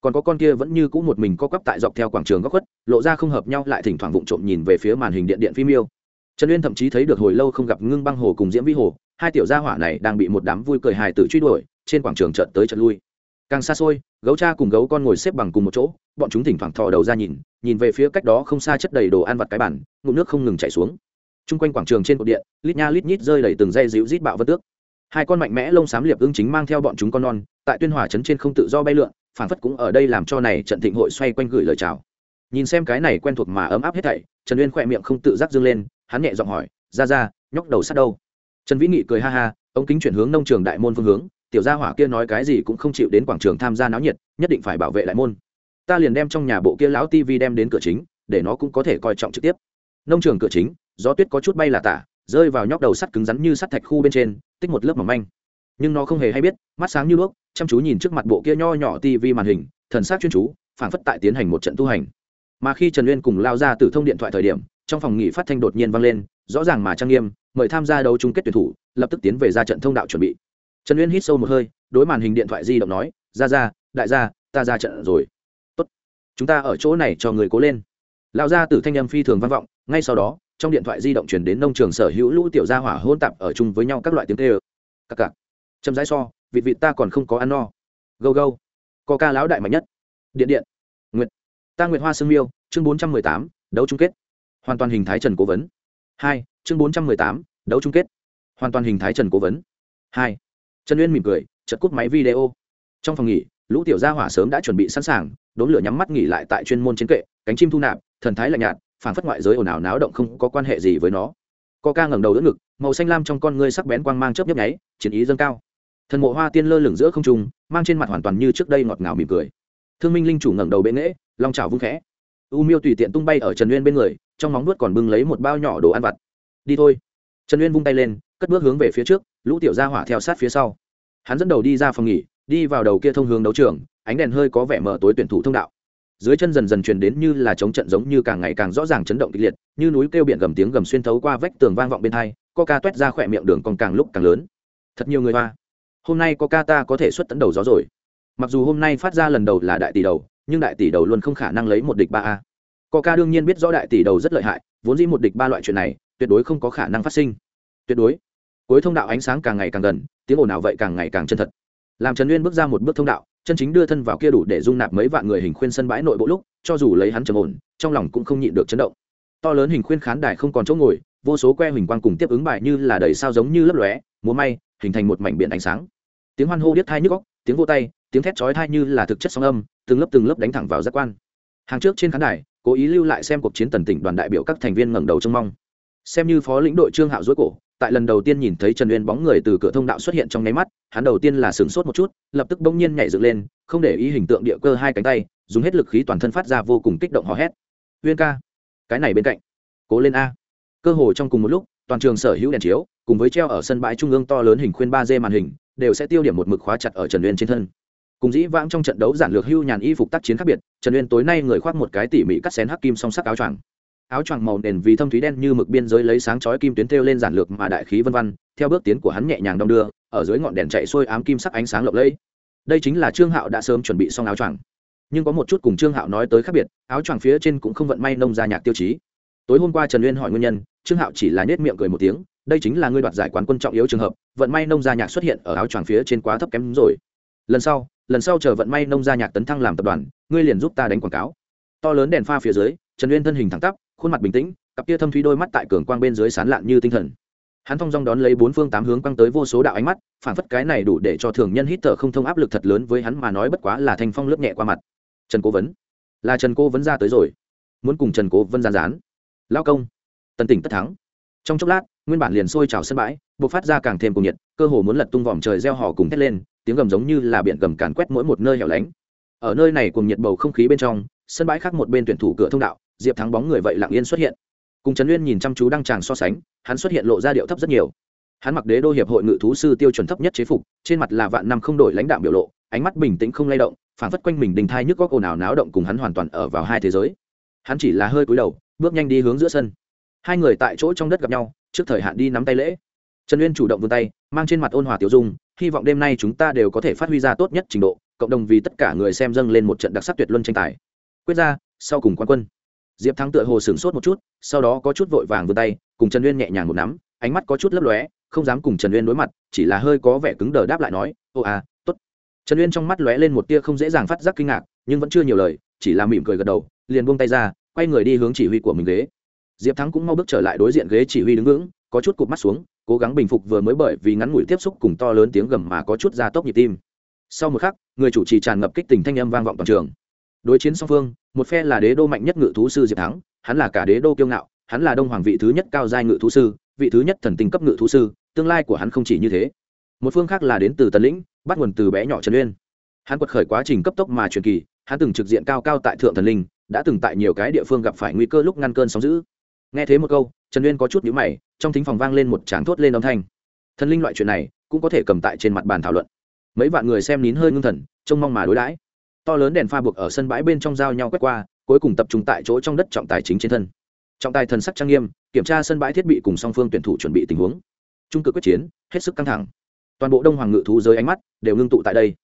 Còn có con kia vẫn như cũ một mình co quắp tại dọc theo quảng trường góc khuất, lộ ra không hợp nhau, lại thỉnh thoảng vụng trộm nhìn về phía màn hình điện điện phim yêu. Trần uyên thậm chí thấy được hồi lâu không gặp ngưng băng hồ cùng diễm vi hồ, hai tiểu gia hỏa này đang bị một đám vui cười hài tử truy đuổi, trên quảng trường trận tới trận lui. Càng xa xôi gấu cha cùng gấu con ngồi xếp bằng cùng một chỗ, bọn chúng thỉnh thoảng thò đầu ra nhìn nhìn về phía cách đó không xa chất đầy đồ ăn vặt cái bản ngụm nước không ngừng chảy xuống. T r u n g quanh quảng trường trên cột điện, lít nha lít nhít rơi đầy từng dây dịu rít bạo vân tước. Hai con mạnh mẽ lông xám liệp ưng chính mang theo bọn chúng con non, tại tuyên hòa trấn trên không tự do bay lượn phản phất cũng ở đây làm cho này trận thịnh hội xoay quanh gửi lời chào. Nhìn xem cái này quen thuộc mà ấm áp hết thảy, trần uyên khỏe miệng không tự giác dâng lên, hắn nhẹ giọng hỏi, ra ra, nhóc đầu sát đâu? Trần vĩ nghị cười ha ha ông kính chuyển hướng nông trường đại môn phương hướng tiểu gia hỏa kia nói cái gì cũng không chịu đến quảng trường tham gia náo nhiệt, nhất định phải bảo vệ lại môn. Ta liền đem trong nhà bộ kia lão tv đem đến cửa chính, để nó cũng có thể coi trọng trực tiếp. Nông trường cửa chính, gió tuyết có chút bay là tả, rơi vào nhóc đầu sắt cứng rắn như sắt thạch khu bên trên, tích một lớp mỏng manh. Nhưng nó không hề hay biết, mắt sáng như đuốc, chăm chú nhìn trước mặt bộ kia nho nhỏ tv màn hình, thần sắc chuyên chú, phảng phất tại tiến hành một trận tu hành. Mà khi trần uyên cùng lao ra từ thông điện thoại thời điểm, trong phòng nghỉ phát thanh đột nhiên vang lên, rõ ràng mà trang nghiêm, mời tham gia đấu chung kết tuyển thủ, lập tức tiến về ra trận thông đạo chuẩn bị trần uyên hít sâu một hơi, đối màn hình điện thoại di động nói, ra ra, đại gia, ta ra trận rồi. Tốt, chúng ta ở chỗ này cho người cố lên. Lão gia tử thanh âm phi thường vang vọng, ngay sau đó, trong điện thoại di động chuyển đến nông trường sở hữu lũ tiểu gia hỏa hôn tạp ở chung với nhau các loại tiếng tê ơ cặc cặc chấm dãi so, vịt vịt ta còn không có ăn no. Gâu gâu, có ca lão đại mạnh nhất. Điện điện, nguyệt, ta nguyệt hoa sương miêu, chương bốn trăm mười tám, đấu chung kết. Hoàn toàn hình thái trần cố vấn. Hai, chương bốn trăm mười tám, đấu chung kết. Hoàn toàn hình thái trần cố vấn. Hai trần uyên mỉm cười chật cút máy video. Trong phòng nghỉ, lũ tiểu gia hỏa sớm đã chuẩn bị sẵn sàng, đốn lửa nhắm mắt nghỉ lại tại chuyên môn chiến kệ, cánh chim thu nạp, thần thái lạnh nhạt phản phất ngoại giới ồn ào náo động không có quan hệ gì với nó. Co ca ngẩng đầu đỡ ngực, màu xanh lam trong con ngươi sắc bén quang mang chớp nhấp nháy, chiến ý dâng cao. Thần mộ hoa tiên lơ lửng giữa không trung, mang trên mặt hoàn toàn như trước đây ngọt ngào mỉm cười. Thương minh linh chủ ngẩng đầu bệ nghễ long trào vung khẽ. U miêu tùy tiện tung bay ở trần uyên bên người, trong móng nuốt còn bưng lấy một bao nhỏ đồ ăn vặt. Đi thôi. Trần uyên vung tay lên, cất bước hướng về phía trước lũ tiểu gia hỏa theo sát phía sau. Hắn dẫn đầu đi ra phòng nghỉ, đi vào đầu kia thông hướng đấu trường, ánh đèn hơi có vẻ mở tối tuyển thủ thông đạo. Dưới chân dần dần truyền đến như là chống trận giống như càng ngày càng rõ ràng chấn động kịch liệt, như núi kêu biển gầm tiếng gầm xuyên thấu qua vách tường vang vọng bên hai, coca t ra khỏe miệng đường còn càng lúc càng lớn. Thật nhiều người hoa. Hôm nay coca ta có thể xuất tấn đầu gió rồi. Mặc dù hôm nay phát ra lần đầu là đại tỷ đầu, nhưng đại tỷ đầu luôn không khả năng lấy một địch ba a. Coca đương nhiên biết rõ đại tỷ đầu rất lợi hại, vốn dĩ một địch ba loại chuyện này, tuyệt đối không có khả năng phát sinh. Tuyệt đối cuối thông đạo ánh sáng càng ngày càng gần, tiếng ồn nào vậy càng ngày càng chân thật. Làm trần uyên bước ra một bước thông đạo, chân chính đưa thân vào kia đủ để dung nạp mấy vạn người hình khuyên sân bãi nội bộ lúc, cho dù lấy hắn trầm ổn, trong lòng cũng không nhịn được chấn động. To lớn hình khuyên khán đài không còn chỗ ngồi, vô số que hình quang cùng tiếp ứng bài như là đầy sao giống như lấp lóe, múa may, hình thành một mảnh biển ánh sáng. Tiếng hoan hô điếc thai nhức góc tiếng vô tay, tiếng thét chói thai như là thực chất sóng âm, từng lớp từng lớp đánh thẳng vào giác quan. Hàng trước trên khán đài, cố ý lưu lại xem cuộc chiến tần tỉnh đoàn đại biểu các thành viên ngẩng đầu trông mong. Xem như phó lĩnh đội trương hạo dối cổ tại lần đầu tiên nhìn thấy trần uyên bóng người từ cửa thông đạo xuất hiện trong nháy mắt, hắn đầu tiên là sửng sốt một chút, lập tức bỗng nhiên nhảy dựng lên, không để ý hình tượng địa cơ hai cánh tay, dùng hết lực khí toàn thân phát ra vô cùng kích động hò hét. Uyên ca, cái này bên cạnh, cố lên a. Cơ hồ trong cùng một lúc, toàn trường sở hữu đèn chiếu, cùng với treo ở sân bãi trung ương to lớn hình khuyên ba d màn hình, đều sẽ tiêu điểm một mực khóa chặt ở trần uyên trên thân. Cùng dĩ vãng trong trận đấu giản lược hưu nhàn y phục tác chiến khác biệt, trần uyên tối nay người khoác một cái tỉ mỉ cắt xén hắc kim song sắc áo choàng áo choàng màu nền vì thâm thúy đen như mực biên giới lấy sáng chói kim tuyến thêu lên giản lược mà đại khí vân vân. Theo bước tiến của hắn nhẹ nhàng đong đưa, ở dưới ngọn đèn chạy xuôi ám kim sắc ánh sáng lộng lẫy. Đây chính là trương hạo đã sớm chuẩn bị xong áo choàng. Nhưng có một chút cùng trương hạo nói tới khác biệt, áo choàng phía trên cũng không vận may nông ra nhạc tiêu chí. Tối hôm qua trần uyên hỏi nguyên nhân, trương hạo chỉ là nhếch miệng cười một tiếng, đây chính là ngươi đoạt giải quán quân trọng yếu trường hợp, vận may nông gia nhạc xuất hiện ở áo choàng phía trên quá thấp kém rồi. Lần sau lần sau chờ vận may nông gia nhạc tấn thăng làm tập đoàn, ngươi liền giúp ta đánh quảng cáo. To lớn đèn pha phía dưới, trần uyên thân hình thẳng tắp khuôn mặt bình tĩnh, cặp kia thâm thúy đôi mắt tại cường quang bên dưới sán lạn như tinh thần. Hắn thong dong đón lấy bốn phương tám hướng quăng tới vô số đạo ánh mắt, phản phất cái này đủ để cho thường nhân hít thở không thông áp lực thật lớn với hắn mà nói bất quá là thanh phong lướt nhẹ qua mặt. Trần cố vấn. Là trần cố vấn ra tới rồi. Muốn cùng trần cố vân gian rán lao công. Tần tỉnh tất thắng. Trong chốc lát, nguyên bản liền sôi trào sân bãi buộc phát ra càng thêm cùng nhiệt, cơ hồ muốn lật tung vòm trời reo hò cùng thét lên, tiếng gầm giống như là biển gầm càn quét mỗi một nơi hẻo lánh. Ở nơi này cùng nhiệt bầu không khí bên trong, sân bãi khác một bên tuyển thủ cửa thông đạo diệp thắng bóng người vậy lặng yên xuất hiện cùng trần uyên nhìn chăm chú đăng tràng so sánh hắn xuất hiện lộ ra điệu thấp rất nhiều hắn mặc đế đô hiệp hội ngự thú sư tiêu chuẩn thấp nhất chế phục trên mặt là vạn năm không đổi lãnh đạo biểu lộ ánh mắt bình tĩnh không lay động phản phất quanh mình đình thai nhức góc ồn ào náo động cùng hắn hoàn toàn ở vào hai thế giới hắn chỉ là hơi cúi đầu bước nhanh đi hướng giữa sân hai người tại chỗ trong đất gặp nhau trước thời hạn đi nắm tay lễ trần uyên chủ động vươn tay mang trên mặt ôn hòa tiểu dung hy vọng đêm nay chúng ta đều có thể phát huy ra tốt nhất trình độ cộng đồng vì tất cả người xem dâng lên một trận đặc sắc tuyệt luân tranh tài quyết ra sau cùng quan quân diệp thắng tựa hồ sửng sốt một chút, sau đó có chút vội vàng vươn tay, cùng trần uyên nhẹ nhàng một nắm, ánh mắt có chút lấp lóe, không dám cùng trần uyên đối mặt, chỉ là hơi có vẻ cứng đờ đáp lại nói ô à t ố t trần uyên trong mắt lóe lên một tia không dễ dàng phát giác kinh ngạc, nhưng vẫn chưa nhiều lời, chỉ là mỉm cười gật đầu, liền buông tay ra, quay người đi hướng chỉ huy của mình ghế. Diệp thắng cũng mau bước trở lại đối diện ghế chỉ huy đứng vững, có chút cụp mắt xuống, cố gắng bình phục vừa mới bởi vì ngắn ngủi tiếp xúc cùng to lớn tiếng gầm mà có chút ra tốc nhịp tim. Sau một khắc, người chủ trì tràn ngập kích tình thanh âm vang vọng toàn trường đối chiến song phương, một phe là đế đô mạnh nhất ngự thú sư diệp thắng, hắn là cả đế đô kiêu ngạo, hắn là đông hoàng vị thứ nhất cao giai ngự thú sư, vị thứ nhất thần tinh cấp ngự thú sư, tương lai của hắn không chỉ như thế. Một phương khác là đến từ tấn lĩnh, bắt nguồn từ bé nhỏ trần uyên. Hắn quật khởi quá trình cấp tốc mà truyền kỳ, hắn từng trực diện cao cao tại thượng thần linh, đã từng tại nhiều cái địa phương gặp phải nguy cơ lúc ngăn cơn sóng giữ nghe thế một câu, trần uyên có chút nhũ mày, trong thính phòng vang lên một tràng thốt lên âm thanh. Thần linh loại chuyện này cũng có thể cầm tại trên mặt bàn thảo luận. Mấy vạn người xem nín hơi ngưng thần, trông mong mà đối đãi to lớn đèn pha buộc ở sân bãi bên trong giao nhau quét qua, cuối cùng tập trung tại chỗ trong đất trọng tài chính trên thân. Trọng tài thần sắc trang nghiêm, kiểm tra sân bãi thiết bị cùng song phương tuyển thủ chuẩn bị tình huống. Trung cực quyết chiến, hết sức căng thẳng. Toàn bộ đông hoàng ngự thú dưới ánh mắt đều ngưng tụ tại đây.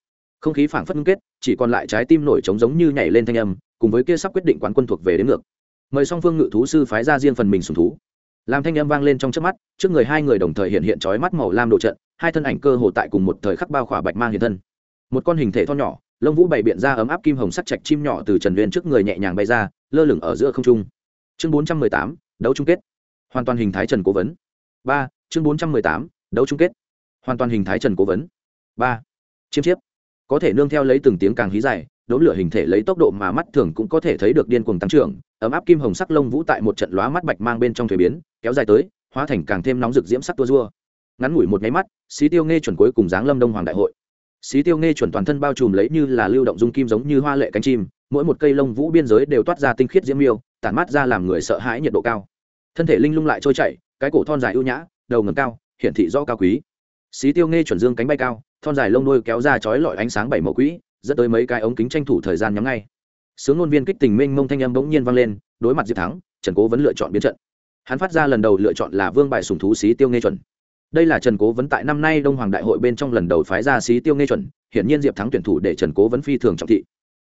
Không khí phảng phất ngưng kết, chỉ còn lại trái tim nổi trống giống như nhảy lên thanh âm, cùng với kia sắp quyết định quán quân thuộc về đến ngược. Mời song phương ngự thú sư phái ra riêng phần mình sùng thú. Làm thanh âm vang lên trong trước mắt, trước người hai người đồng thời hiện hiện trói mắt màu lam đồ trận, hai thân ảnh cơ hồ tại cùng một thời khắc bao khỏa bạch mang hiện thân. Một con hình thể thon nhỏ lông vũ bày biện ra ấm áp kim hồng sắc chạch chim nhỏ từ trần viên trước người nhẹ nhàng bay ra, lơ lửng ở giữa không trung. chương bốn trăm mười tám, đấu chung kết. hoàn toàn hình thái trần cố vấn. ba, chương bốn trăm mười tám, đấu chung kết. hoàn toàn hình thái trần cố vấn. ba, chiêm chiếp. có thể nương theo lấy từng tiếng càng hí dài, đốm lửa hình thể lấy tốc độ mà mắt thường cũng có thể thấy được điên cuồng tăng trưởng, ấm áp kim hồng sắc lông vũ tại một trận lóa mắt bạch mang bên trong thuế biến, kéo dài tới, hóa thành càng thêm nóng rực diễm sắc tua dua ngắn ngủi một nháy mắt, xí tiêu nghe chuẩn cuối cùng giáng lâm đông hoàng đại hội xí tiêu nghe chuẩn toàn thân bao trùm lấy như là lưu động dung kim giống như hoa lệ cánh chim, mỗi một cây lông vũ biên giới đều toát ra tinh khiết diễm miêu, tản mát ra làm người sợ hãi nhiệt độ cao. Thân thể linh lung lại trôi chảy, cái cổ thon dài ưu nhã, đầu ngầm cao, hiển thị rõ cao quý. Xí tiêu nghe chuẩn dương cánh bay cao, thon dài lông đôi kéo ra chói lọi ánh sáng bảy màu quỹ dẫn tới mấy cái ống kính tranh thủ thời gian nhắm ngay. Sướng ngôn viên kích tình minh mông thanh âm bỗng nhiên vang lên, đối mặt diệp thắng, trần cố vẫn lựa chọn biến trận. Hắn phát ra lần đầu lựa chọn là vương bài sùng thú xí tiêu nghe chuẩn đây là trần cố vấn tại năm nay đông hoàng đại hội bên trong lần đầu phái ra xí tiêu nghe chuẩn, hiển nhiên diệp thắng tuyển thủ để trần cố vấn phi thường trọng thị.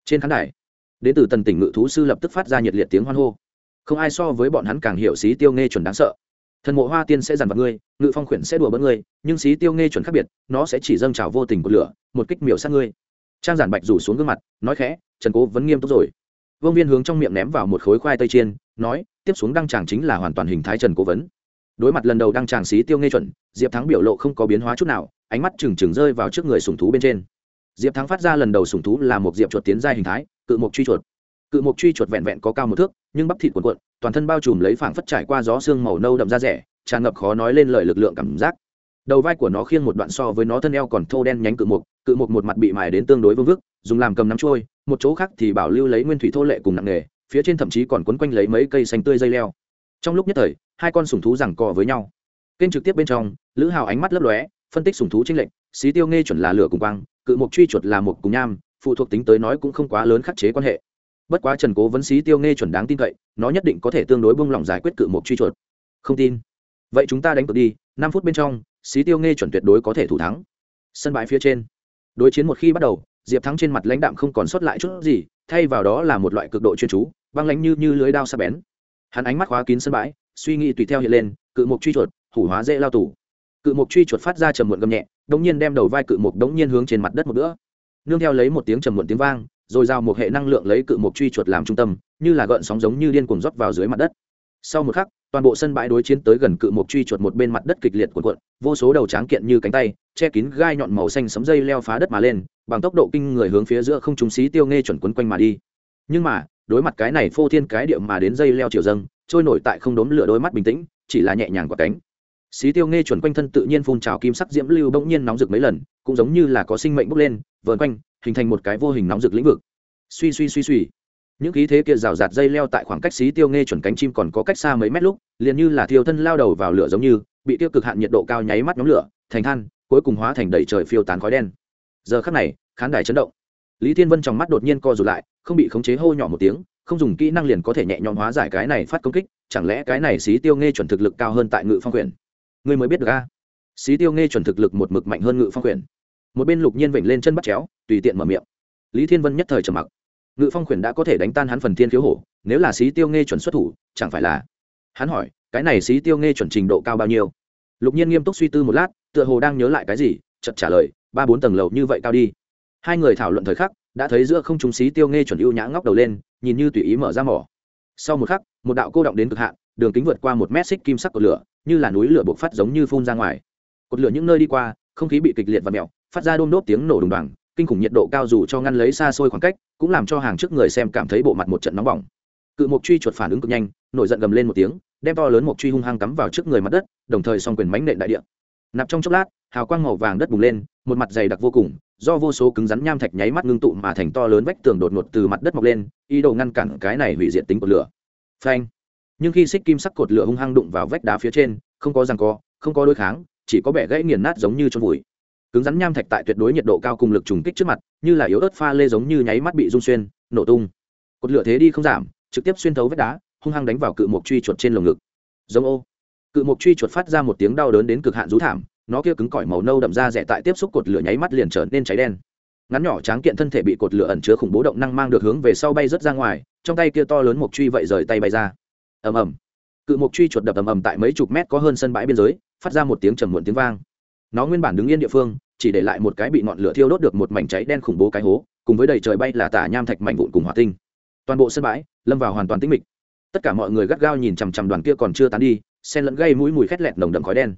Trên khán đài, đến từ tần tỉnh ngự thú sư lập tức phát ra nhiệt liệt tiếng hoan hô. Không ai so với bọn hắn càng hiểu xí tiêu nghe chuẩn đáng sợ. Thần mộ hoa tiên sẽ dằn vặt ngươi, ngự phong khuyển sẽ đùa bỡn ngươi, nhưng xí tiêu nghe chuẩn khác biệt, nó sẽ chỉ dâng trào vô tình của lửa, một kích miểu sát ngươi. Trang giản bạch rủ xuống gương mặt, nói khẽ, trần cố vẫn nghiêm túc rồi. Vương viên hướng trong miệng ném vào một khối khoai tây chiên, nói, tiếp xuống đăng tràng chính là hoàn toàn hình thái trần cố vấn đối mặt lần đầu đăng tràng xí tiêu nghe chuẩn, diệp thắng biểu lộ không có biến hóa chút nào, ánh mắt trừng trừng rơi vào trước người sùng thú bên trên. Diệp thắng phát ra lần đầu sùng thú là một diệp chuột tiến ra hình thái, cự mục truy chuột. Cự mục truy chuột vẹn vẹn có cao một thước, nhưng bắp thịt cuộn cuộn, toàn thân bao trùm lấy phảng phất trải qua gió xương màu nâu đậm da rẻ, tràn ngập khó nói lên lời lực lượng cảm giác. Đầu vai của nó khiêng một đoạn so với nó thân eo còn thô đen nhánh cự mục cự mục một mặt bị mài đến tương đối vương vức, dùng làm cầm nắm trôi, một chỗ khác thì bảo lưu lấy nguyên thủy thô lệ cùng nặng nghề phía trên thậm chí còn quấn quanh lấy mấy cây xanh tươi dây leo trong lúc nhất thời, hai con sùng thú giằng co với nhau. Kênh trực tiếp bên trong, lữ hào ánh mắt lấp lóe, phân tích sùng thú tranh lệnh xí tiêu nghe chuẩn là lửa cùng quang, cự mục truy chuột là một cùng nham, phụ thuộc tính tới nói cũng không quá lớn khắc chế quan hệ. Bất quá trần cố vấn xí tiêu nghe chuẩn đáng tin cậy, nó nhất định có thể tương đối buông lỏng giải quyết cự mục truy chuột. Không tin. Vậy chúng ta đánh cược đi, năm phút bên trong, xí tiêu nghe chuẩn tuyệt đối có thể thủ thắng. Sân bãi phía trên. Đối chiến một khi bắt đầu, diệp thắng trên mặt lãnh đạm không còn sót lại chút gì, thay vào đó là một loại cực độ chuyên chú, băng lãnh như như lưới đao sắc bén hắn ánh mắt khóa kín sân bãi, suy nghĩ tùy theo hiện lên, cự mục truy chuột, hủ hóa dễ lao tủ cự mục truy chuột phát ra trầm muộn gầm nhẹ, đống nhiên đem đầu vai cự mục đống nhiên hướng trên mặt đất một nữa nương theo lấy một tiếng trầm muộn tiếng vang, rồi giao một hệ năng lượng lấy cự mục truy chuột làm trung tâm, như là gợn sóng giống như điên cuồng rót vào dưới mặt đất. Sau một khắc, toàn bộ sân bãi đối chiến tới gần cự mục truy chuột một bên mặt đất kịch liệt cuộn cuộn, vô số đầu tráng kiện như cánh tay, che kín gai nhọn màu xanh sấm dây leo phá đất mà lên, bằng tốc độ kinh người hướng phía giữa không trung xí tiêu nghe chuẩn quấn quanh mà đi. Nhưng mà đối mặt cái này phô thiên cái điệu mà đến dây leo chiều dâng, trôi nổi tại không đốm lửa đôi mắt bình tĩnh, chỉ là nhẹ nhàng quả cánh. Xí tiêu nghe chuẩn quanh thân tự nhiên phun trào kim sắc diễm lưu bỗng nhiên nóng rực mấy lần, cũng giống như là có sinh mệnh bốc lên, vờn quanh, hình thành một cái vô hình nóng rực lĩnh vực. Suy suy suy suy. Những khí thế kia rào rạt dây leo tại khoảng cách xí tiêu nghe chuẩn cánh chim còn có cách xa mấy mét lúc, liền như là thiêu thân lao đầu vào lửa giống như, bị tiêu cực hạn nhiệt độ cao nháy mắt nhóm lửa, thành than, cuối cùng hóa thành đầy trời phiêu tán khói đen. Giờ khắc này, khán đài chấn động lý thiên vân trong mắt đột nhiên co rụt lại, không bị khống chế hô nhỏ một tiếng, không dùng kỹ năng liền có thể nhẹ nhõm hóa giải cái này phát công kích, chẳng lẽ cái này xí tiêu nghe chuẩn thực lực cao hơn tại ngự phong Quyền? người mới biết được a. Xí tiêu nghe chuẩn thực lực một mực mạnh hơn ngự phong Quyền. một bên lục nhiên vểnh lên chân bắt chéo, tùy tiện mở miệng. Lý thiên vân nhất thời trầm mặc. Ngự phong Quyền đã có thể đánh tan hắn phần thiên khiếu hổ, nếu là xí tiêu nghe chuẩn xuất thủ, chẳng phải là? Hắn hỏi, cái này xí tiêu nghe chuẩn trình độ cao bao nhiêu? Lục nhiên nghiêm túc suy tư một lát, tựa hồ đang nhớ lại cái gì chật trả lời, ba bốn tầng lầu như vậy cao đi hai người thảo luận thời khắc, đã thấy giữa không trung xí tiêu nghe chuẩn ưu nhã ngóc đầu lên, nhìn như tùy ý mở ra mỏ. Sau một khắc, một đạo cô động đến cực hạn, đường kính vượt qua một mét xích kim sắc của lửa, như là núi lửa bộc phát giống như phun ra ngoài. Cột lửa những nơi đi qua, không khí bị kịch liệt và mèo phát ra đôm đốp tiếng nổ đùng đoàng, kinh khủng nhiệt độ cao dù cho ngăn lấy xa xôi khoảng cách, cũng làm cho hàng trước người xem cảm thấy bộ mặt một trận nóng bỏng. Cự mộc truy chuột phản ứng cực nhanh, nổi giận gầm lên một tiếng, đem to lớn mộc truy hung hăng cắm vào trước người mặt đất, đồng thời song quyền mánh nện đại địa. Nạp trong chốc lát, hào quang màu vàng đất bùng lên, một mặt dày đặc vô cùng do vô số cứng rắn nham thạch nháy mắt ngưng tụ mà thành to lớn vách tường đột ngột từ mặt đất mọc lên, ý đồ ngăn cản cái này hủy diệt tính của lửa. Phanh. Nhưng khi xích kim sắc cột lửa hung hăng đụng vào vách đá phía trên, không có ràng co, không có đối kháng, chỉ có bẻ gãy nghiền nát giống như trong vùi. Cứng rắn nham thạch tại tuyệt đối nhiệt độ cao cùng lực trùng kích trước mặt, như là yếu ớt pha lê giống như nháy mắt bị rung xuyên, nổ tung. Cột lửa thế đi không giảm, trực tiếp xuyên thấu vách đá, hung hăng đánh vào cự mộc truy chuột trên lồng ngực. Giống ô. Cự mộc truy chuột phát ra một tiếng đau đớn đến cực hạn rú thảm nó kia cứng cỏi màu nâu đậm ra rẻ tại tiếp xúc cột lửa nháy mắt liền trở nên cháy đen. Ngắn nhỏ tráng kiện thân thể bị cột lửa ẩn chứa khủng bố động năng mang được hướng về sau bay rớt ra ngoài, trong tay kia to lớn mộc truy vậy rời tay bay ra. Ầm ầm. Cự mộc truy chuột đập ầm ầm tại mấy chục mét có hơn sân bãi biên giới, phát ra một tiếng trầm muộn tiếng vang. Nó nguyên bản đứng yên địa phương, chỉ để lại một cái bị ngọn lửa thiêu đốt được một mảnh cháy đen khủng bố cái hố, cùng với đầy trời bay là tả nham thạch mảnh vụn cùng hỏa tinh. Toàn bộ sân bãi lâm vào hoàn toàn tĩnh mịch. Tất cả mọi người gắt gao nhìn chằm chằm đoàn kia còn chưa tán đi sen lẫn gây mũi mùi khét lẹt nồng đậm khói đen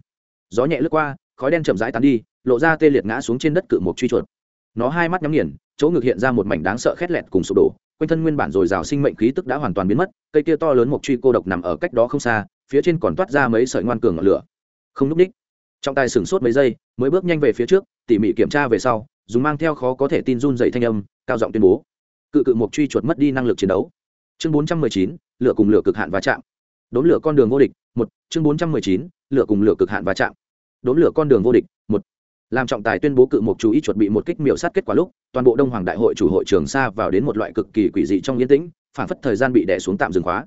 gió nhẹ lướt qua, khói đen chậm rãi tán đi, lộ ra tê liệt ngã xuống trên đất cự mộc truy chuột. Nó hai mắt nhắm nghiền, chỗ ngực hiện ra một mảnh đáng sợ khét lẹt cùng sụp đổ, quanh thân nguyên bản dồi dào sinh mệnh khí tức đã hoàn toàn biến mất, cây kia to lớn mộc truy cô độc nằm ở cách đó không xa, phía trên còn toát ra mấy sợi ngoan cường ngọn lửa. Không núp đích trọng tài sửng sốt mấy giây, mới bước nhanh về phía trước, tỉ mỉ kiểm tra về sau, dùng mang theo khó có thể tin run dậy thanh âm, cao giọng tuyên bố. Cự cự mộc truy chuột mất đi năng lực chiến đấu. Chương bốn trăm mười chín, lửa cùng lửa cực hạn va chạm đốn lửa con đường vô địch, một, chương bốn trăm mười chín, lửa cùng lửa cực hạn và chạm. Đốn lửa con đường vô địch, một. Làm trọng tài tuyên bố cự một chú ý chuẩn bị một kích miểu sát kết quả lúc, toàn bộ đông hoàng đại hội chủ hội trường xa vào đến một loại cực kỳ quỷ dị trong yên tĩnh, phản phất thời gian bị đè xuống tạm dừng khóa.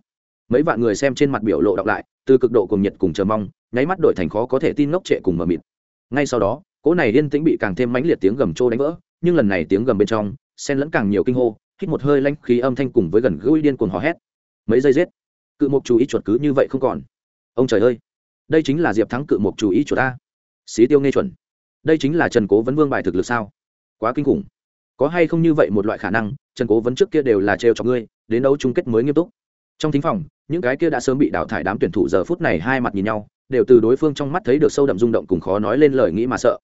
Mấy vạn người xem trên mặt biểu lộ đọc lại, từ cực độ cùng nhiệt cùng chờ mong, nháy mắt đổi thành khó có thể tin ngốc trệ cùng mờ mịt. Ngay sau đó, cỗ này yên tĩnh bị càng thêm mãnh liệt tiếng gầm trô đánh vỡ, nhưng lần này tiếng gầm bên trong, xen lẫn càng nhiều kinh hô, hít một hơi lanh khí âm thanh cùng với gần gũi điên cuồng hò hét. Mấy giây giết cự mục chú ý chuột cứ như vậy không còn. Ông trời ơi, đây chính là diệp thắng cự mục chú ý chuột ta. Xí tiêu nghe chuẩn. Đây chính là trần cố vấn vương bài thực lực sao? Quá kinh khủng. Có hay không như vậy một loại khả năng, trần cố vấn trước kia đều là trêu cho ngươi, đến đấu chung kết mới nghiêm túc. Trong thính phòng, những cái kia đã sớm bị đào thải đám tuyển thủ giờ phút này hai mặt nhìn nhau, đều từ đối phương trong mắt thấy được sâu đậm rung động cùng khó nói lên lời nghĩ mà sợ.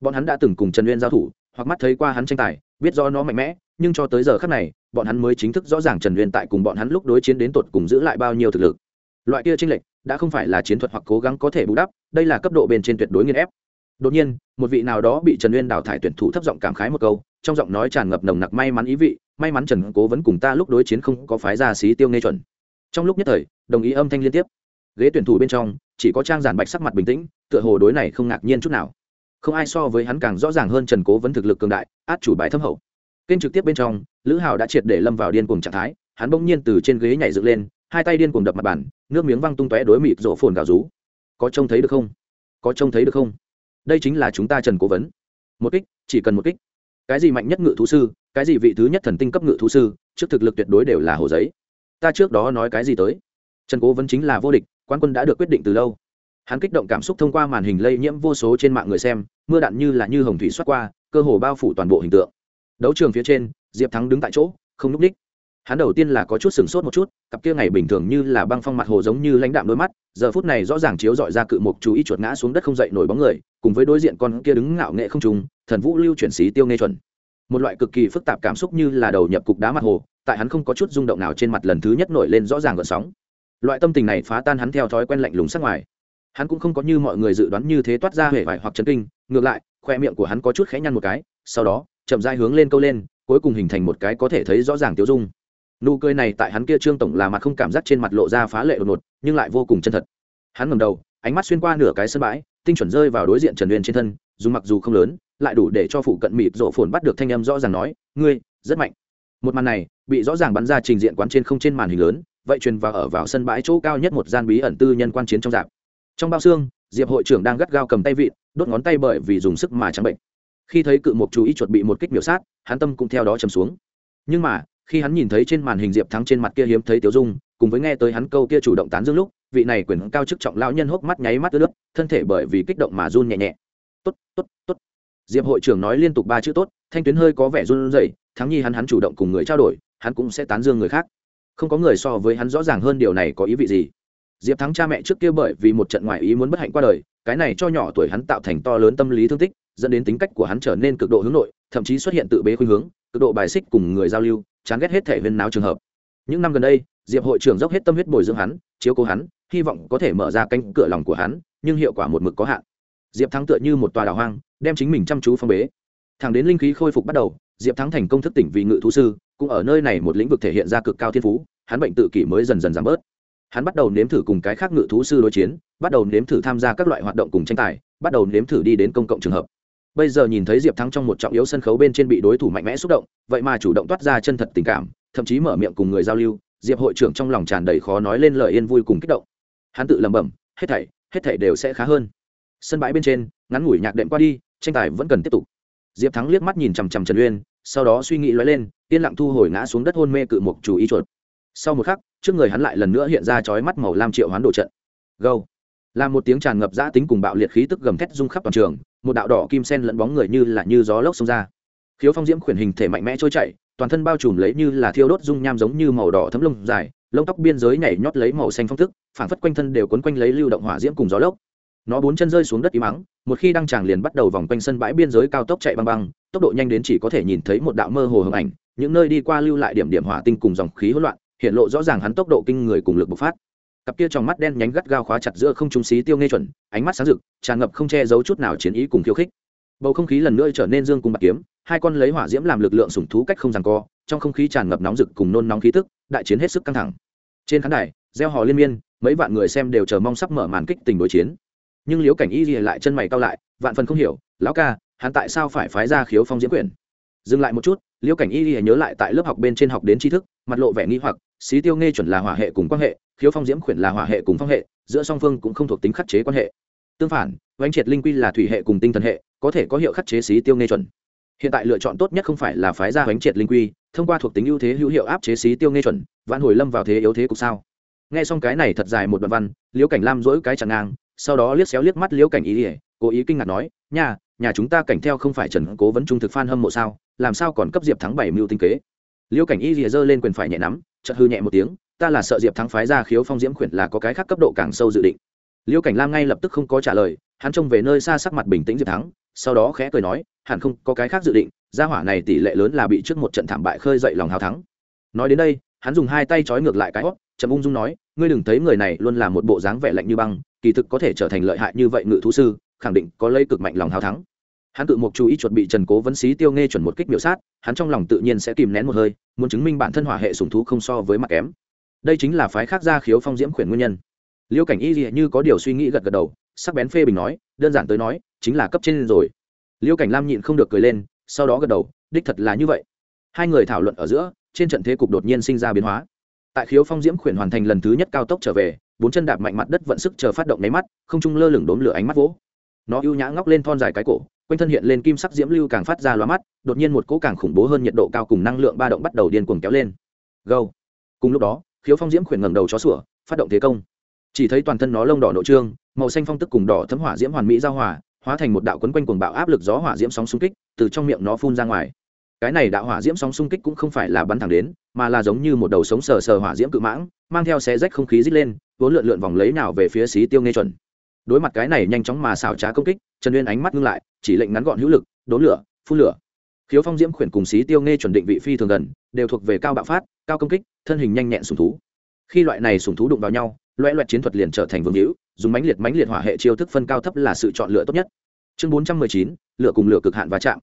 Bọn hắn đã từng cùng trần uyên giao thủ, hoặc mắt thấy qua hắn tranh tài, biết do nó mạnh mẽ, nhưng cho tới giờ khác này bọn hắn mới chính thức rõ ràng trần uyên tại cùng bọn hắn lúc đối chiến đến tột cùng giữ lại bao nhiêu thực lực. Loại kia tranh lệch đã không phải là chiến thuật hoặc cố gắng có thể bù đắp, đây là cấp độ bên trên tuyệt đối nghiên ép. Đột nhiên, một vị nào đó bị trần uyên đào thải tuyển thủ thấp giọng cảm khái một câu, trong giọng nói tràn ngập nồng nặc may mắn ý vị, may mắn trần cố vẫn cùng ta lúc đối chiến không có phái ra xí tiêu nghe chuẩn. Trong lúc nhất thời, đồng ý âm thanh liên tiếp. Ghế tuyển thủ bên trong, chỉ có trang giản bạch sắc mặt bình tĩnh, tựa hồ đối này không ngạc nhiên chút nào. Không ai so với hắn càng rõ ràng hơn trần cố vấn thực lực cường đại, át chủ bài thâm hậu kênh trực tiếp bên trong, lữ hào đã triệt để lâm vào điên cuồng trạng thái, hắn bỗng nhiên từ trên ghế nhảy dựng lên, hai tay điên cuồng đập mặt bàn, nước miếng văng tung tóe đối mịt rổ phồn gào rú. Có trông thấy được không? Có trông thấy được không? Đây chính là chúng ta trần cố vấn. Một kích, chỉ cần một kích. Cái gì mạnh nhất ngự thú sư, cái gì vị thứ nhất thần tinh cấp ngự thú sư, trước thực lực tuyệt đối đều là hồ giấy. Ta trước đó nói cái gì tới? Trần cố vấn chính là vô địch quan quân đã được quyết định từ lâu. Hắn kích động cảm xúc thông qua màn hình lây nhiễm vô số trên mạng người xem, mưa đạn như là như hồng thủy xoát qua, cơ hồ bao phủ toàn bộ hình tượng đấu trường phía trên, diệp thắng đứng tại chỗ, không núp ních hắn đầu tiên là có chút sừng sốt một chút, cặp kia ngày bình thường như là băng phong mặt hồ giống như lãnh đạm đôi mắt, giờ phút này rõ ràng chiếu dọi ra cự mục chú ý chuột ngã xuống đất không dậy nổi bóng người, cùng với đối diện con kia đứng ngạo nghệ không trùng, thần vũ lưu chuyển xí tiêu nghe chuẩn. Một loại cực kỳ phức tạp cảm xúc như là đầu nhập cục đá mặt hồ, tại hắn không có chút rung động nào trên mặt lần thứ nhất nổi lên rõ ràng gợn sóng. Loại tâm tình này phá tan hắn theo thói quen lạnh lùng sắc ngoài. Hắn cũng không có như mọi người dự đoán như thế toát ra hể vải hoặc chấn kinh, ngược lại, khoe miệng của hắn có chút khẽ nhăn một cái, sau đó chậm rãi hướng lên câu lên, cuối cùng hình thành một cái có thể thấy rõ ràng tiêu dung. Nụ cười này tại hắn kia trương tổng là mặt không cảm giác trên mặt lộ ra phá lệ đột ngột, nhưng lại vô cùng chân thật. Hắn ngầm đầu, ánh mắt xuyên qua nửa cái sân bãi, tinh chuẩn rơi vào đối diện trần uyên trên thân, dù mặc dù không lớn, lại đủ để cho phụ cận mịt rộ phồn bắt được thanh âm rõ ràng nói, ngươi, rất mạnh. Một màn này, bị rõ ràng bắn ra trình diện quán trên không trên màn hình lớn, vậy truyền vào ở vào sân bãi chỗ cao nhất một gian bí ẩn tư nhân quan chiến trong dạp trong bao xương, diệp hội trưởng đang gắt gao cầm tay vịn, đốt ngón tay bởi vì dùng sức mà trắng bệnh khi thấy cự mục chú ý chuẩn bị một kích miểu sát, hắn tâm cũng theo đó chầm xuống. Nhưng mà, khi hắn nhìn thấy trên màn hình diệp thắng trên mặt kia hiếm thấy tiểu dung, cùng với nghe tới hắn câu kia chủ động tán dương lúc, vị này quyền cao chức trọng lão nhân hốc mắt nháy mắt ướt nước thân thể bởi vì kích động mà run nhẹ nhẹ. Tốt tốt tốt. Diệp hội trưởng nói liên tục ba chữ tốt thanh tuyến hơi có vẻ run rẩy, thắng nhi hắn hắn chủ động cùng người trao đổi, hắn cũng sẽ tán dương người khác. Không có người so với hắn rõ ràng hơn điều này có ý vị gì. Diệp thắng cha mẹ trước kia bởi vì một trận ngoại ý muốn bất hạnh qua đời, cái này cho nhỏ tuổi hắn tạo thành to lớn tâm lý thương tích dẫn đến tính cách của hắn trở nên cực độ hướng nội, thậm chí xuất hiện tự bế khuynh hướng, cực độ bài xích cùng người giao lưu, chán ghét hết thể huyên náo trường hợp. Những năm gần đây, diệp hội trưởng dốc hết tâm huyết bồi dưỡng hắn, chiếu cố hắn, hy vọng có thể mở ra cánh cửa lòng của hắn, nhưng hiệu quả một mực có hạn. Diệp thắng tựa như một tòa đảo hoang, đem chính mình chăm chú phong bế. Thẳng đến linh khí khôi phục bắt đầu, diệp thắng thành công thức tỉnh vì ngự thú sư, cũng ở nơi này một lĩnh vực thể hiện ra cực cao thiên phú, hắn bệnh tự kỷ mới dần dần giảm bớt. Hắn bắt đầu nếm thử cùng cái khác ngự thú sư đối chiến, bắt đầu nếm thử tham gia các loại hoạt động cùng tranh tài, bắt đầu nếm thử đi đến công cộng trường hợp bây giờ nhìn thấy diệp thắng trong một trọng yếu sân khấu bên trên bị đối thủ mạnh mẽ xúc động, vậy mà chủ động toát ra chân thật tình cảm, thậm chí mở miệng cùng người giao lưu, diệp hội trưởng trong lòng tràn đầy khó nói lên lời yên vui cùng kích động. Hắn tự lẩm bẩm, hết thảy hết thảy đều sẽ khá hơn. Sân bãi bên trên, ngắn ngủi nhạc đệm qua đi, tranh tài vẫn cần tiếp tục. Diệp thắng liếc mắt nhìn chằm chằm trần uyên, sau đó suy nghĩ lóe lên, yên lặng thu hồi ngã xuống đất hôn mê cự mục chủ y chuột. Sau một khắc, trước người hắn lại lần nữa hiện ra chói mắt màu lam triệu hoán đồ trận. Gâu. Là một tiếng tràn ngập dã tính cùng bạo liệt khí tức gầm thét rung khắp toàn trường một đạo đỏ kim sen lẫn bóng người như là như gió lốc xông ra. Khiếu phong diễm khuyển hình thể mạnh mẽ trôi chảy, toàn thân bao trùm lấy như là thiêu đốt dung nham giống như màu đỏ thấm lông dài, lông tóc biên giới nhảy nhót lấy màu xanh phong thức phản phất quanh thân đều quấn quanh lấy lưu động hỏa diễm cùng gió lốc. Nó bốn chân rơi xuống đất im mắng một khi đăng tràng liền bắt đầu vòng quanh sân bãi biên giới cao tốc chạy băng băng, tốc độ nhanh đến chỉ có thể nhìn thấy một đạo mơ hồ hồng ảnh, những nơi đi qua lưu lại điểm điểm hỏa tinh cùng dòng khí hỗn loạn, hiện lộ rõ ràng hắn tốc độ kinh người cùng lực bộc phát cặp kia trong mắt đen nhánh gắt gao khóa chặt giữa không trung xí tiêu nghe chuẩn, ánh mắt sáng rực, tràn ngập không che giấu chút nào chiến ý cùng khiêu khích. Bầu không khí lần nữa trở nên dương cùng bạc kiếm, hai con lấy hỏa diễm làm lực lượng sủng thú cách không giằng co, trong không khí tràn ngập nóng rực cùng nôn nóng khí tức, đại chiến hết sức căng thẳng. Trên khán đài, gieo hò liên miên, mấy vạn người xem đều chờ mong sắp mở màn kích tình đối chiến. Nhưng liễu cảnh y lìa lại chân mày cao lại, vạn phần không hiểu, lão ca, hắn tại sao phải phái ra khiếu phong diễm quyền? Dừng lại một chút liễu cảnh y lìa nhớ lại tại lớp học bên trên học đến tri thức, mặt lộ vẻ nghi hoặc, xí tiêu nghe chuẩn là hỏa hệ cùng quan hệ, khiếu phong diễm khuyển là hỏa hệ cùng phong hệ, giữa song phương cũng không thuộc tính khắc chế quan hệ. Tương phản oanh triệt linh quy là thủy hệ cùng tinh thần hệ, có thể có hiệu khắc chế xí tiêu nghe chuẩn. Hiện tại lựa chọn tốt nhất không phải là phái ra oanh triệt linh quy, thông qua thuộc tính ưu thế hữu hiệu áp chế xí tiêu nghe chuẩn vạn hồi lâm vào thế yếu thế cục sao. Nghe xong cái này thật dài một đoạn văn liễu cảnh lam dỗi cái chẳng ngang, sau đó liếc xéo liếc mắt liễu cảnh Y ỉa cố ý kinh ngạc nói nhà nhà chúng ta cảnh theo không phải trần cố vấn trung thực phan hâm mộ sao, làm sao còn cấp diệp thắng bảy mưu tinh kế? Liễu cảnh y rìa giơ lên quyền phải nhẹ nắm chật hư nhẹ một tiếng, ta là sợ diệp thắng phái ra khiếu phong diễm khuyển là có cái khác cấp độ càng sâu dự định. Liễu cảnh lam ngay lập tức không có trả lời, hắn trông về nơi xa sắc mặt bình tĩnh diệp thắng, sau đó khẽ cười nói, hẳn không có cái khác dự định, gia hỏa này tỷ lệ lớn là bị trước một trận thảm bại khơi dậy lòng hào thắng. Nói đến đây, hắn dùng hai tay trói ngược lại cái hót, chậm ung dung nói, ngươi đừng thấy người này luôn là một bộ dáng vẻ lạnh như băng, kỳ thực có thể trở thành lợi hại như vậy ngự thú sư khẳng định có lấy cực mạnh lòng hào thắng. Hắn tự một chú ý chuẩn bị trần cố vấn xí tiêu nghe chuẩn một kích biểu sát, hắn trong lòng tự nhiên sẽ kìm nén một hơi, muốn chứng minh bản thân hỏa hệ sùng thú không so với mặt kém. Đây chính là phái khác gia khiếu phong diễm khuyển nguyên nhân. Liễu cảnh y như có điều suy nghĩ gật gật đầu, sắc bén phê bình nói, đơn giản tới nói, chính là cấp trên rồi. Liễu cảnh lam nhịn không được cười lên, sau đó gật đầu, đích thật là như vậy. Hai người thảo luận ở giữa, trên trận thế cục đột nhiên sinh ra biến hóa. Tại khiếu phong diễm khuyển hoàn thành lần thứ nhất cao tốc trở về, bốn chân đạp mạnh mặt đất vận sức chờ phát động nháy mắt, không trung lơ lửng đốm lửa ánh mắt vỗ nó ưu nhã ngóc lên thon dài cái cổ, quanh thân hiện lên kim sắc diễm lưu càng phát ra loa mắt, đột nhiên một cỗ càng khủng bố hơn nhiệt độ cao cùng năng lượng ba động bắt đầu điên cuồng kéo lên. Gâu. Cùng lúc đó, khiếu phong diễm khuyển ngẩng đầu chó sủa, phát động thế công. Chỉ thấy toàn thân nó lông đỏ nội trương, màu xanh phong tức cùng đỏ thấm hỏa diễm hoàn mỹ giao hòa, hóa thành một đạo quấn quanh cuồng bạo áp lực gió hỏa diễm sóng xung kích, từ trong miệng nó phun ra ngoài. Cái này đạo hỏa diễm sóng xung kích cũng không phải là bắn thẳng đến, mà là giống như một đầu sống sờ sờ hỏa diễm cự mãng, mang theo xé rách không khí dít lên, vốn lượn lượn vòng lấy nào về phía xí tiêu nghe chuẩn đối mặt cái này nhanh chóng mà xảo trá công kích, trần uyên ánh mắt ngưng lại, chỉ lệnh ngắn gọn hữu lực, đốn lửa, phun lửa. Khiếu phong diễm khuyển cùng xí tiêu nghe chuẩn định vị phi thường gần, đều thuộc về cao bạo phát, cao công kích, thân hình nhanh nhẹn sùng thú. Khi loại này sùng thú đụng vào nhau loẹ loẹt chiến thuật liền trở thành vương hữu, dùng mãnh liệt mãnh liệt hỏa hệ chiêu thức phân cao thấp là sự chọn lựa tốt nhất. Chương bốn trăm mười chín, lửa cùng lửa cực hạn và chạm.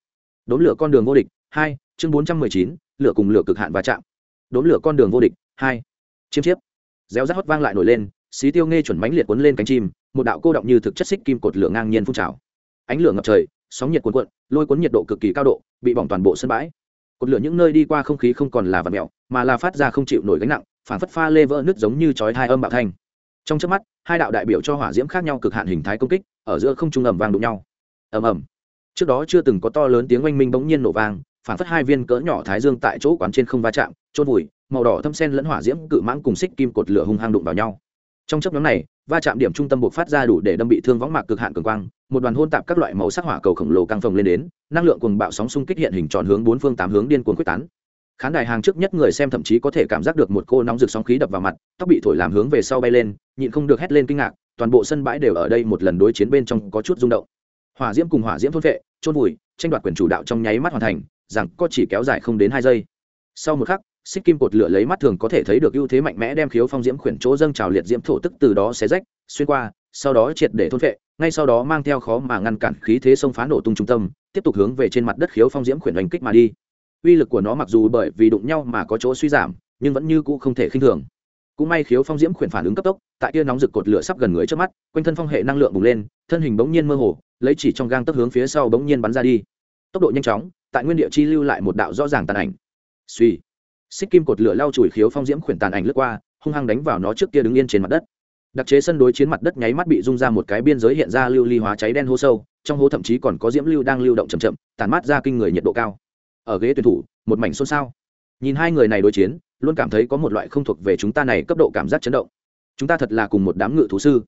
Đốn lửa con đường vô địch, hai, chương bốn trăm mười chín, lửa cùng lửa cực hạn và chạm. Đốn lửa con đường vô địch, hai, chiêm chiếp. Réo rát hót vang lại nổi lên, xí tiêu nghe chuẩn mãnh liệt cuốn lên cánh chim một đạo cô động như thực chất xích kim cột lửa ngang nhiên phun trào. Ánh lửa ngập trời, sóng nhiệt cuồn cuộn, lôi cuốn nhiệt độ cực kỳ cao độ, bị bỏng toàn bộ sân bãi. Cột lửa những nơi đi qua không khí không còn là vật mèo, mà là phát ra không chịu nổi gánh nặng, phản phất pha lê vỡ nứt giống như chói hai âm bạo thanh. Trong chớp mắt, hai đạo đại biểu cho hỏa diễm khác nhau cực hạn hình thái công kích, ở giữa không trung ầm vang đụng nhau. Ầm ầm. Trước đó chưa từng có to lớn tiếng oanh minh bỗng nhiên nổ vang, phản phất hai viên cỡ nhỏ thái dương tại chỗ quán trên không va chạm, chôn vùi, màu đỏ thâm sen lẫn hỏa diễm cự mãng cùng xích kim cột lửa hung hăng đụng vào nhau. Trong chấp nhóm này va chạm điểm trung tâm buộc phát ra đủ để đâm bị thương võng mạc cực hạn cường quang, một đoàn hôn tạp các loại màu sắc hỏa cầu khổng lồ căng phồng lên đến, năng lượng cùng bạo sóng xung kích hiện hình tròn hướng bốn phương tám hướng điên cuồng quyết tán. Khán đài hàng trước nhất người xem thậm chí có thể cảm giác được một cô nóng rực sóng khí đập vào mặt, tóc bị thổi làm hướng về sau bay lên, nhịn không được hét lên kinh ngạc, toàn bộ sân bãi đều ở đây một lần đối chiến bên trong có chút rung động. Hỏa diễm cùng hỏa diễm thôn vệ trôn vùi, tranh đoạt quyền chủ đạo trong nháy mắt hoàn thành, rằng có chỉ kéo dài không đến hai giây. Sau một khắc xích kim cột lửa lấy mắt thường có thể thấy được ưu thế mạnh mẽ đem khiếu phong diễm khuyển chỗ dâng trào liệt diễm thổ tức từ đó xé rách, xuyên qua, sau đó triệt để thôn vệ ngay sau đó mang theo khó mà ngăn cản khí thế sông phá nổ tung trung tâm, tiếp tục hướng về trên mặt đất khiếu phong diễm khuyển đánh kích mà đi. Uy lực của nó mặc dù bởi vì đụng nhau mà có chỗ suy giảm, nhưng vẫn như cũ không thể khinh thường. Cũng may khiếu phong diễm khuyển phản ứng cấp tốc, tại kia nóng rực cột lửa sắp gần người trước mắt, quanh thân phong hệ năng lượng bùng lên, thân hình bỗng nhiên mơ hồ, lấy chỉ trong gang tấp hướng phía sau bỗng nhiên bắn ra đi. Tốc độ nhanh chóng, tại nguyên địa chi lưu lại một đạo rõ ràng tàn ảnh. Suy xích kim cột lửa lau chùi khiếu phong diễm khuyển tàn ảnh lướt qua, hung hăng đánh vào nó trước kia đứng yên trên mặt đất. Đặc chế sân đối chiến mặt đất nháy mắt bị rung ra một cái biên giới hiện ra lưu ly hóa cháy đen hô sâu, trong hố thậm chí còn có diễm lưu đang lưu động chậm chậm tàn mát ra kinh người nhiệt độ cao. Ở ghế tuyển thủ, một mảnh xôn xao. Nhìn hai người này đối chiến, luôn cảm thấy có một loại không thuộc về chúng ta này cấp độ cảm giác chấn động. Chúng ta thật là cùng một đám ngự thú sư.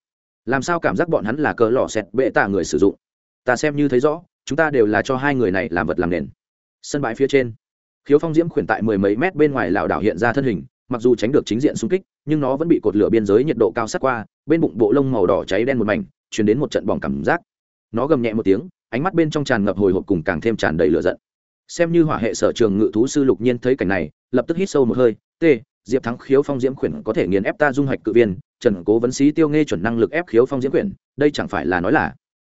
Làm sao cảm giác bọn hắn là cờ lò xẹt bệ tạ người sử dụng? Ta xem như thấy rõ, chúng ta đều là cho hai người này làm vật làm nền. Sân bãi phía trên khiếu phong diễm khuyển tại mười mấy mét bên ngoài lảo đảo hiện ra thân hình, mặc dù tránh được chính diện xung kích, nhưng nó vẫn bị cột lửa biên giới nhiệt độ cao sát qua, bên bụng bộ lông màu đỏ cháy đen một mảnh chuyển đến một trận bỏng cảm giác. Nó gầm nhẹ một tiếng, ánh mắt bên trong tràn ngập hồi hộp cùng càng thêm tràn đầy lửa giận. Xem như hỏa hệ sở trường ngự thú sư lục nhiên thấy cảnh này, lập tức hít sâu một hơi, t, diệp thắng, khiếu phong diễm khuyển có thể nghiền ép ta dung hạch cự viên, trần cố vấn sĩ tiêu nghe chuẩn năng lực ép khiếu phong diễm khuyển, đây chẳng phải là nói là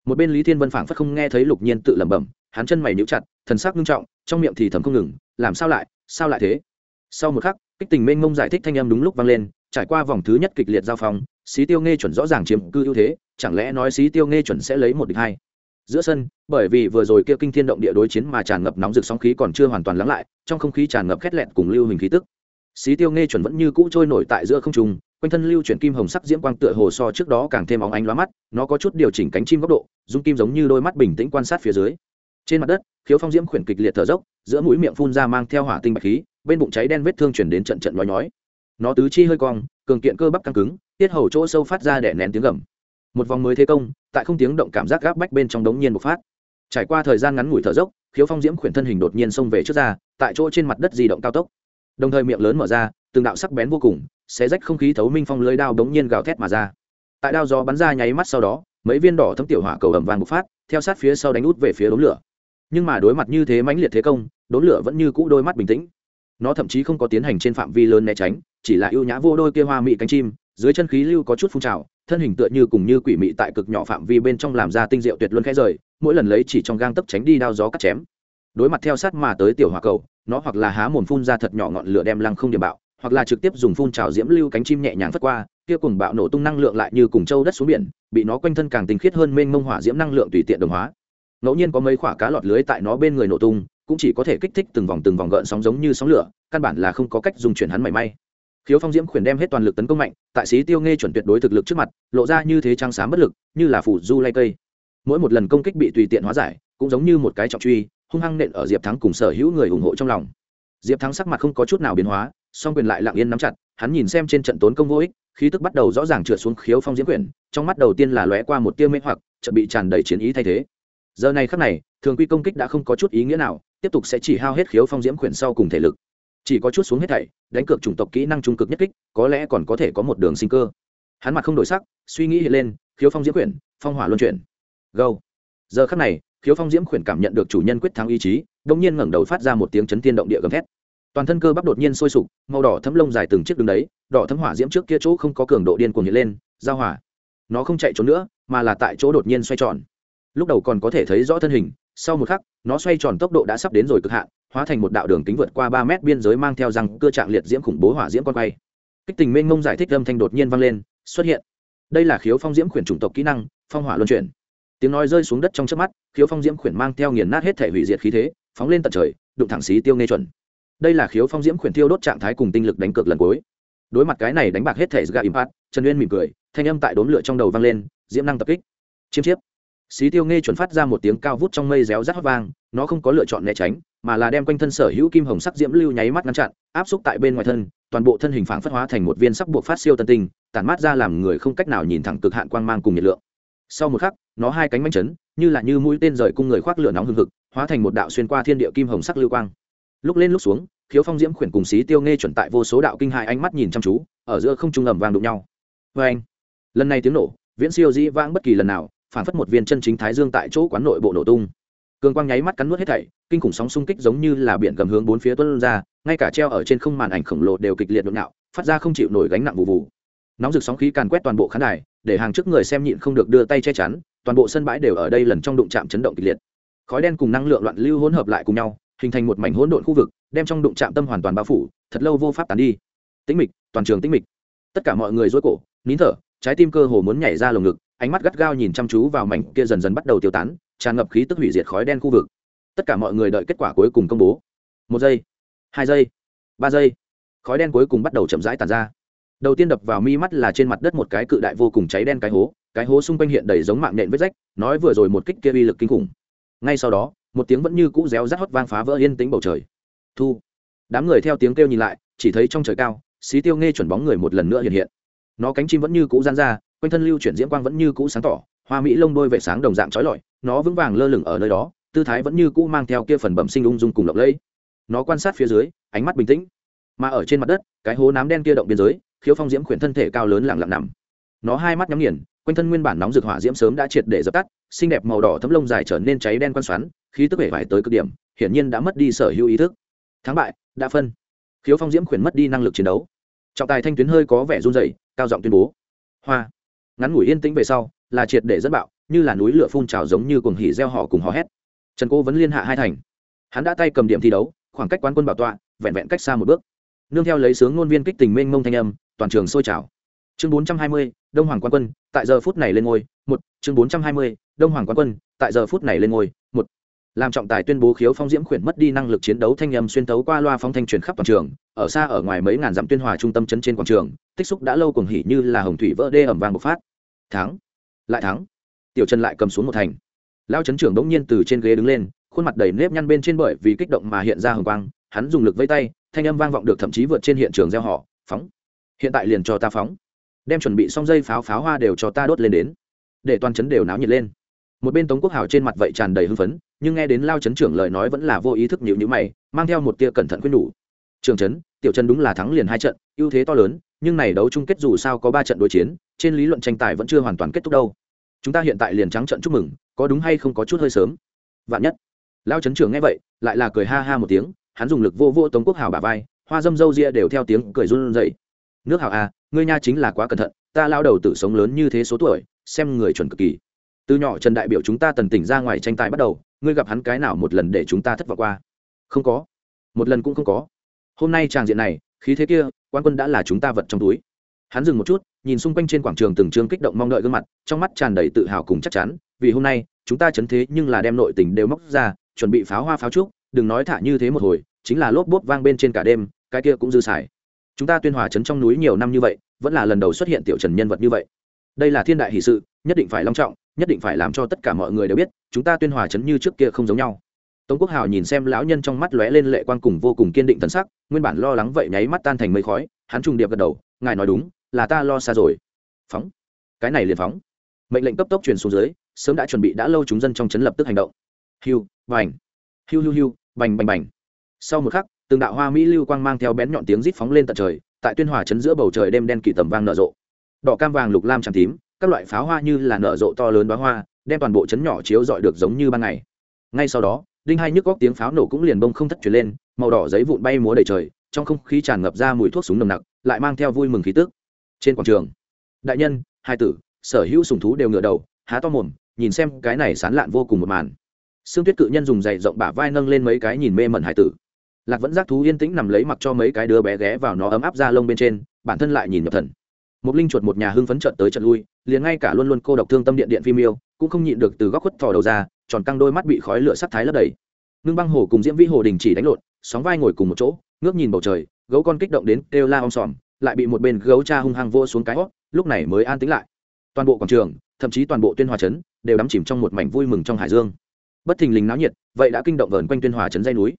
một bên lý thiên vân phảng phất không nghe thấy lục nhiên tự lẩm bẩm, hắn chân mày nhíu chặt, thần sắc nghiêm trọng, trong miệng thì thầm không ngừng làm sao lại sao lại thế? Sau một khắc, kích tình mênh mông giải thích thanh âm đúng lúc vang lên, trải qua vòng thứ nhất kịch liệt giao phong, xí tiêu nghe chuẩn rõ ràng chiếm cư ưu thế, chẳng lẽ nói xí tiêu nghe chuẩn sẽ lấy một địch hai? Giữa sân, bởi vì vừa rồi kia kinh thiên động địa đối chiến mà tràn ngập nóng rực sóng khí còn chưa hoàn toàn lắng lại, trong không khí tràn ngập khét lẹn cùng lưu hình khí tức. Xí tiêu nghe chuẩn vẫn như cũ trôi nổi tại giữa không trung, quanh thân lưu chuyển kim hồng sắc diễm quang tựa hồ so trước đó càng thêm óng ánh lóa mắt, nó có chút điều chỉnh cánh chim góc độ, dung kim giống như đôi mắt bình tĩnh quan sát phía dưới. Trên mặt đất khiếu phong diễm khuyển kịch liệt thở dốc, giữa mũi miệng phun ra mang theo hỏa tinh bạch khí, bên bụng cháy đen vết thương chuyển đến trận trận nói nhói. Nó tứ chi hơi cong, cường kiện cơ bắp căng cứng, tiết hầu chỗ sâu phát ra để nén tiếng gầm. Một vòng mới thế công, tại không tiếng động cảm giác gáp bách bên trong đống nhiên bộc phát. Trải qua thời gian ngắn ngủi thở dốc, khiếu phong diễm khuyển thân hình đột nhiên xông về trước ra, tại chỗ trên mặt đất di động cao tốc. Đồng thời miệng lớn mở ra, từng đạo sắc bén vô cùng, xé rách không khí thấu minh phong lưới đao đống nhiên gào thét mà ra. Tại đao gió bắn ra nháy mắt sau đó, mấy viên đỏ thấm tiểu hỏa cầu ầm vàng bộc phát, theo sát phía sau đánh út về phía đống lửa nhưng mà đối mặt như thế mãnh liệt thế công, đốn lửa vẫn như cũ đôi mắt bình tĩnh. Nó thậm chí không có tiến hành trên phạm vi lớn né tránh, chỉ là ưu nhã vô đôi kia hoa mị cánh chim, dưới chân khí lưu có chút phun trào, thân hình tựa như cùng như quỷ mị tại cực nhỏ phạm vi bên trong làm ra tinh diệu tuyệt luân khẽ rời, mỗi lần lấy chỉ trong gang tấp tránh đi đao gió cắt chém. Đối mặt theo sát mà tới tiểu hỏa cầu, nó hoặc là há mồm phun ra thật nhỏ ngọn lửa đem lăng không điểm bạo, hoặc là trực tiếp dùng phun trào diễm lưu cánh chim nhẹ nhàng phất qua, kia cùng bạo nổ tung năng lượng lại như cùng châu đất xuống biển, bị nó quanh thân càng tinh khiết hơn mênh mông hỏa diễm năng lượng tùy tiện đồng hóa ngẫu nhiên có mấy khoả cá lọt lưới tại nó bên người nổ tung, cũng chỉ có thể kích thích từng vòng từng vòng gợn sóng giống như sóng lửa, căn bản là không có cách dùng chuyển hắn mảy may. Khiếu phong diễm khuyển đem hết toàn lực tấn công mạnh, tại sĩ tiêu nghe chuẩn tuyệt đối thực lực trước mặt, lộ ra như thế trang sáng bất lực, như là phủ du lay cây. Mỗi một lần công kích bị tùy tiện hóa giải, cũng giống như một cái trọng truy, hung hăng nện ở diệp thắng cùng sở hữu người ủng hộ trong lòng. Diệp thắng sắc mặt không có chút nào biến hóa, song quyền lại lặng yên nắm chặt, hắn nhìn xem trên trận tốn công vô ích, khí tức bắt đầu rõ ràng trượt xuống khiếu phong diễm quyển trong mắt đầu tiên là lóe qua một tia mê hoặc, chợt bị tràn đầy chiến ý thay thế giờ này khắc này, thường quy công kích đã không có chút ý nghĩa nào, tiếp tục sẽ chỉ hao hết khiếu phong diễm khuyển sau cùng thể lực. Chỉ có chút xuống hết thảy, đánh cược chủng tộc kỹ năng trung cực nhất kích, có lẽ còn có thể có một đường sinh cơ. Hắn mặt không đổi sắc, suy nghĩ hiện lên, khiếu phong diễm khuyển, phong hỏa luân chuyển. Gâu giờ khắc này, khiếu phong diễm khuyển cảm nhận được chủ nhân quyết thắng ý chí đông nhiên ngẩng đầu phát ra một tiếng chấn thiên động địa gầm thét. Toàn thân cơ bắp đột nhiên sôi sục, màu đỏ thấm lông dài từng chiếc đường đấy, đỏ thấm hỏa diễm trước kia chỗ không có cường độ điên cuồng hiện lên, giao hỏa nó không chạy trốn nữa, mà là tại chỗ đột nhiên xoay tròn lúc đầu còn có thể thấy rõ thân hình, sau một khắc, nó xoay tròn tốc độ đã sắp đến rồi cực hạn, hóa thành một đạo đường kính vượt qua ba mét biên giới mang theo răng cơ trạng liệt diễm khủng bố hỏa diễm con quay. Kích tình mênh mông giải thích âm thanh đột nhiên vang lên, xuất hiện. Đây là khiếu phong diễm khuyển chủng tộc kỹ năng, phong hỏa luân chuyển. Tiếng nói rơi xuống đất trong trước mắt, khiếu phong diễm khuyển mang theo nghiền nát hết thể hủy diệt khí thế, phóng lên tận trời, đụng thẳng xí tiêu nghe chuẩn. Đây là khiếu phong diễm khuyển tiêu đốt trạng thái cùng tinh lực đánh cược lần cuối. Đối mặt cái này đánh bạc hết thể gà impact, trần uyên mỉm cười, thanh âm tại đốn lửa trong đầu vang lên, diễm năng tập kích. Chiêm chiếp xí tiêu nghe chuẩn phát ra một tiếng cao vút trong mây réo rắt hót vang, nó không có lựa chọn né tránh, mà là đem quanh thân sở hữu kim hồng sắc diễm lưu nháy mắt ngăn chặn, áp xúc tại bên ngoài thân, toàn bộ thân hình phản phất hóa thành một viên sắc buộc phát siêu tân tinh, tản mát ra làm người không cách nào nhìn thẳng cực hạn quang mang cùng nhiệt lượng. Sau một khắc, nó hai cánh manh chấn, như là như mũi tên rời cung người khoác lửa nóng hừng hực, hóa thành một đạo xuyên qua thiên địa kim hồng sắc lưu quang. Lúc lên lúc xuống, khiếu phong diễm khuyển cùng xí tiêu nghe chuẩn tại vô số đạo kinh hại ánh mắt nhìn chăm chú, ở giữa không trung ầm vang đụng nhau. Vê anh lần này tiếng nổ, viễn siêu dĩ vãng bất kỳ lần nào phản phất một viên chân chính thái dương tại chỗ quán nội bộ nổ tung. Cường quang nháy mắt cắn nuốt hết thảy, kinh khủng sóng xung kích giống như là biển gầm hướng bốn phía tuôn ra, ngay cả treo ở trên không màn ảnh khổng lồ đều kịch liệt nhộn nhạo, phát ra không chịu nổi gánh nặng vụ vụ. Nóng rực sóng khí càn quét toàn bộ khán đài, để hàng trước người xem nhịn không được đưa tay che chắn, toàn bộ sân bãi đều ở đây lần trong đụng chạm chấn động kịch liệt. Khói đen cùng năng lượng loạn lưu hỗn hợp lại cùng nhau, hình thành một mảnh hỗn độn khu vực, đem trong đụng chạm tâm hoàn toàn bao phủ, thật lâu vô pháp tán đi. Tĩnh mịch, toàn trường tĩnh mịch. Tất cả mọi người rối cổ, nín thở, trái tim cơ hồ muốn nhảy ra lồng ngực ánh mắt gắt gao nhìn chăm chú vào mảnh kia dần dần bắt đầu tiêu tán, tràn ngập khí tức hủy diệt khói đen khu vực. Tất cả mọi người đợi kết quả cuối cùng công bố. Một giây, hai giây, ba giây, khói đen cuối cùng bắt đầu chậm rãi tàn ra. Đầu tiên đập vào mi mắt là trên mặt đất một cái cự đại vô cùng cháy đen cái hố cái hố xung quanh hiện đầy giống mạng nện vết rách, nói vừa rồi một kích kia uy lực kinh khủng. Ngay sau đó, một tiếng vẫn như cũ réo rắt hót vang phá vỡ yên tĩnh bầu trời. Thu. Đám người theo tiếng kêu nhìn lại, chỉ thấy trong trời cao, xí tiêu nghe chuẩn bóng người một lần nữa hiện hiện. Nó cánh chim vẫn như cũ gian ra quanh thân lưu chuyển diễm quang vẫn như cũ sáng tỏ, hoa mỹ lông đôi vệ sáng đồng dạng trói lọi, nó vững vàng lơ lửng ở nơi đó, tư thái vẫn như cũ mang theo kia phần bẩm sinh ung dung cùng lộng lẫy. Nó quan sát phía dưới, ánh mắt bình tĩnh. Mà ở trên mặt đất, cái hố nám đen kia động biên giới, khiếu phong diễm khuyển thân thể cao lớn lặng lặng nằm. Nó hai mắt nhắm nghiền, quanh thân nguyên bản nóng rực hỏa diễm sớm đã triệt để dập tắt, xinh đẹp màu đỏ thấm lông dài trở nên cháy đen quan xoắn, khí tức vẻ vải tới cực điểm, hiển nhiên đã mất đi sở hữu ý thức. Thắng bại, đã phân. Khiếu phong diễm khuyển mất đi năng lực chiến đấu. Trọng tài thanh tuyến hơi có vẻ run rẩy, cao giọng tuyên bố. Hoa ngắn ngủi yên tĩnh về sau, là triệt để dẫn bạo, như là núi lửa phun trào giống như cuồng hỉ gieo họ cùng hò hét. Trần cô vẫn liên hạ hai thành. Hắn đã tay cầm điểm thi đấu, khoảng cách quán quân bảo tọa, vẹn vẹn cách xa một bước. Nương theo lấy sướng ngôn viên kích tình mênh mông thanh âm, toàn trường sôi trào. Chương bốn trăm hai mươi, đông hoàng quán quân, tại giờ phút này lên ngôi, một. Chương bốn trăm hai mươi, đông hoàng quán quân, tại giờ phút này lên ngôi, một. Làm trọng tài tuyên bố khiếu phong diễm khuyển mất đi năng lực chiến đấu thanh âm xuyên tấu qua loa phong thanh truyền khắp toàn trường ở xa ở ngoài mấy ngàn dặm tuyên hòa trung tâm chấn trên quảng trường, tích xúc đã lâu cùng hỉ như là hồng thủy vỡ đê ẩm vàng bộc phát. Thắng, lại thắng. Tiểu trần lại cầm xuống một thành. Lao trấn trưởng đống nhiên từ trên ghế đứng lên, khuôn mặt đầy nếp nhăn bên trên bởi vì kích động mà hiện ra hồng quang, hắn dùng lực vây tay, thanh âm vang vọng được thậm chí vượt trên hiện trường gieo họ, phóng! Hiện tại liền cho ta phóng. Đem chuẩn bị xong dây pháo pháo hoa đều cho ta đốt lên đến. Để toàn trấn đều náo nhiệt lên. Một bên tống quốc hào trên mặt vậy tràn đầy hưng phấn, nhưng nghe đến lao trấn trưởng lời nói vẫn là vô ý thức nhịu nhữ mày, mang theo một tia cẩn thận quyết nhủ trường chấn tiểu trần đúng là thắng liền hai trận, ưu thế to lớn, nhưng này đấu chung kết dù sao có ba trận đối chiến, trên lý luận tranh tài vẫn chưa hoàn toàn kết thúc đâu. Chúng ta hiện tại liền trắng trận chúc mừng, có đúng hay không có chút hơi sớm. Vạn nhất. Lao chấn trưởng nghe vậy, lại là cười ha ha một tiếng, hắn dùng lực vô vô tống quốc hào bà vai, hoa dâm dâu ria đều theo tiếng cười run dậy nước hào à ngươi nha chính là quá cẩn thận, ta lao đầu tử sống lớn như thế số tuổi, xem người chuẩn cực kỳ. Từ nhỏ trần đại biểu chúng ta tần tỉnh ra ngoài tranh tài bắt đầu, ngươi gặp hắn cái nào một lần để chúng ta thất vọng qua? Không có. Một lần cũng không có hôm nay tràng diện này, khí thế kia, quan quân đã là chúng ta vật trong túi. Hắn dừng một chút, nhìn xung quanh trên quảng trường từng chương kích động mong đợi gương mặt, trong mắt tràn đầy tự hào cùng chắc chắn, vì hôm nay, chúng ta chấn thế nhưng là đem nội tình đều móc ra, chuẩn bị pháo hoa pháo trúc, đừng nói thả như thế một hồi, chính là lốp bốp vang bên trên cả đêm, cái kia cũng dư xài. Chúng ta tuyên hòa chấn trong núi nhiều năm như vậy, vẫn là lần đầu xuất hiện tiểu trần nhân vật như vậy. Đây là thiên đại hỷ sự, nhất định phải long trọng, nhất định phải làm cho tất cả mọi người đều biết, chúng ta tuyên hòa chấn như trước kia không giống nhau tống quốc hào nhìn xem lão nhân trong mắt lóe lên lệ quan cùng vô cùng kiên định thân sắc, nguyên bản lo lắng vậy nháy mắt tan thành mây khói, hắn trùng điệp gật đầu, ngài nói đúng, là ta lo xa rồi. Phóng. Cái này liền phóng. Mệnh lệnh cấp tốc truyền xuống dưới, sớm đã chuẩn bị đã lâu chúng dân trong chấn lập tức hành động. Hiu, vành. Hiu hiu hiu, bành bành bành. Sau một khắc, từng đạo hoa mỹ lưu quang mang theo bén nhọn tiếng rít phóng lên tận trời, tại tuyên hòa chấn giữa bầu trời đêm đen kỵ tầm vang nở rộ. Đỏ cam vàng lục lam tràm tím, các loại pháo hoa như là nở rộ to lớn bá hoa, đem toàn bộ chấn nhỏ chiếu dọi được giống như ban ngày. Ngay sau đó đinh hai nhức góc tiếng pháo nổ cũng liền bông không thất chuyển lên, màu đỏ giấy vụn bay múa đầy trời, trong không khí tràn ngập ra mùi thuốc súng nồng nặc, lại mang theo vui mừng khí tước trên quảng trường, đại nhân, hai tử, sở hữu sùng thú đều ngửa đầu, há to mồm, nhìn xem cái này sán lạn vô cùng một màn. Xương tuyết cự nhân dùng giày rộng bả vai nâng lên mấy cái nhìn mê mẩn hải tử. Lạc vẫn giác thú yên tĩnh nằm lấy mặc cho mấy cái đứa bé ghé vào nó ấm áp ra lông bên trên, bản thân lại nhìn nhập thần. Một linh chuột một nhà hưng phấn trận tới trận lui, liền ngay cả luôn luôn cô độc thương tâm điện điện phim yêu cũng không nhịn được từ góc khuất thò đầu ra, tròn căng đôi mắt bị khói lửa sắc thái lấp đầy. Ngưng băng hồ cùng diễm vĩ hồ đình chỉ đánh lộn, sóng vai ngồi cùng một chỗ, ngước nhìn bầu trời, gấu con kích động đến kêu la om sòm, lại bị một bên gấu cha hung hăng vô xuống cái hót, lúc này mới an tĩnh lại. Toàn bộ quảng trường, thậm chí toàn bộ tuyên hòa trấn, đều đắm chìm trong một mảnh vui mừng trong hải dương. Bất thình lình náo nhiệt, vậy đã kinh động vờn quanh tuyên hòa trấn dây núi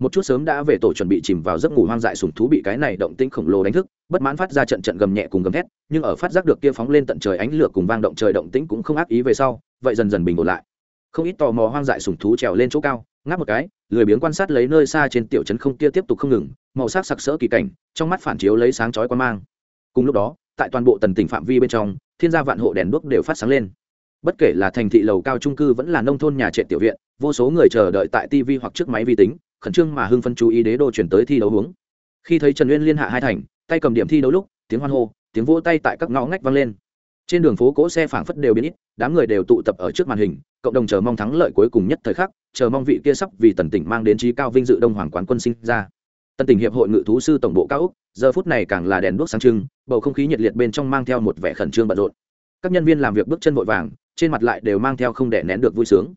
một chút sớm đã về tổ chuẩn bị chìm vào giấc ngủ hoang dại sùng thú bị cái này động tĩnh khổng lồ đánh thức, bất mãn phát ra trận trận gầm nhẹ cùng gầm thét, nhưng ở phát giác được kia phóng lên tận trời ánh lửa cùng vang động trời động tĩnh cũng không ác ý về sau, vậy dần dần bình ổn lại. Không ít tò mò hoang dại sùng thú trèo lên chỗ cao, ngáp một cái, lười biếng quan sát lấy nơi xa trên tiểu trấn không kia tiếp tục không ngừng, màu sắc sặc sỡ kỳ cảnh, trong mắt phản chiếu lấy sáng chói quan mang. Cùng lúc đó, tại toàn bộ tần tỉnh phạm vi bên trong, thiên gia vạn hộ đèn đuốc đều phát sáng lên. Bất kể là thành thị lầu cao trung cư vẫn là nông thôn nhà trệ tiểu viện, vô số người chờ đợi tại tv hoặc trước máy vi tính khẩn trương mà hưng phân chú ý đế đô chuyển tới thi đấu hướng. Khi thấy trần uyên liên hạ hai thành, tay cầm điểm thi đấu lúc, tiếng hoan hô, tiếng vỗ tay tại các ngõ ngách vang lên. Trên đường phố cỗ xe phảng phất đều biến ít, đám người đều tụ tập ở trước màn hình, cộng đồng chờ mong thắng lợi cuối cùng nhất thời khắc, chờ mong vị kia sắp vì tần tỉnh mang đến trí cao vinh dự đông hoàng quán quân sinh ra. Tần tỉnh hiệp hội ngự thú sư tổng bộ cao úc, giờ phút này càng là đèn đuốc sáng trưng, bầu không khí nhiệt liệt bên trong mang theo một vẻ khẩn trương bận rộn. Các nhân viên làm việc bước chân vội vàng, trên mặt lại đều mang theo không để nén được vui sướng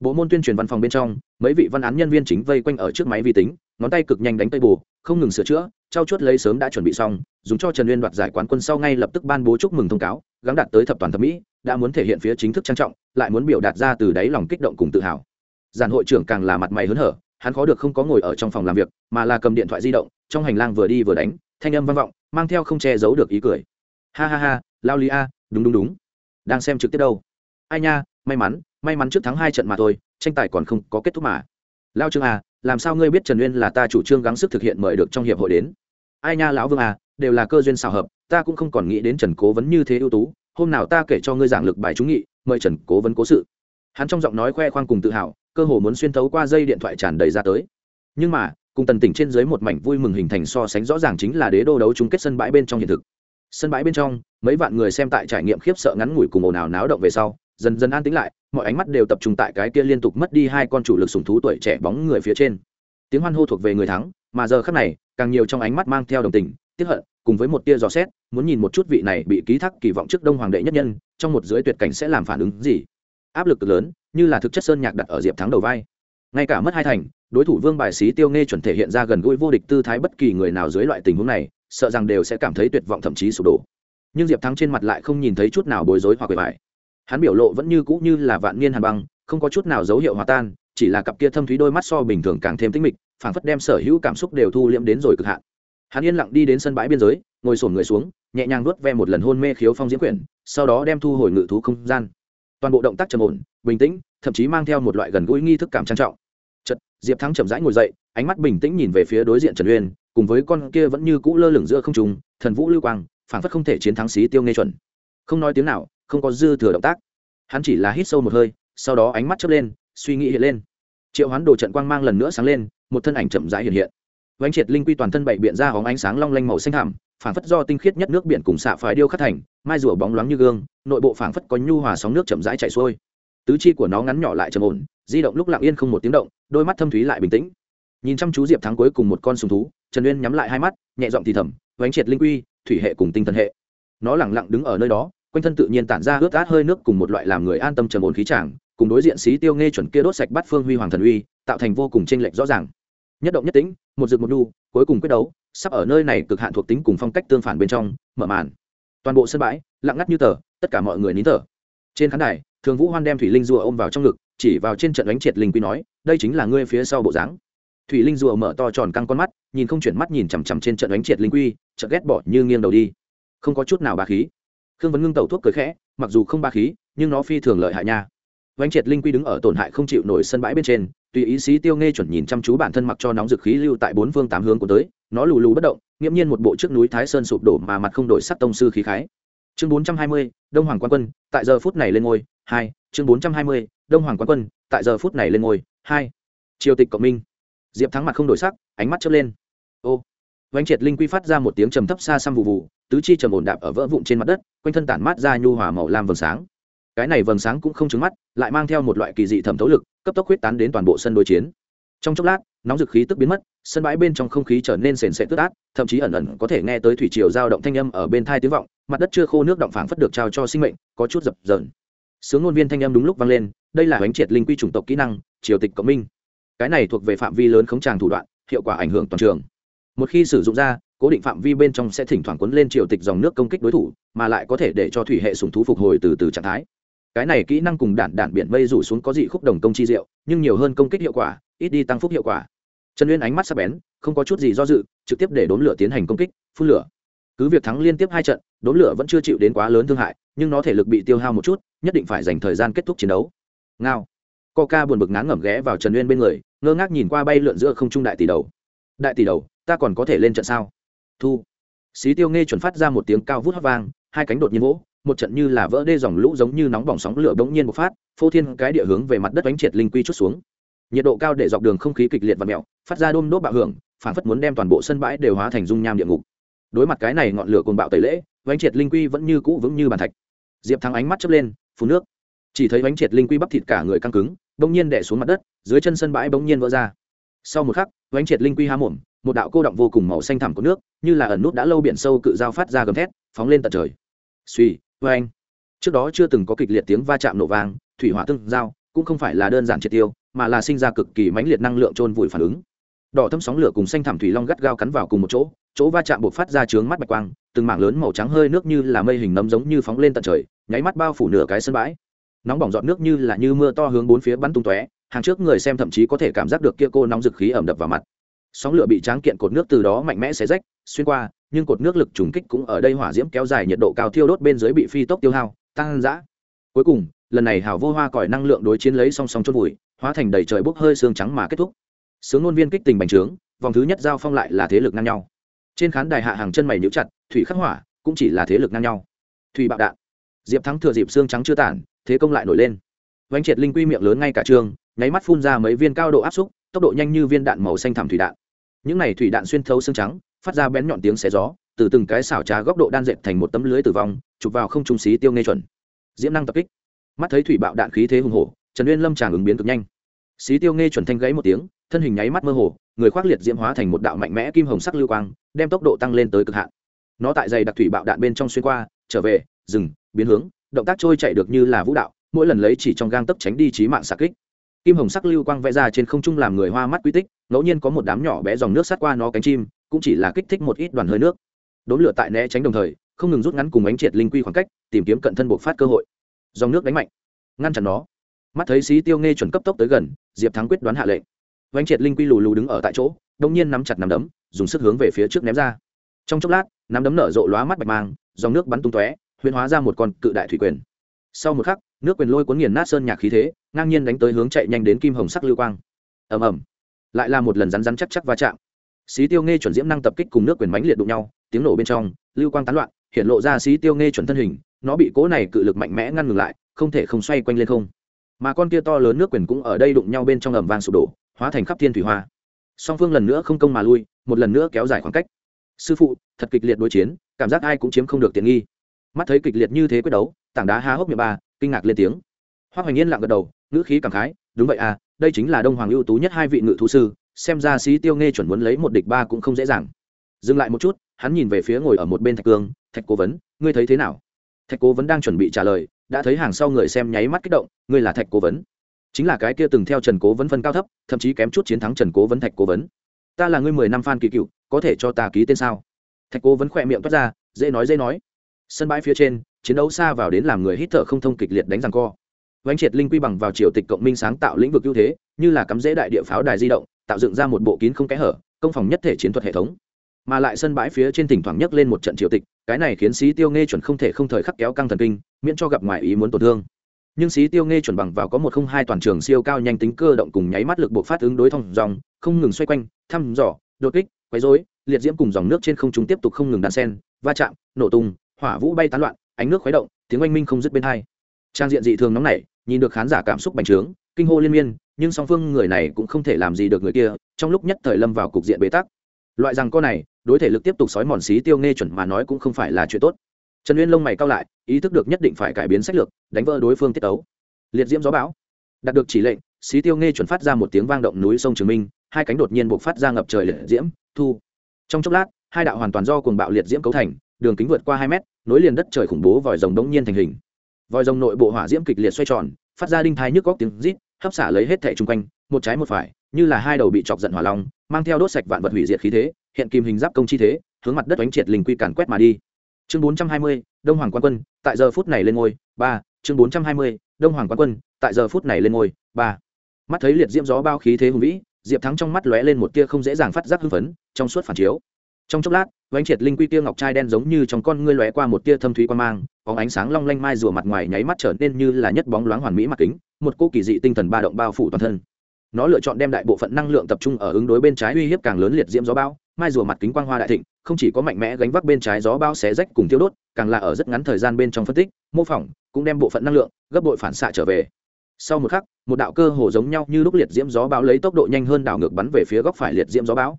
bộ môn tuyên truyền văn phòng bên trong, mấy vị văn án nhân viên chính vây quanh ở trước máy vi tính, ngón tay cực nhanh đánh tay bù, không ngừng sửa chữa, trao chuốt lấy sớm đã chuẩn bị xong, dùng cho trần uyên đoạt giải quán quân sau ngay lập tức ban bố chúc mừng thông cáo, gắng đạt tới thập toàn thẩm mỹ, đã muốn thể hiện phía chính thức trang trọng, lại muốn biểu đạt ra từ đáy lòng kích động cùng tự hào. Giàn hội trưởng càng là mặt mày hớn hở, hắn khó được không có ngồi ở trong phòng làm việc, mà là cầm điện thoại di động, trong hành lang vừa đi vừa đánh, thanh âm vang vọng, mang theo không che giấu được ý cười. Ha ha ha, lao lý a, đúng đúng đúng. Đang xem trực tiếp đâu. Ai nha, may mắn may mắn trước thắng hai trận mà thôi, tranh tài còn không có kết thúc mà. Lao trương à làm sao ngươi biết trần uyên là ta chủ trương gắng sức thực hiện mời được trong hiệp hội đến? Ai nha lão vương à đều là cơ duyên xào hợp, ta cũng không còn nghĩ đến trần cố vấn như thế ưu tú, hôm nào ta kể cho ngươi giảng lực bài trúng nghị, mời trần cố vấn cố sự. Hắn trong giọng nói khoe khoang cùng tự hào, cơ hồ muốn xuyên thấu qua dây điện thoại tràn đầy ra tới. Nhưng mà, cùng tần tỉnh trên dưới một mảnh vui mừng hình thành so sánh rõ ràng chính là đế đô đấu chung kết sân bãi bên trong hiện thực. Sân bãi bên trong, mấy vạn người xem tại trải nghiệm khiếp sợ ngắn ngủi cùng ồn ào náo động về sau dần dần an tĩnh lại, mọi ánh mắt đều tập trung tại cái kia liên tục mất đi hai con chủ lực sùng thú tuổi trẻ bóng người phía trên. Tiếng hoan hô thuộc về người thắng, mà giờ khắc này, càng nhiều trong ánh mắt mang theo đồng tình tiếp hận, cùng với một tia dò xét, muốn nhìn một chút vị này bị ký thác kỳ vọng trước đông hoàng đệ nhất nhân, trong một dưới tuyệt cảnh sẽ làm phản ứng gì. Áp lực cực lớn, như là thực chất sơn nhạc đặt ở diệp thắng đầu vai. Ngay cả mất hai thành, đối thủ vương bài sĩ tiêu nghe chuẩn thể hiện ra gần gũi vô địch tư thái bất kỳ người nào dưới loại tình huống này, sợ rằng đều sẽ cảm thấy tuyệt vọng thậm chí sụp đổ. Nhưng diệp thắng trên mặt lại không nhìn thấy chút nào bối rối hoặc quệ vải hắn biểu lộ vẫn như cũ như là vạn niên hàn băng, không có chút nào dấu hiệu hòa tan, chỉ là cặp kia thâm thúy đôi mắt so bình thường càng thêm tinh mịch, phảng phất đem sở hữu cảm xúc đều thu liễm đến rồi cực hạn. Hắn yên lặng đi đến sân bãi biên giới, ngồi sổn người xuống, nhẹ nhàng nuốt ve một lần hôn mê khiếu phong diễm quyển, sau đó đem thu hồi ngự thú không gian. Toàn bộ động tác trầm ổn, bình tĩnh, thậm chí mang theo một loại gần gũi nghi thức cảm trang trọng. Chật diệp thắng chậm rãi ngồi dậy, ánh mắt bình tĩnh nhìn về phía đối diện trần uyên, cùng với con kia vẫn như cũ lơ lửng giữa không trùng thần vũ lưu quang, phảng phất không thể chiến thắng xí tiêu nghe chuẩn. Không nói tiếng nào không có dư thừa động tác. Hắn chỉ là hít sâu một hơi, sau đó ánh mắt chớp lên, suy nghĩ hiện lên. Triệu hoán đồ trận quang mang lần nữa sáng lên, một thân ảnh chậm rãi hiện hiện. Vánh triệt linh quy toàn thân bảy biện ra hóng ánh sáng long lanh màu xanh hàm phảng phất do tinh khiết nhất nước biển cùng xạ phái điêu khắc thành, mai rùa bóng loáng như gương, nội bộ phảng phất có nhu hòa sóng nước chậm rãi chảy xuôi. Tứ chi của nó ngắn nhỏ lại trầm ổn, di động lúc lặng yên không một tiếng động, đôi mắt thâm thúy lại bình tĩnh. Nhìn chăm chú diệp thắng cuối cùng một con sùng thú, trần uyên nhắm lại hai mắt, nhẹ giọng thì thầm, vánh triệt linh quy, thủy hệ cùng tinh thần hệ. Nó lẳng lặng đứng ở nơi đó quanh thân tự nhiên tản ra ướt át hơi nước cùng một loại làm người an tâm trầm ổn khí tràng cùng đối diện xí tiêu nghe chuẩn kia đốt sạch bắt phương huy hoàng thần uy, tạo thành vô cùng tranh lệch rõ ràng. Nhất động nhất tĩnh, một dược một đu cuối cùng quyết đấu, sắp ở nơi này cực hạn thuộc tính cùng phong cách tương phản bên trong, mở màn. Toàn bộ sân bãi, lặng ngắt như tờ, tất cả mọi người nín thở. Trên khán đài, thường vũ hoan đem thủy linh rùa ôm vào trong ngực, chỉ vào trên trận đánh triệt linh quy nói, đây chính là ngươi phía sau bộ dáng. Thủy linh rùa mở to tròn căng con mắt, nhìn không chuyển mắt nhìn chằm chằm trên trận đánh triệt linh quy, chợt ghét bỏ như nghiêng đầu đi. Không có chút nào bà khí khương vấn ngưng tẩu thuốc cười khẽ, mặc dù không ba khí, nhưng nó phi thường lợi hại nha. Vánh triệt linh quy đứng ở tổn hại không chịu nổi sân bãi bên trên, tùy ý xí tiêu nghe chuẩn nhìn chăm chú bản thân mặc cho nóng dực khí lưu tại bốn phương tám hướng của tới, nó lù lù bất động, nghiễm nhiên một bộ trước núi thái sơn sụp đổ mà mặt không đổi sắc tông sư khí khái. Chương bốn trăm hai mươi, đông hoàng quan quân, tại giờ phút này lên ngôi, hai, chương bốn trăm hai mươi, đông hoàng quan quân, tại giờ phút này lên ngôi, hai. Triều tịch cộng minh. Diệp thắng mặt không đổi sắc, ánh mắt chớp lên. Ô vánh triệt linh quy phát ra một tiếng trầm thấp xa xăm vụ vụ, tứ chi trầm ổn đạp ở vỡ vụn trên mặt đất, quanh thân tản mát ra nhu hòa màu lam vầng sáng. Cái này vầng sáng cũng không trứng mắt, lại mang theo một loại kỳ dị thẩm thấu lực, cấp tốc huyết tán đến toàn bộ sân đối chiến. Trong chốc lát, nóng dực khí tức biến mất, sân bãi bên trong không khí trở nên sền sệt tức át thậm chí ẩn ẩn có thể nghe tới thủy triều giao động thanh âm ở bên thai tiếng vọng, mặt đất chưa khô nước động phảng phất được trao cho sinh mệnh, có chút dập dờn. Sướng ngôn viên thanh âm đúng lúc vang lên, đây là bánh triệt linh quy chủng tộc kỹ năng, triều tịch cộng minh. Cái này thuộc về phạm vi lớn khống tràng thủ đoạn, hiệu quả ảnh hưởng toàn trường một khi sử dụng ra, cố định phạm vi bên trong sẽ thỉnh thoảng cuốn lên triều tịch dòng nước công kích đối thủ, mà lại có thể để cho thủy hệ sùng thú phục hồi từ từ trạng thái. Cái này kỹ năng cùng đạn đạn biển mây rủ xuống có dị khúc đồng công chi diệu, nhưng nhiều hơn công kích hiệu quả, ít đi tăng phúc hiệu quả. Trần uyên ánh mắt sắc bén, không có chút gì do dự, trực tiếp để đốn lửa tiến hành công kích, phun lửa. Cứ việc thắng liên tiếp hai trận đốn lửa vẫn chưa chịu đến quá lớn thương hại, nhưng nó thể lực bị tiêu hao một chút, nhất định phải dành thời gian kết thúc chiến đấu. Ngao. Coca buồn bực ngán ngẩm ghé vào trần uyên bên người, ngơ ngác nhìn qua bay lượn giữa không trung đại tỷ đầu. Đại tỷ đầu ta còn có thể lên trận sao? Thu. Xí tiêu nghe chuẩn phát ra một tiếng cao vút hót vang, hai cánh đột nhiên vỗ, một trận như là vỡ đê dòng lũ giống như nóng bỏng sóng lửa bỗng nhiên một phát, phô thiên cái địa hướng về mặt đất đánh triệt linh quy chút xuống. Nhiệt độ cao để dọc đường không khí kịch liệt và mẹo, phát ra đôm đốt bạo hưởng phản phất muốn đem toàn bộ sân bãi đều hóa thành dung nham địa ngục. Đối mặt cái này ngọn lửa cồn bạo tẩy lễ đánh triệt linh quy vẫn như cũ vững như bàn thạch. Diệp thắng ánh mắt chớp lên phun nước. Chỉ thấy đánh triệt linh quy bắp thịt cả người căng cứng, bỗng nhiên đè xuống mặt đất, dưới chân sân bãi bỗng nhiên vỡ ra. Sau một khắc đánh triệt linh quy há mồm một đạo cô động vô cùng màu xanh thẳm của nước, như là ẩn nút đã lâu biển sâu cự dao phát ra gầm thét, phóng lên tận trời. Suy vê anh trước đó chưa từng có kịch liệt tiếng va chạm nổ vang, thủy hỏa tương giao, cũng không phải là đơn giản triệt tiêu, mà là sinh ra cực kỳ mãnh liệt năng lượng trôn vùi phản ứng. Đỏ thâm sóng lửa cùng xanh thảm thủy long gắt gao cắn vào cùng một chỗ chỗ va chạm buộc phát ra trướng mắt bạch quang, từng mảng lớn màu trắng hơi nước như là mây hình nấm giống như phóng lên tận trời, nháy mắt bao phủ nửa cái sân bãi. Nóng bỏng giọt nước như là như mưa to hướng bốn phía bắn tung tóe, hàng trước người xem thậm chí có thể cảm giác được kia cô nóng dực khí ẩm đập vào mặt sóng lửa bị tráng kiện cột nước từ đó mạnh mẽ xé rách, xuyên qua, nhưng cột nước lực trùng kích cũng ở đây hỏa diễm kéo dài nhiệt độ cao thiêu đốt bên dưới bị phi tốc tiêu hao tăng dã cuối cùng, lần này hào vô hoa còi năng lượng đối chiến lấy song song chốt vùi, hóa thành đầy trời bốc hơi xương trắng mà kết thúc. Sướng ngôn viên kích tình bành trướng, vòng thứ nhất giao phong lại là thế lực ngang nhau. Trên khán đài hạ hàng chân mày nhũ chặt, thủy khắc hỏa cũng chỉ là thế lực ngang nhau. Thủy bạo đạn. Diệp thắng thừa dịp xương trắng chưa tản, thế công lại nổi lên. Vánh triệt linh quy miệng lớn ngay cả trường, nháy mắt phun ra mấy viên cao độ áp xúc, tốc độ nhanh như viên đạn màu xanh thảm thủy đạn những này thủy đạn xuyên thấu xương trắng, phát ra bén nhọn tiếng xé gió, từ từng cái xảo trá góc độ đan dệt thành một tấm lưới tử vong, chụp vào không trung xí tiêu nghe chuẩn. Diễm năng tập kích. Mắt thấy thủy bạo đạn khí thế hùng hổ, trần uyên lâm tràng ứng biến cực nhanh. Xí tiêu nghe chuẩn thanh gáy một tiếng, thân hình nháy mắt mơ hồ, người khoác liệt diễm hóa thành một đạo mạnh mẽ kim hồng sắc lưu quang, đem tốc độ tăng lên tới cực hạn. Nó tại dày đặc thủy bạo đạn bên trong xuyên qua, trở về, dừng, biến hướng, động tác trôi chạy được như là vũ đạo, mỗi lần lấy chỉ trong gang tấp tránh đi trí mạng xạ kích. Kim hồng sắc lưu quang vẽ ra trên không trung làm người hoa mắt quy tích ngẫu nhiên có một đám nhỏ bé dòng nước sát qua nó cánh chim, cũng chỉ là kích thích một ít đoàn hơi nước. Đốn lửa tại né tránh đồng thời, không ngừng rút ngắn cùng ánh triệt linh quy khoảng cách, tìm kiếm cận thân bộc phát cơ hội. Dòng nước đánh mạnh, ngăn chặn nó. Mắt thấy xí tiêu nghe chuẩn cấp tốc tới gần, diệp thắng quyết đoán hạ lệnh. Ánh triệt linh quy lù lù đứng ở tại chỗ, đông nhiên nắm chặt nắm đấm, dùng sức hướng về phía trước ném ra. Trong chốc lát, nắm đấm nở rộ lóa mắt bạch mang, dòng nước bắn tung tóe, huyễn hóa ra một con cự đại thủy quyền. Sau một khắc, nước quyền lôi cuốn nghiền nát sơn nhạc khí thế, ngang nhiên đánh tới hướng chạy nhanh đến kim hồng sắc lưu quang. Ầm ầm lại là một lần rắn rắn chắc chắc va chạm. Xí tiêu nghe chuẩn diễm năng tập kích cùng nước quyền mánh liệt đụng nhau, tiếng nổ bên trong, lưu quang tán loạn, hiện lộ ra xí tiêu nghe chuẩn thân hình, nó bị cố này cự lực mạnh mẽ ngăn ngừng lại, không thể không xoay quanh lên không. Mà con kia to lớn nước quyền cũng ở đây đụng nhau bên trong ầm vàng sụp đổ, hóa thành khắp thiên thủy hoa. Song phương lần nữa không công mà lui, một lần nữa kéo dài khoảng cách. Sư phụ, thật kịch liệt đối chiến, cảm giác ai cũng chiếm không được tiện nghi. Mắt thấy kịch liệt như thế quyết đấu, tảng đá há hốc miệng ba, kinh ngạc lên tiếng. Hoa hoành yên lặng gật đầu, ngữ khí cảm khái, đúng vậy à đây chính là đông hoàng ưu tú nhất hai vị ngự thú sư, xem ra sĩ tiêu nghe chuẩn muốn lấy một địch ba cũng không dễ dàng. Dừng lại một chút, hắn nhìn về phía ngồi ở một bên thạch cương, thạch cố vấn, ngươi thấy thế nào? Thạch cố vấn đang chuẩn bị trả lời, đã thấy hàng sau người xem nháy mắt kích động, ngươi là thạch cố vấn? Chính là cái kia từng theo trần cố vấn phân cao thấp, thậm chí kém chút chiến thắng trần cố vấn thạch cố vấn. Ta là ngươi mười năm phan kỳ cựu, có thể cho ta ký tên sao? Thạch cố vấn khỏe miệng toát ra, dễ nói dễ nói. Sân bãi phía trên, chiến đấu xa vào đến làm người hít thở không thông kịch liệt đánh răng co. Vành triệt linh quy bằng vào triều tịch cộng minh sáng tạo lĩnh vực ưu thế, như là cắm rễ đại địa pháo đài di động, tạo dựng ra một bộ kín không kẽ hở, công phòng nhất thể chiến thuật hệ thống. Mà lại sân bãi phía trên thỉnh thoảng nhấc lên một trận triều tịch, cái này khiến sĩ tiêu nghe chuẩn không thể không thời khắc kéo căng thần kinh, miễn cho gặp ngoài ý muốn tổn thương. nhưng sĩ tiêu nghe chuẩn bằng vào có một không hai toàn trường siêu cao nhanh tính cơ động cùng nháy mắt lực buộc phát ứng đối thông dòng không ngừng xoay quanh thăm dò đột kích quấy rối liệt diễm cùng dòng nước trên không trung tiếp tục không ngừng đan sen va chạm nổ tung hỏa vũ bay tán loạn ánh nước khuấy động tiếng oanh minh không dứt bên hai trang diện dị thường nóng nảy nhìn được khán giả cảm xúc bành trướng, kinh hô liên miên, nhưng song phương người này cũng không thể làm gì được người kia, trong lúc nhất thời lâm vào cục diện bế tắc. Loại rằng con này, đối thể lực tiếp tục sói mòn xí tiêu nghe chuẩn mà nói cũng không phải là chuyện tốt. Trần uyên lông mày cao lại, ý thức được nhất định phải cải biến sách lược, đánh vỡ đối phương tiết tấu. Liệt diễm gió bão. Đạt được chỉ lệnh, xí tiêu nghe chuẩn phát ra một tiếng vang động núi sông trường minh, hai cánh đột nhiên buộc phát ra ngập trời liệt diễm, thu. Trong chốc lát, hai đạo hoàn toàn do cuồng bạo liệt diễm cấu thành, đường kính vượt qua hai mét, nối liền đất trời khủng bố vòi rồng đống nhiên thành hình vòi rồng nội bộ hỏa diễm kịch liệt xoay tròn, phát ra đinh thai nhức góc tiếng rít, hấp xả lấy hết thẻ chung quanh, một trái một phải, như là hai đầu bị chọc giận hỏa long, mang theo đốt sạch vạn vật hủy diệt khí thế, hiện kim hình giáp công chi thế, hướng mặt đất oánh triệt linh quy càn quét mà đi. Chương bốn trăm hai mươi, đông hoàng quan quân, tại giờ phút này lên ngôi, ba. Chương bốn trăm hai mươi, đông hoàng quan quân, tại giờ phút này lên ngôi, ba. Mắt thấy liệt diễm gió bao khí thế hùng vĩ, diệp thắng trong mắt lóe lên một tia không dễ dàng phát giác hưng phấn, trong suốt phản chiếu trong chốc lát, vánh triệt linh quy tia ngọc trai đen giống như trong con ngươi lóe qua một tia thâm thúy quan mang, bóng ánh sáng long lanh mai rùa mặt ngoài nháy mắt trở nên như là nhất bóng loáng hoàn mỹ mặt kính, một cô kỳ dị tinh thần ba động bao phủ toàn thân. Nó lựa chọn đem đại bộ phận năng lượng tập trung ở ứng đối bên trái uy hiếp càng lớn liệt diễm gió bão, mai rùa mặt kính quang hoa đại thịnh, không chỉ có mạnh mẽ gánh vác bên trái gió bão xé rách cùng tiêu đốt, càng là ở rất ngắn thời gian bên trong phân tích, mô phỏng, cũng đem bộ phận năng lượng gấp bội phản xạ trở về. Sau một khắc, một đạo cơ hồ giống nhau như lúc liệt diễm gió bão lấy tốc độ nhanh hơn đảo ngược bắn về phía góc phải liệt diễm gió bão.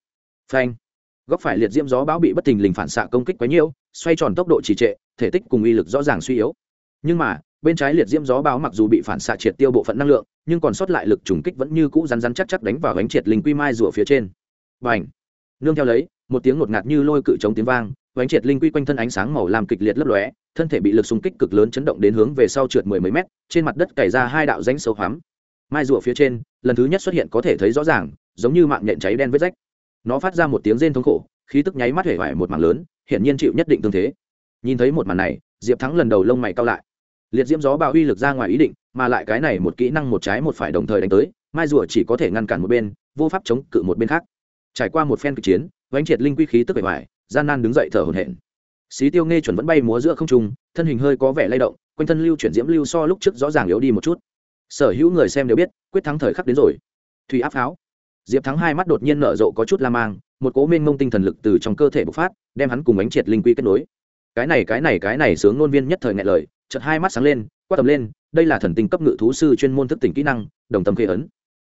Phanh! Góc phải liệt diễm gió bão bị bất tình lình phản xạ công kích quá nhiều, xoay tròn tốc độ trì trệ, thể tích cùng uy lực rõ ràng suy yếu. Nhưng mà, bên trái liệt diễm gió bão mặc dù bị phản xạ triệt tiêu bộ phận năng lượng, nhưng còn sót lại lực trùng kích vẫn như cũ rắn rắn chắc chắc đánh vào gánh triệt linh quy mai rùa phía trên. Và ảnh nương theo lấy, một tiếng ngột ngạt như lôi cự chống tiếng vang gánh triệt linh quy quanh thân ánh sáng màu làm kịch liệt lấp lóe, thân thể bị lực xung kích cực lớn chấn động đến hướng về sau trượt mười mấy mét, trên mặt đất cày ra hai đạo rãnh sâu hoắm. Mai rùa phía trên, lần thứ nhất xuất hiện có thể thấy rõ ràng, giống như mạng nhện cháy đen vết rách nó phát ra một tiếng rên thống khổ, khí tức nháy mắt hể vải một mảng lớn, hiển nhiên chịu nhất định tương thế. Nhìn thấy một màn này, diệp thắng lần đầu lông mày cao lại. Liệt diễm gió bạo uy lực ra ngoài ý định, mà lại cái này một kỹ năng một trái một phải đồng thời đánh tới, mai rùa chỉ có thể ngăn cản một bên, vô pháp chống cự một bên khác. Trải qua một phen kịch chiến, vánh triệt linh quy khí tức bề ngoài gian nan đứng dậy thở hổn hển. Xí tiêu nghe chuẩn vẫn bay múa giữa không trung, thân hình hơi có vẻ lay động, quanh thân lưu chuyển diễm lưu so lúc trước rõ ràng yếu đi một chút. Sở hữu người xem đều biết, quyết thắng thời khắc đến rồi. Thủy áp pháo diệp thắng hai mắt đột nhiên nở rộ có chút la mang, một cố mênh mông tinh thần lực từ trong cơ thể bộc phát, đem hắn cùng ánh triệt linh quy kết nối. Cái này cái này cái này sướng ngôn viên nhất thời ngại lời, chợt hai mắt sáng lên, quát tầm lên, đây là thần tinh cấp ngự thú sư chuyên môn thức tỉnh kỹ năng, đồng tâm khê ấn.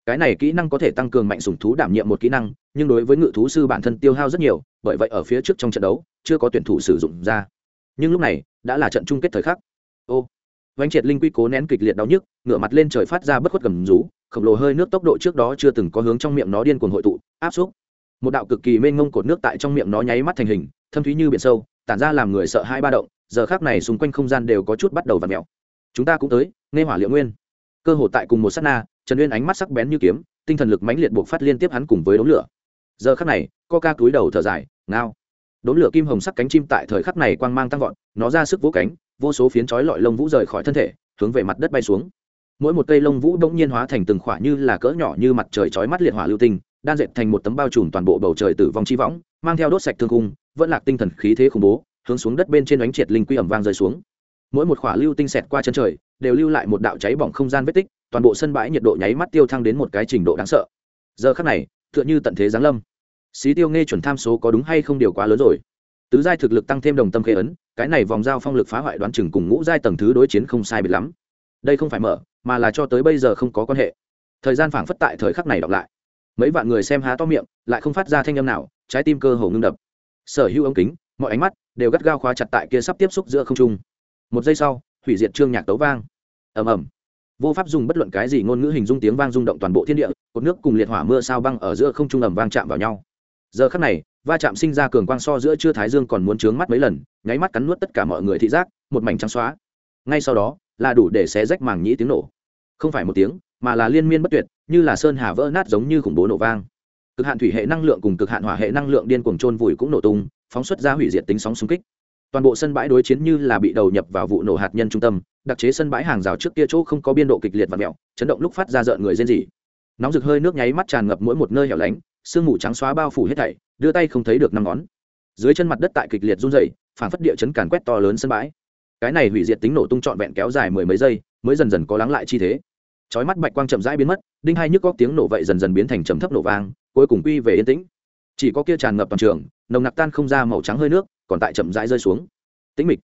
Cái này kỹ năng có thể tăng cường mạnh sủng thú đảm nhiệm một kỹ năng, nhưng đối với ngự thú sư bản thân tiêu hao rất nhiều, bởi vậy ở phía trước trong trận đấu, chưa có tuyển thủ sử dụng ra. Nhưng lúc này, đã là trận chung kết thời khắc. Ô vánh triệt linh quy cố nén kịch liệt đau nhức, ngửa mặt lên trời phát ra bất khuất gầm rú khổng lồ hơi nước tốc độ trước đó chưa từng có hướng trong miệng nó điên cuồng hội tụ, áp xúc. Một đạo cực kỳ mênh mông cột nước tại trong miệng nó nháy mắt thành hình, thâm thúy như biển sâu, tản ra làm người sợ hai ba động, giờ khác này xung quanh không gian đều có chút bắt đầu v ặ mẹo chúng ta cũng tới, nghe hỏa liệu nguyên. Cơ hội tại cùng một s á t na, trần uyên ánh mắt sắc bén như kiếm, tinh thần lực mãnh liệt buộc phát liên tiếp hắn cùng với đống lửa. Giờ khắc này co ca túi đầu thở dài, ngao. Đống lửa kim hồng sắc cánh chim tại thời khắc này quang mang tăng vọt, nó ra sức vỗ cánh, vô số phiến chói lọi lông vũ rời khỏi thân thể, hướng về mặt đất bay xuống mỗi một cây lông vũ bỗng nhiên hóa thành từng khỏa như là cỡ nhỏ như mặt trời chói mắt liệt hỏa lưu tinh, đan dệt thành một tấm bao trùm toàn bộ bầu trời tử vong chi võng, mang theo đốt sạch thương cung vẫn lạc tinh thần khí thế khủng bố, hướng xuống đất bên trên đánh triệt linh quy ẩm vang rơi xuống. Mỗi một khỏa lưu tinh xẹt qua chân trời, đều lưu lại một đạo cháy bỏng không gian vết tích, toàn bộ sân bãi nhiệt độ nháy mắt tiêu thăng đến một cái trình độ đáng sợ. Giờ khắc này, tựa như tận thế giáng lâm. Xí tiêu nghe chuẩn tham số có đúng hay không điều quá lớn rồi. Tứ giai thực lực tăng thêm đồng tâm khê ấn, cái này vòng giao phong lực phá hoại đoán chừng cùng ngũ giai tầng thứ đối chiến không sai biệt lắm đây không phải mở, mà là cho tới bây giờ không có quan hệ. Thời gian phảng phất tại thời khắc này đọc lại. Mấy vạn người xem há to miệng, lại không phát ra thanh âm nào, trái tim cơ hồ ngưng đập. Sở hữu ống kính, mọi ánh mắt đều gắt gao khóa chặt tại kia sắp tiếp xúc giữa không trung. Một giây sau, hủy diệt trương nhạc tấu vang. Ầm ầm. Vô pháp dùng bất luận cái gì ngôn ngữ hình dung tiếng vang rung động toàn bộ thiên địa, cột nước cùng liệt hỏa mưa sao băng ở giữa không trung ầm vang chạm vào nhau. Giờ khắc này, va chạm sinh ra cường quang so giữa chưa thái dương còn muốn trướng mắt mấy lần, nháy mắt cắn nuốt tất cả mọi người thị giác, một mảnh trắng xóa. Ngay sau đó là đủ để xé rách màng nhĩ tiếng nổ. Không phải một tiếng, mà là liên miên bất tuyệt, như là sơn hà vỡ nát giống như khủng bố nổ vang. Cực hạn thủy hệ năng lượng cùng cực hạn hỏa hệ năng lượng điên cuồng trôn vùi cũng nổ tung, phóng xuất ra hủy diệt tính sóng xung kích. Toàn bộ sân bãi đối chiến như là bị đầu nhập vào vụ nổ hạt nhân trung tâm, đặc chế sân bãi hàng rào trước kia chỗ không có biên độ kịch liệt và mẹo, chấn động lúc phát ra rợn người rên rỉ. Nóng rực hơi nước nháy mắt tràn ngập mỗi một nơi hẻo lánh, sương mù trắng xóa bao phủ hết thảy, đưa tay không thấy được năm ngón. Dưới chân mặt đất tại kịch liệt run dày phản phất địa chấn càn quét to lớn sân bãi cái này hủy diệt tính nổ tung trọn vẹn kéo dài mười mấy giây mới dần dần có lắng lại chi thế. Chói mắt bạch quang chậm rãi biến mất đinh hai nhức góc tiếng nổ vậy dần dần biến thành trầm thấp nổ vang cuối cùng quy về yên tĩnh. Chỉ có kia tràn ngập toàn trường nồng nặc tan không ra màu trắng hơi nước còn tại chậm rãi rơi xuống. Tĩnh mịch.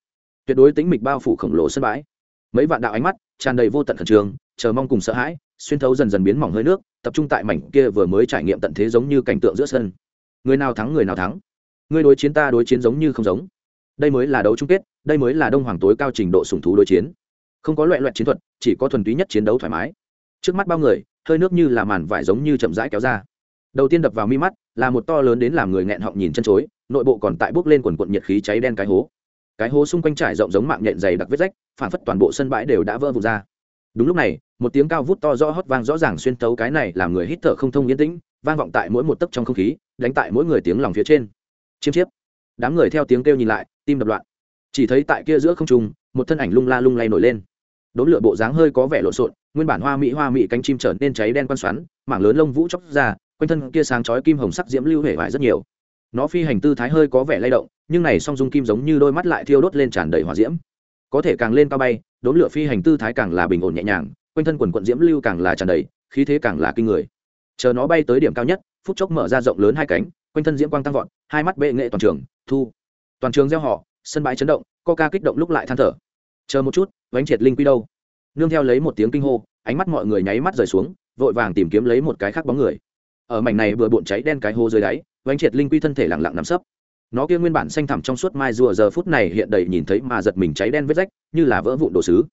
Tuyệt đối tĩnh mịch bao phủ khổng lồ sân bãi. Mấy vạn đạo ánh mắt tràn đầy vô tận khẩn trường, chờ mong cùng sợ hãi xuyên thấu dần dần biến mỏng hơi nước tập trung tại mảnh kia vừa mới trải nghiệm tận thế giống như cảnh tượng giữa sân. Người nào thắng người nào thắng. Người đối chiến ta đối chiến giống như không giống. Đây mới là đấu chung kết đây mới là đông hoàng tối cao trình độ sùng thú đối chiến. Không có loại loại chiến thuật, chỉ có thuần túy nhất chiến đấu thoải mái. Trước mắt bao người, hơi nước như là màn vải giống như chậm rãi kéo ra. Đầu tiên đập vào mi mắt, là một to lớn đến làm người nghẹn họng nhìn chân chối, nội bộ còn tại bước lên quần quận nhiệt khí cháy đen cái hố. Cái hố xung quanh trải rộng giống mạng nhện dày đặc vết rách, phản phất toàn bộ sân bãi đều đã vỡ vụt ra. Đúng lúc này, một tiếng cao vút to rõ hót vang rõ ràng xuyên tấu cái này làm người hít thở không thông yên tĩnh, vang vọng tại mỗi một tấc trong không khí, đánh tại mỗi người tiếng lòng phía trên. Chiêm chiếp. Đám người theo tiếng kêu nhìn lại, tim đập loạn chỉ thấy tại kia giữa không trung, một thân ảnh lung la lung lay nổi lên. Đốn lửa bộ dáng hơi có vẻ lộn xộn, nguyên bản hoa mỹ hoa mỹ cánh chim trở nên cháy đen quan xoắn, mảng lớn lông vũ chóc ra, quanh thân kia sáng chói kim hồng sắc diễm lưu hể vải rất nhiều. Nó phi hành tư thái hơi có vẻ lay động, nhưng này song dung kim giống như đôi mắt lại thiêu đốt lên tràn đầy hỏa diễm. Có thể càng lên cao bay, đốn lửa phi hành tư thái càng là bình ổn nhẹ nhàng, quanh thân quần quận diễm lưu càng là tràn đầy, khí thế càng là kinh người. Chờ nó bay tới điểm cao nhất, phút chốc mở ra rộng lớn hai cánh, quanh thân diễm quang tăng vọt, hai mắt bệ nghệ toàn trường, thu. Toàn trường gieo họ sân bãi chấn động, coca kích động lúc lại than thở. Chờ một chút bánh triệt linh quy đâu? Nương theo lấy một tiếng kinh hô, ánh mắt mọi người nháy mắt rời xuống, vội vàng tìm kiếm lấy một cái khác bóng người. Ở mảnh này vừa bụn cháy đen cái hô dưới đáy bánh triệt linh quy thân thể lặng lặng nằm sấp. Nó kia nguyên bản xanh thẳm trong suốt mai rùa giờ phút này hiện đầy nhìn thấy mà giật mình cháy đen vết rách, như là vỡ vụn đồ sứ.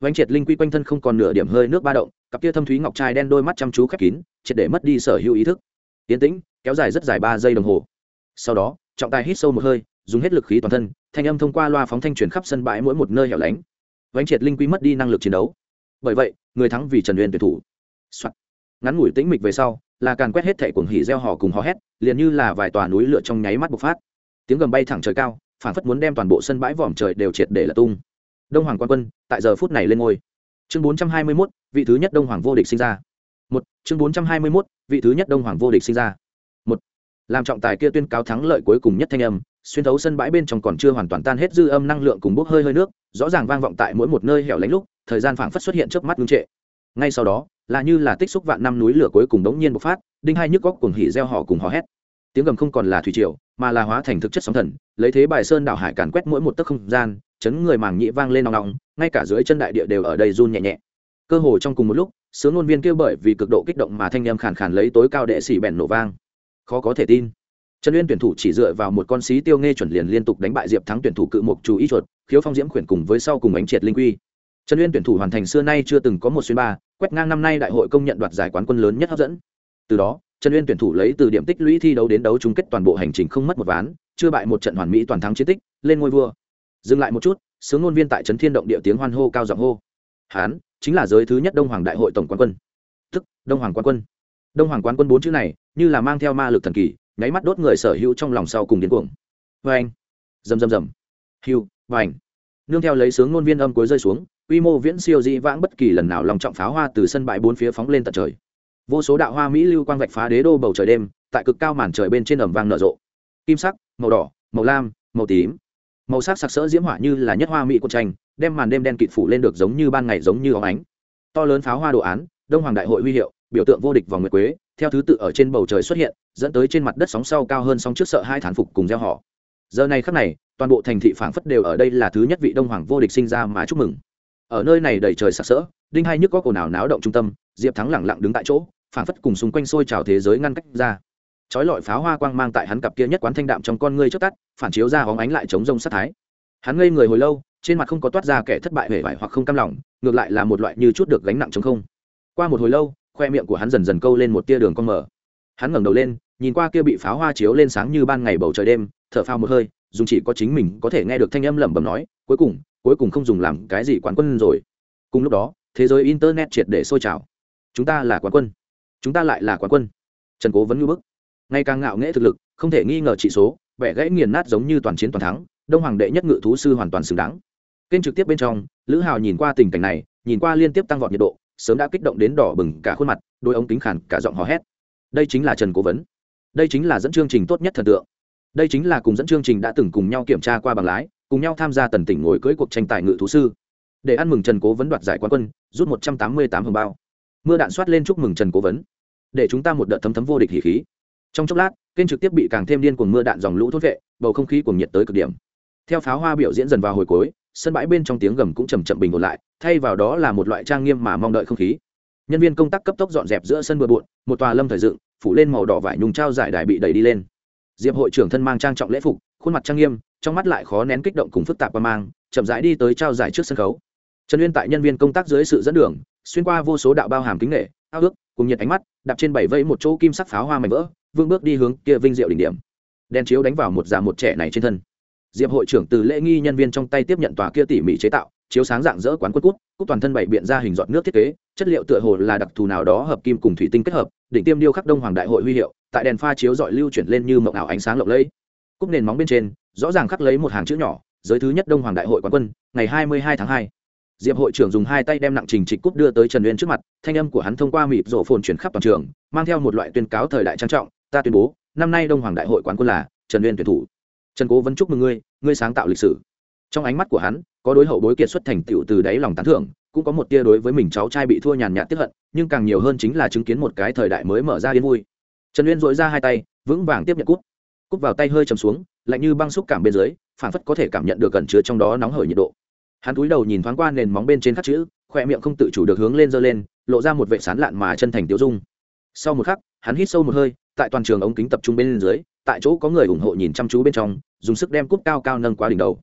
Vánh triệt linh quy quanh thân không còn nửa điểm hơi nước ba động, cặp kia thâm thúy ngọc trai đen đôi mắt chăm chú khép kín, triệt để mất đi sở hữu ý thức. Tiến tĩnh, kéo dài rất dài ba giây đồng hồ. Sau đó, trọng tài hít sâu một hơi dùng hết lực khí toàn thân, thanh âm thông qua loa phóng thanh truyền khắp sân bãi mỗi một nơi hẻo lánh. Vánh triệt linh quy mất đi năng lực chiến đấu. Bởi vậy, người thắng vì trần uyên tuyệt thủ、Soạn. ngắn ngủi tĩnh mịch về sau, là càn quét hết thẻ cuồng hỉ gieo hò cùng hò hét, liền như là vài tòa núi lửa trong nháy mắt bộc phát. Tiếng gầm bay thẳng trời cao phản phất muốn đem toàn bộ sân bãi vòm trời đều triệt để là tung. Đông hoàng quan quân, tại giờ phút này lên ngôi. Chương bốn trăm hai mươi mốt, vị thứ nhất đông hoàng vô địch sinh ra. Một. Chương bốn trăm hai mươi mốt, vị thứ nhất đông hoàng vô địch sinh ra. Một. Làm trọng tài kia tuyên cáo thắng lợi cuối cùng nhất thanh âm xuyên thấu sân bãi bên trong còn chưa hoàn toàn tan hết dư âm năng lượng cùng bốc hơi hơi nước, rõ ràng vang vọng tại mỗi một nơi hẻo lánh lúc, thời gian phảng phất xuất hiện trước mắt ngưng trệ. Ngay sau đó, là như là tích xúc vạn năm núi lửa cuối cùng đống nhiên bộc phát, đinh hai nhức góc cùng hỉ reo họ cùng hò hét. Tiếng gầm không còn là thủy triều, mà là hóa thành thực chất sóng thần, lấy thế bài sơn đảo hải càn quét mỗi một tấc không gian, chấn người màng nhị vang lên nòng nòng, ngay cả dưới chân đại địa đều ở đây run nhẹ nhẹ. Cơ hồ trong cùng một lúc, sướng ngôn viên kêu bởi vì cực độ kích động mà thanh em khàn khàn lấy tối cao đệ sĩ bèn nổ vang. Khó có thể tin trần uyên tuyển thủ chỉ dựa vào một con xí tiêu nghe chuẩn liền liên tục đánh bại diệp thắng tuyển thủ cự mục chú ý chuột, khiếu phong diễm khuyển cùng với sau cùng ánh triệt linh quy. Trần uyên tuyển thủ hoàn thành xưa nay chưa từng có một xuyên ba, quét ngang năm nay đại hội công nhận đoạt giải quán quân lớn nhất hấp dẫn. Từ đó, trần uyên tuyển thủ lấy từ điểm tích lũy thi đấu đến đấu chung kết toàn bộ hành trình không mất một ván, chưa bại một trận hoàn mỹ toàn thắng chiến tích, lên ngôi vua. Dừng lại một chút, sướng ngôn viên tại trấn thiên động địa tiếng hoan hô cao giọng hô. Hán, chính là giới thứ nhất đông hoàng đại hội tổng quán quân. Tức, đông hoàng quán quân. Đông hoàng quán quân bốn chữ này, như là mang theo ma lực thần kỳ nháy mắt đốt người sở hữu trong lòng sau cùng điên cuồng. Vê anh. Rầm rầm rầm. Hiu và ảnh nương theo lấy sướng ngôn viên âm cuối rơi xuống, quy mô viễn siêu dĩ vãng bất kỳ lần nào lòng trọng pháo hoa từ sân bãi bốn phía phóng lên tận trời. Vô số đạo hoa mỹ lưu quang vạch phá đế đô bầu trời đêm, tại cực cao màn trời bên trên ẩm vang nở rộ. Kim sắc, màu đỏ, màu lam, màu tím. Màu sắc sặc sỡ diễm hỏa như là nhất hoa mỹ của tranh đem màn đêm đen kịt phủ lên được giống như ban ngày giống như óng ánh. To lớn pháo hoa đồ án, đông hoàng đại hội huy hiệu, biểu tượng vô địch vòng nguyệt quế theo thứ tự ở trên bầu trời xuất hiện, dẫn tới trên mặt đất sóng sau cao hơn sóng trước sợ hai thán phục cùng gieo họ. Giờ này khắc này, toàn bộ thành thị phảng phất đều ở đây là thứ nhất vị đông hoàng vô địch sinh ra mà chúc mừng. Ở nơi này đầy trời sặc sỡ, đinh hai nhức có cổ nào náo động trung tâm, diệp thắng lẳng lặng đứng tại chỗ, phảng phất cùng xung quanh xôi trào thế giới ngăn cách ra. Chói lọi pháo hoa quang mang tại hắn cặp kia nhất quán thanh đạm trong con ngươi trước tắt, phản chiếu ra hóng ánh lại chống rông sát thái. Hắn ngây người hồi lâu, trên mặt không có toát ra kẻ thất bại hề vải hoặc không cam lòng, ngược lại là một loại như chút được gánh nặng chống không. Qua một hồi lâu khoe miệng của hắn dần dần câu lên một tia đường con mở hắn ngẩng đầu lên, nhìn qua kia bị pháo hoa chiếu lên sáng như ban ngày bầu trời đêm, thở phao một hơi dùng chỉ có chính mình có thể nghe được thanh âm lẩm bẩm nói, cuối cùng cuối cùng không dùng làm cái gì quán quân rồi. Cùng lúc đó, thế giới internet triệt để sôi trào. Chúng ta là quán quân. Chúng ta lại là quán quân. Trần cố vẫn ngưỡng bức. Ngày càng ngạo nghễ thực lực, không thể nghi ngờ trị số, vẻ gãy nghiền nát giống như toàn chiến toàn thắng, đông hoàng đệ nhất ngự thú sư hoàn toàn xứng đáng. Kênh trực tiếp bên trong, lữ hào nhìn qua tình cảnh này, nhìn qua liên tiếp tăng vọt nhiệt độ sớm đã kích động đến đỏ bừng cả khuôn mặt, đôi ống kính khản cả giọng hò hét. Đây chính là trần cố vấn. Đây chính là dẫn chương trình tốt nhất thần tượng. Đây chính là cùng dẫn chương trình đã từng cùng nhau kiểm tra qua bằng lái, cùng nhau tham gia tần tỉnh ngồi cưỡi cuộc tranh tài ngự thú sư. Để ăn mừng trần cố vấn đoạt giải quán quân, rút một trăm tám mươi tám hồng bao. Mưa đạn soát lên chúc mừng trần cố vấn. Để chúng ta một đợt thấm thấm vô địch hỉ khí. Trong chốc lát, kênh trực tiếp bị càng thêm điên cuồng mưa đạn dòng lũ thốt vệ, bầu không khí cuồng nhiệt tới cực điểm theo pháo hoa biểu diễn dần vào hồi cuối, sân bãi bên trong tiếng gầm cũng chầm chậm bình ổn lại, thay vào đó là một loại trang nghiêm mà mong đợi không khí. Nhân viên công tác cấp tốc dọn dẹp giữa sân bừa bộn, một tòa lâm thời dựng, phủ lên màu đỏ vải nhung trao giải đài bị đẩy đi lên. Diệp hội trưởng thân mang trang trọng lễ phục, khuôn mặt trang nghiêm, trong mắt lại khó nén kích động cùng phức tạp và mang, chậm rãi đi tới trao giải trước sân khấu. Trần uyên tại nhân viên công tác dưới sự dẫn đường, xuyên qua vô số đạo bao hàm kính nghệ ao ước, cùng nhiệt ánh mắt, đạp trên bảy vây một chỗ kim sắc pháo hoa mảnh vỡ vương bước đi hướng kia vinh diệu đỉnh điểm. Đèn chiếu đánh vào một già một trẻ này trên thân diệp hội trưởng từ lễ nghi nhân viên trong tay tiếp nhận tòa kia tỉ mỉ chế tạo, chiếu sáng dạng dỡ quán quân cút cút toàn thân bảy biện ra hình giọt nước thiết kế, chất liệu tựa hồ là đặc thù nào đó hợp kim cùng thủy tinh kết hợp, đỉnh tiêm điêu khắc đông hoàng đại hội huy hiệu, tại đèn pha chiếu dọi lưu chuyển lên như mộng ảo ánh sáng lộng lẫy. Cúp nền móng bên trên, rõ ràng khắc lấy một hàng chữ nhỏ, giới thứ nhất đông hoàng đại hội quán quân, ngày hai mươi hai tháng hai. Diệp hội trưởng dùng hai tay đem nặng trình trịch cúp đưa tới trần uyên trước mặt, thanh âm của hắn thông qua mịp rổ phồn chuyển khắp toàn trường, mang theo một loại tuyên cáo thời đại trang trọng, ta tuyên bố, năm nay đông hoàng đại hội quán quân là trần uyên tuyển thủ trần cố vẫn chúc mừng ngươi ngươi sáng tạo lịch sử. Trong ánh mắt của hắn, có đối hậu bối kiệt xuất thành tựu từ đáy lòng tán thưởng, cũng có một tia đối với mình cháu trai bị thua nhàn nhạt tiếp hận, nhưng càng nhiều hơn chính là chứng kiến một cái thời đại mới mở ra yên vui. Trần uyên dội ra hai tay, vững vàng tiếp nhận cúp. Cúp vào tay hơi chầm xuống, lạnh như băng xúc cảm bên dưới phản phất có thể cảm nhận được cẩn chứa trong đó nóng hởi nhiệt độ. Hắn cúi đầu nhìn thoáng qua nền móng bên trên khắc chữ khoe miệng không tự chủ được hướng lên giơ lên, lộ ra một vệ sán lạn mà chân thành tiêu dung. Sau một khắc, hắn hít sâu một hơi, tại toàn trường ống kính tập trung bên dưới tại chỗ có người ủng hộ nhìn chăm chú bên trong, dùng sức đem cúp cao cao nâng quá đỉnh đầu.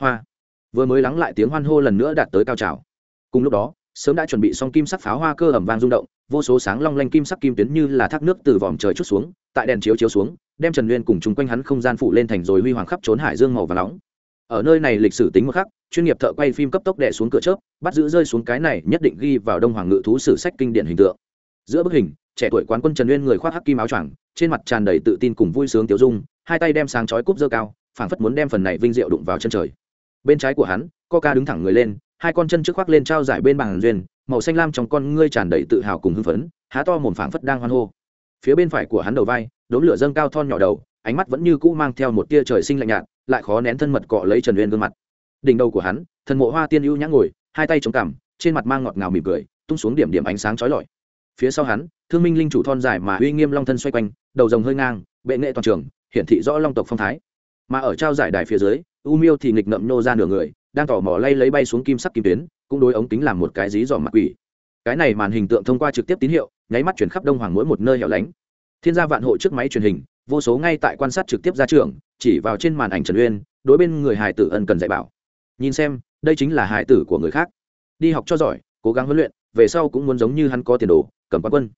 Hoa. Vừa mới lắng lại tiếng hoan hô lần nữa đạt tới cao trào. Cùng lúc đó, sớm đã chuẩn bị xong kim sắc pháo hoa cơ ẩm vang rung động, vô số sáng long lanh kim sắc kim tuyến như là thác nước từ vòm trời chút xuống, tại đèn chiếu chiếu xuống, đem trần nguyên cùng chung quanh hắn không gian phụ lên thành rồi huy hoàng khắp trốn hải dương màu và nóng. Ở nơi này lịch sử tính một khắc, chuyên nghiệp thợ quay phim cấp tốc đè xuống cửa chớp, bắt giữ rơi xuống cái này nhất định ghi vào đông hoàng ngự thú sử sách kinh điển hình tượng giữa bức hình, trẻ tuổi quán quân trần Uyên người khoác hắc kim áo choàng, trên mặt tràn đầy tự tin cùng vui sướng tiêu dung, hai tay đem sáng chói cúp dơ cao, phảng phất muốn đem phần này vinh diệu đụng vào chân trời. Bên trái của hắn, coca đứng thẳng người lên, hai con chân trước khoác lên trao giải bên bàn duyên, màu xanh lam trong con ngươi tràn đầy tự hào cùng hưng phấn, há to mồm phảng phất đang hoan hô. Phía bên phải của hắn đầu vai, đốm lửa dâng cao thon nhỏ đầu, ánh mắt vẫn như cũ mang theo một tia trời sinh lạnh nhạt, lại khó nén thân mật cọ lấy trần uyên gương mặt. Đỉnh đầu của hắn, thần mộ hoa tiên ưu nhã ngồi, hai tay chống cằm, trên mặt mang ngọt ngào mỉm cười, tung xuống điểm điểm ánh sáng chói lọi phía sau hắn, thương minh linh chủ thon dài mà uy nghiêm long thân xoay quanh, đầu rồng hơi ngang, bệ nghệ toàn trường, hiển thị rõ long tộc phong thái. Mà ở trao giải đài phía dưới, u miêu thì nghịch ngậm nô ra nửa người, đang tỏ mỏ lay lấy bay xuống kim sắc kim tuyến, cũng đối ống kính làm một cái dí dỏm mặt quỷ. Cái này màn hình tượng thông qua trực tiếp tín hiệu, nháy mắt chuyển khắp đông hoàng mỗi một nơi hẻo lánh. Thiên gia vạn hộ trước máy truyền hình, vô số ngay tại quan sát trực tiếp ra trường, chỉ vào trên màn ảnh trần uyên, đối bên người hải tử ân cần dạy bảo. Nhìn xem, đây chính là hải tử của người khác. Đi học cho giỏi, cố gắng huấn luyện về sau cũng muốn giống như hắn có tiền đồ cầm quán quân.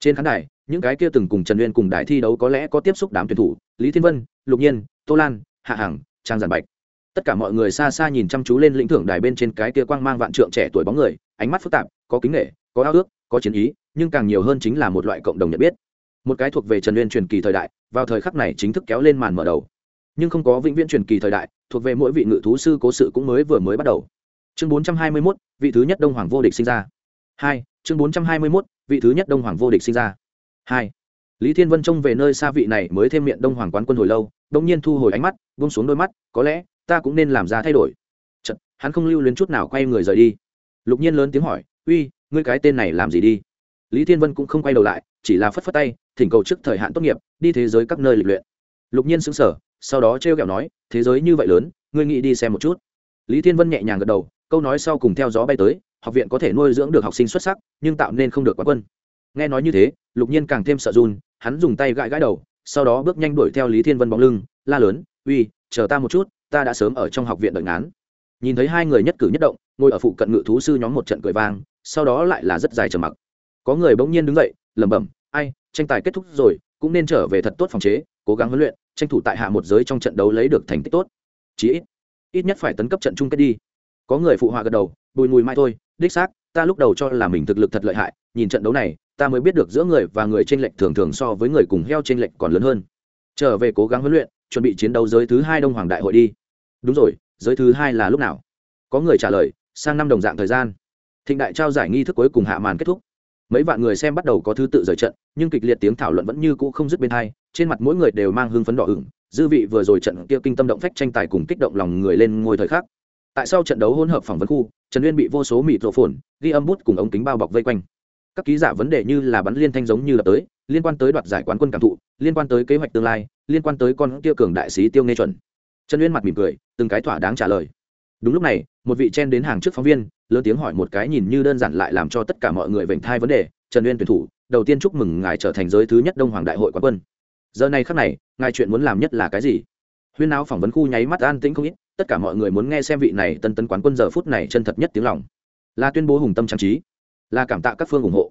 Trên khán đài những cái kia từng cùng trần uyên cùng đại thi đấu có lẽ có tiếp xúc đám tuyển thủ lý thiên vân lục nhiên tô lan hạ hằng trang giản bạch. Tất cả mọi người xa xa nhìn chăm chú lên lĩnh thưởng đài bên trên cái kia quang mang vạn trượng trẻ tuổi bóng người ánh mắt phức tạp có kính nghệ có ao ước có chiến ý nhưng càng nhiều hơn chính là một loại cộng đồng nhận biết. Một cái thuộc về trần uyên truyền kỳ thời đại vào thời khắc này chính thức kéo lên màn mở đầu. Nhưng không có vĩnh viễn truyền kỳ thời đại thuộc về mỗi vị ngự thú sư cố sự cũng mới vừa mới bắt đầu. Chương bốn trăm hai mươi 421, vị thứ nhất đông hoàng vô địch sinh ra hai chương bốn trăm hai mươi 421, vị thứ nhất đông hoàng vô địch sinh ra. Hai lý thiên vân trông về nơi xa vị này mới thêm miệng đông hoàng quán quân hồi lâu đông nhiên thu hồi ánh mắt buông xuống đôi mắt có lẽ ta cũng nên làm ra thay đổi. Chật, hắn không lưu luyến chút nào quay người rời đi. Lục nhiên lớn tiếng hỏi uy ngươi cái tên này làm gì đi? Lý thiên vân cũng không quay đầu lại chỉ là phất phất tay thỉnh cầu trước thời hạn tốt nghiệp đi thế giới các nơi lịch luyện. Lục nhiên xứng sở sau đó t r e o kẹo nói thế giới như vậy lớn ngươi nghĩ đi xem một chút. Lý thiên vân nhẹ nhàng gật đầu câu nói sau cùng theo gió bay tới học viện có thể nuôi dưỡng được học sinh xuất sắc, nhưng tạo nên không được quá quân. Nghe nói như thế, lục nhiên càng thêm sợ run, hắn dùng tay gãi gãi đầu, sau đó bước nhanh đuổi theo lý thiên vân bóng lưng, la lớn, uy, chờ ta một chút, ta đã sớm ở trong học viện đợi ngán. Nhìn thấy hai người nhất cử nhất động, ngồi ở phụ cận ngự thú sư nhóm một trận cười vang, sau đó lại là rất dài trầm mặc. Có người bỗng nhiên đứng dậy, lẩm bẩm, ai, tranh tài kết thúc rồi, cũng nên trở về thật tốt phòng chế, cố gắng huấn luyện, tranh thủ tại hạ một giới trong trận đấu lấy được thành tích tốt. Chí ít ít nhất phải tấn cấp trận chung kết đi. Có người phụ họa gật đầu, bùi mùi mai thôi đích xác, ta lúc đầu cho là mình thực lực thật lợi hại, nhìn trận đấu này, ta mới biết được giữa người và người tranh lệch thường thường so với người cùng heo tranh lệch còn lớn hơn. Trở về cố gắng huấn luyện, chuẩn bị chiến đấu giới thứ hai đông hoàng đại hội đi. Đúng rồi, giới thứ hai là lúc nào? Có người trả lời, sang năm đồng dạng thời gian. Thịnh đại trao giải nghi thức cuối cùng hạ màn kết thúc. Mấy vạn người xem bắt đầu có thứ tự rời trận, nhưng kịch liệt tiếng thảo luận vẫn như cũ không dứt bên hai, trên mặt mỗi người đều mang hương phấn đỏ ửng, dư vị vừa rồi trận kia kinh tâm động phách tranh tài cùng kích động lòng người lên ngôi thời khắc tại sau trận đấu hỗn hợp phỏng vấn khu, trần uyên bị vô số mịt rộ phồn, ghi âm bút cùng ống kính bao bọc vây quanh. Các ký giả vấn đề như là bắn liên thanh giống như là tới, liên quan tới đoạt giải quán quân cảm thụ, liên quan tới kế hoạch tương lai, liên quan tới con tiêu cường đại sĩ tiêu nghe chuẩn. Trần uyên mặt mỉm cười, từng cái thỏa đáng trả lời. Đúng lúc này, một vị chen đến hàng trước phóng viên, lớn tiếng hỏi một cái nhìn như đơn giản lại làm cho tất cả mọi người vểnh thai vấn đề, trần uyên tuyển thủ, đầu tiên chúc mừng ngài trở thành giới thứ nhất đông hoàng đại hội quán quân. Giờ này khắc này, ngài chuyện muốn làm nhất là cái gì? Huyên áo phỏng vấn khu nháy mắt an tĩnh không ít tất cả mọi người muốn nghe xem vị này tân tấn quán quân giờ phút này chân thật nhất tiếng lòng. Là tuyên bố hùng tâm trang trí, là cảm tạ các phương ủng hộ.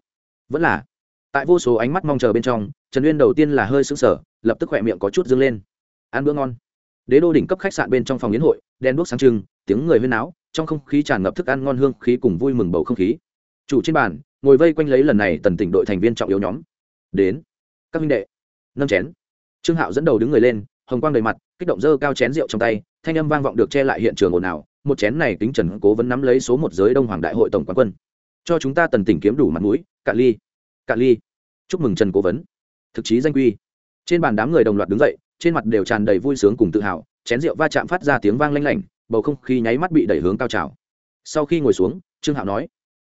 Vẫn là, tại vô số ánh mắt mong chờ bên trong, trần uyên đầu tiên là hơi sững sờ, lập tức khỏe miệng có chút dâng lên. Ăn bữa ngon. Đế đô đỉnh cấp khách sạn bên trong phòng yến hội đen đuốc sáng trưng, tiếng người huyên áo trong không khí tràn ngập thức ăn ngon hương khí cùng vui mừng bầu không khí. Chủ trên bàn, ngồi vây quanh lấy lần này tần tỉnh đội thành viên trọng yếu nhóm. Đến, các minh đệ nâm chén. Trương hạo dẫn đầu đứng người lên hồng quang đầy mặt, kích động dơ cao chén rượu trong tay, thanh âm vang vọng được che lại hiện trường ồn ào. Một chén này kính trần cố vấn nắm lấy số một giới đông hoàng đại hội tổng quán quân. Cho chúng ta tần tỉnh kiếm đủ mặt mũi, cạn ly cạn ly. Chúc mừng trần cố vấn. Thực chí danh quy. Trên bàn đám người đồng loạt đứng dậy, trên mặt đều tràn đầy vui sướng cùng tự hào. Chén rượu va chạm phát ra tiếng vang lanh lảnh, bầu không khí nháy mắt bị đẩy hướng cao trào. Sau khi ngồi xuống, trương hạo nói,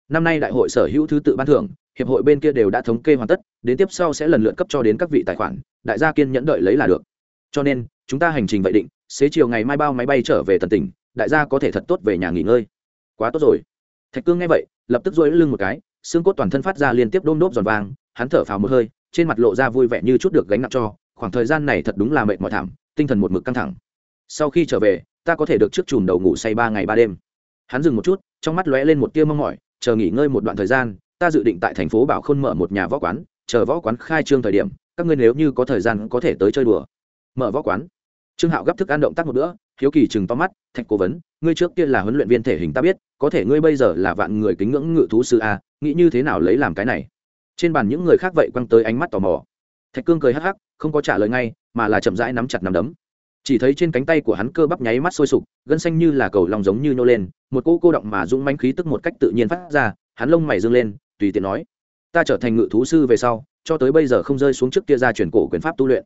năm nay đại hội sở hữu thứ tự ban thưởng, hiệp hội bên kia đều đã thống kê hoàn tất, đến tiếp sau sẽ lần lượt cấp cho đến các vị tài khoản, đại gia kiên nhẫn đợi lấy là được cho nên, chúng ta hành trình vậy định, xế chiều ngày mai bao máy bay trở về tần tỉnh, đại gia có thể thật tốt về nhà nghỉ ngơi. Quá tốt rồi. Thạch cương nghe vậy, lập tức dối lưng một cái, xương cốt toàn thân phát ra liên tiếp đôm đốp giòn vàng hắn thở phào một hơi, trên mặt lộ ra vui vẻ như chút được gánh nặng cho, khoảng thời gian này thật đúng là mệt mỏi thảm, tinh thần một mực căng thẳng. Sau khi trở về, ta có thể được trước chùm đầu ngủ say ba ngày ba đêm. Hắn dừng một chút, trong mắt lóe lên một tia mong mỏi, chờ nghỉ ngơi một đoạn thời gian, ta dự định tại thành phố bảo khôn mở một nhà võ quán, chờ võ quán khai trương thời điểm, các ngươi nếu như có thời gian có thể tới chơi đùa mở võ quán. Trương hạo gấp thức ăn động tác một bữa, hiếu kỳ chừng to mắt, thạch cố vấn, ngươi trước kia là huấn luyện viên thể hình ta biết, có thể ngươi bây giờ là vạn người kính ngưỡng ngự thú sư a, nghĩ như thế nào lấy làm cái này? Trên bàn những người khác vậy quăng tới ánh mắt tò mò. Thạch cương cười hắc hắc, không có trả lời ngay, mà là chậm rãi nắm chặt nắm đấm. Chỉ thấy trên cánh tay của hắn cơ bắp nháy mắt sôi sục, gân xanh như là cầu lòng giống như nhô lên, một cô cô động mà dũng manh khí tức một cách tự nhiên phát ra, hắn lông mày dương lên, tùy tiện nói, ta trở thành ngự thú sư về sau, cho tới bây giờ không rơi xuống trước kia ra chuyển cổ quyền pháp tu luyện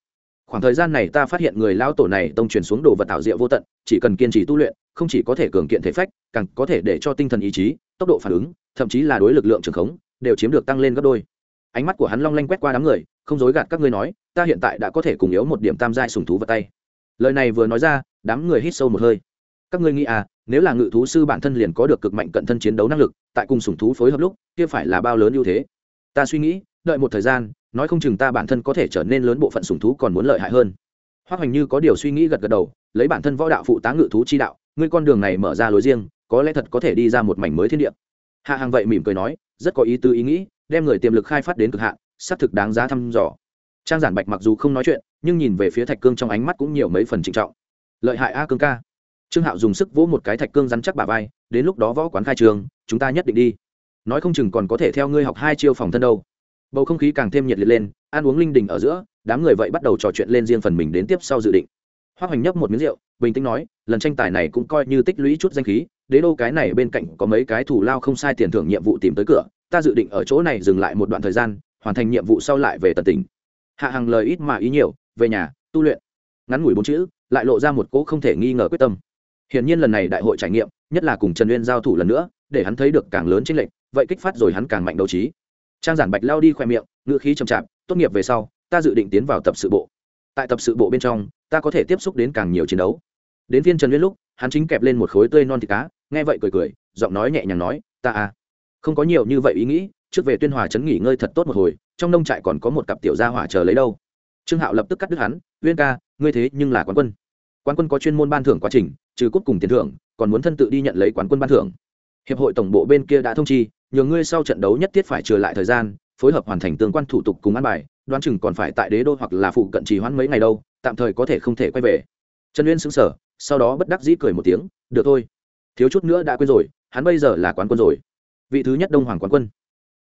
khoảng thời gian này ta phát hiện người lao tổ này tông truyền xuống đồ vật tạo diệu vô tận, chỉ cần kiên trì tu luyện, không chỉ có thể cường kiện thể phách, càng có thể để cho tinh thần ý chí, tốc độ phản ứng, thậm chí là đối lực lượng trường khống, đều chiếm được tăng lên gấp đôi. Ánh mắt của hắn long lanh quét qua đám người, không dối gạt các ngươi nói, ta hiện tại đã có thể cùng yếu một điểm tam giai sùng thú vào tay. Lời này vừa nói ra, đám người hít sâu một hơi. Các ngươi nghĩ à nếu là ngự thú sư bản thân liền có được cực mạnh cận thân chiến đấu năng lực, tại cùng sùng thú phối hợp lúc, kia phải là bao lớn ưu thế? Ta suy nghĩ, đợi một thời gian nói không chừng ta bản thân có thể trở nên lớn bộ phận sùng thú còn muốn lợi hại hơn. Hoa hoành như có điều suy nghĩ gật gật đầu, lấy bản thân võ đạo phụ tá ngự thú chi đạo, ngươi con đường này mở ra lối riêng, có lẽ thật có thể đi ra một mảnh mới thiên địa. Hạ hàng vậy mỉm cười nói, rất có ý tư ý nghĩ, đem người tiềm lực khai phát đến cực hạn, xác thực đáng giá thăm dò. Trang giản bạch mặc dù không nói chuyện, nhưng nhìn về phía thạch cương trong ánh mắt cũng nhiều mấy phần trịnh trọng. Lợi hại a cương ca. Trương hạo dùng sức vỗ một cái thạch cương rắn chắc bà vai, đến lúc đó võ quán khai trường, chúng ta nhất định đi. Nói không chừng còn có thể theo ngươi học hai chiêu phòng thân đâu bầu không khí càng thêm nhiệt liệt lên, ăn uống linh đình ở giữa, đám người vậy bắt đầu trò chuyện lên riêng phần mình đến tiếp sau dự định. Hoa hoành nhấp một miếng rượu, bình tĩnh nói, lần tranh tài này cũng coi như tích lũy chút danh khí, đế đô cái này bên cạnh có mấy cái thủ lao không sai tiền thưởng nhiệm vụ tìm tới cửa, ta dự định ở chỗ này dừng lại một đoạn thời gian, hoàn thành nhiệm vụ sau lại về tận tỉnh. Hạ hàng lời ít mà ý nhiều, về nhà, tu luyện. Ngắn ngủi bốn chữ, lại lộ ra một cỗ không thể nghi ngờ quyết tâm. Hiển nhiên lần này đại hội trải nghiệm, nhất là cùng trần uyên giao thủ lần nữa, để hắn thấy được càng lớn trên lệnh vậy kích phát rồi hắn càng mạnh đấu trí trang giản bạch lao đi khoe miệng ngựa khí chậm chạp, tốt nghiệp về sau, ta dự định tiến vào tập sự bộ. Tại tập sự bộ bên trong, ta có thể tiếp xúc đến càng nhiều chiến đấu. Đến viên trần liên lúc, hắn chính kẹp lên một khối tươi non thịt cá, nghe vậy cười cười, giọng nói nhẹ nhàng nói, ta à không có nhiều như vậy ý nghĩ, trước về tuyên hòa trấn nghỉ ngơi thật tốt một hồi, trong nông trại còn có một cặp tiểu gia hỏa chờ lấy đâu. Trương hạo lập tức cắt đứt hắn, uyên ca, ngươi thế nhưng là quán quân. Quán quân có chuyên môn ban thưởng quá trình, trừ cút cùng tiền thưởng, còn muốn thân tự đi nhận lấy quán quân ban thưởng. Hiệp hội tổng bộ bên kia đã thông chi nhờ ngươi sau trận đấu nhất thiết phải trừ lại thời gian, phối hợp hoàn thành tương quan thủ tục cùng an bài, đoán chừng còn phải tại đế đô hoặc là phụ cận trì hoãn mấy ngày đâu, tạm thời có thể không thể quay về. Trần uyên xứng sở sau đó bất đắc dĩ cười một tiếng, được thôi. Thiếu chút nữa đã quên rồi, hắn bây giờ là quán quân rồi. Vị thứ nhất đông hoàng quán quân.